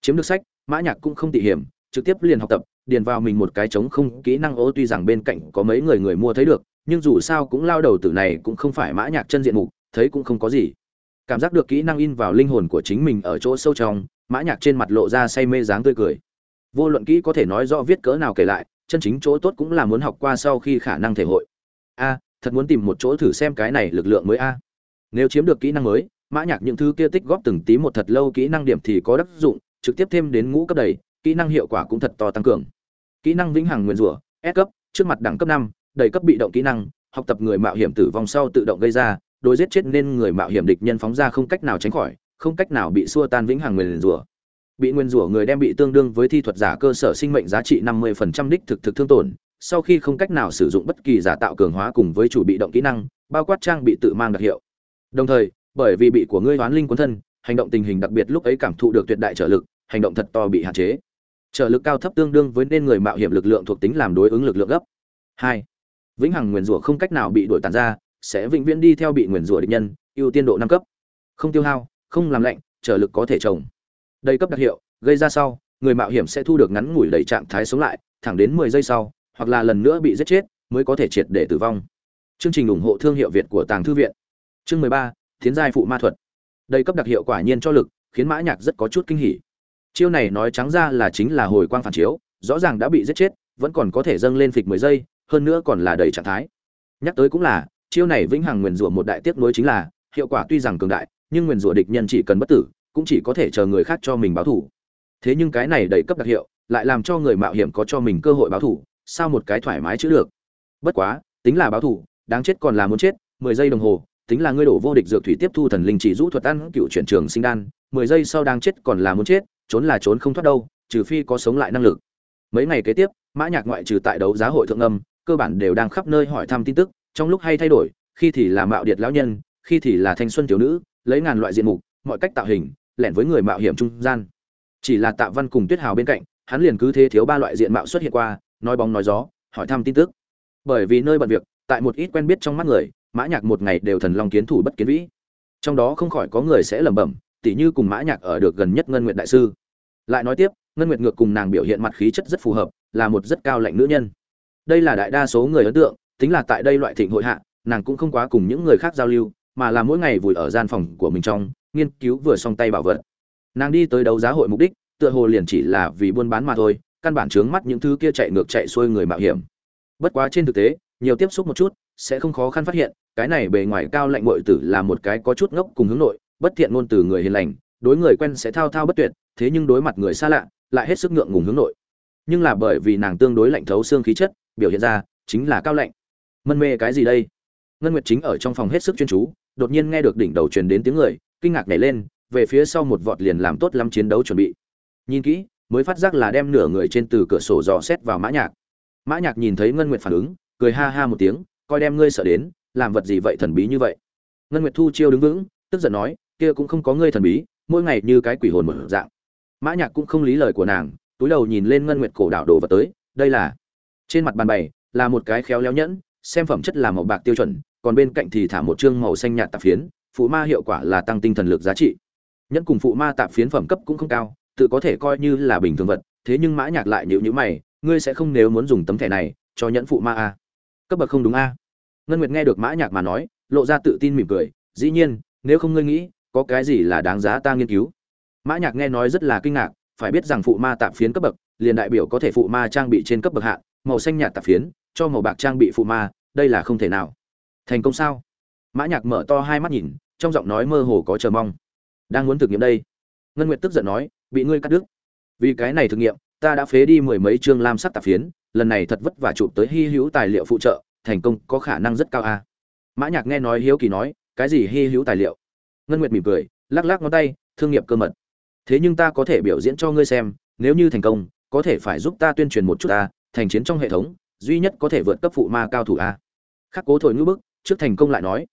chiếm được sách, mã nhạc cũng không tỉ hiểm, trực tiếp liền học tập, điền vào mình một cái chống không kỹ năng ô, tuy rằng bên cạnh có mấy người người mua thấy được, nhưng dù sao cũng lao đầu tử này cũng không phải mã nhạc chân diện mục, thấy cũng không có gì. Cảm giác được kỹ năng in vào linh hồn của chính mình ở chỗ sâu trong, mã nhạc trên mặt lộ ra say mê dáng tươi cười. Vô luận kỹ có thể nói rõ viết cỡ nào kể lại, chân chính chỗ tốt cũng là muốn học qua sau khi khả năng thể hội. A, thật muốn tìm một chỗ thử xem cái này lực lượng mới a. Nếu chiếm được kỹ năng mới, mã nhạc những thứ kia tích góp từng tí một thật lâu kỹ năng điểm thì có đắc dụng trực tiếp thêm đến ngũ cấp đầy, kỹ năng hiệu quả cũng thật to tăng cường. Kỹ năng vĩnh hằng nguyên rủa, S cấp, trước mặt đẳng cấp năm, đầy cấp bị động kỹ năng, học tập người mạo hiểm tử vong sau tự động gây ra, đối giết chết nên người mạo hiểm địch nhân phóng ra không cách nào tránh khỏi, không cách nào bị xua tan vĩnh hằng nguyên rủa. Bị nguyên rủa người đem bị tương đương với thi thuật giả cơ sở sinh mệnh giá trị 50% đích thực thực thương tổn, sau khi không cách nào sử dụng bất kỳ giả tạo cường hóa cùng với chủ bị động kỹ năng, bao quát trang bị tự mang đặc hiệu. Đồng thời, bởi vì bị của ngươi hoán linh cuốn thân hành động tình hình đặc biệt lúc ấy cảm thụ được tuyệt đại trợ lực, hành động thật to bị hạn chế. Trợ lực cao thấp tương đương với nên người mạo hiểm lực lượng thuộc tính làm đối ứng lực lượng gấp. Hai, vĩnh hằng nguyên rủa không cách nào bị đuổi tàn ra, sẽ vĩnh viễn đi theo bị nguyên rủa địch nhân, ưu tiên độ năm cấp. Không tiêu hao, không làm lạnh trợ lực có thể trồng. Đây cấp đặc hiệu, gây ra sau, người mạo hiểm sẽ thu được ngắn ngủi đầy trạng thái sống lại, thẳng đến mười giây sau, hoặc là lần nữa bị giết chết, mới có thể triệt để tử vong. Chương trình ủng hộ thương hiệu việt của tàng thư viện. Chương mười ba thiến giai phụ ma thuật đây cấp đặc hiệu quả nhiên cho lực, khiến mã nhạc rất có chút kinh hỉ. Chiêu này nói trắng ra là chính là hồi quang phản chiếu, rõ ràng đã bị giết chết, vẫn còn có thể dâng lên phịch mười giây, hơn nữa còn là đầy trạng thái. Nhắc tới cũng là, chiêu này vĩnh hằng nguyền rủa một đại tiếc nuối chính là, hiệu quả tuy rằng cường đại, nhưng nguyền rủa địch nhân chỉ cần bất tử, cũng chỉ có thể chờ người khác cho mình báo thù thế nhưng cái này đầy cấp đặc hiệu, lại làm cho người mạo hiểm có cho mình cơ hội báo thù sao một cái thoải mái chữ được? Bất quá, tính là báo thù đáng chết còn là muốn chết, mười giây đồng hồ tính là ngươi đổ vô địch dược thủy tiếp thu thần linh chỉ rũ thuật ăn, cựu chuyển trường sinh đan, mười giây sau đang chết còn là muốn chết, trốn là trốn không thoát đâu, trừ phi có sống lại năng lực. Mấy ngày kế tiếp, mã nhạc ngoại trừ tại đấu giá hội thượng âm, cơ bản đều đang khắp nơi hỏi thăm tin tức, trong lúc hay thay đổi, khi thì là mạo điệt lão nhân, khi thì là thanh xuân thiếu nữ, lấy ngàn loại diện mục, mọi cách tạo hình, lẻn với người mạo hiểm trung gian. Chỉ là tạ văn cùng tuyết hào bên cạnh, hắn liền cứ thế thiếu ba loại diện mạo xuất hiện qua, nói bóng nói gió, hỏi thăm tin tức. Bởi vì nơi bận việc, tại một ít quen biết trong mắt người mã nhạc một ngày đều thần long kiến thủ bất kiến vĩ. Trong đó không khỏi có người sẽ lẩm bẩm, tỉ như cùng mã nhạc ở được gần nhất ngân nguyệt đại sư. Lại nói tiếp, ngân nguyệt ngược cùng nàng biểu hiện mặt khí chất rất phù hợp, là một rất cao lạnh nữ nhân. Đây là đại đa số người ấn tượng, tính là tại đây loại thịnh hội hạ, nàng cũng không quá cùng những người khác giao lưu, mà là mỗi ngày vùi ở gian phòng của mình trong, nghiên cứu vừa xong tay bảo vật. Nàng đi tới đấu giá hội mục đích, tựa hồ liền chỉ là vì buôn bán mà thôi, căn bản chướng mắt những thứ kia chạy ngược chạy xuôi người mạo hiểm. Bất quá trên thực tế, nhiều tiếp xúc một chút sẽ không khó khăn phát hiện, cái này bề ngoài cao lạnh muội tử là một cái có chút ngốc cùng hướng nội, bất thiện ngôn từ người hiền lành, đối người quen sẽ thao thao bất tuyệt, thế nhưng đối mặt người xa lạ, lại hết sức ngượng ngùng hướng nội. Nhưng là bởi vì nàng tương đối lạnh thấu xương khí chất, biểu hiện ra chính là cao lạnh. Mân mê cái gì đây? Ngân nguyệt chính ở trong phòng hết sức chuyên chú, đột nhiên nghe được đỉnh đầu truyền đến tiếng người, kinh ngạc nhảy lên, về phía sau một vọt liền làm tốt lắm chiến đấu chuẩn bị. Nhìn kỹ, mới phát giác là đem nửa người trên từ cửa sổ dò xét vào mã nhạc. Mã nhạc nhìn thấy ngân nguyệt phản ứng, cười ha ha một tiếng coi đem ngươi sợ đến, làm vật gì vậy thần bí như vậy? Ngân nguyệt thu chiêu đứng vững, tức giận nói, kia cũng không có ngươi thần bí, mỗi ngày như cái quỷ hồn một dạng. Mã nhạc cũng không lý lời của nàng, túi đầu nhìn lên ngân nguyệt cổ đảo đồ vật tới, đây là, trên mặt bàn bày, là một cái khéo léo nhẫn, xem phẩm chất là màu bạc tiêu chuẩn, còn bên cạnh thì thả một trương màu xanh nhạt tạp phiến, phụ ma hiệu quả là tăng tinh thần lực giá trị. Nhẫn cùng phụ ma tạp phiến phẩm cấp cũng không cao, tự có thể coi như là bình thường vật, thế nhưng mã nhạc lại nhíu nhíu mày, ngươi sẽ không nếu muốn dùng tấm thẻ này cho nhẫn phụ ma a cấp bậc không đúng a. Ngân nguyệt nghe được mã nhạc mà nói, lộ ra tự tin mỉm cười, dĩ nhiên, nếu không ngươi nghĩ, có cái gì là đáng giá ta nghiên cứu? Mã nhạc nghe nói rất là kinh ngạc, phải biết rằng phụ ma tạp phiến cấp bậc, liền đại biểu có thể phụ ma trang bị trên cấp bậc hạ màu xanh nhạt tạp phiến, cho màu bạc trang bị phụ ma, đây là không thể nào. Thành công sao? Mã nhạc mở to hai mắt nhìn, trong giọng nói mơ hồ có chờ mong. Đang muốn thực nghiệm đây. Ngân nguyệt tức giận nói, bị ngươi cắt đứt. Vì cái này thực nghiệm, ta đã phế đi mười mấy chương lam sắc tạp phiến lần này thật vất vả chụp tới hy hữu tài liệu phụ trợ, thành công có khả năng rất cao a. Mã nhạc nghe nói hiếu kỳ nói, cái gì hy hữu tài liệu? Ngân nguyệt mỉm cười, lắc lắc ngón tay, thương nghiệp cơ mật. Thế nhưng ta có thể biểu diễn cho ngươi xem, nếu như thành công, có thể phải giúp ta tuyên truyền một chút ta, thành chiến trong hệ thống, duy nhất có thể vượt cấp phụ ma cao thủ a. Khắc cố thổi ngữ bức, trước thành công lại nói,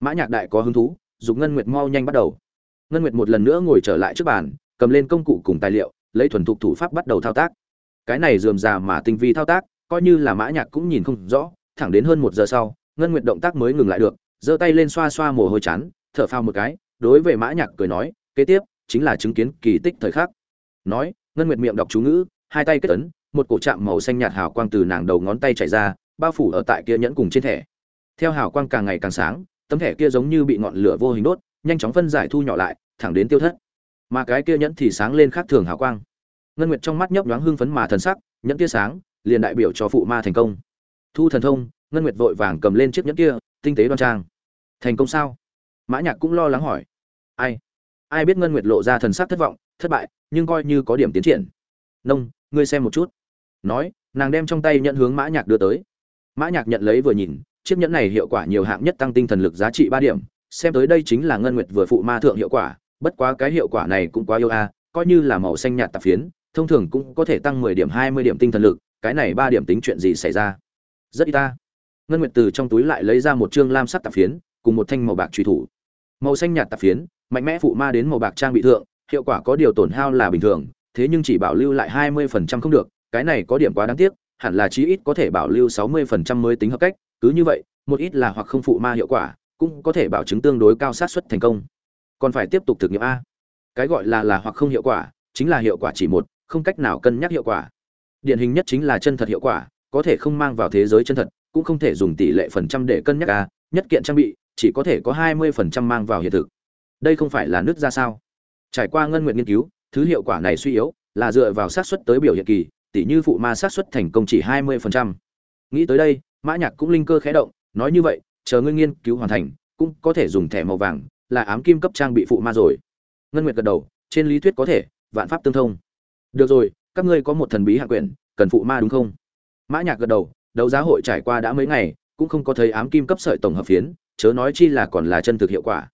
mã nhạc đại có hứng thú dùng ngân nguyệt mau nhanh bắt đầu. Ngân nguyệt một lần nữa ngồi trở lại trước bàn, cầm lên công cụ cùng tài liệu, lấy thuần thục thủ pháp bắt đầu thao tác cái này dườm già mà tinh vi thao tác, coi như là mã nhạc cũng nhìn không rõ, thẳng đến hơn một giờ sau, ngân nguyệt động tác mới ngừng lại được, giơ tay lên xoa xoa mồ hôi chán, thở phào một cái, đối với mã nhạc cười nói, kế tiếp, chính là chứng kiến kỳ tích thời khắc. Nói, ngân nguyệt miệng đọc chú ngữ, hai tay kết ấn, một cổ chạm màu xanh nhạt hào quang từ nàng đầu ngón tay chảy ra, bao phủ ở tại kia nhẫn cùng trên thẻ. Theo hào quang càng ngày càng sáng, tấm thẻ kia giống như bị ngọn lửa vô hình đốt, nhanh chóng phân giải thu nhỏ lại, thẳng đến tiêu thất. Mà cái kia nhẫn thì sáng lên khác thường hào quang ngân nguyệt trong mắt nhấp nhoáng hưng phấn mà thần sắc, nhẫn tia sáng, liền đại biểu cho phụ ma thành công. Thu thần thông, ngân nguyệt vội vàng cầm lên chiếc nhẫn kia, tinh tế đoan trang. Thành công sao? Mã nhạc cũng lo lắng hỏi. Ai? Ai biết ngân nguyệt lộ ra thần sắc thất vọng, thất bại, nhưng coi như có điểm tiến triển. Nông, ngươi xem một chút. Nói, nàng đem trong tay nhận hướng mã nhạc đưa tới. Mã nhạc nhận lấy vừa nhìn, chiếc nhẫn này hiệu quả nhiều hạng nhất tăng tinh thần lực giá trị ba điểm. Xem tới đây chính là ngân nguyệt vừa phụ ma thượng hiệu quả, bất quá cái hiệu quả này cũng quá yêu a, coi như là màu xanh nhạt tạp phiến thông thường cũng có thể tăng mười điểm, hai mươi điểm tinh thần lực, cái này ba điểm tính chuyện gì xảy ra? Rất ít ta. Ngân nguyệt từ trong túi lại lấy ra một trương lam sắc tạp phiến, cùng một thanh màu bạc truy thủ. Màu xanh nhạt tạp phiến, mạnh mẽ phụ ma đến màu bạc trang bị thượng, hiệu quả có điều tổn hao là bình thường, thế nhưng chỉ bảo lưu lại hai mươi phần trăm không được, cái này có điểm quá đáng tiếc, hẳn là chí ít có thể bảo lưu sáu mươi phần trăm mới tính hợp cách, cứ như vậy, một ít là hoặc không phụ ma hiệu quả, cũng có thể bảo chứng tương đối cao sát suất thành công. Còn phải tiếp tục thực nghiệm a. Cái gọi là là hoặc không hiệu quả, chính là hiệu quả chỉ một không cách nào cân nhắc hiệu quả. Điển hình nhất chính là chân thật hiệu quả, có thể không mang vào thế giới chân thật, cũng không thể dùng tỷ lệ phần trăm để cân nhắc a nhất kiện trang bị, chỉ có thể có hai mươi phần trăm mang vào hiện thực. Đây không phải là nước ra sao? Trải qua ngân nguyện nghiên cứu, thứ hiệu quả này suy yếu, là dựa vào xác suất tới biểu hiện kỳ tỷ như phụ ma xác suất thành công chỉ hai mươi phần trăm. Nghĩ tới đây, mã nhạc cũng linh cơ khẽ động, nói như vậy, chờ ngươi nghiên cứu hoàn thành, cũng có thể dùng thẻ màu vàng, là ám kim cấp trang bị phụ ma rồi. Ngân nguyệt gật đầu, trên lý thuyết có thể, vạn pháp tương thông được rồi, các ngươi có một thần bí hạ quyển, cần phụ ma đúng không? Mã nhạc gật đầu, đấu giá hội trải qua đã mấy ngày, cũng không có thấy ám kim cấp sợi tổng hợp phiến, chớ nói chi là còn là chân thực hiệu quả.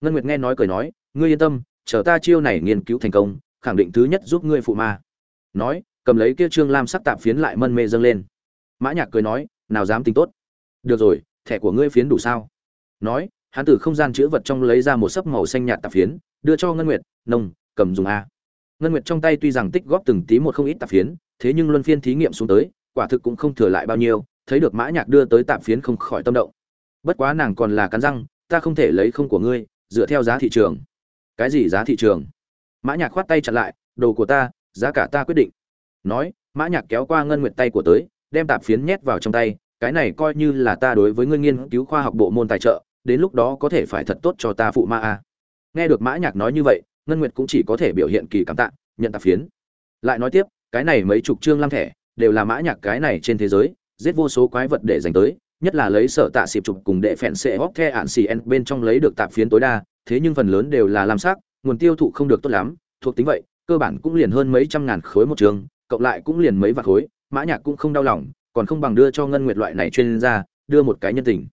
Ngân nguyệt nghe nói cười nói, ngươi yên tâm, chờ ta chiêu này nghiên cứu thành công, khẳng định thứ nhất giúp ngươi phụ ma. Nói, cầm lấy kia trương lam sắc tạm phiến lại mân mê dâng lên. Mã nhạc cười nói, nào dám tính tốt. Được rồi, thẻ của ngươi phiến đủ sao? Nói, hắn từ không gian chứa vật trong lấy ra một sấp màu xanh nhạt tạp phiến, đưa cho ngân nguyệt, nông, cầm dùng a ngân nguyệt trong tay tuy rằng tích góp từng tí một không ít tạp phiến, thế nhưng luân phiên thí nghiệm xuống tới, quả thực cũng không thừa lại bao nhiêu, thấy được mã nhạc đưa tới tạp phiến không khỏi tâm động. Bất quá nàng còn là cắn răng, ta không thể lấy không của ngươi, dựa theo giá thị trường. Cái gì giá thị trường? Mã nhạc khoát tay chặn lại, đồ của ta, giá cả ta quyết định. Nói, mã nhạc kéo qua ngân nguyệt tay của tới, đem tạp phiến nhét vào trong tay, cái này coi như là ta đối với ngươi nghiên cứu khoa học bộ môn tài trợ, đến lúc đó có thể phải thật tốt cho ta phụ ma a. Nghe được mã nhạc nói như vậy ngân nguyệt cũng chỉ có thể biểu hiện kỳ cảm tạ, nhận tạp phiến. Lại nói tiếp, cái này mấy chục chương lam thẻ, đều là mã nhạc cái này trên thế giới, giết vô số quái vật để giành tới, nhất là lấy sở tạ xịp chụp cùng đệ phèn xệ hóc the ạn xì en bên trong lấy được tạp phiến tối đa, thế nhưng phần lớn đều là lam sắc, nguồn tiêu thụ không được tốt lắm, thuộc tính vậy, cơ bản cũng liền hơn mấy trăm ngàn khối một trường cộng lại cũng liền mấy vạn khối, mã nhạc cũng không đau lòng, còn không bằng đưa cho ngân nguyệt loại này chuyên gia, đưa một cái nhân tình.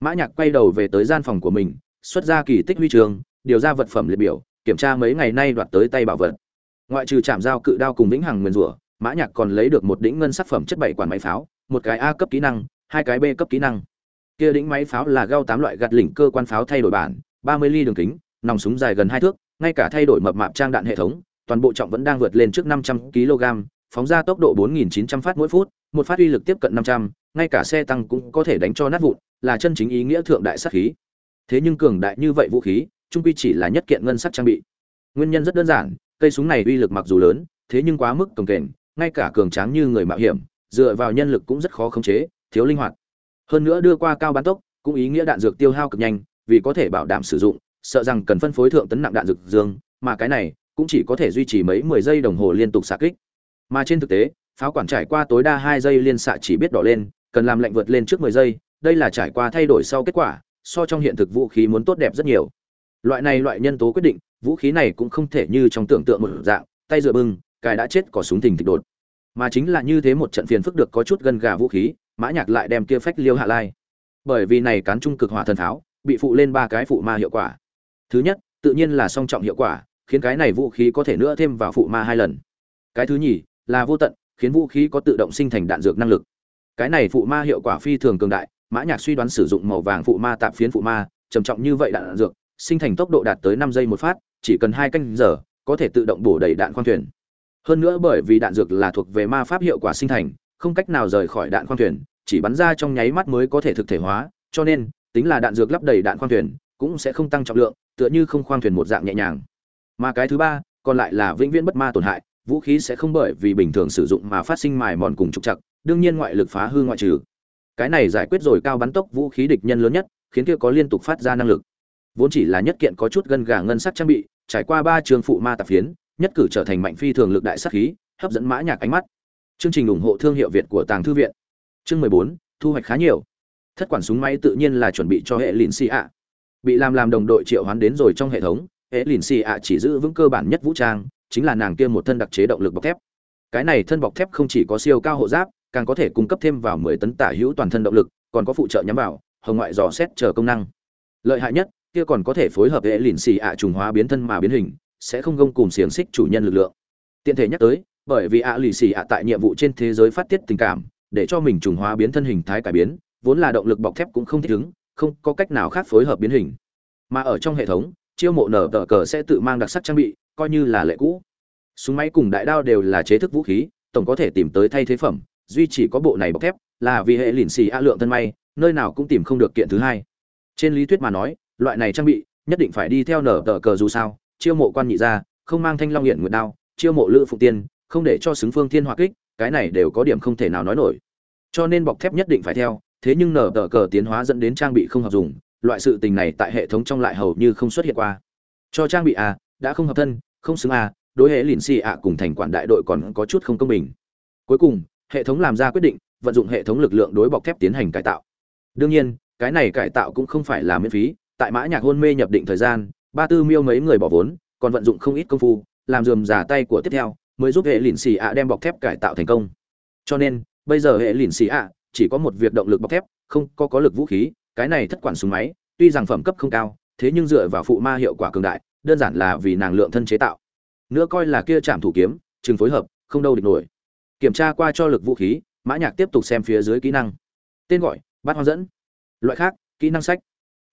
Mã nhạc quay đầu về tới gian phòng của mình, xuất ra kỳ tích huy trường điều ra vật phẩm liệt biểu kiểm tra mấy ngày nay đoạt tới tay bảo vật. Ngoại trừ chạm dao cự đao cùng vĩnh hằng nguyên rủa, mã nhạc còn lấy được một đỉnh ngân sắc phẩm chất bảy quản máy pháo, một cái a cấp kỹ năng, hai cái b cấp kỹ năng. Kia đỉnh máy pháo là gao tám loại gạt lỉnh cơ quan pháo thay đổi bản, ba mươi ly đường kính, nòng súng dài gần hai thước, ngay cả thay đổi mập mạp trang đạn hệ thống, toàn bộ trọng vẫn đang vượt lên trước năm trăm kg, phóng ra tốc độ bốn nghìn chín trăm phát mỗi phút, một phát uy lực tiếp cận năm trăm, ngay cả xe tăng cũng có thể đánh cho nát vụn, là chân chính ý nghĩa thượng đại sát khí. Thế nhưng cường đại như vậy vũ khí trung quy chỉ là nhất kiện ngân sắc trang bị. Nguyên nhân rất đơn giản, cây súng này uy lực mặc dù lớn, thế nhưng quá mức cồng kềnh, ngay cả cường tráng như người mạo hiểm, dựa vào nhân lực cũng rất khó khống chế, thiếu linh hoạt. Hơn nữa đưa qua cao bán tốc, cũng ý nghĩa đạn dược tiêu hao cực nhanh, vì có thể bảo đảm sử dụng, sợ rằng cần phân phối thượng tấn nặng đạn dược dương, mà cái này cũng chỉ có thể duy trì mấy mười giây đồng hồ liên tục xạ kích. Mà trên thực tế, pháo quản trải qua tối đa hai giây liên xạ chỉ biết đỏ lên, cần làm lệnh vượt lên trước mười giây, đây là trải qua thay đổi sau kết quả, so trong hiện thực vũ khí muốn tốt đẹp rất nhiều loại này loại nhân tố quyết định, vũ khí này cũng không thể như trong tưởng tượng một dạng, tay dựa bưng, cài đã chết cỏ súng thình thịch đột. Mà chính là như thế một trận phiền phức được có chút gần gà vũ khí, mã nhạc lại đem kia phách liêu hạ lai. Bởi vì này cán trung cực hỏa thần tháo, bị phụ lên ba cái phụ ma hiệu quả. Thứ nhất, tự nhiên là song trọng hiệu quả, khiến cái này vũ khí có thể nữa thêm vào phụ ma hai lần. Cái thứ nhì, là vô tận, khiến vũ khí có tự động sinh thành đạn dược năng lực. Cái này phụ ma hiệu quả phi thường cường đại, mã nhạc suy đoán sử dụng màu vàng phụ ma tạm phiến phụ ma, trầm trọng như vậy đạn dược sinh thành tốc độ đạt tới năm giây một phát, chỉ cần hai canh giờ, có thể tự động bổ đầy đạn khoang thuyền. Hơn nữa bởi vì đạn dược là thuộc về ma pháp hiệu quả sinh thành, không cách nào rời khỏi đạn khoang thuyền, chỉ bắn ra trong nháy mắt mới có thể thực thể hóa, cho nên, tính là đạn dược lắp đầy đạn khoang thuyền, cũng sẽ không tăng trọng lượng, tựa như không khoang thuyền một dạng nhẹ nhàng. Mà cái thứ ba, còn lại là vĩnh viễn bất ma tổn hại, vũ khí sẽ không bởi vì bình thường sử dụng mà phát sinh mài mòn cùng trục chặt đương nhiên ngoại lực phá hư ngoại trừ. Cái này giải quyết rồi cao bắn tốc vũ khí địch nhân lớn nhất, khiến kia có liên tục phát ra năng lực vốn chỉ là nhất kiện có chút gân gà ngân sắc trang bị, trải qua ba trường phụ ma tạp phiến, nhất cử trở thành mạnh phi thường lực đại sắc khí, hấp dẫn mã nhạc ánh mắt. Chương trình ủng hộ thương hiệu việt của tàng thư viện. Chương mười bốn, thu hoạch khá nhiều. Thất quản súng máy tự nhiên là chuẩn bị cho hệ lìn xì ạ. Bị làm làm đồng đội triệu hoán đến rồi trong hệ thống, hệ lìn xì ạ chỉ giữ vững cơ bản nhất vũ trang, chính là nàng kia một thân đặc chế động lực bọc thép. Cái này thân bọc thép không chỉ có siêu cao hộ giáp, càng có thể cung cấp thêm vào 10 tấn tả hữu toàn thân động lực, còn có phụ trợ nhắm vào, hồng ngoại dò xét chờ công năng. Lợi hại nhất kia còn có thể phối hợp hệ lìn xì ạ trùng hóa biến thân mà biến hình, sẽ không gông cùng xiềng xích chủ nhân lực lượng. Tiện thể nhắc tới, bởi vì ạ lì xì ạ tại nhiệm vụ trên thế giới phát tiết tình cảm, để cho mình trùng hóa biến thân hình thái cải biến, vốn là động lực bọc thép cũng không thích ứng, không có cách nào khác phối hợp biến hình. Mà ở trong hệ thống, chiêu mộ nở tờ cờ sẽ tự mang đặc sắc trang bị, coi như là lệ cũ. Súng máy cùng đại đao đều là chế thức vũ khí, tổng có thể tìm tới thay thế phẩm, duy chỉ có bộ này bọc thép là vì hệ lìn xì a lượng thân may, nơi nào cũng tìm không được kiện thứ hai. Trên lý thuyết mà nói loại này trang bị, nhất định phải đi theo nở tờ cờ dù sao, chiêu mộ quan nhị ra không mang thanh long hiện nguyệt đao, chiêu mộ lữ phụ tiên, không để cho xứng phương thiên hòa kích, cái này đều có điểm không thể nào nói nổi. Cho nên bọc thép nhất định phải theo, thế nhưng nở tờ cờ tiến hóa dẫn đến trang bị không hợp dùng, loại sự tình này tại hệ thống trong lại hầu như không xuất hiện qua. Cho trang bị a, đã không hợp thân, không xứng a, đối hệ lìn xì ạ cùng thành quản đại đội còn có chút không công bình. Cuối cùng, hệ thống làm ra quyết định, vận dụng hệ thống lực lượng đối bọc thép tiến hành cải tạo. Đương nhiên, cái này cải tạo cũng không phải là miễn phí tại mã nhạc hôn mê nhập định thời gian, ba tư miêu mấy người bỏ vốn, còn vận dụng không ít công phu, làm dườm giả tay của tiếp theo, mới giúp hệ lìn xì ạ đem bọc thép cải tạo thành công. Cho nên, bây giờ hệ lìn xì ạ chỉ có một việc động lực bọc thép, không có có lực vũ khí, cái này thất quản súng máy, tuy rằng phẩm cấp không cao, thế nhưng dựa vào phụ ma hiệu quả cường đại, đơn giản là vì nàng lượng thân chế tạo. Nữa coi là kia chạm thủ kiếm, chừng phối hợp, không đâu địch nổi. Kiểm tra qua cho lực vũ khí, mã nhạc tiếp tục xem phía dưới kỹ năng. Tên gọi, bát hoang dẫn. Loại khác, kỹ năng sách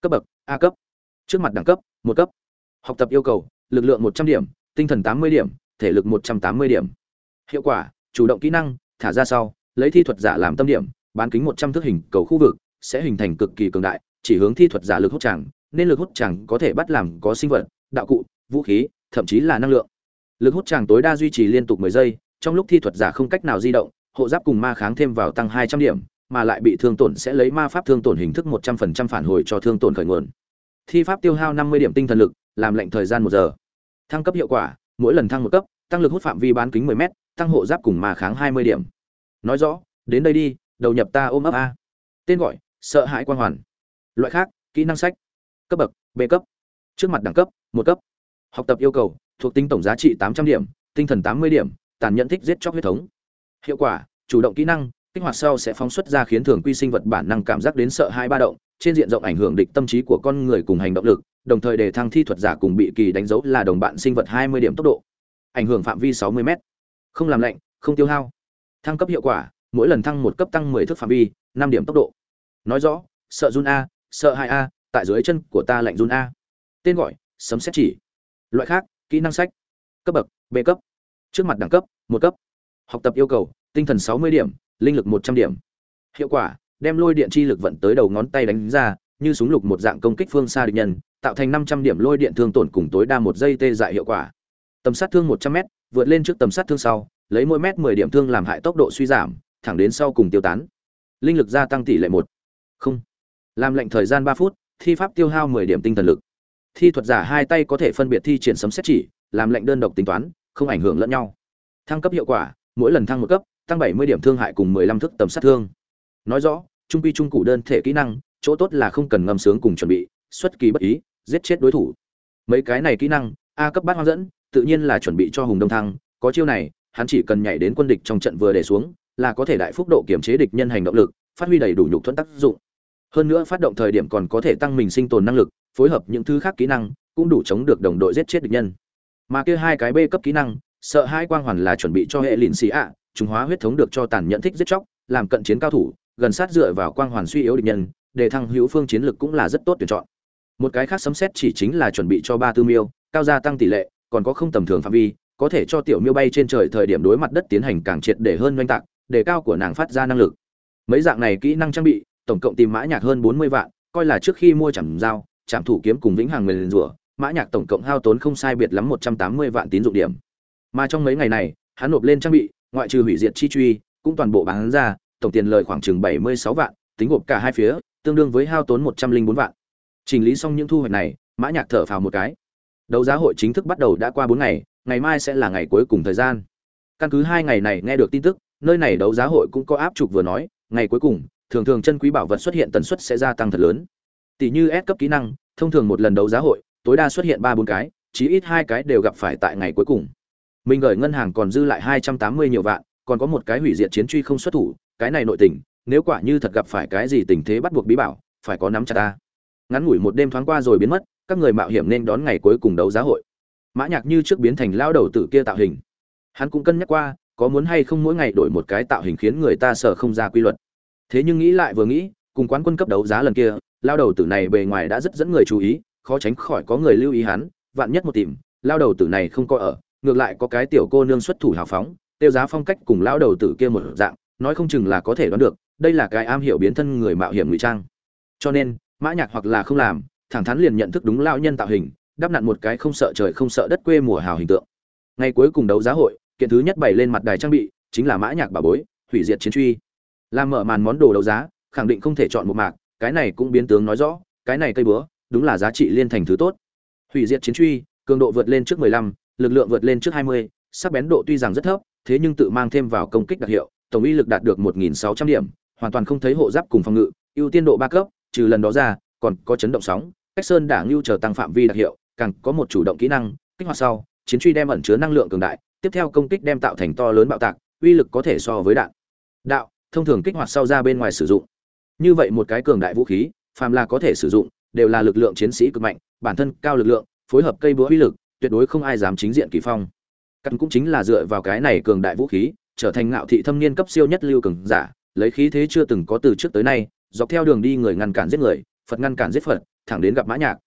cấp bậc, a cấp. Trước mặt đẳng cấp, một cấp. Học tập yêu cầu, lực lượng một trăm điểm, tinh thần tám mươi điểm, thể lực một trăm tám mươi điểm. Hiệu quả, chủ động kỹ năng, thả ra sau, lấy thi thuật giả làm tâm điểm, bán kính một trăm thước hình cầu khu vực, sẽ hình thành cực kỳ cường đại, chỉ hướng thi thuật giả lực hút chẳng, nên lực hút chẳng có thể bắt làm có sinh vật, đạo cụ, vũ khí, thậm chí là năng lượng. Lực hút chẳng tối đa duy trì liên tục mười giây, trong lúc thi thuật giả không cách nào di động, hộ giáp cùng ma kháng thêm vào tăng hai trăm điểm mà lại bị thương tổn sẽ lấy ma pháp thương tổn hình thức một trăm phần trăm phản hồi cho thương tổn khởi nguồn. Thi pháp tiêu hao năm mươi điểm tinh thần lực, làm lệnh thời gian một giờ. Thăng cấp hiệu quả, mỗi lần thăng một cấp, tăng lực hút phạm vi bán kính mười m tăng hộ giáp cùng ma kháng hai mươi điểm. Nói rõ, đến đây đi, đầu nhập ta ôm ấp a. Tên gọi, sợ hãi quan hoàn. Loại khác, kỹ năng sách. Cấp bậc, b cấp. Trước mặt đẳng cấp, một cấp. Học tập yêu cầu, thuộc tính tổng giá trị tám trăm điểm, tinh thần tám mươi điểm, tàn nhẫn thích giết chóc huyết thống. Hiệu quả, chủ động kỹ năng kích hoạt sau sẽ phóng xuất ra khiến thường quy sinh vật bản năng cảm giác đến sợ hai ba động, trên diện rộng ảnh hưởng địch tâm trí của con người cùng hành động lực, đồng thời để thăng thi thuật giả cùng bị kỳ đánh dấu là đồng bạn sinh vật hai mươi điểm tốc độ. Ảnh hưởng phạm vi sáu mươi m không làm lạnh, không tiêu hao. Thăng cấp hiệu quả, mỗi lần thăng một cấp tăng mười thước phạm vi, năm điểm tốc độ. Nói rõ, sợ run a, sợ hai a, tại dưới chân của ta lạnh run a. Tên gọi, sấm xét chỉ. Loại khác, kỹ năng sách. Cấp bậc, b cấp. Trước mặt đẳng cấp, một cấp. Học tập yêu cầu, tinh thần sáu mươi điểm linh lực một trăm điểm. Hiệu quả, đem lôi điện chi lực vận tới đầu ngón tay đánh ra, như súng lục một dạng công kích phương xa địch nhân, tạo thành năm trăm điểm lôi điện thương tổn cùng tối đa một giây tê dại hiệu quả. Tầm sát thương một trăm m vượt lên trước tầm sát thương sau, lấy mỗi mét mười điểm thương làm hại tốc độ suy giảm, thẳng đến sau cùng tiêu tán. Linh lực gia tăng tỷ lệ một. Không. Làm lệnh thời gian ba phút, thi pháp tiêu hao mười điểm tinh thần lực. Thi thuật giả hai tay có thể phân biệt thi triển sấm xét chỉ, làm lệnh đơn độc tính toán, không ảnh hưởng lẫn nhau. Thăng cấp hiệu quả, mỗi lần thăng một cấp tăng bảy mươi điểm thương hại cùng mười lăm thức tầm sát thương. Nói rõ, trung quy trung cụ đơn thể kỹ năng, chỗ tốt là không cần ngâm sướng cùng chuẩn bị, xuất kỳ bất ý, giết chết đối thủ. Mấy cái này kỹ năng, a cấp bát hoang dẫn, tự nhiên là chuẩn bị cho hùng đông thăng, có chiêu này, hắn chỉ cần nhảy đến quân địch trong trận vừa để xuống, là có thể đại phúc độ kiểm chế địch nhân hành động lực, phát huy đầy đủ nhục thuẫn tác dụng. Hơn nữa phát động thời điểm còn có thể tăng mình sinh tồn năng lực, phối hợp những thứ khác kỹ năng, cũng đủ chống được đồng đội giết chết địch nhân. Mà kia hai cái b cấp kỹ năng, sợ hai quang hoàn là chuẩn bị cho hệ lìn xì ạ chúng hóa huyết thống được cho tàn nhận thích giết chóc làm cận chiến cao thủ gần sát dựa vào quang hoàn suy yếu địch nhân để thăng hữu phương chiến lực cũng là rất tốt tuyển chọn. Một cái khác sấm xét chỉ chính là chuẩn bị cho ba tư miêu cao gia tăng tỷ lệ còn có không tầm thường phạm vi có thể cho tiểu miêu bay trên trời thời điểm đối mặt đất tiến hành càng triệt để hơn doanh tạc để cao của nàng phát ra năng lực. Mấy dạng này kỹ năng trang bị tổng cộng tìm mã nhạc hơn bốn mươi vạn coi là trước khi mua chẳng dao, trạm thủ kiếm cùng vĩnh hằng nguyên rủa mã nhạc tổng cộng hao tốn không sai biệt lắm một trăm tám mươi vạn tín dụng điểm. Mà trong mấy ngày này hắn nộp lên trang bị ngoại trừ hủy diệt chi truy, cũng toàn bộ bán ra, tổng tiền lời khoảng chừng bảy mươi sáu vạn, tính gộp cả hai phía, tương đương với hao tốn một trăm linh bốn vạn. Chỉnh lý xong những thu hoạch này, mã nhạc thở phào một cái. Đấu giá hội chính thức bắt đầu đã qua bốn ngày ngày mai sẽ là ngày cuối cùng thời gian. Căn cứ hai ngày này nghe được tin tức, nơi này đấu giá hội cũng có áp trục vừa nói, ngày cuối cùng, thường thường chân quý bảo vật xuất hiện tần suất sẽ gia tăng thật lớn. Tỷ như S cấp kỹ năng, thông thường một lần đấu giá hội, tối đa xuất hiện ba bốn cái, chí ít hai cái đều gặp phải tại ngày cuối cùng mình gửi ngân hàng còn dư lại hai trăm tám mươi nhiều vạn, còn có một cái hủy diệt chiến truy không xuất thủ, cái này nội tình, nếu quả như thật gặp phải cái gì tình thế bắt buộc bí bảo, phải có nắm chặt ta. Ngắn ngủi một đêm thoáng qua rồi biến mất, các người mạo hiểm nên đón ngày cuối cùng đấu giá hội. Mã nhạc như trước biến thành lao đầu tử kia tạo hình. Hắn cũng cân nhắc qua, có muốn hay không mỗi ngày đổi một cái tạo hình khiến người ta sợ không ra quy luật. Thế nhưng nghĩ lại vừa nghĩ, cùng quán quân cấp đấu giá lần kia, lao đầu tử này bề ngoài đã rất dẫn người chú ý, khó tránh khỏi có người lưu ý hắn, vạn nhất một tìm, lao đầu tử này không có ở ngược lại có cái tiểu cô nương xuất thủ hào phóng tiêu giá phong cách cùng lão đầu tử kia một dạng nói không chừng là có thể đoán được đây là cái am hiểu biến thân người mạo hiểm ngụy trang. Cho nên mã nhạc hoặc là không làm thẳng thắn liền nhận thức đúng lão nhân tạo hình đắp nặn một cái không sợ trời không sợ đất quê mùa hào hình tượng. Ngày cuối cùng đấu giá hội kiện thứ nhất bày lên mặt đài trang bị chính là mã nhạc bà bối hủy diệt chiến truy. Làm mở màn món đồ đấu giá khẳng định không thể chọn một mạc cái này cũng biến tướng nói rõ cái này cây búa đúng là giá trị liên thành thứ tốt. Hủy diệt chiến truy cường độ vượt lên trước 15, lực lượng vượt lên trước 20, sắc bén độ tuy rằng rất thấp thế nhưng tự mang thêm vào công kích đặc hiệu tổng uy lực đạt được 1.600 điểm hoàn toàn không thấy hộ giáp cùng phòng ngự ưu tiên độ ba cấp trừ lần đó ra còn có chấn động sóng cách sơn đảng lưu chờ tăng phạm vi đặc hiệu càng có một chủ động kỹ năng kích hoạt sau chiến truy đem ẩn chứa năng lượng cường đại tiếp theo công kích đem tạo thành to lớn bạo tạc uy lực có thể so với đạn. Đạo thông thường kích hoạt sau ra bên ngoài sử dụng. Như vậy một cái cường đại vũ khí phàm là có thể sử dụng đều là lực lượng chiến sĩ cực mạnh bản thân cao lực lượng phối hợp cây búa uy lực tuyệt đối không ai dám chính diện kỳ phong. Căn cũng chính là dựa vào cái này cường đại vũ khí, trở thành ngạo thị thâm niên cấp siêu nhất lưu cường giả, lấy khí thế chưa từng có từ trước tới nay, dọc theo đường đi người ngăn cản giết người, phật ngăn cản giết phật, thẳng đến gặp mã nhạc.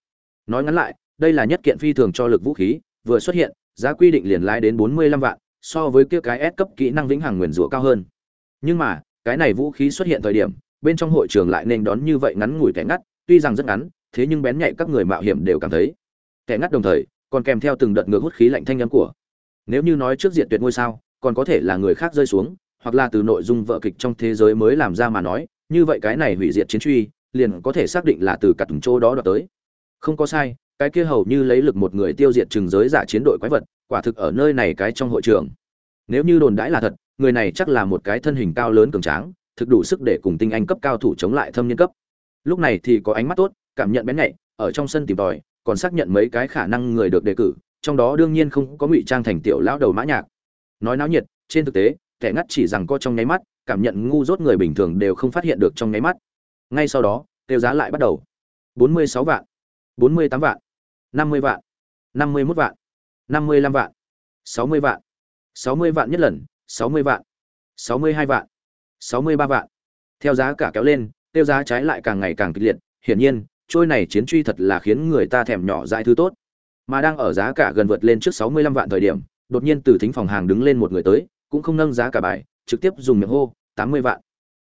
Nói ngắn lại, đây là nhất kiện phi thường cho lực vũ khí, vừa xuất hiện, giá quy định liền lái đến bốn mươi lăm vạn, so với kia cái S cấp kỹ năng vĩnh hằng nguyền rủa cao hơn. Nhưng mà, cái này vũ khí xuất hiện thời điểm, bên trong hội trường lại nên đón như vậy ngắn ngủi kẻ ngắt, tuy rằng rất ngắn, thế nhưng bén nhạy các người mạo hiểm đều cảm thấy. Kẻ ngắt đồng thời còn kèm theo từng đợt ngược hút khí lạnh thanh âm của. Nếu như nói trước diện tuyệt ngôi sao, còn có thể là người khác rơi xuống, hoặc là từ nội dung vợ kịch trong thế giới mới làm ra mà nói, như vậy cái này hủy diệt chiến truy, liền có thể xác định là từ cả từng chỗ đó đoạt tới. Không có sai, cái kia hầu như lấy lực một người tiêu diệt chừng giới giả chiến đội quái vật, quả thực ở nơi này cái trong hội trường. Nếu như đồn đãi là thật, người này chắc là một cái thân hình cao lớn cường tráng, thực đủ sức để cùng tinh anh cấp cao thủ chống lại thâm niên cấp. Lúc này thì có ánh mắt tốt, cảm nhận bén nhạy, ở trong sân tìm tòi còn xác nhận mấy cái khả năng người được đề cử, trong đó đương nhiên không có ngụy trang thành tiểu lão đầu mã nhạc. Nói náo nhiệt, trên thực tế, kẻ ngắt chỉ rằng có trong nháy mắt, cảm nhận ngu dốt người bình thường đều không phát hiện được trong nháy mắt. Ngay sau đó, tiêu giá lại bắt đầu. Bốn mươi sáu vạn, bốn mươi tám vạn, năm mươi vạn, năm mươi mốt vạn, năm mươi lăm vạn, sáu mươi vạn, sáu mươi vạn nhất lần, sáu mươi vạn, sáu mươi hai vạn, sáu mươi ba vạn. Theo giá cả kéo lên, tiêu giá trái lại càng ngày càng kịch liệt, hiển nhiên trôi này chiến truy thật là khiến người ta thèm nhỏ dại thứ tốt. Mà đang ở giá cả gần vượt lên trước sáu mươi lăm vạn thời điểm, đột nhiên từ thính phòng hàng đứng lên một người tới, cũng không nâng giá cả bài, trực tiếp dùng miệng hô, tám mươi vạn.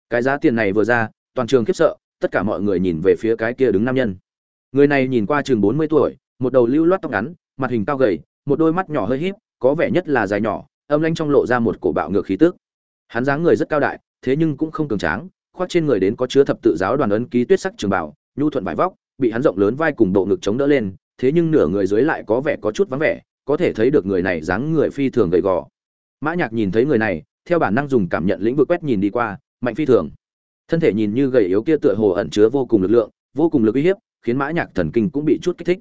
Cái giá tiền này vừa ra, toàn trường khiếp sợ, tất cả mọi người nhìn về phía cái kia đứng nam nhân. Người này nhìn qua chừng bốn mươi tuổi, một đầu lưu loát tóc ngắn, mặt hình cao gầy, một đôi mắt nhỏ hơi híp, có vẻ nhất là dài nhỏ, âm lãnh trong lộ ra một cổ bạo ngược khí tức. Hắn dáng người rất cao đại, thế nhưng cũng không cường tráng, khoác trên người đến có chứa thập tự giáo đoàn ấn ký tuyết sắc trường bảo nhu thuận vải vóc, bị hắn rộng lớn vai cùng bộ ngực chống đỡ lên, thế nhưng nửa người dưới lại có vẻ có chút vắng vẻ, có thể thấy được người này dáng người phi thường gầy gò. Mã nhạc nhìn thấy người này, theo bản năng dùng cảm nhận lĩnh vực quét nhìn đi qua, mạnh phi thường. Thân thể nhìn như gầy yếu kia tựa hồ ẩn chứa vô cùng lực lượng, vô cùng lực uy hiếp, khiến mã nhạc thần kinh cũng bị chút kích thích.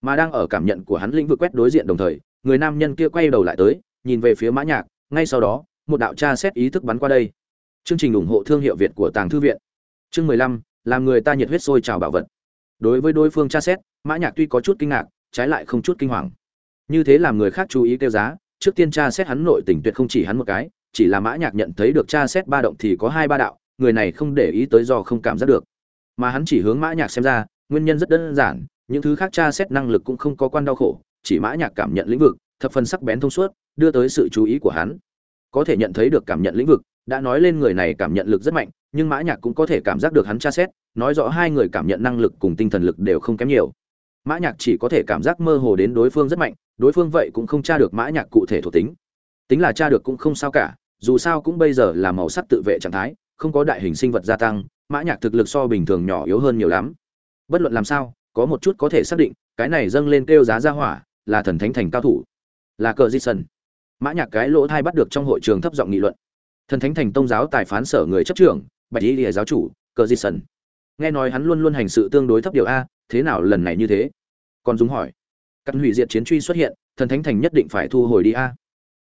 Mà đang ở cảm nhận của hắn lĩnh vực quét đối diện đồng thời, người nam nhân kia quay đầu lại tới, nhìn về phía mã nhạc, ngay sau đó, một đạo tra xét ý thức bắn qua đây. Chương trình ủng hộ thương hiệu việt của tàng thư viện. Chương mười lăm làm người ta nhiệt huyết sôi trào bảo vật. Đối với đối phương tra xét, mã nhạc tuy có chút kinh ngạc, trái lại không chút kinh hoàng. Như thế làm người khác chú ý kêu giá, trước tiên tra xét hắn nội tình tuyệt không chỉ hắn một cái, chỉ là mã nhạc nhận thấy được tra xét ba động thì có hai ba đạo, người này không để ý tới do không cảm giác được. Mà hắn chỉ hướng mã nhạc xem ra, nguyên nhân rất đơn giản, những thứ khác tra xét năng lực cũng không có quan đau khổ, chỉ mã nhạc cảm nhận lĩnh vực, thập phần sắc bén thông suốt, đưa tới sự chú ý của hắn. Có thể nhận thấy được cảm nhận lĩnh vực đã nói lên người này cảm nhận lực rất mạnh, nhưng mã nhạc cũng có thể cảm giác được hắn tra xét, nói rõ hai người cảm nhận năng lực cùng tinh thần lực đều không kém nhiều. Mã nhạc chỉ có thể cảm giác mơ hồ đến đối phương rất mạnh, đối phương vậy cũng không tra được mã nhạc cụ thể thuộc tính. Tính là tra được cũng không sao cả, dù sao cũng bây giờ là màu sắc tự vệ trạng thái, không có đại hình sinh vật gia tăng, mã nhạc thực lực so bình thường nhỏ yếu hơn nhiều lắm. Bất luận làm sao, có một chút có thể xác định, cái này dâng lên kêu giá ra hỏa, là thần thánh thành cao thủ. Là cờ di sân. Mã nhạc cái lỗ thay bắt được trong hội trường thấp giọng nghị luận thần thánh thành tông giáo tài phán sở người chấp trưởng, bạch y lìa giáo chủ, cờ di sân nghe nói hắn luôn luôn hành sự tương đối thấp điều a, thế nào lần này như thế? Còn dũng hỏi. Căn hủy diệt chiến truy xuất hiện, thần thánh thành nhất định phải thu hồi đi a.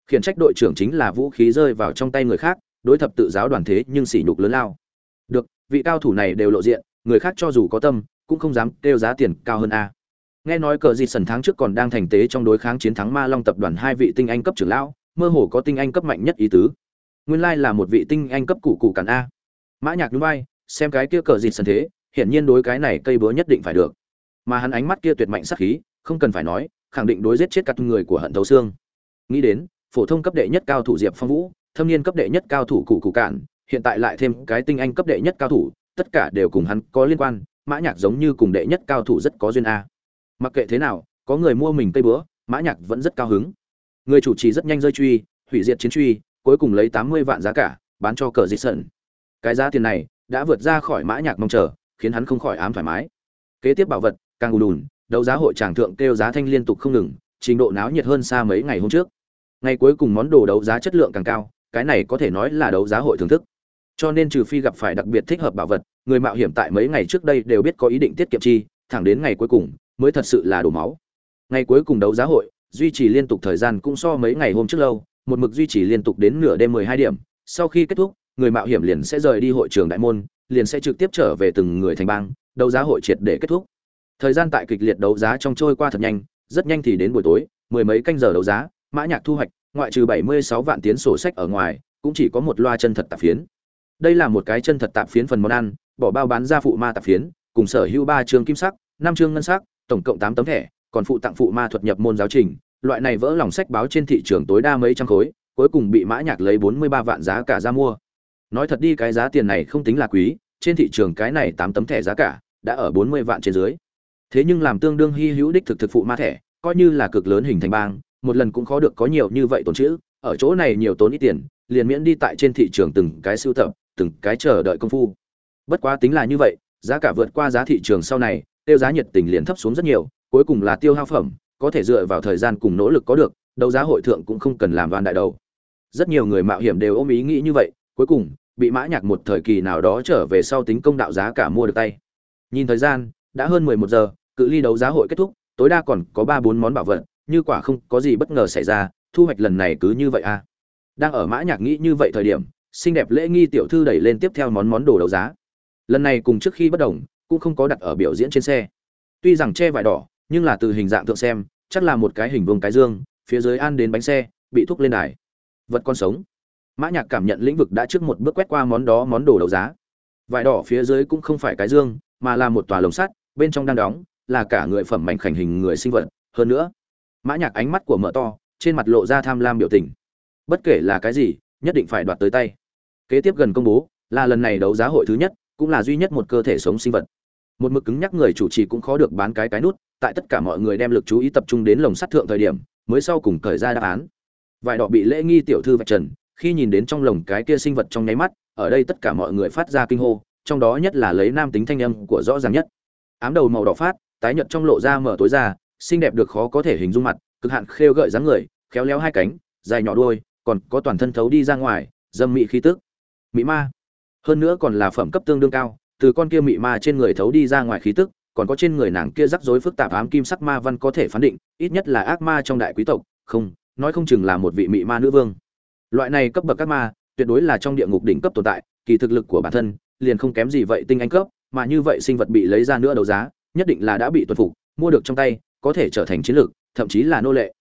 Khiển trách đội trưởng chính là vũ khí rơi vào trong tay người khác, đối thập tự giáo đoàn thế nhưng sỉ nhục lớn lao. Được, vị cao thủ này đều lộ diện, người khác cho dù có tâm, cũng không dám kêu giá tiền cao hơn a. Nghe nói cờ di sần tháng trước còn đang thành tế trong đối kháng chiến thắng ma long tập đoàn hai vị tinh anh cấp trưởng lão, mơ hồ có tinh anh cấp mạnh nhất ý tứ nguyên lai là một vị tinh anh cấp cụ cụ cản a. Mã nhạc núi bay xem cái kia cờ dịt sần thế, hiển nhiên đối cái này cây búa nhất định phải được. Mà hắn ánh mắt kia tuyệt mạnh sắc khí, không cần phải nói, khẳng định đối giết chết các người của hận thấu xương. Nghĩ đến, phổ thông cấp đệ nhất cao thủ diệp phong vũ, thâm niên cấp đệ nhất cao thủ cụ cụ cản, hiện tại lại thêm cái tinh anh cấp đệ nhất cao thủ, tất cả đều cùng hắn có liên quan, mã nhạc giống như cùng đệ nhất cao thủ rất có duyên a. Mặc kệ thế nào, có người mua mình cây búa, mã nhạc vẫn rất cao hứng. Người chủ trì rất nhanh rơi truy, hủy diệt chiến truy cuối cùng lấy tám mươi vạn giá cả, bán cho cờ di sẩn cái giá tiền này đã vượt ra khỏi mã nhạc mong chờ, khiến hắn không khỏi ám thoải mái. Kế tiếp bảo vật, càng ùn ùn, đấu giá hội tràng thượng kêu giá thanh liên tục không ngừng, trình độ náo nhiệt hơn xa mấy ngày hôm trước. Ngày cuối cùng món đồ đấu giá chất lượng càng cao, cái này có thể nói là đấu giá hội thưởng thức. Cho nên trừ phi gặp phải đặc biệt thích hợp bảo vật, người mạo hiểm tại mấy ngày trước đây đều biết có ý định tiết kiệm chi, thẳng đến ngày cuối cùng mới thật sự là đổ máu. Ngày cuối cùng đấu giá hội, duy trì liên tục thời gian cũng so mấy ngày hôm trước lâu một mực duy trì liên tục đến nửa đêm 12 điểm. Sau khi kết thúc, người mạo hiểm liền sẽ rời đi hội trường đại môn, liền sẽ trực tiếp trở về từng người thành bang, đấu giá hội triệt để kết thúc. Thời gian tại kịch liệt đấu giá trong trôi qua thật nhanh, rất nhanh thì đến buổi tối, mười mấy canh giờ đấu giá, mã nhạc thu hoạch, ngoại trừ 76 vạn tiến sổ sách ở ngoài, cũng chỉ có một loa chân thật tạp phiến. Đây là một cái chân thật tạp phiến phần món ăn, bỏ bao bán ra phụ ma tạp phiến, cùng sở hữu ba chương kim sắc, năm chương ngân sắc, tổng cộng 8 tấm thẻ, còn phụ tặng phụ ma thuật nhập môn giáo trình loại này vỡ lòng sách báo trên thị trường tối đa mấy trăm khối, cuối cùng bị mã nhạc lấy 43 vạn giá cả ra mua. Nói thật đi, cái giá tiền này không tính là quý, trên thị trường cái này 8 tấm thẻ giá cả đã ở 40 vạn trên dưới. Thế nhưng làm tương đương hi hữu đích thực thực phụ ma thẻ, coi như là cực lớn hình thành bang, một lần cũng khó được có nhiều như vậy tổn chữ, ở chỗ này nhiều tốn ít tiền, liền miễn đi tại trên thị trường từng cái sưu tập, từng cái chờ đợi công phu. Bất quá tính là như vậy, giá cả vượt qua giá thị trường sau này, tiêu giá nhiệt tình liền thấp xuống rất nhiều, cuối cùng là tiêu hao phẩm có thể dựa vào thời gian cùng nỗ lực có được, đấu giá hội thượng cũng không cần làm đoan đại đầu. Rất nhiều người mạo hiểm đều ôm ý nghĩ như vậy, cuối cùng, bị mã nhạc một thời kỳ nào đó trở về sau tính công đạo giá cả mua được tay. Nhìn thời gian, đã hơn mười một giờ, cự ly đấu giá hội kết thúc, tối đa còn có ba bốn món bảo vật, như quả không có gì bất ngờ xảy ra, thu hoạch lần này cứ như vậy à. đang ở mã nhạc nghĩ như vậy thời điểm, xinh đẹp lễ nghi tiểu thư đẩy lên tiếp theo món món đồ đấu giá. Lần này cùng trước khi bất đồng, cũng không có đặt ở biểu diễn trên xe. Tuy rằng che vải đỏ nhưng là từ hình dạng thượng xem, chắc là một cái hình vuông cái dương, phía dưới an đến bánh xe, bị thúc lên đài. Vật con sống. Mã nhạc cảm nhận lĩnh vực đã trước một bước quét qua món đó món đồ đấu giá. Vải đỏ phía dưới cũng không phải cái dương, mà là một tòa lồng sắt, bên trong đang đóng, là cả người phẩm mảnh khảnh hình người sinh vật. Hơn nữa, mã nhạc ánh mắt của mở to, trên mặt lộ ra tham lam biểu tình. Bất kể là cái gì, nhất định phải đoạt tới tay. Kế tiếp gần công bố, là lần này đấu giá hội thứ nhất, cũng là duy nhất một cơ thể sống sinh vật. Một mực cứng nhắc người chủ trì cũng khó được bán cái cái nút tại tất cả mọi người đem lực chú ý tập trung đến lồng sắt thượng thời điểm, mới sau cùng cởi ra đáp án. Vải đỏ bị lễ nghi tiểu thư vạch trần, khi nhìn đến trong lồng cái kia sinh vật trong nháy mắt, ở đây tất cả mọi người phát ra kinh hô, trong đó nhất là lấy nam tính thanh âm của rõ ràng nhất. Ám đầu màu đỏ phát, tái nhợt trong lộ ra mở tối ra, xinh đẹp được khó có thể hình dung mặt, cực hạn khêu gợi dáng người, khéo léo hai cánh, dài nhỏ đuôi, còn có toàn thân thấu đi ra ngoài, dâm mị khí tức. Mỹ ma. Hơn nữa còn là phẩm cấp tương đương cao, từ con kia mị ma trên người thấu đi ra ngoài khí tức còn có trên người nàng kia rắc rối phức tạp ám kim sắc ma văn có thể phán định, ít nhất là ác ma trong đại quý tộc, không, nói không chừng là một vị mị ma nữ vương. Loại này cấp bậc ác ma, tuyệt đối là trong địa ngục đỉnh cấp tồn tại, kỳ thực lực của bản thân, liền không kém gì vậy tinh anh cấp, mà như vậy sinh vật bị lấy ra nữa đấu giá, nhất định là đã bị tuân phục, mua được trong tay, có thể trở thành chiến lược thậm chí là nô lệ.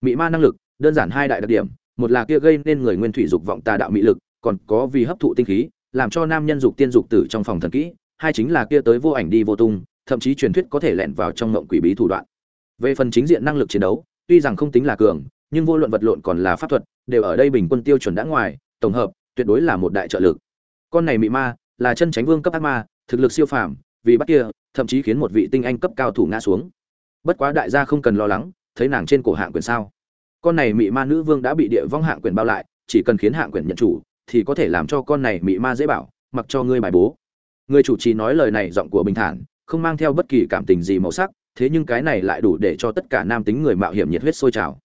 Mị ma năng lực, đơn giản hai đại đặc điểm, một là kia gây nên người nguyên thủy dục vọng tà đạo mị lực, còn có vì hấp thụ tinh khí, làm cho nam nhân dục tiên dục tử trong phòng thần kỹ, hai chính là kia tới vô ảnh đi vô tung thậm chí truyền thuyết có thể lẻn vào trong ngộng quỷ bí thủ đoạn. Về phần chính diện năng lực chiến đấu, tuy rằng không tính là cường, nhưng vô luận vật lộn còn là pháp thuật, đều ở đây bình quân tiêu chuẩn đã ngoài, tổng hợp, tuyệt đối là một đại trợ lực. Con này mị ma, là chân chánh vương cấp ác ma, thực lực siêu phàm, vì bắt kia, thậm chí khiến một vị tinh anh cấp cao thủ ngã xuống. Bất quá đại gia không cần lo lắng, thấy nàng trên cổ hạng quyền sao? Con này mị ma nữ vương đã bị địa vong hạng quyền bao lại, chỉ cần khiến hạng quyền nhận chủ, thì có thể làm cho con này mị ma dễ bảo, mặc cho ngươi bài bố. Người chủ trì nói lời này giọng của bình thản không mang theo bất kỳ cảm tình gì màu sắc, thế nhưng cái này lại đủ để cho tất cả nam tính người mạo hiểm nhiệt huyết sôi trào.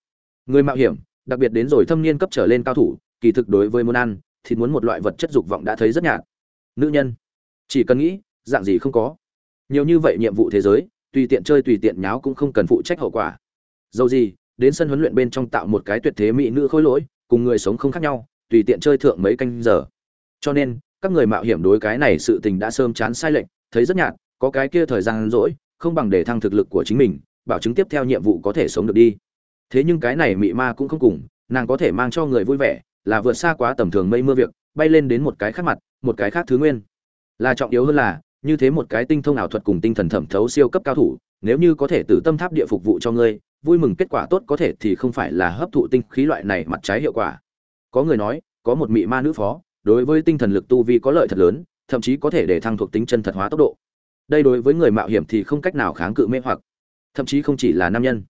Người mạo hiểm, đặc biệt đến rồi thâm niên cấp trở lên cao thủ, kỳ thực đối với muốn ăn, thì muốn một loại vật chất dục vọng đã thấy rất nhạt. Nữ nhân, chỉ cần nghĩ, dạng gì không có. Nhiều như vậy nhiệm vụ thế giới, tùy tiện chơi tùy tiện nháo cũng không cần phụ trách hậu quả. Dầu gì, đến sân huấn luyện bên trong tạo một cái tuyệt thế mỹ nữ khôi lỗi, cùng người sống không khác nhau, tùy tiện chơi thượng mấy canh giờ. Cho nên, các người mạo hiểm đối cái này sự tình đã sớm chán sai lệch, thấy rất nhạt có cái kia thời gian rỗi, không bằng để thăng thực lực của chính mình, bảo chứng tiếp theo nhiệm vụ có thể sống được đi. Thế nhưng cái này mị ma cũng không cùng, nàng có thể mang cho người vui vẻ, là vượt xa quá tầm thường mây mưa việc, bay lên đến một cái khác mặt, một cái khác thứ nguyên. Là trọng yếu hơn là, như thế một cái tinh thông ảo thuật cùng tinh thần thẩm thấu siêu cấp cao thủ, nếu như có thể từ tâm tháp địa phục vụ cho ngươi, vui mừng kết quả tốt có thể thì không phải là hấp thụ tinh khí loại này mặt trái hiệu quả. Có người nói, có một mị ma nữ phó, đối với tinh thần lực tu vi có lợi thật lớn, thậm chí có thể để thăng thuộc tính chân thật hóa tốc độ đây đối với người mạo hiểm thì không cách nào kháng cự mê hoặc. Thậm chí không chỉ là nam nhân.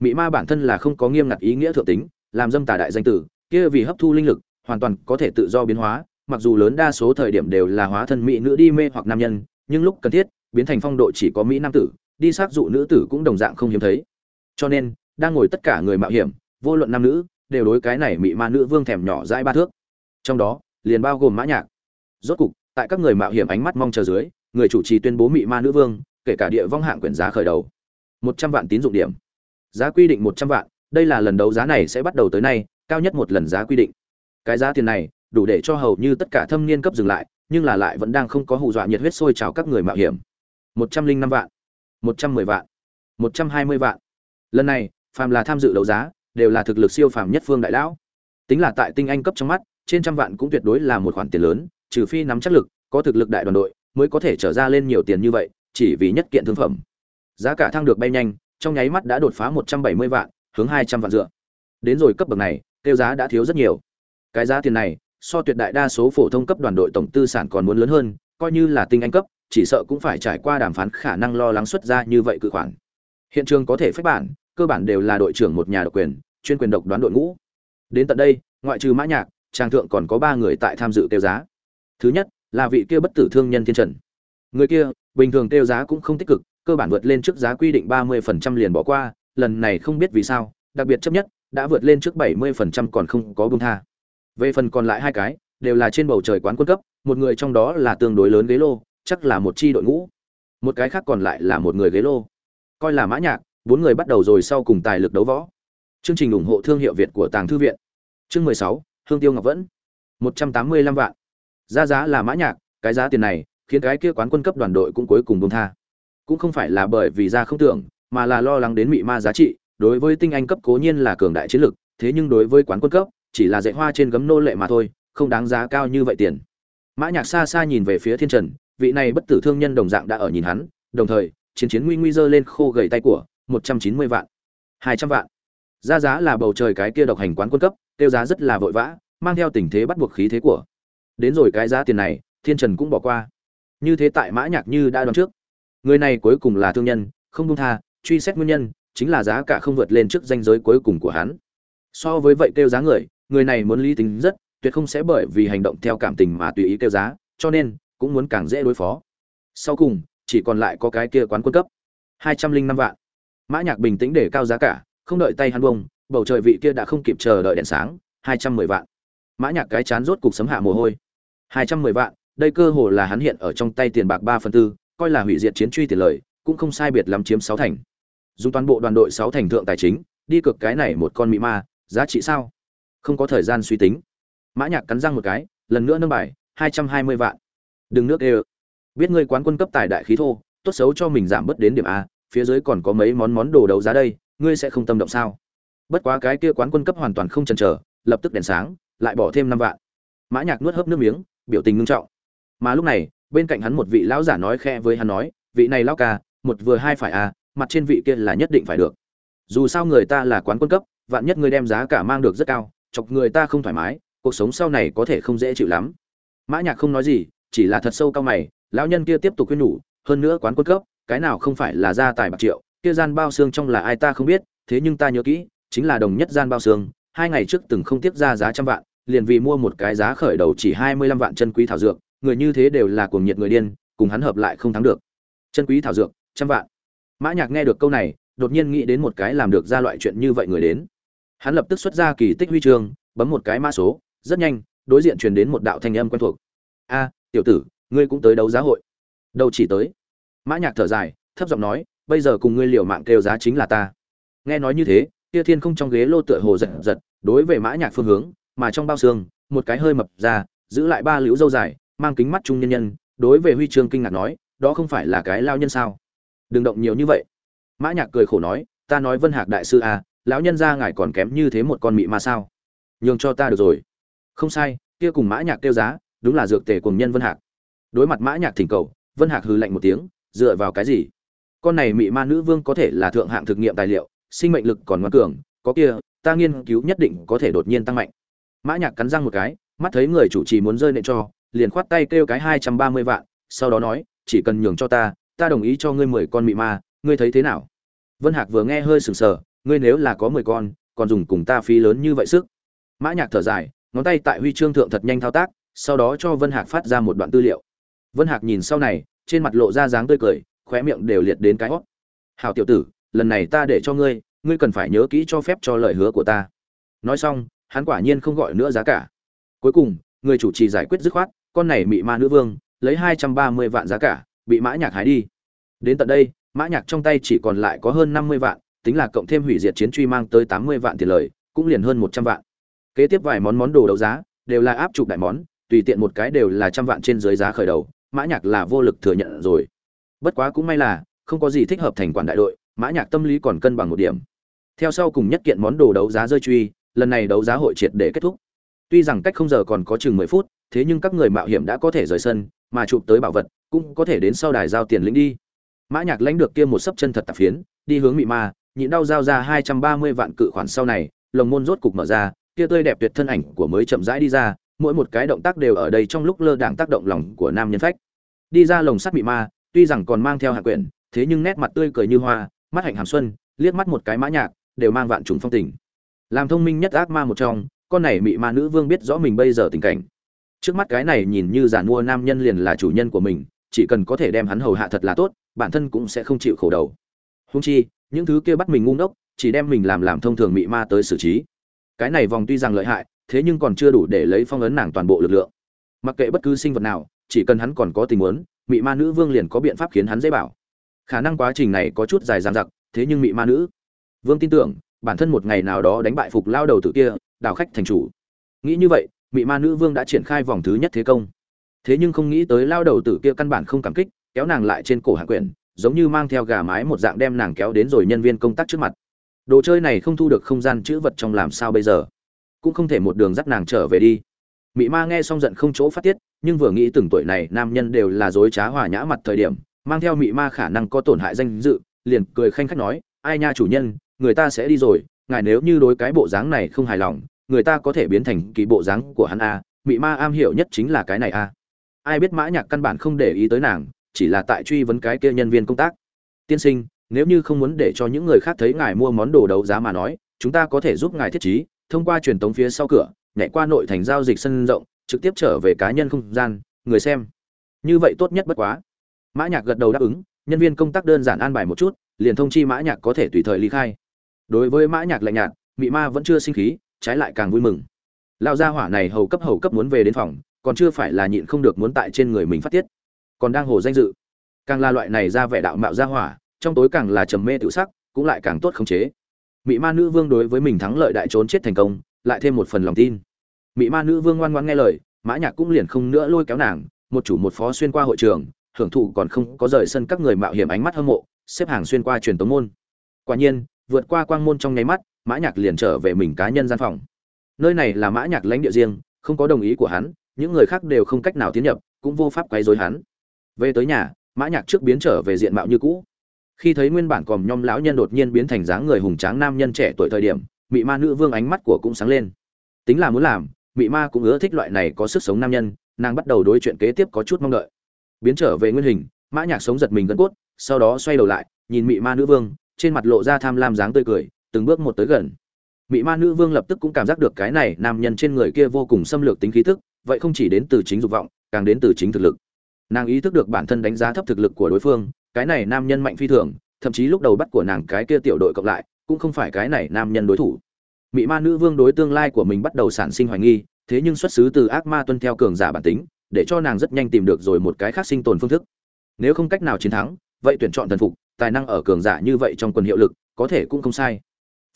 Mị ma bản thân là không có nghiêm ngặt ý nghĩa thượng tính, làm dâm tà đại danh tử, kia vì hấp thu linh lực, hoàn toàn có thể tự do biến hóa, mặc dù lớn đa số thời điểm đều là hóa thân mỹ nữ đi mê hoặc nam nhân, nhưng lúc cần thiết, biến thành phong độ chỉ có mỹ nam tử, đi xác dụ nữ tử cũng đồng dạng không hiếm thấy. Cho nên, đang ngồi tất cả người mạo hiểm, vô luận nam nữ, đều đối cái này mị ma nữ vương thèm nhỏ dãi ba thước. Trong đó, liền bao gồm mã nhạc. Rốt cục, tại các người mạo hiểm ánh mắt mong chờ dưới người chủ trì tuyên bố mị ma nữ vương, kể cả địa vong hạng quyền giá khởi đầu. Một trăm vạn tín dụng điểm. Giá quy định một trăm vạn, đây là lần đấu giá này sẽ bắt đầu tới nay, cao nhất một lần giá quy định. Cái giá tiền này, đủ để cho hầu như tất cả thâm niên cấp dừng lại, nhưng là lại vẫn đang không có hù dọa nhiệt huyết sôi trào các người mạo hiểm. Một trăm linh năm vạn. Một trăm mười vạn. Một trăm hai mươi vạn. Lần này, phàm là tham dự đấu giá, đều là thực lực siêu phàm nhất phương đại lão. Tính là tại tinh anh cấp trong mắt, trên trăm vạn cũng tuyệt đối là một khoản tiền lớn, trừ phi nắm chắc lực, có thực lực đại đoàn đội mới có thể trở ra lên nhiều tiền như vậy, chỉ vì nhất kiện thương phẩm. Giá cả thăng được bay nhanh, trong nháy mắt đã đột phá một trăm bảy mươi vạn, hướng hai trăm vạn dựa. Đến rồi cấp bậc này, tiêu giá đã thiếu rất nhiều. Cái giá tiền này, so tuyệt đại đa số phổ thông cấp đoàn đội tổng tư sản còn muốn lớn hơn, coi như là tinh anh cấp, chỉ sợ cũng phải trải qua đàm phán khả năng lo lắng xuất ra như vậy cự khoản. Hiện trường có thể phép bản, cơ bản đều là đội trưởng một nhà độc quyền, chuyên quyền độc đoán đội ngũ. Đến tận đây, ngoại trừ mã nhạc, trang thượng còn có ba người tại tham dự tiêu giá. Thứ nhất là vị kia bất tử thương nhân thiên trần. Người kia, bình thường tiêu giá cũng không tích cực, cơ bản vượt lên trước giá quy định ba mươi phần trăm liền bỏ qua, lần này không biết vì sao, đặc biệt chấp nhất, đã vượt lên trước bảy mươi phần trăm còn không có buông tha. Về phần còn lại hai cái, đều là trên bầu trời quán quân cấp, một người trong đó là tương đối lớn ghế lô, chắc là một chi đội ngũ. Một cái khác còn lại là một người ghế lô. Coi là mã nhạc, bốn người bắt đầu rồi sau cùng tài lực đấu võ. Chương trình ủng hộ thương hiệu việt của tàng thư viện. Chương mười sáu, hương tiêu ngọc vẫn. một trăm tám mươi lăm vạn giá giá là mã nhạc, cái giá tiền này, khiến cái kia quán quân cấp đoàn đội cũng cuối cùng buông tha. Cũng không phải là bởi vì ra không tưởng, mà là lo lắng đến mị ma giá trị, đối với tinh anh cấp cố nhiên là cường đại chiến lực, thế nhưng đối với quán quân cấp, chỉ là dạy hoa trên gấm nô lệ mà thôi, không đáng giá cao như vậy tiền. Mã nhạc xa xa nhìn về phía thiên trần, vị này bất tử thương nhân đồng dạng đã ở nhìn hắn, đồng thời, chiến chiến nguy nguy dơ lên khô gầy tay của, một trăm chín mươi vạn, hai trăm vạn. Giá giá là bầu trời cái kia độc hành quán quân cấp, tiêu giá rất là vội vã, mang theo tình thế bắt buộc khí thế của đến rồi cái giá tiền này, thiên trần cũng bỏ qua. Như thế tại mã nhạc như đã đoán trước. Người này cuối cùng là thương nhân, không buông tha, truy xét nguyên nhân, chính là giá cả không vượt lên trước danh giới cuối cùng của hắn. So với vậy kêu giá người người này muốn lý tính rất, tuyệt không sẽ bởi vì hành động theo cảm tình mà tùy ý kêu giá, cho nên cũng muốn càng dễ đối phó. Sau cùng, chỉ còn lại có cái kia quán quân cấp. Hai trăm linh năm vạn. Mã nhạc bình tĩnh để cao giá cả, không đợi tay hắn bông bầu trời vị kia đã không kịp chờ đợi đèn sáng, hai trăm mười vạn. Mã nhạc cái chán rốt cục sấm hạ mồ hôi hai trăm mười vạn, đây cơ hồ là hắn hiện ở trong tay tiền bạc ba phần tư, coi là hủy diệt chiến truy tiền lời, cũng không sai biệt lắm chiếm sáu thành. Dùng toàn bộ đoàn đội sáu thành thượng tài chính, đi cực cái này một con mỹ ma, giá trị sao? Không có thời gian suy tính. Mã nhạc cắn răng một cái, lần nữa nâng bài, hai trăm hai mươi vạn. Đừng nước đều biết ngươi quán quân cấp tài đại khí thô, tốt xấu cho mình giảm bớt đến điểm a, phía dưới còn có mấy món món đồ đấu giá đây, ngươi sẽ không tâm động sao? Bất quá cái kia quán quân cấp hoàn toàn không chần chờ, lập tức đèn sáng, lại bỏ thêm năm vạn. Mã nhạc nuốt hớp nước miếng biểu tình ngưng trọng. Mà lúc này bên cạnh hắn một vị lão giả nói khẽ với hắn nói vị này lão ca một vừa hai phải à, mặt trên vị kia là nhất định phải được. Dù sao người ta là quán quân cấp vạn nhất người đem giá cả mang được rất cao chọc người ta không thoải mái cuộc sống sau này có thể không dễ chịu lắm. Mã nhạc không nói gì chỉ là thật sâu cao mày lão nhân kia tiếp tục khuyên nhủ hơn nữa quán quân cấp cái nào không phải là gia tài bạc triệu kia gian bao xương trong là ai ta không biết thế nhưng ta nhớ kỹ chính là đồng nhất gian bao xương hai ngày trước từng không tiếp ra giá trăm vạn liền vì mua một cái giá khởi đầu chỉ hai mươi lăm vạn chân quý thảo dược, người như thế đều là cuồng nhiệt người điên, cùng hắn hợp lại không thắng được. Chân quý thảo dược, trăm vạn. Mã nhạc nghe được câu này, đột nhiên nghĩ đến một cái làm được ra loại chuyện như vậy người đến. Hắn lập tức xuất ra kỳ tích huy chương, bấm một cái mã số, rất nhanh, đối diện truyền đến một đạo thanh âm quen thuộc. A, tiểu tử, ngươi cũng tới đấu giá hội. Đâu chỉ tới. Mã nhạc thở dài, thấp giọng nói, bây giờ cùng ngươi liều mạng kêu giá chính là ta. Nghe nói như thế tiêu thiên không trong ghế lô tựa hồ giật giật, đối về mã nhạc phương hướng mà trong bao xương, một cái hơi mập ra, giữ lại ba liễu dâu dài, mang kính mắt trung nhân nhân, đối về huy chương kinh ngạc nói, đó không phải là cái lao nhân sao? Đừng động nhiều như vậy. Mã nhạc cười khổ nói, ta nói vân hạc đại sư à lão nhân gia ngài còn kém như thế một con mị ma sao? Nhường cho ta được rồi. Không sai, kia cùng mã nhạc tiêu giá, đúng là dược tề cùng nhân vân hạc. Đối mặt mã nhạc thỉnh cầu, vân hạc hừ lạnh một tiếng, dựa vào cái gì? Con này mị ma nữ vương có thể là thượng hạng thực nghiệm tài liệu, sinh mệnh lực còn ngoan cường, có kia, ta nghiên cứu nhất định có thể đột nhiên tăng mạnh mã nhạc cắn răng một cái, mắt thấy người chủ trì muốn rơi nện cho, liền khoát tay kêu cái hai trăm ba mươi vạn, sau đó nói, chỉ cần nhường cho ta ta đồng ý cho ngươi mười con mị ma, ngươi thấy thế nào? Vân hạc vừa nghe hơi sừng sờ, ngươi nếu là có mười con, còn dùng cùng ta phí lớn như vậy sức? Mã nhạc thở dài, ngón tay tại huy chương thượng thật nhanh thao tác, sau đó cho vân hạc phát ra một đoạn tư liệu. Vân hạc nhìn sau này, trên mặt lộ ra dáng tươi cười, khóe miệng đều liệt đến cái hót. Hảo tiểu tử, lần này ta để cho ngươi ngươi cần phải nhớ kỹ cho phép cho lời hứa của ta. Nói xong hắn quả nhiên không gọi nữa giá cả. Cuối cùng, người chủ trì giải quyết dứt khoát, con này bị ma nữ vương, lấy hai trăm ba mươi vạn giá cả, bị mã nhạc hái đi. Đến tận đây, mã nhạc trong tay chỉ còn lại có hơn năm mươi vạn, tính là cộng thêm hủy diệt chiến truy mang tới tám mươi vạn tiền lời, cũng liền hơn một trăm vạn. Kế tiếp vài món món đồ đấu giá, đều là áp chụp đại món, tùy tiện một cái đều là trăm vạn trên dưới giá khởi đầu, mã nhạc là vô lực thừa nhận rồi. Bất quá cũng may là, không có gì thích hợp thành quản đại đội, mã nhạc tâm lý còn cân bằng một điểm. Theo sau cùng nhất kiện món đồ đấu giá rơi truy lần này đấu giá hội triệt để kết thúc. Tuy rằng cách không giờ còn có chừng mười phút, thế nhưng các người mạo hiểm đã có thể rời sân, mà chụp tới bảo vật cũng có thể đến sau đài giao tiền lĩnh đi. Mã nhạc lãnh được kia một sấp chân thật tạp phiến, đi hướng mị ma, nhịn đau giao ra hai trăm ba mươi vạn cự khoản sau này, lồng môn rốt cục mở ra, kia tươi đẹp tuyệt thân ảnh của mới chậm rãi đi ra, mỗi một cái động tác đều ở đây trong lúc lơ đãng tác động lòng của nam nhân phách. Đi ra lồng sắt mị ma, tuy rằng còn mang theo hạ quyển, thế nhưng nét mặt tươi cười như hoa, mắt hạnh hàm xuân, liếc mắt một cái mã nhạc, đều mang vạn trùng phong tình làm thông minh nhất ác ma một trong, con này mị ma nữ vương biết rõ mình bây giờ tình cảnh. Trước mắt cái này nhìn như giản mua nam nhân liền là chủ nhân của mình, chỉ cần có thể đem hắn hầu hạ thật là tốt, bản thân cũng sẽ không chịu khổ đầu. Húng chi, những thứ kia bắt mình ngu ngốc, chỉ đem mình làm làm thông thường mị ma tới xử trí. Cái này vòng tuy rằng lợi hại, thế nhưng còn chưa đủ để lấy phong ấn nàng toàn bộ lực lượng. Mặc kệ bất cứ sinh vật nào, chỉ cần hắn còn có tình huống, mị ma nữ vương liền có biện pháp khiến hắn dễ bảo. Khả năng quá trình này có chút dài dằng dặc, thế nhưng mị ma nữ vương tin tưởng bản thân một ngày nào đó đánh bại phục lao đầu tự kia, đào khách thành chủ. Nghĩ như vậy, mị ma nữ vương đã triển khai vòng thứ nhất thế công. Thế nhưng không nghĩ tới lao đầu tử kia căn bản không cảm kích, kéo nàng lại trên cổ hạ quyển, giống như mang theo gà mái một dạng đem nàng kéo đến rồi nhân viên công tác trước mặt. Đồ chơi này không thu được không gian chữ vật trong làm sao bây giờ? Cũng không thể một đường dắt nàng trở về đi. Mị ma nghe xong giận không chỗ phát tiết, nhưng vừa nghĩ từng tuổi này nam nhân đều là dối trá hòa nhã mặt thời điểm, mang theo mị ma khả năng có tổn hại danh dự, liền cười khanh khách nói, ai nha chủ nhân người ta sẽ đi rồi, ngài nếu như đối cái bộ dáng này không hài lòng, người ta có thể biến thành kỳ bộ dáng của hắn a, mị ma am hiểu nhất chính là cái này a. Ai biết mã nhạc căn bản không để ý tới nàng, chỉ là tại truy vấn cái kia nhân viên công tác. Tiên sinh, nếu như không muốn để cho những người khác thấy ngài mua món đồ đấu giá mà nói, chúng ta có thể giúp ngài thiết trí, thông qua truyền tống phía sau cửa, nhảy qua nội thành giao dịch sân rộng, trực tiếp trở về cá nhân không gian, người xem. Như vậy tốt nhất bất quá. Mã nhạc gật đầu đáp ứng, nhân viên công tác đơn giản an bài một chút, liền thông chi mã nhạc có thể tùy thời ly khai đối với mã nhạc lạnh nhạt, mị ma vẫn chưa sinh khí, trái lại càng vui mừng. Lao gia hỏa này hầu cấp hầu cấp muốn về đến phòng, còn chưa phải là nhịn không được muốn tại trên người mình phát tiết. Còn đang hồ danh dự. Càng là loại này ra vẻ đạo mạo ra hỏa, trong tối càng là trầm mê tự sắc, cũng lại càng tốt khống chế. Mị ma nữ vương đối với mình thắng lợi đại trốn chết thành công, lại thêm một phần lòng tin. Mị ma nữ vương ngoan ngoãn nghe lời, mã nhạc cũng liền không nữa lôi kéo nàng, một chủ một phó xuyên qua hội trường, hưởng thụ còn không có rời sân các người mạo hiểm ánh mắt hâm mộ, xếp hàng xuyên qua truyền tống môn. Quả nhiên vượt qua quang môn trong nháy mắt, mã nhạc liền trở về mình cá nhân gian phòng. Nơi này là mã nhạc lãnh địa riêng, không có đồng ý của hắn, những người khác đều không cách nào tiến nhập, cũng vô pháp quấy rối hắn. Về tới nhà, mã nhạc trước biến trở về diện mạo như cũ. Khi thấy nguyên bản còm nhom lão nhân đột nhiên biến thành dáng người hùng tráng nam nhân trẻ tuổi thời điểm, mị ma nữ vương ánh mắt của cũng sáng lên. Tính là muốn làm, mị ma cũng ưa thích loại này có sức sống nam nhân, nàng bắt đầu đối chuyện kế tiếp có chút mong đợi. Biến trở về nguyên hình, mã nhạc sống giật mình gân cốt, sau đó xoay đầu lại, nhìn mị ma nữ vương trên mặt lộ ra tham lam dáng tươi cười, từng bước một tới gần. Mị ma nữ vương lập tức cũng cảm giác được cái này nam nhân trên người kia vô cùng xâm lược tính khí thức vậy không chỉ đến từ chính dục vọng, càng đến từ chính thực lực. Nàng ý thức được bản thân đánh giá thấp thực lực của đối phương, cái này nam nhân mạnh phi thường, thậm chí lúc đầu bắt của nàng cái kia tiểu đội cộng lại, cũng không phải cái này nam nhân đối thủ. Mị ma nữ vương đối tương lai của mình bắt đầu sản sinh hoài nghi, thế nhưng xuất xứ từ ác ma tuân theo cường giả bản tính, để cho nàng rất nhanh tìm được rồi một cái khác sinh tồn phương thức. Nếu không cách nào chiến thắng, vậy tuyển chọn thần phục tài năng ở cường giả như vậy trong quần hiệu lực, có thể cũng không sai.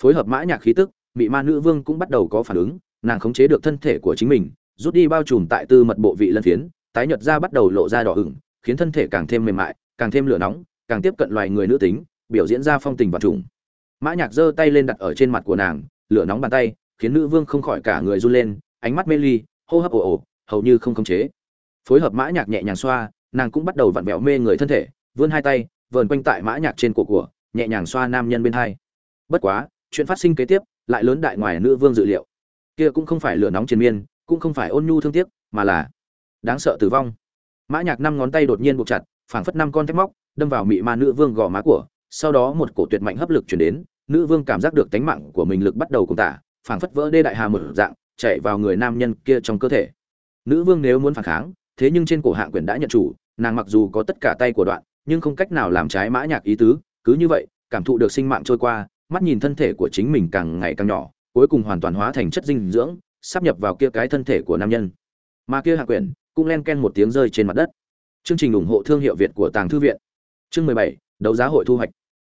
Phối hợp mã nhạc khí tức, mị ma nữ vương cũng bắt đầu có phản ứng, nàng khống chế được thân thể của chính mình, rút đi bao trùm tại tư mật bộ vị lân phiến, tái nhợt da bắt đầu lộ ra đỏ ửng, khiến thân thể càng thêm mềm mại, càng thêm lửa nóng, càng tiếp cận loài người nữ tính, biểu diễn ra phong tình và trùng. Mã nhạc giơ tay lên đặt ở trên mặt của nàng, lửa nóng bàn tay, khiến nữ vương không khỏi cả người run lên, ánh mắt mê ly, hô hấp ồ ồ, hầu như không khống chế. Phối hợp mã nhạc nhẹ nhàng xoa, nàng cũng bắt đầu vặn vẹo mê người thân thể, vươn hai tay vờn quanh tại mã nhạc trên cổ của, nhẹ nhàng xoa nam nhân bên hai. Bất quá, chuyện phát sinh kế tiếp lại lớn đại ngoài nữ vương dự liệu. Kia cũng không phải lửa nóng triền miên, cũng không phải ôn nhu thương tiếc, mà là đáng sợ tử vong. Mã nhạc năm ngón tay đột nhiên buộc chặt, phảng phất năm con thép móc, đâm vào mị ma nữ vương gò má của. Sau đó một cổ tuyệt mạnh hấp lực truyền đến, nữ vương cảm giác được tánh mạng của mình lực bắt đầu cùng tả, phảng phất vỡ đê đại hà mở dạng, chạy vào người nam nhân kia trong cơ thể. Nữ vương nếu muốn phản kháng, thế nhưng trên cổ hạng quyền đã nhận chủ, nàng mặc dù có tất cả tay của đoạn nhưng không cách nào làm trái mã nhạc ý tứ, cứ như vậy, cảm thụ được sinh mạng trôi qua, mắt nhìn thân thể của chính mình càng ngày càng nhỏ, cuối cùng hoàn toàn hóa thành chất dinh dưỡng sắp nhập vào kia cái thân thể của nam nhân. Mà kia hạ quyển cũng len ken một tiếng rơi trên mặt đất. Chương trình ủng hộ thương hiệu việt của tàng thư viện. Chương mười bảy, đấu giá hội thu hoạch.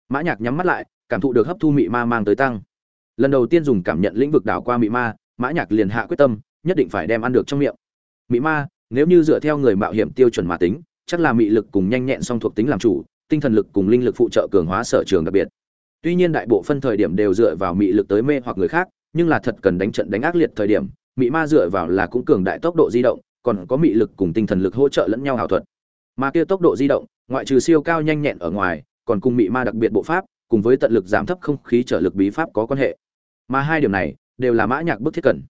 Mã nhạc nhắm mắt lại, cảm thụ được hấp thu mị ma mang tới tăng. Lần đầu tiên dùng cảm nhận lĩnh vực đảo qua mị ma, mã nhạc liền hạ quyết tâm, nhất định phải đem ăn được trong miệng. Mị ma, nếu như dựa theo người mạo hiểm tiêu chuẩn mà tính chắc là mị lực cùng nhanh nhẹn song thuộc tính làm chủ, tinh thần lực cùng linh lực phụ trợ cường hóa sở trường đặc biệt. Tuy nhiên đại bộ phân thời điểm đều dựa vào mị lực tới mê hoặc người khác, nhưng là thật cần đánh trận đánh ác liệt thời điểm, mị ma dựa vào là cũng cường đại tốc độ di động, còn có mị lực cùng tinh thần lực hỗ trợ lẫn nhau hảo thuật. Mà kia tốc độ di động, ngoại trừ siêu cao nhanh nhẹn ở ngoài, còn cùng mị ma đặc biệt bộ pháp, cùng với tận lực giảm thấp không khí trở lực bí pháp có quan hệ. Mà hai điểm này, đều là mã nhạc bức thiết cần.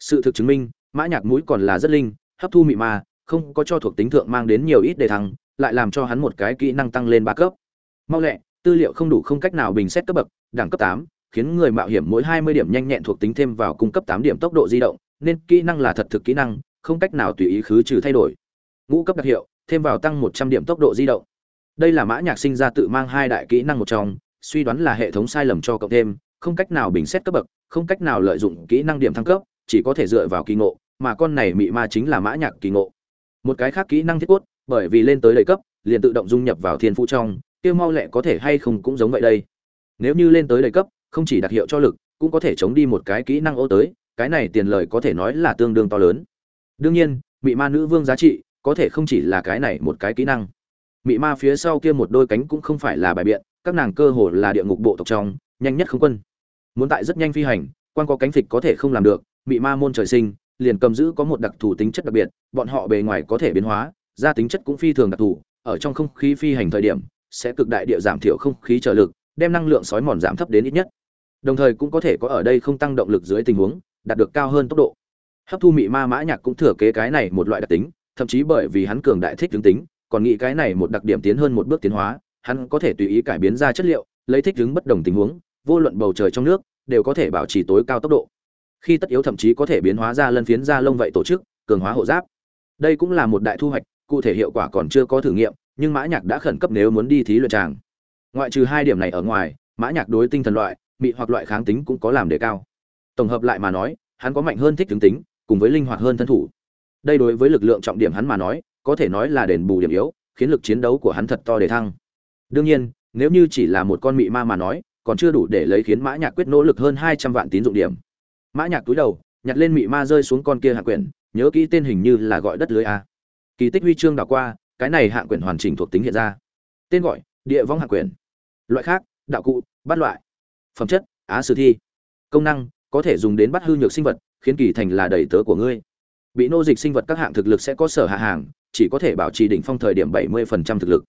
sự thực chứng minh, mã nhạc mũi còn là rất linh, hấp thu mị ma không có cho thuộc tính thượng mang đến nhiều ít đề thăng lại làm cho hắn một cái kỹ năng tăng lên ba cấp mau lẹ tư liệu không đủ không cách nào bình xét cấp bậc đẳng cấp tám khiến người mạo hiểm mỗi 20 điểm nhanh nhẹn thuộc tính thêm vào cung cấp 8 điểm tốc độ di động, nên kỹ năng là thật thực kỹ năng, không cách nào tùy ý khứ trừ thay đổi. Ngũ cấp đặc hiệu, thêm vào tăng 100 điểm tốc độ di động. Đây là Mã Nhạc sinh ra tự mang hai đại kỹ năng một trong, suy đoán là hệ thống sai lầm cho cộng thêm, không cách nào bình xét cấp bậc, không cách nào lợi dụng kỹ năng điểm thăng cấp, chỉ có thể dựa vào kỳ ngộ, mà con này mị ma chính là Mã Nhạc kỳ ngộ. Một cái khác kỹ năng thiết cốt, bởi vì lên tới đầy cấp, liền tự động dung nhập vào thiên phú trong, kia mau lẹ có thể hay không cũng giống vậy đây. Nếu như lên tới đầy cấp, không chỉ đặc hiệu cho lực cũng có thể chống đi một cái kỹ năng ô tới cái này tiền lời có thể nói là tương đương to lớn. Đương nhiên mị ma nữ vương giá trị có thể không chỉ là cái này một cái kỹ năng. Mị ma phía sau kia một đôi cánh cũng không phải là bài biện các nàng cơ hồ là địa ngục bộ tộc trong nhanh nhất không quân. Muốn tại rất nhanh phi hành quan có cánh thịt có thể không làm được mị ma môn trời sinh liền cầm giữ có một đặc thù tính chất đặc biệt, bọn họ bề ngoài có thể biến hóa, ra tính chất cũng phi thường đặc thù, ở trong không khí phi hành thời điểm, sẽ cực đại địa giảm thiểu không khí trở lực, đem năng lượng sói mòn giảm thấp đến ít nhất. Đồng thời cũng có thể có ở đây không tăng động lực dưới tình huống, đạt được cao hơn tốc độ. Hấp thu mị ma mã nhạc cũng thừa kế cái này một loại đặc tính, thậm chí bởi vì hắn cường đại thích tướng tính, còn nghĩ cái này một đặc điểm tiến hơn một bước tiến hóa, hắn có thể tùy ý cải biến ra chất liệu, lấy thích ứng bất đồng tình huống, vô luận bầu trời trong nước, đều có thể bảo trì tối cao tốc độ khi tất yếu thậm chí có thể biến hóa ra lân phiến da lông vậy tổ chức, cường hóa hộ giáp. Đây cũng là một đại thu hoạch, cụ thể hiệu quả còn chưa có thử nghiệm, nhưng mã nhạc đã khẩn cấp nếu muốn đi thí luyện tràng. Ngoại trừ hai điểm này ở ngoài, mã nhạc đối tinh thần loại bị hoặc loại kháng tính cũng có làm đề cao. Tổng hợp lại mà nói, hắn có mạnh hơn thích tướng tính, cùng với linh hoạt hơn thân thủ. Đây đối với lực lượng trọng điểm hắn mà nói, có thể nói là đền bù điểm yếu, khiến lực chiến đấu của hắn thật to để thăng. Đương nhiên, nếu như chỉ là một con mị ma mà nói, còn chưa đủ để lấy khiến mã nhạc quyết nỗ lực hơn hai trăm vạn tín dụng điểm mã nhạc túi đầu, nhặt lên mị ma rơi xuống con kia hạ quyển, nhớ kỹ tên hình như là gọi đất lưới a. Kỳ tích huy chương đảo qua, cái này hạ quyển hoàn chỉnh thuộc tính hiện ra. Tên gọi, địa vong hạ quyển. Loại khác, đạo cụ bắt loại. Phẩm chất, á sử thi. Công năng, có thể dùng đến bắt hư nhược sinh vật, khiến kỳ thành là đầy tớ của ngươi. Bị nô dịch sinh vật các hạng thực lực sẽ có sở hạ hàng, chỉ có thể bảo trì đỉnh phong thời điểm 70% thực lực.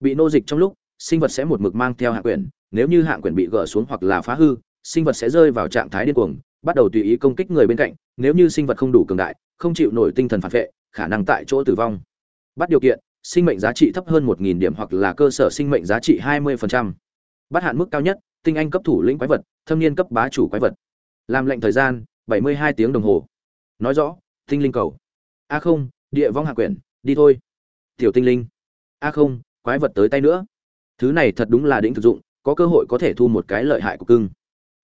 Bị nô dịch trong lúc, sinh vật sẽ một mực mang theo hạ quyển, nếu như hạng quyển bị gỡ xuống hoặc là phá hư sinh vật sẽ rơi vào trạng thái điên cuồng, bắt đầu tùy ý công kích người bên cạnh, nếu như sinh vật không đủ cường đại, không chịu nổi tinh thần phản vệ, khả năng tại chỗ tử vong. Bắt điều kiện, sinh mệnh giá trị thấp hơn một nghìn điểm hoặc là cơ sở sinh mệnh giá trị hai 20%. bắt hạn mức cao nhất, tinh anh cấp thủ lĩnh quái vật, thâm niên cấp bá chủ quái vật. Làm lệnh thời gian, bảy mươi hai tiếng đồng hồ. Nói rõ, tinh linh cầu. A không, địa vong hạ quyển, đi thôi. Tiểu tinh linh. A không, quái vật tới tay nữa. Thứ này thật đúng là đỉnh thực dụng, có cơ hội có thể thu một cái lợi hại của cưng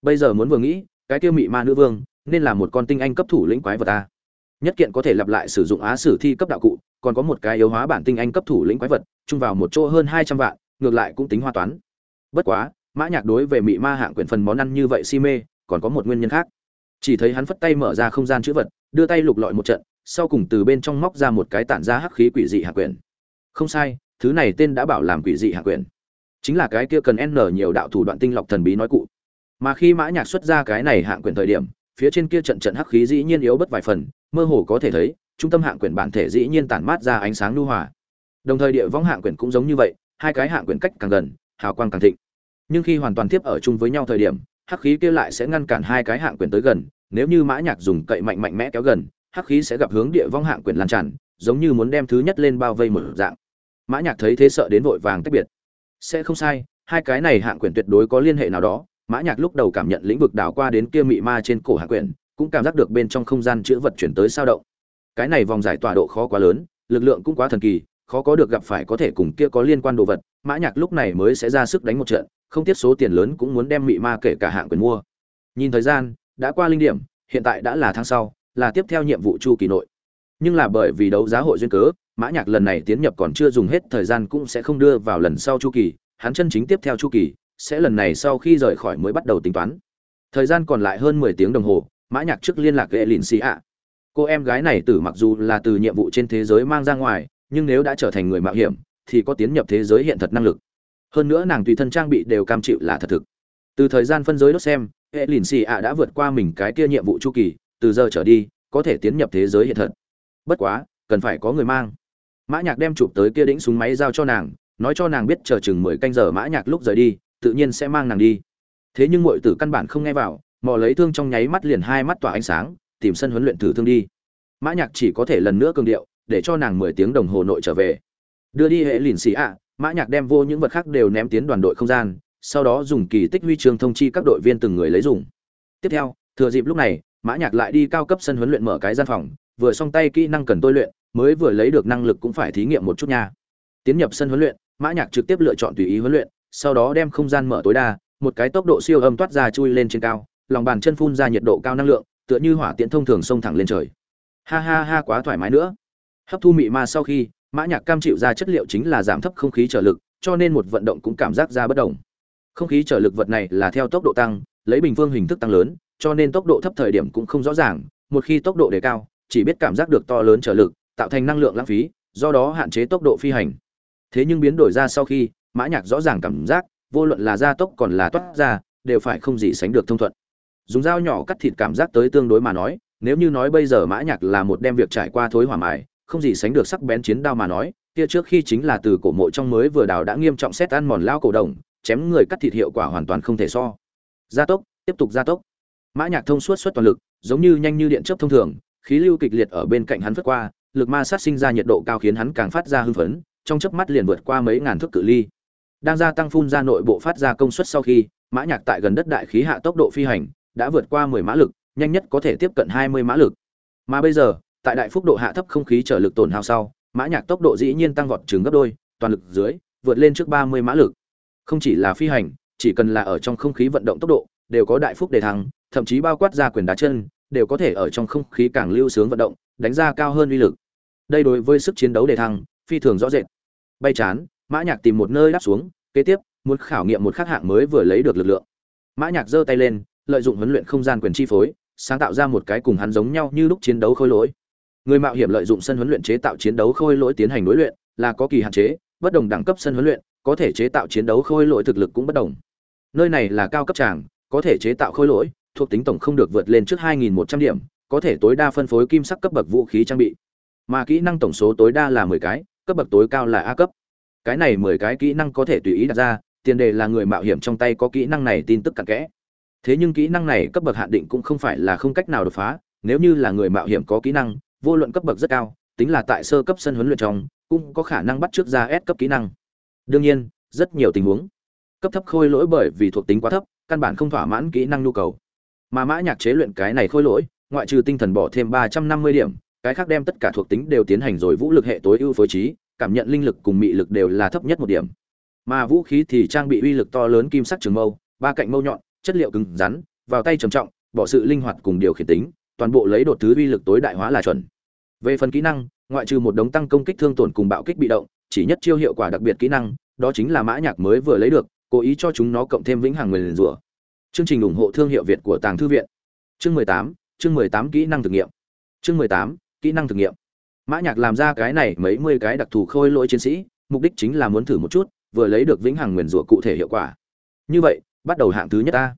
bây giờ muốn vừa nghĩ, cái kia mị ma nữ vương, nên là một con tinh anh cấp thủ lĩnh quái vật ta. Nhất kiện có thể lặp lại sử dụng á sử thi cấp đạo cụ, còn có một cái yếu hóa bản tinh anh cấp thủ lĩnh quái vật, chung vào một chỗ hơn hai trăm vạn, ngược lại cũng tính hoa toán. Bất quá, mã nhạc đối về mị ma hạng quyển phần món ăn như vậy si mê, còn có một nguyên nhân khác. Chỉ thấy hắn phất tay mở ra không gian chữ vật, đưa tay lục lọi một trận, sau cùng từ bên trong móc ra một cái tản ra hắc khí quỷ dị hạng quyển không sai, thứ này tên đã bảo làm quỷ dị hạng quyển chính là cái kia cần n nhiều đạo thủ đoạn tinh lọc thần bí nói cụ mà khi mã nhạc xuất ra cái này hạng quyển thời điểm, phía trên kia trận trận hắc khí dĩ nhiên yếu bất vài phần, mơ hồ có thể thấy, trung tâm hạng quyển bản thể dĩ nhiên tản mát ra ánh sáng lưu hòa. Đồng thời địa vong hạng quyển cũng giống như vậy, hai cái hạng quyển cách càng gần, hào quang càng thịnh. Nhưng khi hoàn toàn tiếp ở chung với nhau thời điểm, hắc khí kia lại sẽ ngăn cản hai cái hạng quyển tới gần, nếu như mã nhạc dùng cậy mạnh mạnh mẽ kéo gần, hắc khí sẽ gặp hướng địa vong hạng quyển lan tràn, giống như muốn đem thứ nhất lên bao vây một dạng. Mã nhạc thấy thế sợ đến vội vàng tách biệt. Sẽ không sai, hai cái này hạng quyển tuyệt đối có liên hệ nào đó mã nhạc lúc đầu cảm nhận lĩnh vực đảo qua đến kia mị ma trên cổ hạng quyển, cũng cảm giác được bên trong không gian chữa vật chuyển tới sao động. Cái này vòng giải tỏa độ khó quá lớn, lực lượng cũng quá thần kỳ, khó có được gặp phải có thể cùng kia có liên quan đồ vật, mã nhạc lúc này mới sẽ ra sức đánh một trận, không tiếc số tiền lớn cũng muốn đem mị ma kể cả hạng quyền mua. Nhìn thời gian, đã qua linh điểm, hiện tại đã là tháng sau, là tiếp theo nhiệm vụ chu kỳ nội. Nhưng là bởi vì đấu giá hội duyên cớ, mã nhạc lần này tiến nhập còn chưa dùng hết thời gian cũng sẽ không đưa vào lần sau chu kỳ, hắn chân chính tiếp theo chu kỳ sẽ lần này sau khi rời khỏi mới bắt đầu tính toán. Thời gian còn lại hơn mười tiếng đồng hồ, mã nhạc trước liên lạc với lìn xì ạ. Cô em gái này từ mặc dù là từ nhiệm vụ trên thế giới mang ra ngoài, nhưng nếu đã trở thành người mạo hiểm, thì có tiến nhập thế giới hiện thật năng lực. Hơn nữa nàng tùy thân trang bị đều cam chịu là thật thực. Từ thời gian phân giới đốt xem, hệ lìn xì ạ đã vượt qua mình cái kia nhiệm vụ chu kỳ, từ giờ trở đi, có thể tiến nhập thế giới hiện thật. Bất quá, cần phải có người mang. Mã nhạc đem chụp tới kia đĩnh súng máy giao cho nàng, nói cho nàng biết chờ chừng mười canh giờ mã nhạc lúc rời đi tự nhiên sẽ mang nàng đi. Thế nhưng muội tử căn bản không nghe vào, mò lấy thương trong nháy mắt liền hai mắt tỏa ánh sáng, tìm sân huấn luyện thử thương đi. Mã nhạc chỉ có thể lần nữa cường điệu, để cho nàng mười tiếng đồng hồ nội trở về. Đưa đi hệ lìn xì ạ, mã nhạc đem vô những vật khác đều ném tiến đoàn đội không gian, sau đó dùng kỳ tích huy chương thông chi các đội viên từng người lấy dùng. Tiếp theo, thừa dịp lúc này, mã nhạc lại đi cao cấp sân huấn luyện mở cái gian phòng, vừa xong tay kỹ năng cần tôi luyện, mới vừa lấy được năng lực cũng phải thí nghiệm một chút nha. Tiến nhập sân huấn luyện, mã nhạc trực tiếp lựa chọn tùy ý huấn luyện sau đó đem không gian mở tối đa, một cái tốc độ siêu âm toát ra chui lên trên cao, lòng bàn chân phun ra nhiệt độ cao năng lượng, tựa như hỏa tiễn thông thường xông thẳng lên trời. Ha ha ha, quá thoải mái nữa. Hấp thu mị ma sau khi, mã nhạc cam chịu ra chất liệu chính là giảm thấp không khí trở lực, cho nên một vận động cũng cảm giác ra bất động không khí trở lực vật này là theo tốc độ tăng, lấy bình phương hình thức tăng lớn, cho nên tốc độ thấp thời điểm cũng không rõ ràng, một khi tốc độ đề cao, chỉ biết cảm giác được to lớn trở lực, tạo thành năng lượng lãng phí, do đó hạn chế tốc độ phi hành. Thế nhưng biến đổi ra sau khi mã nhạc rõ ràng cảm giác, vô luận là gia tốc còn là toát ra, đều phải không gì sánh được thông thuận. Dùng dao nhỏ cắt thịt cảm giác tới tương đối mà nói, nếu như nói bây giờ mã nhạc là một đem việc trải qua thối hỏa mài, không gì sánh được sắc bén chiến đao mà nói, kia trước khi chính là từ cổ mộ trong mới vừa đào đã nghiêm trọng xét ăn mòn lao cổ đồng, chém người cắt thịt hiệu quả hoàn toàn không thể so. Gia tốc, tiếp tục gia tốc. Mã nhạc thông suốt xuất toàn lực, giống như nhanh như điện chớp thông thường, khí lưu kịch liệt ở bên cạnh hắn vượt qua, lực ma sát sinh ra nhiệt độ cao khiến hắn càng phát ra hưng phấn, trong chớp mắt liền vượt qua mấy ngàn thước cự ly đang gia tăng phun ra nội bộ phát ra công suất sau khi, mã nhạc tại gần đất đại khí hạ tốc độ phi hành, đã vượt qua 10 mã lực, nhanh nhất có thể tiếp cận 20 mã lực. Mà bây giờ, tại đại phúc độ hạ thấp không khí trở lực tổn hao sau, mã nhạc tốc độ dĩ nhiên tăng vọt chừng gấp đôi, toàn lực dưới, vượt lên trước 30 mã lực. Không chỉ là phi hành, chỉ cần là ở trong không khí vận động tốc độ, đều có đại phúc đề thăng, thậm chí bao quát ra quyền đá chân, đều có thể ở trong không khí càng lưu sướng vận động, đánh ra cao hơn uy lực. Đây đối với sức chiến đấu đề thăng, phi thường rõ rệt. Bay chán mã nhạc tìm một nơi đáp xuống, kế tiếp, muốn khảo nghiệm một khắc hạng mới vừa lấy được lực lượng. Mã nhạc giơ tay lên, lợi dụng huấn luyện không gian quyền chi phối, sáng tạo ra một cái cùng hắn giống nhau như lúc chiến đấu khôi lỗi. Người mạo hiểm lợi dụng sân huấn luyện chế tạo chiến đấu khôi lỗi tiến hành đối luyện, là có kỳ hạn chế, bất đồng đẳng cấp sân huấn luyện, có thể chế tạo chiến đấu khôi lỗi thực lực cũng bất đồng. Nơi này là cao cấp tràng, có thể chế tạo khôi lỗi, thuộc tính tổng không được vượt lên trước 2.100 điểm, có thể tối đa phân phối kim sắc cấp bậc vũ khí trang bị. Mà kỹ năng tổng số tối đa là 10 cái, cấp bậc tối cao là a cấp cái này 10 cái kỹ năng có thể tùy ý đặt ra, tiền đề là người mạo hiểm trong tay có kỹ năng này tin tức cặn kẽ. Thế nhưng kỹ năng này cấp bậc hạn định cũng không phải là không cách nào đột phá, nếu như là người mạo hiểm có kỹ năng, vô luận cấp bậc rất cao, tính là tại sơ cấp sân huấn luyện trong, cũng có khả năng bắt trước ra S cấp kỹ năng. Đương nhiên, rất nhiều tình huống. Cấp thấp khôi lỗi bởi vì thuộc tính quá thấp, căn bản không thỏa mãn kỹ năng nhu cầu. Mà mã nhạc chế luyện cái này khôi lỗi, ngoại trừ tinh thần bỏ thêm ba trăm năm mươi điểm, cái khác đem tất cả thuộc tính đều tiến hành rồi vũ lực hệ tối ưu phối trí cảm nhận linh lực cùng mị lực đều là thấp nhất một điểm. Mà vũ khí thì trang bị uy lực to lớn kim sắc trường mâu, ba cạnh mâu nhọn, chất liệu cứng rắn, vào tay trầm trọng, bỏ sự linh hoạt cùng điều khiển tính, toàn bộ lấy đột thứ uy lực tối đại hóa là chuẩn. Về phần kỹ năng, ngoại trừ một đống tăng công kích thương tổn cùng bạo kích bị động, chỉ nhất chiêu hiệu quả đặc biệt kỹ năng, đó chính là mã nhạc mới vừa lấy được, cố ý cho chúng nó cộng thêm vĩnh hằng nguyên rủa. Chương trình ủng hộ thương hiệu việt của tàng thư viện. Chương mười tám, chương mười tám kỹ năng thực nghiệm. Chương mười tám, kỹ năng thực nghiệm mã nhạc làm ra cái này mấy mươi cái đặc thù khôi lỗi chiến sĩ, mục đích chính là muốn thử một chút, vừa lấy được vĩnh hằng nguyên rủa cụ thể hiệu quả. Như vậy, bắt đầu hạng thứ nhất ta.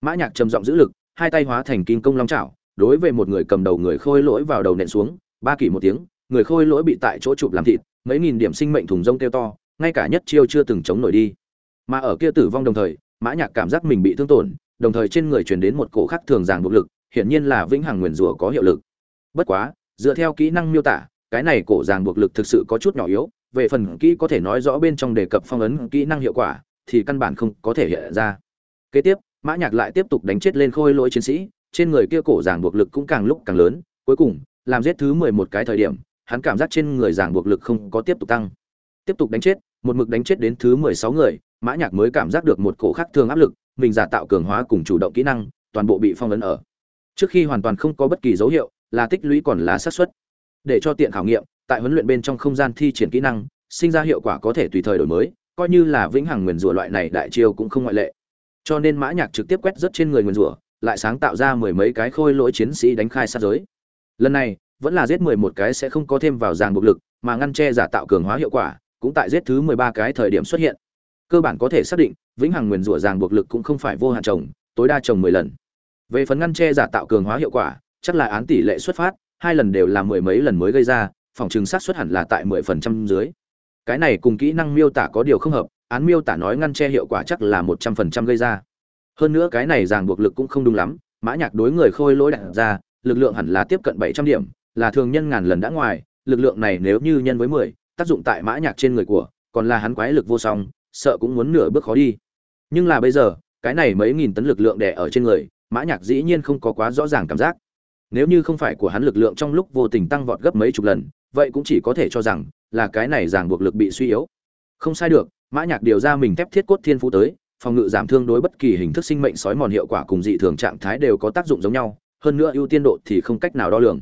Mã nhạc trầm giọng giữ lực, hai tay hóa thành kim công long chảo, đối với một người cầm đầu người khôi lỗi vào đầu nện xuống, ba kỷ một tiếng, người khôi lỗi bị tại chỗ chụp làm thịt, mấy nghìn điểm sinh mệnh thùng rông kêu to, ngay cả nhất chiêu chưa từng chống nổi đi. Mà ở kia tử vong đồng thời, mã nhạc cảm giác mình bị thương tổn, đồng thời trên người truyền đến một cổ khắc thường ràng buộc lực, hiển nhiên là vĩnh hằng nguyên rủa có hiệu lực. Bất quá dựa theo kỹ năng miêu tả, cái này cổ ràng buộc lực thực sự có chút nhỏ yếu, về phần kỹ có thể nói rõ bên trong đề cập phong ấn kỹ năng hiệu quả, thì căn bản không có thể hiện ra. Kế tiếp, mã nhạc lại tiếp tục đánh chết lên khôi lỗi chiến sĩ, trên người kia cổ ràng buộc lực cũng càng lúc càng lớn, cuối cùng, làm giết thứ mười một cái thời điểm, hắn cảm giác trên người ràng buộc lực không có tiếp tục tăng. Tiếp tục đánh chết, một mực đánh chết đến thứ mười sáu người, mã nhạc mới cảm giác được một cổ khắc thường áp lực, mình giả tạo cường hóa cùng chủ động kỹ năng, toàn bộ bị phong ấn ở. Trước khi hoàn toàn không có bất kỳ dấu hiệu là tích lũy còn là xác suất. Để cho tiện khảo nghiệm, tại huấn luyện bên trong không gian thi triển kỹ năng, sinh ra hiệu quả có thể tùy thời đổi mới, coi như là vĩnh hằng nguyên rủa loại này đại chiêu cũng không ngoại lệ. Cho nên mã nhạc trực tiếp quét rất trên người nguyên rủa, lại sáng tạo ra mười mấy cái khôi lỗi chiến sĩ đánh khai sát giới. Lần này, vẫn là giết mười một cái sẽ không có thêm vào dạng buộc lực, mà ngăn che giả tạo cường hóa hiệu quả, cũng tại giết thứ mười ba cái thời điểm xuất hiện. Cơ bản có thể xác định, vĩnh hằng nguyên rủa ràng buộc lực cũng không phải vô hạn trồng, tối đa trồng mười lần. Về phần ngăn che giả tạo cường hóa hiệu quả chắc là án tỷ lệ xuất phát, hai lần đều là mười mấy lần mới gây ra, phòng chứng sát xuất hẳn là tại mười phần trăm dưới. Cái này cùng kỹ năng miêu tả có điều không hợp, án miêu tả nói ngăn che hiệu quả chắc là một trăm phần trăm gây ra. Hơn nữa cái này ràng buộc lực cũng không đúng lắm, mã nhạc đối người khôi lỗi đặt ra, lực lượng hẳn là tiếp cận bảy trăm điểm, là thường nhân ngàn lần đã ngoài, lực lượng này nếu như nhân với mười, tác dụng tại mã nhạc trên người của, còn là hắn quái lực vô song, sợ cũng muốn nửa bước khó đi. Nhưng là bây giờ, cái này mấy nghìn tấn lực lượng đè ở trên người, mã nhạc dĩ nhiên không có quá rõ ràng cảm giác nếu như không phải của hắn lực lượng trong lúc vô tình tăng vọt gấp mấy chục lần, vậy cũng chỉ có thể cho rằng là cái này ràng buộc lực bị suy yếu. Không sai được, mã nhạc điều ra mình thép thiết cốt thiên phú tới, phòng ngự giảm thương đối bất kỳ hình thức sinh mệnh sói mòn hiệu quả cùng dị thường trạng thái đều có tác dụng giống nhau, hơn nữa ưu tiên độ thì không cách nào đo lường.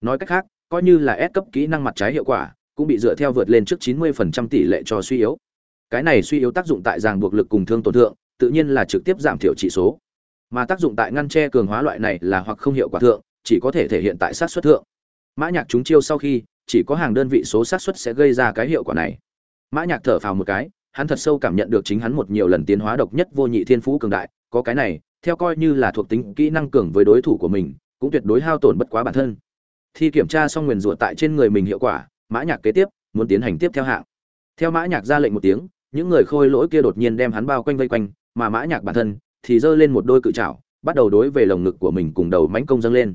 Nói cách khác, coi như là S cấp kỹ năng mặt trái hiệu quả, cũng bị dựa theo vượt lên trước 90% tỷ lệ cho suy yếu. Cái này suy yếu tác dụng tại ràng buộc lực cùng thương tổn thượng, tự nhiên là trực tiếp giảm thiểu chỉ số. Mà tác dụng tại ngăn che cường hóa loại này là hoặc không hiệu quả thượng chỉ có thể thể hiện tại sát xuất thượng. Mã nhạc chúng chiêu sau khi, chỉ có hàng đơn vị số sát xuất sẽ gây ra cái hiệu quả này. Mã nhạc thở phào một cái, hắn thật sâu cảm nhận được chính hắn một nhiều lần tiến hóa độc nhất vô nhị thiên phú cường đại, có cái này, theo coi như là thuộc tính kỹ năng cường với đối thủ của mình, cũng tuyệt đối hao tổn bất quá bản thân. Thi kiểm tra xong nguyền rủa tại trên người mình hiệu quả, mã nhạc kế tiếp, muốn tiến hành tiếp theo hạng. Theo mã nhạc ra lệnh một tiếng, những người khôi lỗi kia đột nhiên đem hắn bao quanh vây quanh, mà mã nhạc bản thân thì giơ lên một đôi cự trảo, bắt đầu đối về lồng ngực của mình cùng đầu mãnh công dâng lên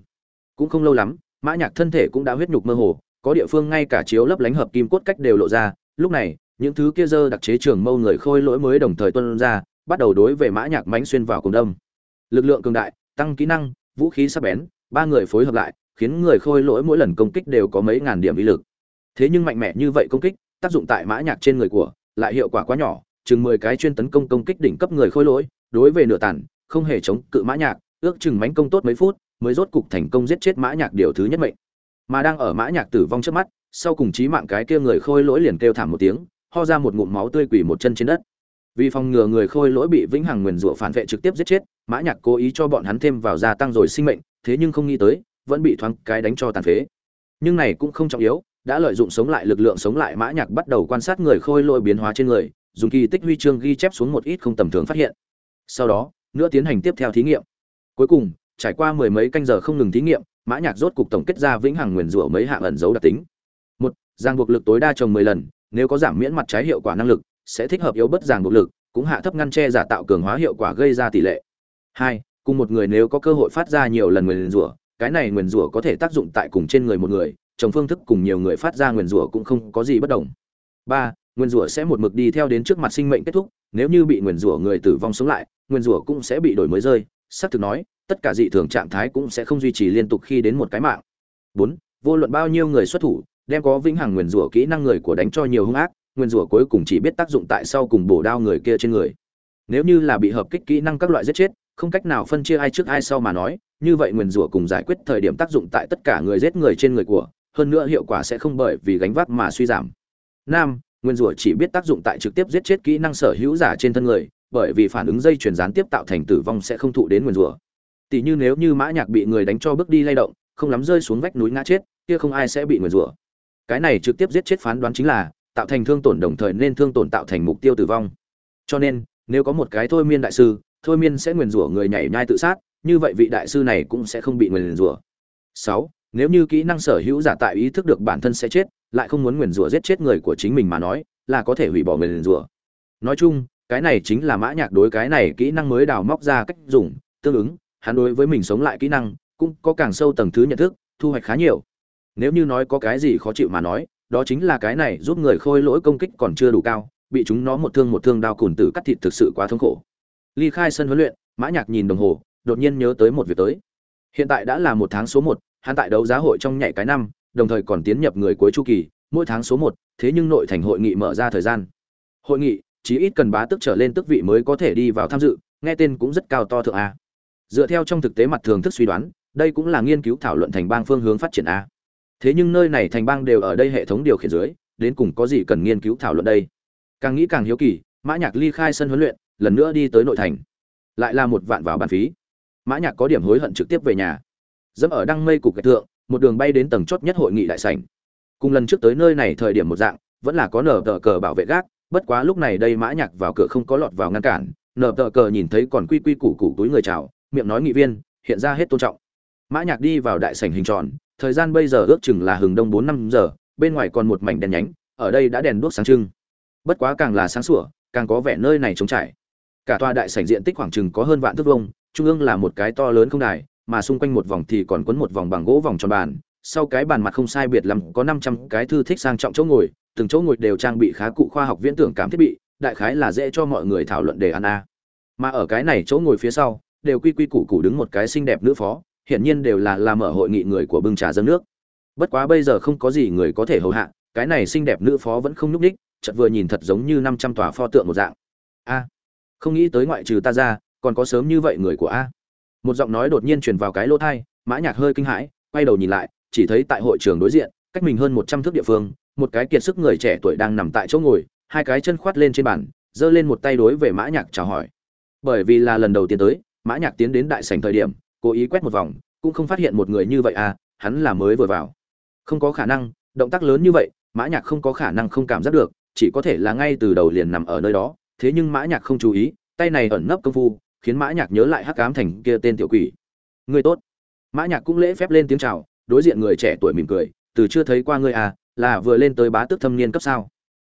cũng không lâu lắm, mã nhạc thân thể cũng đã huyết nhục mơ hồ, có địa phương ngay cả chiếu lấp lánh hợp kim cốt cách đều lộ ra. Lúc này, những thứ kia dơ đặc chế trường mâu người khôi lỗi mới đồng thời tuân ra, bắt đầu đối về mã nhạc mánh xuyên vào cùng đông lực lượng cường đại, tăng kỹ năng, vũ khí sắc bén, ba người phối hợp lại, khiến người khôi lỗi mỗi lần công kích đều có mấy ngàn điểm uy lực. Thế nhưng mạnh mẽ như vậy công kích, tác dụng tại mã nhạc trên người của, lại hiệu quả quá nhỏ, chừng mười cái chuyên tấn công công kích đỉnh cấp người khôi lỗi, đối về nửa tàn không hề chống cự mã nhạc, ước chừng mánh công tốt mấy phút mới rốt cục thành công giết chết mã nhạc điều thứ nhất mệnh. Mà đang ở mã nhạc tử vong trước mắt, sau cùng chí mạng cái kia người khôi lỗi liền kêu thảm một tiếng, ho ra một ngụm máu tươi quỳ một chân trên đất. Vì phòng ngừa người khôi lỗi bị vĩnh hằng nguyền rủa phản vệ trực tiếp giết chết, mã nhạc cố ý cho bọn hắn thêm vào gia tăng rồi sinh mệnh, thế nhưng không nghĩ tới, vẫn bị thoáng cái đánh cho tàn phế. Nhưng này cũng không trọng yếu, đã lợi dụng sống lại lực lượng sống lại mã nhạc bắt đầu quan sát người khôi lỗi biến hóa trên người, dùng kỳ tích huy chương ghi chép xuống một ít không tầm thường phát hiện. Sau đó nữa tiến hành tiếp theo thí nghiệm. Cuối cùng trải qua mười mấy canh giờ không ngừng thí nghiệm, mã nhạc rốt cục tổng kết ra vĩnh hằng nguyền rủa mấy hạng ẩn dấu đặc tính. Một giang buộc lực tối đa trồng mười lần, nếu có giảm miễn mặt trái hiệu quả năng lực, sẽ thích hợp yếu bất giang buộc lực, cũng hạ thấp ngăn che giả tạo cường hóa hiệu quả gây ra tỷ lệ. Hai, cùng một người nếu có cơ hội phát ra nhiều lần nguyền rủa, cái này nguyền rủa có thể tác dụng tại cùng trên người một người, trồng phương thức cùng nhiều người phát ra nguyền rủa cũng không có gì bất đồng. Ba, nguyền rủa sẽ một mực đi theo đến trước mặt sinh mệnh kết thúc, nếu như bị nguyền rủa người tử vong sống lại, nguyền rủa cũng sẽ bị đổi mới rơi, xác thực nói tất cả dị thường trạng thái cũng sẽ không duy trì liên tục khi đến một cái mạng. Bốn, vô luận bao nhiêu người xuất thủ, đem có vĩnh hằng nguyền rủa kỹ năng người của đánh cho nhiều hung ác nguyên rủa cuối cùng chỉ biết tác dụng tại sau cùng bổ đao người kia trên người. Nếu như là bị hợp kích kỹ năng các loại giết chết, không cách nào phân chia ai trước ai sau mà nói, như vậy nguyên rủa cùng giải quyết thời điểm tác dụng tại tất cả người giết người trên người của, hơn nữa hiệu quả sẽ không bởi vì gánh vác mà suy giảm. Năm nguyên rủa chỉ biết tác dụng tại trực tiếp giết chết kỹ năng sở hữu giả trên thân người, bởi vì phản ứng dây chuyển gián tiếp tạo thành tử vong sẽ không thụ đến nguyên rủa tỷ như nếu như mã nhạc bị người đánh cho bước đi lay động, không lắm rơi xuống vách núi ngã chết, kia không ai sẽ bị người rủa. Cái này trực tiếp giết chết phán đoán chính là, tạo thành thương tổn đồng thời nên thương tổn tạo thành mục tiêu tử vong. Cho nên, nếu có một cái thôi miên đại sư, thôi miên sẽ nguyền rủa người nhảy nhai tự sát, như vậy vị đại sư này cũng sẽ không bị nguyền rủa. Sáu, nếu như kỹ năng sở hữu giả tại ý thức được bản thân sẽ chết, lại không muốn nguyền rủa giết chết người của chính mình mà nói, là có thể hủy bỏ nguyền rủa. Nói chung, cái này chính là mã nhạc đối cái này kỹ năng mới đào móc ra cách dùng, tương ứng hắn đối với mình sống lại kỹ năng cũng có càng sâu tầng thứ nhận thức, thu hoạch khá nhiều. Nếu như nói có cái gì khó chịu mà nói, đó chính là cái này giúp người khôi lỗi công kích còn chưa đủ cao, bị chúng nó một thương một thương đao cùn tử cắt thịt thực sự quá thống khổ. Ly khai sân huấn luyện, mã nhạc nhìn đồng hồ, đột nhiên nhớ tới một việc tới. Hiện tại đã là một tháng số một, hắn tại đấu giá hội trong nhảy cái năm, đồng thời còn tiến nhập người cuối chu kỳ, mỗi tháng số một, thế nhưng nội thành hội nghị mở ra thời gian. Hội nghị, chí ít cần bá tức trở lên tước vị mới có thể đi vào tham dự, nghe tên cũng rất cao to thượng a dựa theo trong thực tế mặt thường thức suy đoán, đây cũng là nghiên cứu thảo luận thành bang phương hướng phát triển a. Thế nhưng nơi này thành bang đều ở đây hệ thống điều khiển dưới, đến cùng có gì cần nghiên cứu thảo luận đây? Càng nghĩ càng hiếu kỳ, mã nhạc ly khai sân huấn luyện, lần nữa đi tới nội thành. Lại là một vạn vào bàn phí. Mã nhạc có điểm hối hận trực tiếp về nhà. Dẫm ở đăng mây cục gạch thượng, một đường bay đến tầng chót nhất hội nghị đại sảnh. Cùng lần trước tới nơi này thời điểm một dạng, vẫn là có nở tờ cờ bảo vệ gác, bất quá lúc này đây mã nhạc vào cửa không có lọt vào ngăn cản, nở tờ cờ nhìn thấy còn quy quy củ củ túi người chào miệng nói nghị viên, hiện ra hết tôn trọng. Mã nhạc đi vào đại sảnh hình tròn, thời gian bây giờ ước chừng là hừng đông bốn năm giờ, bên ngoài còn một mảnh đèn nhánh, ở đây đã đèn đuốc sáng trưng. Bất quá càng là sáng sủa, càng có vẻ nơi này trống trải. Cả tòa đại sảnh diện tích khoảng chừng có hơn vạn thước vuông, trung ương là một cái to lớn không đài, mà xung quanh một vòng thì còn quấn một vòng bằng gỗ vòng tròn bàn. Sau cái bàn mặt không sai biệt lắm, có năm trăm cái thư thích sang trọng chỗ ngồi, từng chỗ ngồi đều trang bị khá cụ khoa học viễn tưởng cảm thiết bị, đại khái là dễ cho mọi người thảo luận đề ăn a. Mà ở cái này chỗ ngồi phía sau đều quy quy củ củ đứng một cái xinh đẹp nữ phó hiển nhiên đều là làm ở hội nghị người của bưng trà dâng nước. Bất quá bây giờ không có gì người có thể hầu hạ, cái này xinh đẹp nữ phó vẫn không nhúc nhích, chợt vừa nhìn thật giống như 500 tòa pho tượng một dạng. A, không nghĩ tới ngoại trừ ta ra, còn có sớm như vậy người của a. Một giọng nói đột nhiên truyền vào cái lỗ tai, Mã Nhạc hơi kinh hãi, quay đầu nhìn lại, chỉ thấy tại hội trường đối diện, cách mình hơn 100 thước địa phương, một cái kiệt sức người trẻ tuổi đang nằm tại chỗ ngồi, hai cái chân khoát lên trên bàn, giơ lên một tay đối về Mã Nhạc chào hỏi. Bởi vì là lần đầu tiên tới, Mã Nhạc tiến đến đại sảnh thời điểm, cố ý quét một vòng cũng không phát hiện một người như vậy à hắn là mới vừa vào. Không có khả năng động tác lớn như vậy mã nhạc không có khả năng không cảm giác được chỉ có thể là ngay từ đầu liền nằm ở nơi đó thế nhưng mã nhạc không chú ý tay này ẩn nấp công phu khiến mã nhạc nhớ lại hắc ám thành kia tên tiểu quỷ. Người tốt. Mã nhạc cũng lễ phép lên tiếng chào đối diện người trẻ tuổi mỉm cười từ chưa thấy qua ngươi à là vừa lên tới bá tước thâm niên cấp sao?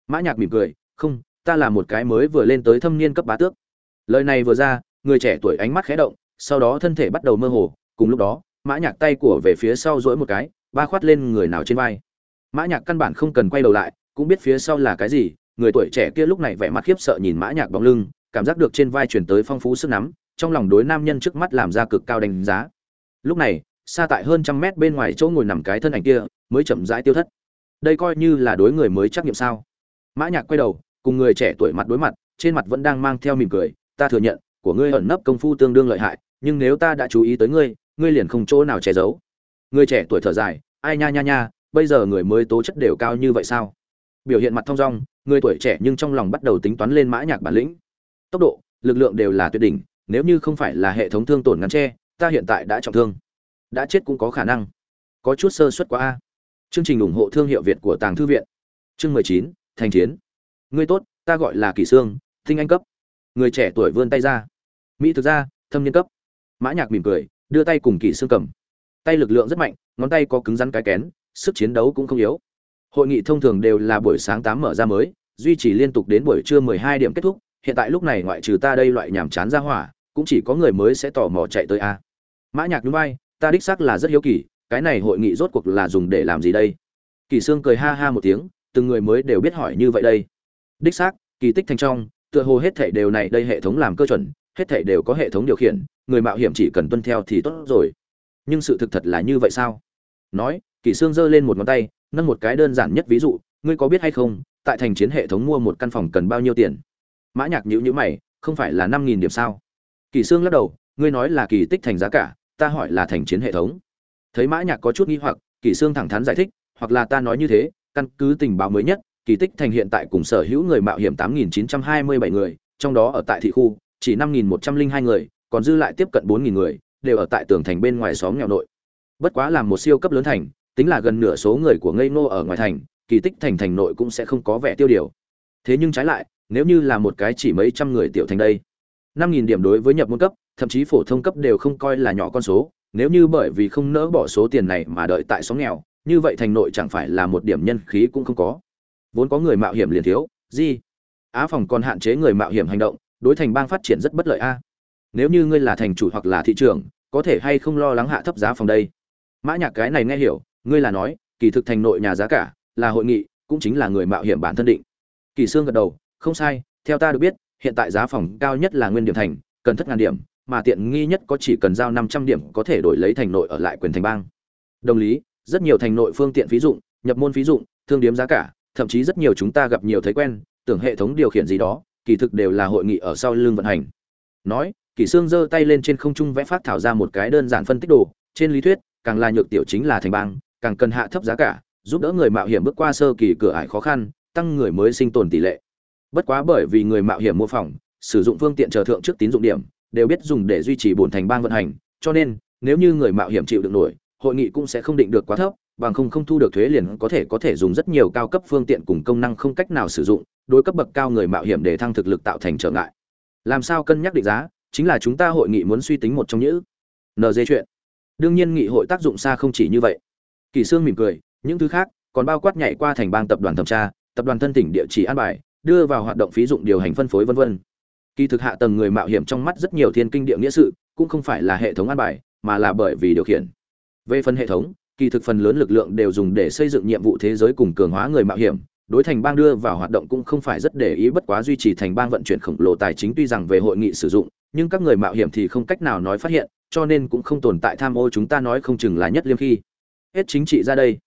Mã nhạc mỉm cười không ta là một cái mới vừa lên tới thâm niên cấp bá tước. Lời này vừa ra người trẻ tuổi ánh mắt khẽ động, sau đó thân thể bắt đầu mơ hồ, cùng lúc đó, mã nhạc tay của về phía sau duỗi một cái, ba khoát lên người nào trên vai. Mã nhạc căn bản không cần quay đầu lại, cũng biết phía sau là cái gì, người tuổi trẻ kia lúc này vẻ mặt khiếp sợ nhìn mã nhạc bóng lưng, cảm giác được trên vai truyền tới phong phú sức nắm, trong lòng đối nam nhân trước mắt làm ra cực cao đánh giá. Lúc này, xa tại hơn trăm mét bên ngoài chỗ ngồi nằm cái thân ảnh kia, mới chậm rãi tiêu thất. Đây coi như là đối người mới trắc nghiệm sao? Mã nhạc quay đầu, cùng người trẻ tuổi mặt đối mặt, trên mặt vẫn đang mang theo mỉm cười, ta thừa nhận của ngươi ẩn nấp công phu tương đương lợi hại, nhưng nếu ta đã chú ý tới ngươi ngươi liền không chỗ nào che giấu. Người trẻ tuổi thở dài, ai nha nha nha, bây giờ người mới tố chất đều cao như vậy sao? Biểu hiện mặt thong dong, người tuổi trẻ nhưng trong lòng bắt đầu tính toán lên mã nhạc bản lĩnh. Tốc độ, lực lượng đều là tuyệt đỉnh, nếu như không phải là hệ thống thương tổn ngắn che, ta hiện tại đã trọng thương. Đã chết cũng có khả năng. Có chút sơ suất quá a. Chương trình ủng hộ thương hiệu việt của tàng thư viện. Chương mười chín thành chiến ngươi tốt, ta gọi là kỳ sương, tinh anh cấp. Người trẻ tuổi vươn tay ra mỹ thực ra, thâm niên cấp. Mã nhạc mỉm cười, đưa tay cùng kỳ sương cầm. Tay lực lượng rất mạnh, ngón tay có cứng rắn cái kén, sức chiến đấu cũng không yếu. Hội nghị thông thường đều là buổi sáng tám mở ra mới, duy trì liên tục đến buổi trưa mười hai điểm kết thúc. Hiện tại lúc này ngoại trừ ta đây loại nhàm chán ra hỏa, cũng chỉ có người mới sẽ tò mò chạy tới a. Mã nhạc núi bay ta đích xác là rất hiếu kỳ, cái này hội nghị rốt cuộc là dùng để làm gì đây? Kỳ sương cười ha ha một tiếng, từng người mới đều biết hỏi như vậy đây. Đích xác, kỳ tích thành trong, tựa hồ hết thảy đều này đây hệ thống làm cơ chuẩn hết thảy đều có hệ thống điều khiển, người mạo hiểm chỉ cần tuân theo thì tốt rồi. Nhưng sự thực thật là như vậy sao? Nói, kỳ sương giơ lên một ngón tay, nâng một cái đơn giản nhất ví dụ, ngươi có biết hay không, tại thành chiến hệ thống mua một căn phòng cần bao nhiêu tiền? Mã nhạc nhíu nhíu mày, không phải là năm nghìn điểm sao? Kỳ sương lắc đầu, ngươi nói là kỳ tích thành giá cả, ta hỏi là thành chiến hệ thống. Thấy mã nhạc có chút nghi hoặc, kỳ sương thẳng thắn giải thích, hoặc là ta nói như thế, căn cứ tình báo mới nhất, kỳ tích thành hiện tại cùng sở hữu người mạo hiểm 8.927 người, trong đó ở tại thị khu chỉ 5.102 người, còn dư lại tiếp cận 4.000 người, đều ở tại tường thành bên ngoài xóm nghèo nội. Bất quá làm một siêu cấp lớn thành, tính là gần nửa số người của ngây nô ở ngoài thành, kỳ tích thành thành nội cũng sẽ không có vẻ tiêu điều. Thế nhưng trái lại, nếu như là một cái chỉ mấy trăm người tiểu thành đây, năm nghìn điểm đối với nhập môn cấp, thậm chí phổ thông cấp đều không coi là nhỏ con số, nếu như bởi vì không nỡ bỏ số tiền này mà đợi tại xóm nghèo, như vậy thành nội chẳng phải là một điểm nhân khí cũng không có. Vốn có người mạo hiểm liền thiếu, gì? Á phòng còn hạn chế người mạo hiểm hành động đối thành bang phát triển rất bất lợi a. Nếu như ngươi là thành chủ hoặc là thị trường có thể hay không lo lắng hạ thấp giá phòng đây? Mã nhạc cái này nghe hiểu, ngươi là nói, kỳ thực thành nội nhà giá cả, là hội nghị, cũng chính là người mạo hiểm bản thân định. Kỳ xương gật đầu, không sai, theo ta được biết, hiện tại giá phòng cao nhất là nguyên điểm thành, cần thất ngàn điểm, mà tiện nghi nhất có chỉ cần giao năm trăm điểm có thể đổi lấy thành nội ở lại quyền thành bang. Đồng lý, rất nhiều thành nội phương tiện phí dụng, nhập môn phí dụng, thương điếm giá cả, thậm chí rất nhiều chúng ta gặp nhiều thấy quen, tưởng hệ thống điều khiển gì đó kỳ thực đều là hội nghị ở sau lưng vận hành. Nói kỳ xương giơ tay lên trên không trung vẽ phát thảo ra một cái đơn giản phân tích đồ trên lý thuyết càng là nhược tiểu chính là thành bang càng cần hạ thấp giá cả giúp đỡ người mạo hiểm bước qua sơ kỳ cửa ải khó khăn tăng người mới sinh tồn tỷ lệ. Bất quá bởi vì người mạo hiểm mua phòng, sử dụng phương tiện chờ thượng trước tín dụng điểm đều biết dùng để duy trì bổn thành bang vận hành cho nên nếu như người mạo hiểm chịu được nổi hội nghị cũng sẽ không định được quá thấp bằng không không thu được thuế liền có thể có thể dùng rất nhiều cao cấp phương tiện cùng công năng không cách nào sử dụng đối cấp bậc cao người mạo hiểm để thăng thực lực tạo thành trở ngại. Làm sao cân nhắc định giá, chính là chúng ta hội nghị muốn suy tính một trong những nd chuyện. Đương nhiên nghị hội tác dụng xa không chỉ như vậy. Kỳ sương mỉm cười, những thứ khác còn bao quát nhảy qua thành bang tập đoàn thẩm tra, tập đoàn thân tỉnh địa chỉ an bài, đưa vào hoạt động phí dụng điều hành phân phối vân vân. Kỳ thực hạ tầng người mạo hiểm trong mắt rất nhiều thiên kinh địa nghĩa sự, cũng không phải là hệ thống an bài, mà là bởi vì điều khiển. Về phần hệ thống, kỳ thực phần lớn lực lượng đều dùng để xây dựng nhiệm vụ thế giới cùng cường hóa người mạo hiểm đối thành bang đưa vào hoạt động cũng không phải rất để ý bất quá duy trì thành bang vận chuyển khổng lồ tài chính tuy rằng về hội nghị sử dụng, nhưng các người mạo hiểm thì không cách nào nói phát hiện, cho nên cũng không tồn tại tham ô chúng ta nói không chừng là nhất liêm khi. Hết chính trị ra đây.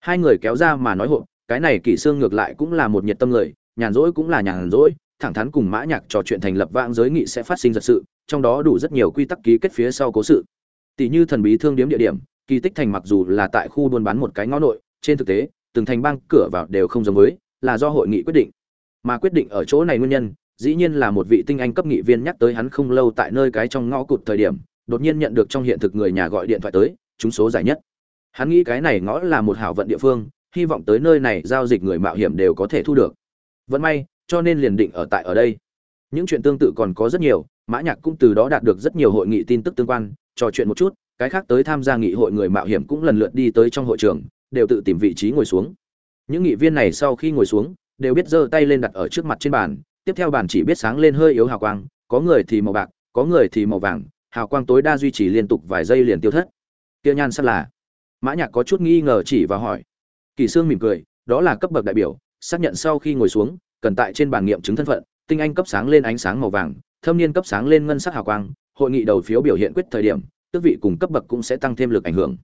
Hai người kéo ra mà nói hộ cái này kỷ xương ngược lại cũng là một nhiệt tâm người, nhàn rỗi cũng là nhàn rỗi, thẳng thắn cùng mã nhạc trò chuyện thành lập vãng giới nghị sẽ phát sinh giật sự, trong đó đủ rất nhiều quy tắc ký kết phía sau cố sự. Tỷ như thần bí thương điếm địa điểm, kỳ tích thành mặc dù là tại khu buôn bán một cái ngõ nội, trên thực tế từng thành bang cửa vào đều không giống với, là do hội nghị quyết định. Mà quyết định ở chỗ này nguyên nhân, dĩ nhiên là một vị tinh anh cấp nghị viên nhắc tới hắn không lâu tại nơi cái trong ngõ cụt thời điểm, đột nhiên nhận được trong hiện thực người nhà gọi điện thoại tới chúng số giải nhất. Hắn nghĩ cái này ngõ là một hảo vận địa phương, hy vọng tới nơi này giao dịch người mạo hiểm đều có thể thu được. Vẫn may, cho nên liền định ở tại ở đây. Những chuyện tương tự còn có rất nhiều, mã nhạc cũng từ đó đạt được rất nhiều hội nghị tin tức tương quan, trò chuyện một chút, cái khác tới tham gia nghị hội người mạo hiểm cũng lần lượt đi tới trong hội trường đều tự tìm vị trí ngồi xuống. Những nghị viên này sau khi ngồi xuống, đều biết giơ tay lên đặt ở trước mặt trên bàn, tiếp theo bàn chỉ biết sáng lên hơi yếu hào quang, có người thì màu bạc, có người thì màu vàng, hào quang tối đa duy trì liên tục vài giây liền tiêu thất. Kia nhan sắc là, mã nhạc có chút nghi ngờ chỉ và hỏi. Kỳ sương mỉm cười, đó là cấp bậc đại biểu, xác nhận sau khi ngồi xuống, cần tại trên bàn nghiệm chứng thân phận, tinh anh cấp sáng lên ánh sáng màu vàng, thâm niên cấp sáng lên ngân sắc hào quang, hội nghị đầu phiếu biểu hiện quyết thời điểm, tước vị cùng cấp bậc cũng sẽ tăng thêm lực ảnh hưởng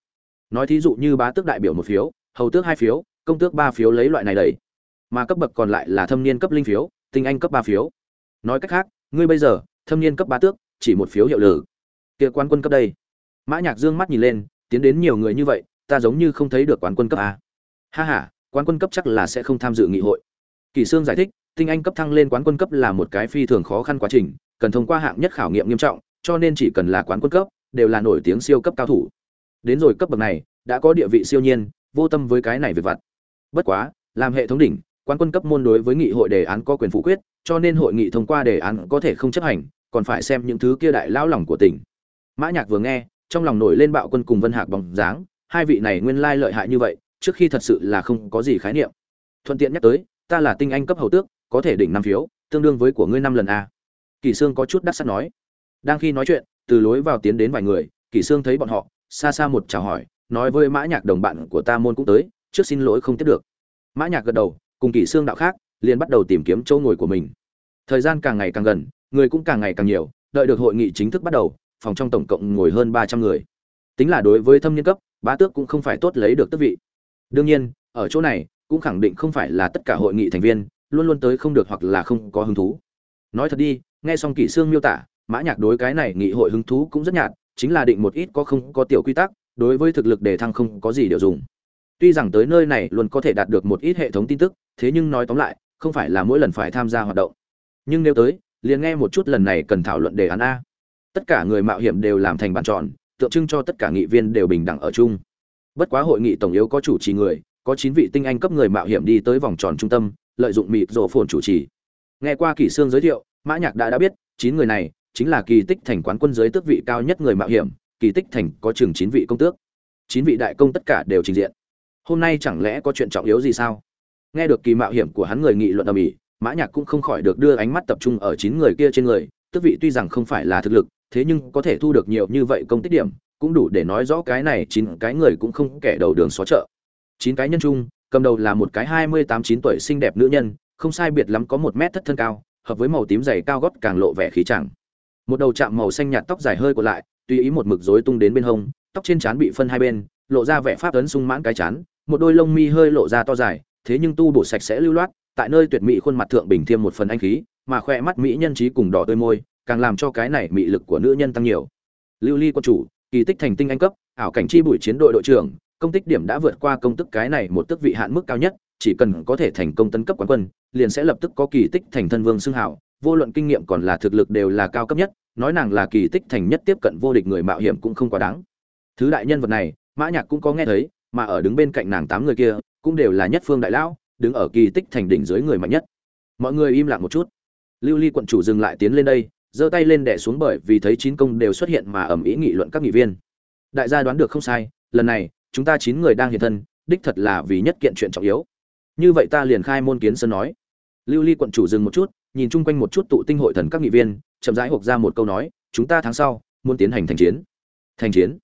nói thí dụ như bá tước đại biểu một phiếu, hầu tước hai phiếu, công tước ba phiếu lấy loại này đầy mà cấp bậc còn lại là thâm niên cấp linh phiếu, tinh anh cấp ba phiếu. Nói cách khác, ngươi bây giờ, thâm niên cấp ba tước, chỉ một phiếu hiệu lử. Kia quan quân cấp đây. Mã nhạc dương mắt nhìn lên, tiến đến nhiều người như vậy, ta giống như không thấy được quán quân cấp a. Ha ha, quán quân cấp chắc là sẽ không tham dự nghị hội. Kỳ sương giải thích, tinh anh cấp thăng lên quán quân cấp là một cái phi thường khó khăn quá trình, cần thông qua hạng nhất khảo nghiệm nghiêm trọng, cho nên chỉ cần là quán quân cấp, đều là nổi tiếng siêu cấp cao thủ đến rồi cấp bậc này, đã có địa vị siêu nhiên, vô tâm với cái này về vặt. Bất quá, làm hệ thống đỉnh quan quân cấp môn đối với nghị hội đề án có quyền phủ quyết, cho nên hội nghị thông qua đề án có thể không chấp hành, còn phải xem những thứ kia đại lao lòng của tỉnh. Mã nhạc vừa nghe, trong lòng nổi lên bạo quân cùng vân hạc bóng dáng, hai vị này nguyên lai lợi hại như vậy, trước khi thật sự là không có gì khái niệm. Thuận tiện nhắc tới, ta là tinh anh cấp hầu tước, có thể đỉnh năm phiếu, tương đương với của ngươi năm lần a. Kỳ sương có chút đắc sắc nói. Đang khi nói chuyện, từ lối vào tiến đến vài người kỳ sương thấy bọn họ xa xa một chào hỏi, nói với mã nhạc đồng bạn của ta môn cũng tới, trước xin lỗi không tiếp được. Mã nhạc gật đầu, cùng kỷ sương đạo khác, liền bắt đầu tìm kiếm chỗ ngồi của mình. Thời gian càng ngày càng gần, người cũng càng ngày càng nhiều, đợi được hội nghị chính thức bắt đầu, phòng trong tổng cộng ngồi hơn ba trăm người. Tính là đối với thâm niên cấp, bá tước cũng không phải tốt lấy được tước vị. Đương nhiên, ở chỗ này, cũng khẳng định không phải là tất cả hội nghị thành viên, luôn luôn tới không được hoặc là không có hứng thú. Nói thật đi, nghe xong kỷ xương miêu tả, mã nhạc đối cái này nghị hội hứng thú cũng rất nhạt chính là định một ít có không có tiểu quy tắc, đối với thực lực đề thăng không có gì điều dùng. Tuy rằng tới nơi này luôn có thể đạt được một ít hệ thống tin tức, thế nhưng nói tóm lại, không phải là mỗi lần phải tham gia hoạt động. Nhưng nếu tới, liền nghe một chút lần này cần thảo luận đề án a. Tất cả người mạo hiểm đều làm thành bàn tròn, tượng trưng cho tất cả nghị viên đều bình đẳng ở chung. Bất quá hội nghị tổng yếu có chủ trì người, có chín vị tinh anh cấp người mạo hiểm đi tới vòng tròn trung tâm, lợi dụng mịt rồ phồn chủ trì. Nghe qua kỷ xương giới thiệu, mã nhạc đã đã biết, chín người này chính là kỳ tích thành quán quân giới tước vị cao nhất người mạo hiểm, kỳ tích thành có chừng chín vị công tước. Chín vị đại công tất cả đều trình diện. Hôm nay chẳng lẽ có chuyện trọng yếu gì sao? Nghe được kỳ mạo hiểm của hắn người nghị luận ầm ĩ, mã nhạc cũng không khỏi được đưa ánh mắt tập trung ở chín người kia trên người, tước vị tuy rằng không phải là thực lực, thế nhưng có thể thu được nhiều như vậy công tích điểm, cũng đủ để nói rõ cái này chín cái người cũng không kẻ đầu đường xó chợ. Chín cái nhân chung cầm đầu là một cái hai mươi tám chín tuổi xinh đẹp nữ nhân, không sai biệt lắm có một mét thất thân cao, hợp với màu tím dày cao gót càng lộ vẻ khí chẳng một đầu chạm màu xanh nhạt tóc dài hơi của lại, tùy ý một mực rối tung đến bên hông, tóc trên trán bị phân hai bên, lộ ra vẻ pháp ấn sung mãn cái chán một đôi lông mi hơi lộ ra to dài, thế nhưng tu bổ sạch sẽ lưu loát, tại nơi tuyệt mỹ khuôn mặt thượng bình thêm một phần anh khí, mà khoe mắt mỹ nhân trí cùng đỏ tươi môi, càng làm cho cái này mị lực của nữ nhân tăng nhiều. Lưu ly quân chủ, kỳ tích thành tinh anh cấp, ảo cảnh chi bụi chiến đội đội trưởng, công tích điểm đã vượt qua công tức cái này một tức vị hạn mức cao nhất, chỉ cần có thể thành công tấn cấp quán quân, liền sẽ lập tức có kỳ tích thành thân vương xưng hảo vô luận kinh nghiệm còn là thực lực đều là cao cấp nhất, nói nàng là kỳ tích thành nhất tiếp cận vô địch người mạo hiểm cũng không quá đáng. Thứ đại nhân vật này, mã nhạc cũng có nghe thấy, mà ở đứng bên cạnh nàng tám người kia, cũng đều là nhất phương đại lão, đứng ở kỳ tích thành đỉnh dưới người mạnh nhất. Mọi người im lặng một chút. Lưu ly quận chủ dừng lại tiến lên đây, giơ tay lên đè xuống bởi vì thấy chín công đều xuất hiện mà ầm ĩ nghị luận các nghị viên. Đại gia đoán được không sai, lần này, chúng ta chín người đang hiện thân, đích thật là vì nhất kiện chuyện trọng yếu. Như vậy ta liền khai môn kiến sơn nói. Lưu ly quận chủ dừng một chút nhìn chung quanh một chút tụ tinh hội thần các nghị viên, chậm rãi hộp ra một câu nói, chúng ta tháng sau muốn tiến hành thành chiến. Thành chiến?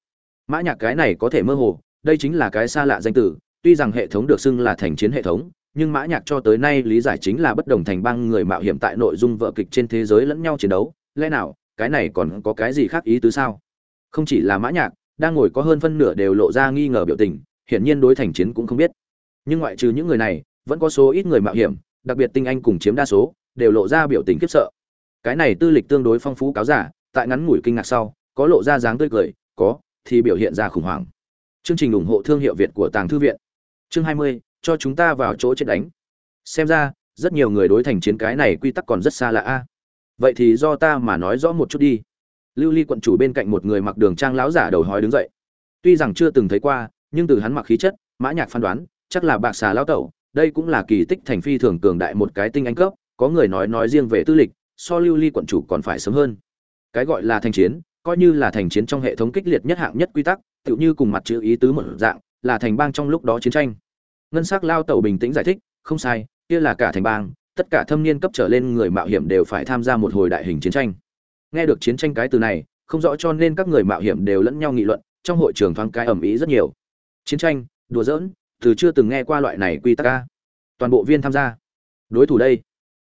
Mã nhạc cái này có thể mơ hồ, đây chính là cái xa lạ danh từ, tuy rằng hệ thống được xưng là thành chiến hệ thống, nhưng mã nhạc cho tới nay lý giải chính là bất đồng thành bang người mạo hiểm tại nội dung vở kịch trên thế giới lẫn nhau chiến đấu, lẽ nào, cái này còn có cái gì khác ý tứ sao? Không chỉ là mã nhạc, đang ngồi có hơn phân nửa đều lộ ra nghi ngờ biểu tình, hiển nhiên đối thành chiến cũng không biết. Nhưng ngoại trừ những người này, vẫn có số ít người mạo hiểm, đặc biệt tinh anh cùng chiếm đa số đều lộ ra biểu tình khiếp sợ. Cái này tư lịch tương đối phong phú cáo giả tại ngắn ngủi kinh ngạc sau có lộ ra dáng tươi cười có thì biểu hiện ra khủng hoảng. Chương trình ủng hộ thương hiệu việt của tàng thư viện. Chương 20, cho chúng ta vào chỗ chết đánh. Xem ra rất nhiều người đối thành chiến cái này quy tắc còn rất xa lạ a. Vậy thì do ta mà nói rõ một chút đi. Lưu ly quận chủ bên cạnh một người mặc đường trang lão giả đầu hói đứng dậy. Tuy rằng chưa từng thấy qua nhưng từ hắn mặc khí chất mã nhạc phán đoán chắc là bạc xà lão tẩu đây cũng là kỳ tích thành phi thường cường đại một cái tinh anh cấp có người nói nói riêng về tư lịch, so lưu ly quận chủ còn phải sớm hơn. Cái gọi là thành chiến, coi như là thành chiến trong hệ thống kích liệt nhất hạng nhất quy tắc, tựu như cùng mặt chữ ý tứ một dạng, là thành bang trong lúc đó chiến tranh. Ngân sắc lao tẩu bình tĩnh giải thích, không sai, kia là cả thành bang, tất cả thâm niên cấp trở lên người mạo hiểm đều phải tham gia một hồi đại hình chiến tranh. Nghe được chiến tranh cái từ này, không rõ cho nên các người mạo hiểm đều lẫn nhau nghị luận, trong hội trường thoáng cái ẩm ý rất nhiều. Chiến tranh, đùa giỡn, từ chưa từng nghe qua loại này quy tắc ca toàn bộ viên tham gia. Đối thủ đây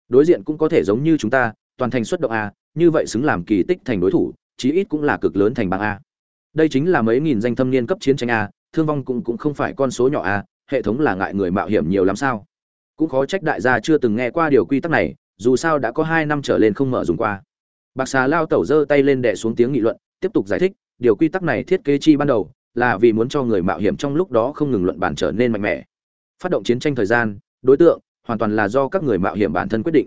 đối diện cũng có thể giống như chúng ta, toàn thành xuất động a, như vậy xứng làm kỳ tích thành đối thủ, chí ít cũng là cực lớn thành bang a. Đây chính là mấy nghìn danh thâm niên cấp chiến tranh a, thương vong cũng cũng không phải con số nhỏ a, hệ thống là ngại người mạo hiểm nhiều lắm sao? Cũng khó trách đại gia chưa từng nghe qua điều quy tắc này, dù sao đã có hai năm trở lên không mở dùng qua. Bạc xà lao tẩu giơ tay lên đẻ xuống tiếng nghị luận, tiếp tục giải thích, điều quy tắc này thiết kế chi ban đầu, là vì muốn cho người mạo hiểm trong lúc đó không ngừng luận bàn trở nên mạnh mẽ. Phát động chiến tranh thời gian, đối tượng hoàn toàn là do các người mạo hiểm bản thân quyết định.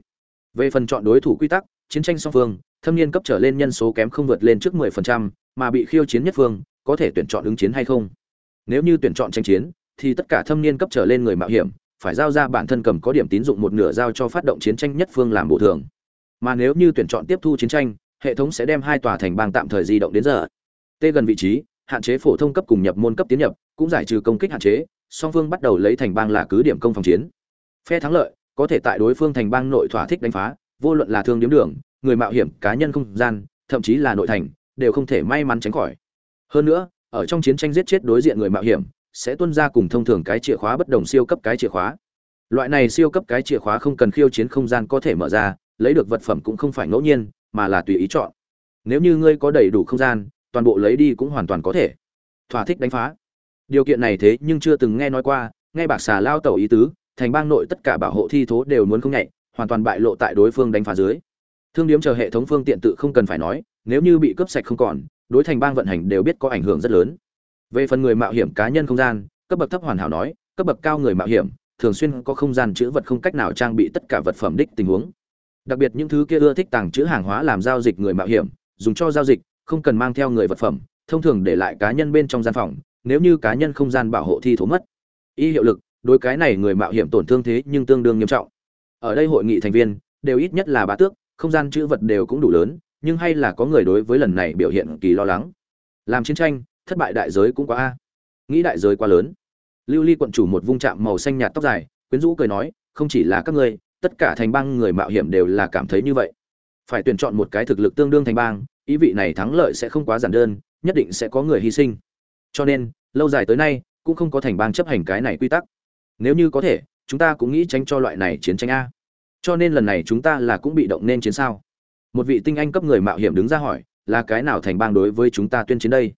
Về phần chọn đối thủ quy tắc chiến tranh song phương thâm niên cấp trở lên nhân số kém không vượt lên trước 10%, mà bị khiêu chiến nhất phương có thể tuyển chọn ứng chiến hay không? Nếu như tuyển chọn tranh chiến thì tất cả thâm niên cấp trở lên người mạo hiểm phải giao ra bản thân cầm có điểm tín dụng một nửa giao cho phát động chiến tranh nhất phương làm bổ thường. Mà nếu như tuyển chọn tiếp thu chiến tranh hệ thống sẽ đem hai tòa thành bang tạm thời di động đến giờ. Tê gần vị trí hạn chế phổ thông cấp cùng nhập môn cấp tiến nhập cũng giải trừ công kích hạn chế song phương bắt đầu lấy thành bang là cứ điểm công phòng chiến phe thắng lợi, có thể tại đối phương thành bang nội thỏa thích đánh phá, vô luận là thương điếm đường, người mạo hiểm, cá nhân không gian, thậm chí là nội thành, đều không thể may mắn tránh khỏi. Hơn nữa, ở trong chiến tranh giết chết đối diện người mạo hiểm, sẽ tuân ra cùng thông thường cái chìa khóa bất đồng siêu cấp cái chìa khóa. Loại này siêu cấp cái chìa khóa không cần khiêu chiến không gian có thể mở ra, lấy được vật phẩm cũng không phải ngẫu nhiên, mà là tùy ý chọn. Nếu như ngươi có đầy đủ không gian, toàn bộ lấy đi cũng hoàn toàn có thể. Thỏa thích đánh phá. Điều kiện này thế nhưng chưa từng nghe nói qua, nghe bạc xà lao tẩu ý tứ thành bang nội tất cả bảo hộ thi thố đều muốn không nhạy, hoàn toàn bại lộ tại đối phương đánh phá dưới. Thương điếm chờ hệ thống phương tiện tự không cần phải nói, nếu như bị cướp sạch không còn, đối thành bang vận hành đều biết có ảnh hưởng rất lớn. Về phần người mạo hiểm cá nhân không gian, cấp bậc thấp hoàn hảo nói, cấp bậc cao người mạo hiểm, thường xuyên có không gian chữ vật không cách nào trang bị tất cả vật phẩm đích tình huống. Đặc biệt những thứ kia ưa thích tàng trữ hàng hóa làm giao dịch người mạo hiểm, dùng cho giao dịch, không cần mang theo người vật phẩm, thông thường để lại cá nhân bên trong gian phòng, nếu như cá nhân không gian bảo hộ thi thố mất. Y hiệu lực đối cái này người mạo hiểm tổn thương thế nhưng tương đương nghiêm trọng. Ở đây hội nghị thành viên, đều ít nhất là bá tước, không gian chữ vật đều cũng đủ lớn, nhưng hay là có người đối với lần này biểu hiện kỳ lo lắng. Làm chiến tranh, thất bại đại giới cũng quá a. Nghĩ đại giới quá lớn. Lưu ly quận chủ một vung chạm màu xanh nhạt tóc dài, quyến rũ cười nói, không chỉ là các ngươi, tất cả thành bang người mạo hiểm đều là cảm thấy như vậy. Phải tuyển chọn một cái thực lực tương đương thành bang, ý vị này thắng lợi sẽ không quá giản đơn, nhất định sẽ có người hy sinh. Cho nên, lâu dài tới nay, cũng không có thành bang chấp hành cái này quy tắc nếu như có thể, chúng ta cũng nghĩ tránh cho loại này chiến tranh a. Cho nên lần này chúng ta là cũng bị động nên chiến sao? Một vị tinh anh cấp người mạo hiểm đứng ra hỏi, là cái nào thành bang đối với chúng ta tuyên chiến đây?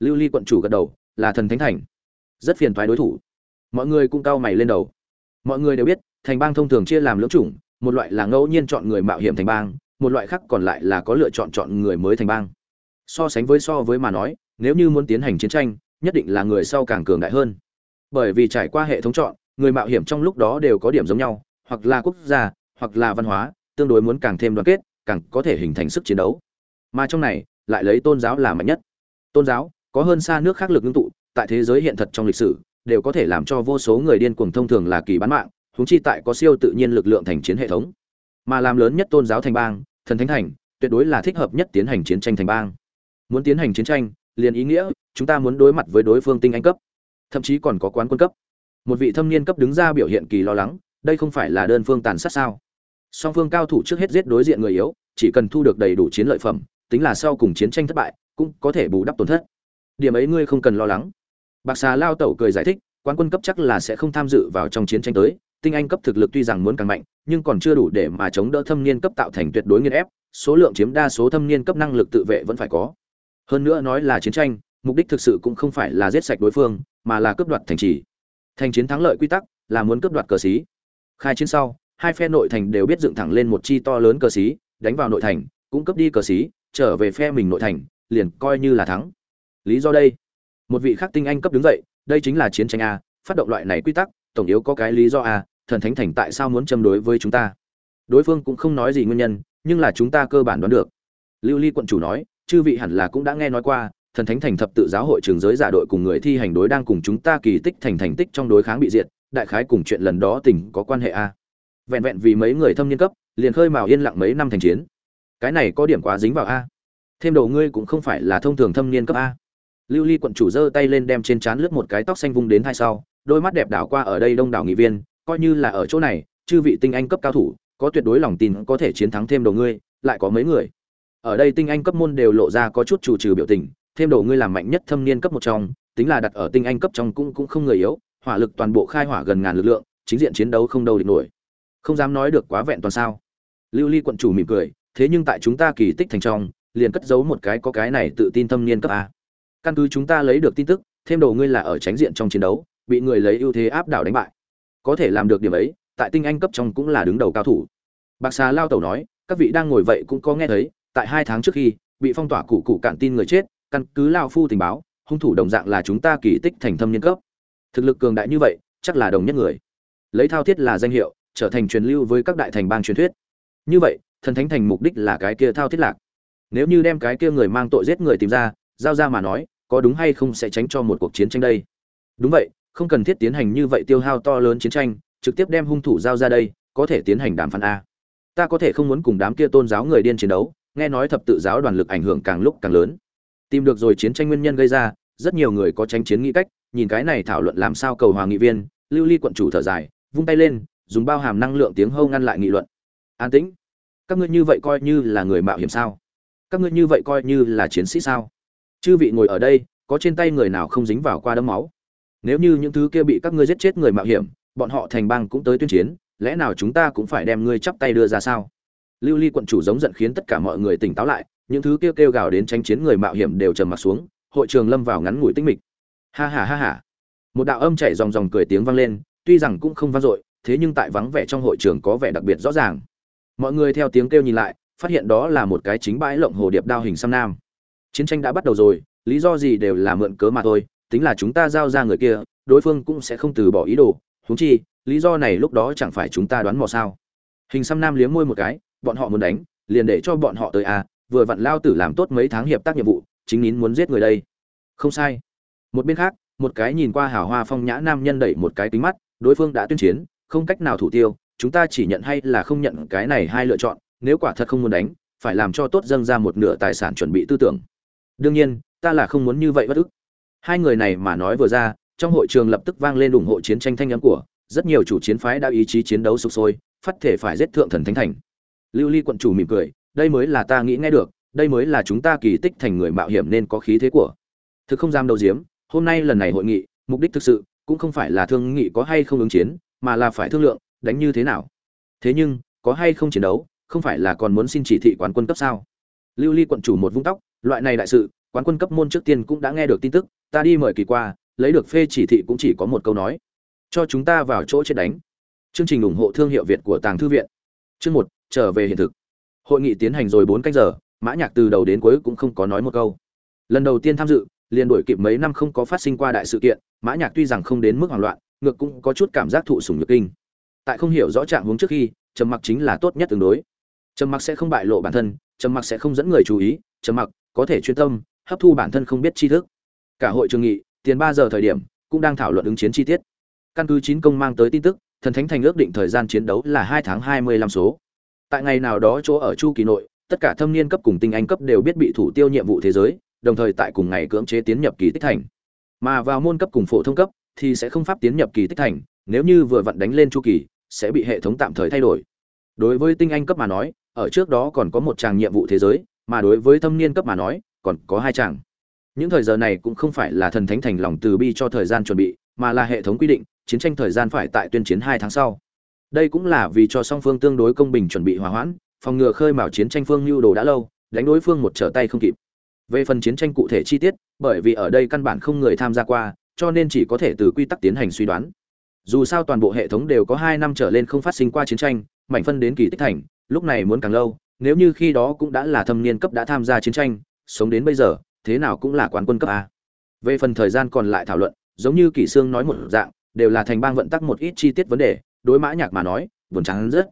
Lưu ly quận chủ gật đầu, là thần thánh thành. Rất phiền thoái đối thủ. Mọi người cũng cau mày lên đầu. Mọi người đều biết, thành bang thông thường chia làm lưỡng chủng, một loại là ngẫu nhiên chọn người mạo hiểm thành bang, một loại khác còn lại là có lựa chọn chọn người mới thành bang. So sánh với so với mà nói, nếu như muốn tiến hành chiến tranh, nhất định là người sau càng cường đại hơn. Bởi vì trải qua hệ thống chọn người mạo hiểm trong lúc đó đều có điểm giống nhau, hoặc là quốc gia, hoặc là văn hóa, tương đối muốn càng thêm đoàn kết, càng có thể hình thành sức chiến đấu. Mà trong này, lại lấy tôn giáo là mạnh nhất. Tôn giáo, có hơn xa nước khác lực ngưng tụ, tại thế giới hiện thật trong lịch sử, đều có thể làm cho vô số người điên cuồng thông thường là kỳ bán mạng húng chi tại có siêu tự nhiên lực lượng thành chiến hệ thống. Mà làm lớn nhất tôn giáo thành bang, thần thánh thành, tuyệt đối là thích hợp nhất tiến hành chiến tranh thành bang. Muốn tiến hành chiến tranh, liền ý nghĩa, chúng ta muốn đối mặt với đối phương tinh anh cấp, thậm chí còn có quán quân cấp một vị thâm niên cấp đứng ra biểu hiện kỳ lo lắng, đây không phải là đơn phương tàn sát sao? Song phương cao thủ trước hết giết đối diện người yếu, chỉ cần thu được đầy đủ chiến lợi phẩm, tính là sau cùng chiến tranh thất bại, cũng có thể bù đắp tổn thất. Điểm ấy ngươi không cần lo lắng. Bạc xà lao tẩu cười giải thích quan quân cấp chắc là sẽ không tham dự vào trong chiến tranh tới, tinh anh cấp thực lực tuy rằng muốn càng mạnh, nhưng còn chưa đủ để mà chống đỡ thâm niên cấp tạo thành tuyệt đối nghiên ép, số lượng chiếm đa số thâm niên cấp năng lực tự vệ vẫn phải có. Hơn nữa nói là chiến tranh, mục đích thực sự cũng không phải là giết sạch đối phương, mà là cướp đoạt thành trì thành chiến thắng lợi quy tắc là muốn cướp đoạt cờ xí. Khai chiến sau, hai phe nội thành đều biết dựng thẳng lên một chi to lớn cờ xí, đánh vào nội thành, cũng cướp đi cờ xí, trở về phe mình nội thành, liền coi như là thắng. Lý do đây, một vị khác tinh anh cấp đứng dậy, đây chính là chiến tranh a, phát động loại này quy tắc, tổng yếu có cái lý do a, thần thánh thành tại sao muốn châm đối với chúng ta? Đối phương cũng không nói gì nguyên nhân, nhưng là chúng ta cơ bản đoán được. Lưu ly quận chủ nói, chư vị hẳn là cũng đã nghe nói qua thần thánh thành thập tự giáo hội trường giới giả đội cùng người thi hành đối đang cùng chúng ta kỳ tích thành thành tích trong đối kháng bị diệt, đại khái cùng chuyện lần đó tình có quan hệ a. Vẹn vẹn vì mấy người thâm niên cấp, liền khơi mào yên lặng mấy năm thành chiến. Cái này có điểm quá dính vào a. Thêm đầu ngươi cũng không phải là thông thường thâm niên cấp a. Lưu ly quận chủ giơ tay lên đem trên trán lướt một cái tóc xanh vung đến hai sau, đôi mắt đẹp đảo qua ở đây đông đảo nghị viên, coi như là ở chỗ này, chư vị tinh anh cấp cao thủ, có tuyệt đối lòng tin có thể chiến thắng thêm đầu ngươi, lại có mấy người. Ở đây tinh anh cấp môn đều lộ ra có chút chủ trừ biểu tình thêm đồ ngươi làm mạnh nhất thâm niên cấp một trong, tính là đặt ở tinh anh cấp trong cũng cũng không người yếu, hỏa lực toàn bộ khai hỏa gần ngàn lực lượng, chính diện chiến đấu không đâu địch nổi. Không dám nói được quá vẹn toàn sao. Lưu ly quận chủ mỉm cười, thế nhưng tại chúng ta kỳ tích thành trong, liền cất giấu một cái có cái này tự tin thâm niên cấp a. Căn cứ chúng ta lấy được tin tức, thêm đồ ngươi là ở tránh diện trong chiến đấu, bị người lấy ưu thế áp đảo đánh bại. Có thể làm được điểm ấy, tại tinh anh cấp trong cũng là đứng đầu cao thủ. Bạc xà lao tẩu nói, các vị đang ngồi vậy cũng có nghe thấy, tại hai tháng trước khi, bị phong tỏa cụ cụ cạn tin người chết căn cứ lao phu tình báo, hung thủ đồng dạng là chúng ta kỳ tích thành thâm nhân cấp. Thực lực cường đại như vậy, chắc là đồng nhất người. Lấy thao thiết là danh hiệu, trở thành truyền lưu với các đại thành bang truyền thuyết. Như vậy, thần thánh thành mục đích là cái kia thao thiết lạc. Nếu như đem cái kia người mang tội giết người tìm ra, giao ra mà nói, có đúng hay không sẽ tránh cho một cuộc chiến tranh đây? Đúng vậy, không cần thiết tiến hành như vậy tiêu hao to lớn chiến tranh, trực tiếp đem hung thủ giao ra đây, có thể tiến hành đàm phán a. Ta có thể không muốn cùng đám kia tôn giáo người điên chiến đấu, nghe nói thập tự giáo đoàn lực ảnh hưởng càng lúc càng lớn tìm được rồi chiến tranh nguyên nhân gây ra, rất nhiều người có tranh chiến nghĩ cách, nhìn cái này thảo luận làm sao cầu hòa nghị viên, lưu ly quận chủ thở dài, vung tay lên, dùng bao hàm năng lượng tiếng hâu ngăn lại nghị luận. An tĩnh. Các ngươi như vậy coi như là người mạo hiểm sao? Các ngươi như vậy coi như là chiến sĩ sao? Chư vị ngồi ở đây, có trên tay người nào không dính vào qua đấm máu? Nếu như những thứ kia bị các ngươi giết chết người mạo hiểm, bọn họ thành bang cũng tới tuyên chiến, lẽ nào chúng ta cũng phải đem ngươi chắp tay đưa ra sao? Lưu ly quận chủ giống giận khiến tất cả mọi người tỉnh táo lại những thứ kêu, kêu gào đến tranh chiến người mạo hiểm đều trầm mặt xuống hội trường lâm vào ngắn ngủi tinh mịch. Ha ha ha ha. Một đạo âm chảy dòng dòng cười tiếng vang lên tuy rằng cũng không vang dội thế nhưng tại vắng vẻ trong hội trường có vẻ đặc biệt rõ ràng. Mọi người theo tiếng kêu nhìn lại phát hiện đó là một cái chính bãi lộng hồ điệp đao hình xăm nam. Chiến tranh đã bắt đầu rồi lý do gì đều là mượn cớ mà thôi tính là chúng ta giao ra người kia đối phương cũng sẽ không từ bỏ ý đồ huống chi lý do này lúc đó chẳng phải chúng ta đoán mò sao. Hình xăm nam liếm môi một cái bọn họ muốn đánh liền để cho bọn họ tới à vừa vặn lao tử làm tốt mấy tháng hiệp tác nhiệm vụ, chính nín muốn giết người đây. Không sai. Một bên khác, một cái nhìn qua hào hoa phong nhã nam nhân đẩy một cái kính mắt, đối phương đã tuyên chiến, không cách nào thủ tiêu, chúng ta chỉ nhận hay là không nhận cái này hai lựa chọn, nếu quả thật không muốn đánh, phải làm cho tốt dâng ra một nửa tài sản chuẩn bị tư tưởng. Đương nhiên, ta là không muốn như vậy bất ức. Hai người này mà nói vừa ra, trong hội trường lập tức vang lên ủng hộ chiến tranh thanh âm của, rất nhiều chủ chiến phái đã ý chí chiến đấu sục sôi, phát thể phải giết thượng thần thánh thành. Lưu ly quận chủ mỉm cười đây mới là ta nghĩ nghe được, đây mới là chúng ta kỳ tích thành người mạo hiểm nên có khí thế của. Thực không dám đầu diếm, hôm nay lần này hội nghị, mục đích thực sự cũng không phải là thương nghị có hay không ứng chiến, mà là phải thương lượng, đánh như thế nào. Thế nhưng, có hay không chiến đấu, không phải là còn muốn xin chỉ thị quán quân cấp sao? Lưu ly quận chủ một vung tóc, loại này đại sự, quán quân cấp môn trước tiên cũng đã nghe được tin tức, ta đi mời kỳ qua, lấy được phê chỉ thị cũng chỉ có một câu nói. Cho chúng ta vào chỗ chết đánh. Chương trình ủng hộ thương hiệu việt của tàng thư viện. Chương một, trở về hiện thực hội nghị tiến hành rồi bốn cách giờ, mã nhạc từ đầu đến cuối cũng không có nói một câu. Lần đầu tiên tham dự, liền đổi kịp mấy năm không có phát sinh qua đại sự kiện, mã nhạc tuy rằng không đến mức hoảng loạn, ngược cũng có chút cảm giác thụ sủng nhược kinh. Tại không hiểu rõ trạng huống trước khi, trầm mặc chính là tốt nhất tương đối. Trầm mặc sẽ không bại lộ bản thân, trầm mặc sẽ không dẫn người chú ý, trầm mặc có thể chuyên tâm, hấp thu bản thân không biết tri thức. Cả hội trường nghị, tiền ba giờ thời điểm, cũng đang thảo luận ứng chiến chi tiết. Căn cứ chín công mang tới tin tức, thần thánh thành ước định thời gian chiến đấu là hai tháng hai mươi lăm số tại ngày nào đó chỗ ở chu kỳ nội, tất cả thâm niên cấp cùng tinh anh cấp đều biết bị thủ tiêu nhiệm vụ thế giới, đồng thời tại cùng ngày cưỡng chế tiến nhập kỳ tích thành. Mà vào môn cấp cùng phổ thông cấp thì sẽ không pháp tiến nhập kỳ tích thành, nếu như vừa vặn đánh lên chu kỳ, sẽ bị hệ thống tạm thời thay đổi. Đối với tinh anh cấp mà nói, ở trước đó còn có một tràng nhiệm vụ thế giới, mà đối với thâm niên cấp mà nói, còn có hai tràng. Những thời giờ này cũng không phải là thần thánh thành lòng từ bi cho thời gian chuẩn bị, mà là hệ thống quy định, chiến tranh thời gian phải tại tuyên chiến hai tháng sau đây cũng là vì cho song phương tương đối công bình chuẩn bị hòa hoãn, phòng ngừa khơi mào chiến tranh phương lưu đồ đã lâu, đánh đối phương một trở tay không kịp. Về phần chiến tranh cụ thể chi tiết, bởi vì ở đây căn bản không người tham gia qua, cho nên chỉ có thể từ quy tắc tiến hành suy đoán. Dù sao toàn bộ hệ thống đều có hai năm trở lên không phát sinh qua chiến tranh, mảnh phân đến kỳ tích thành, lúc này muốn càng lâu, nếu như khi đó cũng đã là thâm niên cấp đã tham gia chiến tranh, sống đến bây giờ, thế nào cũng là quán quân cấp a. Về phần thời gian còn lại thảo luận, giống như kỷ sương nói một dạng, đều là thành bang vận tắc một ít chi tiết vấn đề đối mã nhạc mà nói, buồn chán rất.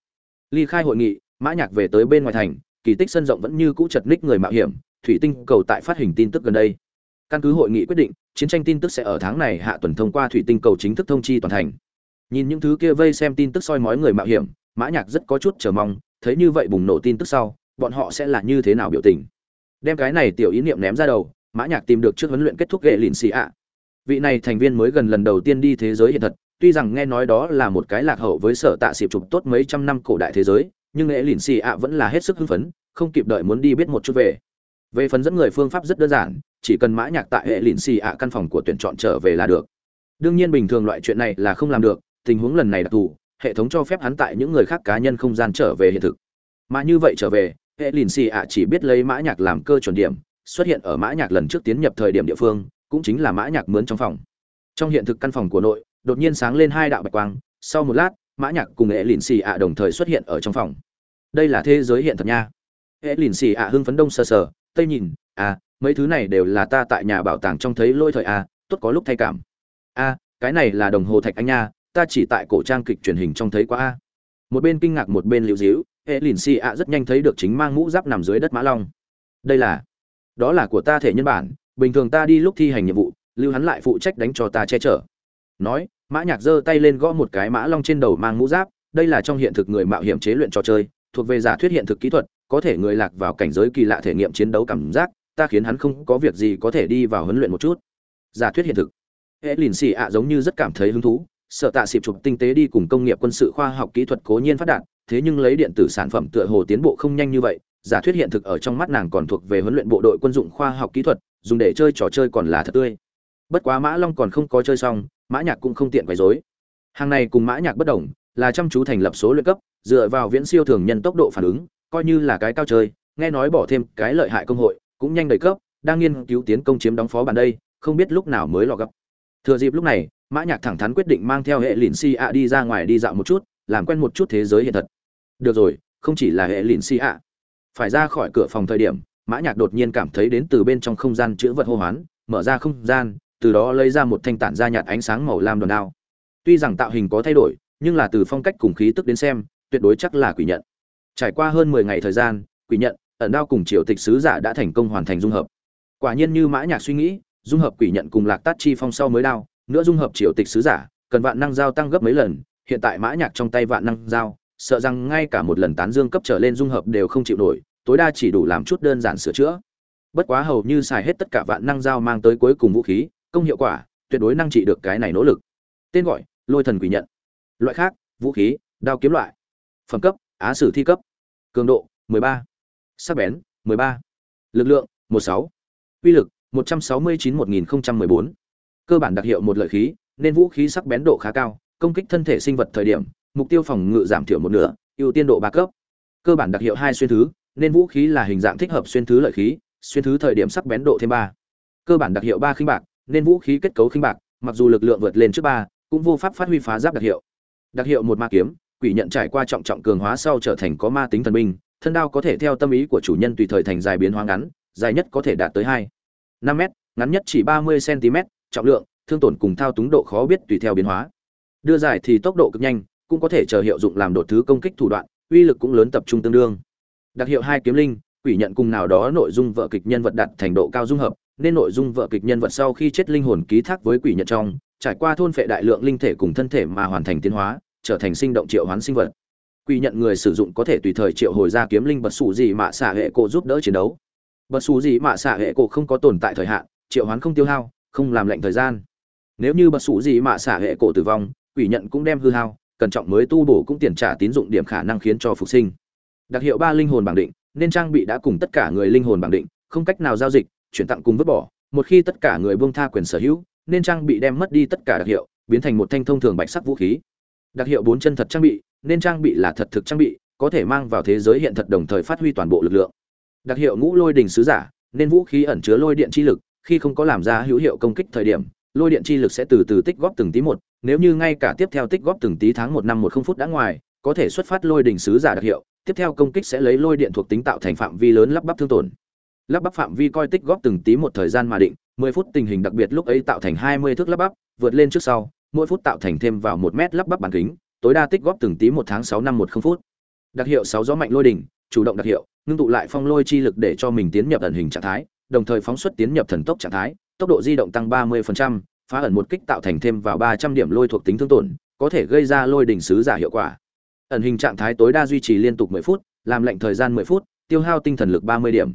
Ly khai hội nghị, mã nhạc về tới bên ngoài thành, kỳ tích sân rộng vẫn như cũ chật ních người mạo hiểm, thủy tinh cầu tại phát hình tin tức gần đây. Căn cứ hội nghị quyết định, chiến tranh tin tức sẽ ở tháng này hạ tuần thông qua thủy tinh cầu chính thức thông chi toàn thành. Nhìn những thứ kia vây xem tin tức soi mói người mạo hiểm, mã nhạc rất có chút chờ mong, thấy như vậy bùng nổ tin tức sau, bọn họ sẽ là như thế nào biểu tình? Đem cái này tiểu ý niệm ném ra đầu, mã nhạc tìm được trước huấn luyện kết thúc ghệ lìn xì ạ. Vị này thành viên mới gần lần đầu tiên đi thế giới hiện thật tuy rằng nghe nói đó là một cái lạc hậu với sở tạ xịp chụp tốt mấy trăm năm cổ đại thế giới, nhưng ghệ lìn xì ạ vẫn là hết sức hưng phấn, không kịp đợi muốn đi biết một chút về. Về phần dẫn người phương pháp rất đơn giản, chỉ cần mã nhạc tại hệ lìn xì ạ căn phòng của tuyển chọn trở về là được. Đương nhiên bình thường loại chuyện này là không làm được, tình huống lần này đặc thù, hệ thống cho phép hắn tại những người khác cá nhân không gian trở về hiện thực. Mà như vậy trở về, hệ lìn xì ạ chỉ biết lấy mã nhạc làm cơ chuẩn điểm, xuất hiện ở mã nhạc lần trước tiến nhập thời điểm địa phương, cũng chính là mã nhạc mướn trong phòng. Trong hiện thực căn phòng của nội đột nhiên sáng lên hai đạo bạch quang sau một lát mã nhạc cùng hệ lìn xì ạ đồng thời xuất hiện ở trong phòng. Đây là thế giới hiện thật nha. Hệ lìn xì ạ hưng phấn đông sờ sờ tây nhìn à mấy thứ này đều là ta tại nhà bảo tàng trong thấy lôi thời à tốt có lúc thay cảm. A à, cái này là đồng hồ thạch anh nha ta chỉ tại cổ trang kịch truyền hình trong thấy quá a một bên kinh ngạc một bên liễu diễu, hệ lìn xì ạ rất nhanh thấy được chính mang mũ giáp nằm dưới đất mã long. Đây là đó là của ta thể nhân bản bình thường ta đi lúc thi hành nhiệm vụ lưu hắn lại phụ trách đánh cho ta che chở nói, mã nhạc giơ tay lên gõ một cái mã long trên đầu mang mũ giáp, đây là trong hiện thực người mạo hiểm chế luyện trò chơi, thuộc về giả thuyết hiện thực kỹ thuật, có thể người lạc vào cảnh giới kỳ lạ thể nghiệm chiến đấu cảm giác, ta khiến hắn không có việc gì có thể đi vào huấn luyện một chút. Giả thuyết hiện thực. Hệ lìn xì ạ giống như rất cảm thấy hứng thú, sợ tạ xịp chụp tinh tế đi cùng công nghiệp quân sự khoa học kỹ thuật cố nhiên phát đạt, thế nhưng lấy điện tử sản phẩm tựa hồ tiến bộ không nhanh như vậy, giả thuyết hiện thực ở trong mắt nàng còn thuộc về huấn luyện bộ đội quân dụng khoa học kỹ thuật, dùng để chơi trò chơi còn là thật tươi. Bất quá mã long còn không có chơi xong mã nhạc cũng không tiện quấy rối. Hàng này cùng mã nhạc bất đồng, là chăm chú thành lập số luyện cấp, dựa vào viễn siêu thường nhân tốc độ phản ứng, coi như là cái cao chơi, nghe nói bỏ thêm cái lợi hại công hội, cũng nhanh đầy cấp, đang nghiên cứu tiến công chiếm đóng phó bản đây, không biết lúc nào mới lọt gặp. Thừa dịp lúc này, mã nhạc thẳng thắn quyết định mang theo hệ lìn si ạ đi ra ngoài đi dạo một chút, làm quen một chút thế giới hiện thật. Được rồi, không chỉ là hệ lìn si ạ. Phải ra khỏi cửa phòng thời điểm, mã nhạc đột nhiên cảm thấy đến từ bên trong không gian chữa vật hô hoán, mở ra không gian từ đó lấy ra một thanh tản ra nhạt ánh sáng màu lam đòn đao. Tuy rằng tạo hình có thay đổi, nhưng là từ phong cách cùng khí tức đến xem, tuyệt đối chắc là quỷ nhận. Trải qua hơn mười ngày thời gian, quỷ nhận, ẩn đao cùng triều tịch sứ giả đã thành công hoàn thành dung hợp. Quả nhiên như mã nhạc suy nghĩ, dung hợp quỷ nhận cùng lạc tát chi phong sau mới đao, nữa dung hợp triều tịch sứ giả, cần vạn năng giao tăng gấp mấy lần, hiện tại mã nhạc trong tay vạn năng giao, sợ rằng ngay cả một lần tán dương cấp trở lên dung hợp đều không chịu nổi, tối đa chỉ đủ làm chút đơn giản sửa chữa. Bất quá hầu như xài hết tất cả vạn năng giao mang tới cuối cùng vũ khí công hiệu quả, tuyệt đối năng trị được cái này nỗ lực tên gọi, lôi thần quỷ nhận loại khác, vũ khí, đao kiếm loại phẩm cấp, á sử thi cấp cường độ 13. sắc bén 13. lực lượng 16. uy lực 169-1014. cơ bản đặc hiệu một lợi khí, nên vũ khí sắc bén độ khá cao, công kích thân thể sinh vật thời điểm, mục tiêu phòng ngự giảm thiểu một nửa, ưu tiên độ ba cấp cơ bản đặc hiệu hai xuyên thứ, nên vũ khí là hình dạng thích hợp xuyên thứ lợi khí, xuyên thứ thời điểm sắc bén độ thêm ba cơ bản đặc hiệu ba khinh bạc nên vũ khí kết cấu khinh bạc, mặc dù lực lượng vượt lên trước ba, cũng vô pháp phát huy phá giáp đặc hiệu. Đặc hiệu một ma kiếm, quỷ nhận trải qua trọng trọng cường hóa sau trở thành có ma tính thần binh, thân đao có thể theo tâm ý của chủ nhân tùy thời thành dài biến hóa ngắn, dài nhất có thể đạt tới hai, năm m ngắn nhất chỉ ba mươi cm, trọng lượng, thương tổn cùng thao túng độ khó biết tùy theo biến hóa. Đưa dài thì tốc độ cực nhanh, cũng có thể chờ hiệu dụng làm đột thứ công kích thủ đoạn, uy lực cũng lớn tập trung tương đương. Đặc hiệu hai kiếm linh, quỷ nhận cùng nào đó nội dung vợ kịch nhân vật đặt thành độ cao dung hợp nên nội dung vợ kịch nhân vật sau khi chết linh hồn ký thác với quỷ nhận trong, trải qua thôn phệ đại lượng linh thể cùng thân thể mà hoàn thành tiến hóa, trở thành sinh động triệu hoán sinh vật. Quỷ nhận người sử dụng có thể tùy thời triệu hồi ra kiếm linh bật xù gì mạ xạ hệ cổ giúp đỡ chiến đấu. Bật xù gì mạ xạ hệ cổ không có tồn tại thời hạn, triệu hoán không tiêu hao, không làm lệnh thời gian. Nếu như bật xù gì mạ xạ hệ cổ tử vong, quỷ nhận cũng đem hư hao, cẩn trọng mới tu bổ cũng tiền trả tín dụng điểm khả năng khiến cho phục sinh. Đặc hiệu ba linh hồn bảng định, nên trang bị đã cùng tất cả người linh hồn bảng định, không cách nào giao dịch chuyển tặng cùng vứt bỏ, một khi tất cả người buông tha quyền sở hữu, nên trang bị đem mất đi tất cả đặc hiệu, biến thành một thanh thông thường bạch sắc vũ khí. Đặc hiệu bốn chân thật trang bị, nên trang bị là thật thực trang bị, có thể mang vào thế giới hiện thật đồng thời phát huy toàn bộ lực lượng. Đặc hiệu ngũ lôi đình sứ giả, nên vũ khí ẩn chứa lôi điện chi lực, khi không có làm ra hữu hiệu công kích thời điểm, lôi điện chi lực sẽ từ từ tích góp từng tí một, nếu như ngay cả tiếp theo tích góp từng tí tháng một năm một không phút đã ngoài, có thể xuất phát lôi đình sứ giả đặc hiệu, tiếp theo công kích sẽ lấy lôi điện thuộc tính tạo thành phạm vi lớn lắp bắp thương tổn lắp bắp phạm vi coi tích góp từng tí một thời gian mà định 10 phút tình hình đặc biệt lúc ấy tạo thành 20 thước lắp bắp vượt lên trước sau mỗi phút tạo thành thêm vào một mét lắp bắp bán kính tối đa tích góp từng tí một tháng 6 năm một không phút. Đặc hiệu 6 gió mạnh lôi đỉnh chủ động đặc hiệu ngưng tụ lại phong lôi chi lực để cho mình tiến nhập ẩn hình trạng thái đồng thời phóng xuất tiến nhập thần tốc trạng thái tốc độ di động tăng 30%, phá ẩn một kích tạo thành thêm vào 300 điểm lôi thuộc tính thương tổn có thể gây ra lôi đỉnh sứ giả hiệu quả. Ẩn hình trạng thái tối đa duy trì liên tục 10 phút làm lệnh thời gian 10 phút tiêu hao tinh thần lực 30 điểm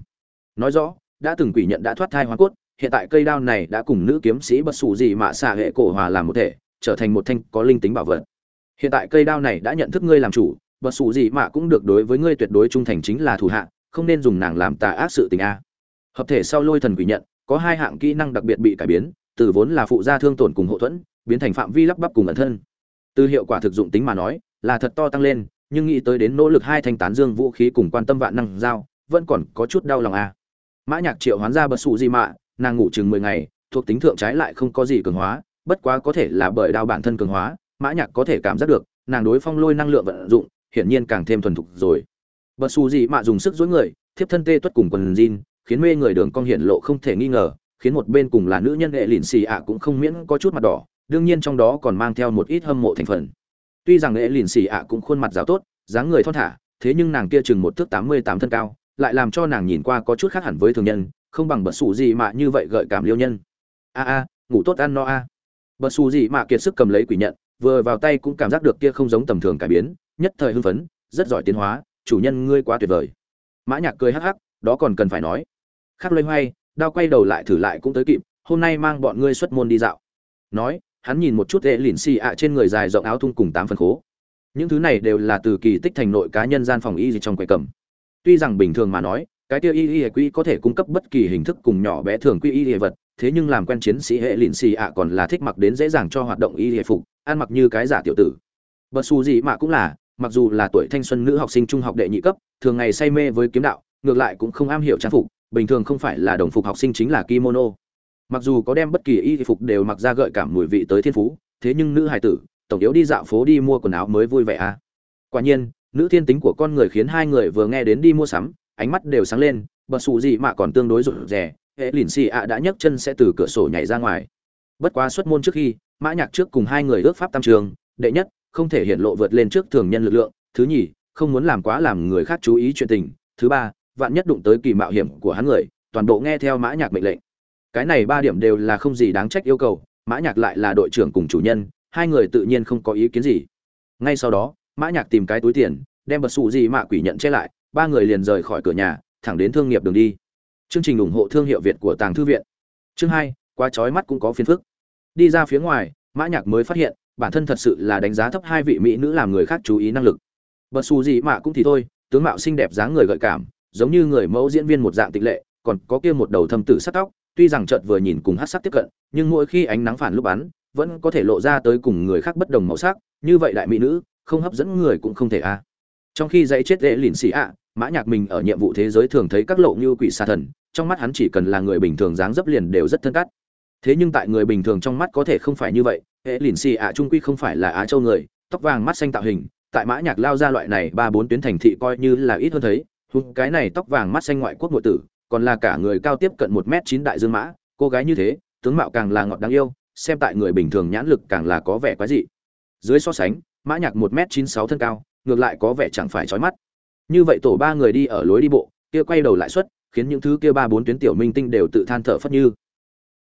nói rõ, đã từng quỷ nhận đã thoát thai hóa cốt, hiện tại cây đao này đã cùng nữ kiếm sĩ bất xù gì mà xạ hệ cổ hòa làm một thể, trở thành một thanh có linh tính bảo vật. Hiện tại cây đao này đã nhận thức ngươi làm chủ, bất xù gì mà cũng được đối với ngươi tuyệt đối trung thành chính là thủ hạ, không nên dùng nàng làm tà ác sự tình a. Hợp thể sau lôi thần quỷ nhận, có hai hạng kỹ năng đặc biệt bị cải biến, từ vốn là phụ gia thương tổn cùng hậu thuẫn, biến thành phạm vi lắp bắp cùng ẩn thân. Từ hiệu quả thực dụng tính mà nói, là thật to tăng lên, nhưng nghĩ tới đến nỗ lực hai thanh tán dương vũ khí cùng quan tâm vạn năng giao, vẫn còn có chút đau lòng a mã nhạc triệu hoán ra bất sụ gì mạ nàng ngủ chừng mười ngày, thuộc tính thượng trái lại không có gì cường hóa, bất quá có thể là bởi đao bản thân cường hóa, mã nhạc có thể cảm giác được, nàng đối phong lôi năng lượng vận dụng, hiển nhiên càng thêm thuần thục rồi. Bất sụ gì mạ dùng sức duỗi người, thiếp thân tê tuất cùng quần jean, khiến mê người đường cong hiện lộ không thể nghi ngờ, khiến một bên cùng là nữ nhân nghệ lìn xì ạ cũng không miễn có chút mặt đỏ, đương nhiên trong đó còn mang theo một ít hâm mộ thành phần. Tuy rằng nghệ lìn xì ạ cũng khuôn mặt giáo tốt, dáng người thon thả, thế nhưng nàng kia chừng một thước tám mươi tám thân cao lại làm cho nàng nhìn qua có chút khác hẳn với thường nhân, không bằng bật xù gì mà như vậy gợi cảm liêu nhân. A a, ngủ tốt ăn no a. À. bật xù gì mà kiệt sức cầm lấy quỷ nhận, vừa vào tay cũng cảm giác được kia không giống tầm thường cải biến, nhất thời hưng phấn, rất giỏi tiến hóa, chủ nhân ngươi quá tuyệt vời. Mã nhạc cười hắc hắc, đó còn cần phải nói. Khắc lây hoay, đao quay đầu lại thử lại cũng tới kịp, hôm nay mang bọn ngươi xuất môn đi dạo. Nói, hắn nhìn một chút hệ lìn xì ạ trên người dài rộng áo thun cùng tám phần khố. Những thứ này đều là từ kỳ tích thành nội cá nhân gian phòng y gì trong quầy cầm tuy rằng bình thường mà nói, cái tiêu y y quỹ có thể cung cấp bất kỳ hình thức cùng nhỏ bé thường quy y y vật, thế nhưng làm quen chiến sĩ hệ lịn xì ạ còn là thích mặc đến dễ dàng cho hoạt động y y phục, ăn mặc như cái giả tiểu tử. Bật xù gì mà cũng là, mặc dù là tuổi thanh xuân nữ học sinh trung học đệ nhị cấp, thường ngày say mê với kiếm đạo, ngược lại cũng không am hiểu trang phục, bình thường không phải là đồng phục học sinh chính là kimono. Mặc dù có đem bất kỳ y phục đều mặc ra gợi cảm mùi vị tới thiên phú, thế nhưng nữ hài tử, tổng yếu đi dạo phố đi mua quần áo mới vui vẻ à. Quả nhiên nữ thiên tính của con người khiến hai người vừa nghe đến đi mua sắm, ánh mắt đều sáng lên, bật xù gì mà còn tương đối rụt rè, hệ lìn xì ạ đã nhấc chân sẽ từ cửa sổ nhảy ra ngoài. Bất quá xuất môn trước khi, mã nhạc trước cùng hai người ước pháp tam trường, đệ nhất, không thể hiện lộ vượt lên trước thường nhân lực lượng, thứ nhì, không muốn làm quá làm người khác chú ý chuyện tình, thứ ba, vạn nhất đụng tới kỳ mạo hiểm của hắn người, toàn bộ nghe theo mã nhạc mệnh lệnh. Cái này ba điểm đều là không gì đáng trách yêu cầu, mã nhạc lại là đội trưởng cùng chủ nhân, hai người tự nhiên không có ý kiến gì. Ngay sau đó mã nhạc tìm cái túi tiền, đem bật sụ gì mạ quỷ nhận che lại, ba người liền rời khỏi cửa nhà, thẳng đến thương nghiệp đường đi. Chương trình ủng hộ thương hiệu việt của tàng thư viện. Chương hai, quá chói mắt cũng có phiền phức. Đi ra phía ngoài, mã nhạc mới phát hiện, bản thân thật sự là đánh giá thấp hai vị mỹ nữ làm người khác chú ý năng lực. Bật sụ gì mạ cũng thì thôi, tướng mạo xinh đẹp dáng người gợi cảm, giống như người mẫu diễn viên một dạng tịch lệ, còn có kia một đầu thâm tử sắc tóc, tuy rằng chợt vừa nhìn cùng hắc sắc tiếp cận, nhưng mỗi khi ánh nắng phản lúc bắn, vẫn có thể lộ ra tới cùng người khác bất đồng màu sắc, như vậy đại mỹ nữ không hấp dẫn người cũng không thể a trong khi dãy chết dễ lìn xì ạ, mã nhạc mình ở nhiệm vụ thế giới thường thấy các lộ như quỷ xa thần, trong mắt hắn chỉ cần là người bình thường dáng dấp liền đều rất thân cắt thế nhưng tại người bình thường trong mắt có thể không phải như vậy hệ lìn xì ạ trung quy không phải là á châu người, tóc vàng mắt xanh tạo hình, tại mã nhạc lao ra loại này ba bốn tuyến thành thị coi như là ít hơn thấy hùng cái này tóc vàng mắt xanh ngoại quốc nội tử, còn là cả người cao tiếp cận một m chín đại dương mã, cô gái như thế, tướng mạo càng là ngọt đáng yêu, xem tại người bình thường nhãn lực càng là có vẻ quái dị. Dưới so sánh mã nhạc một m chín sáu thân cao, ngược lại có vẻ chẳng phải chói mắt. Như vậy tổ ba người đi ở lối đi bộ, kia quay đầu lại xuất, khiến những thứ kia ba bốn tuyến tiểu minh tinh đều tự than thở phất như.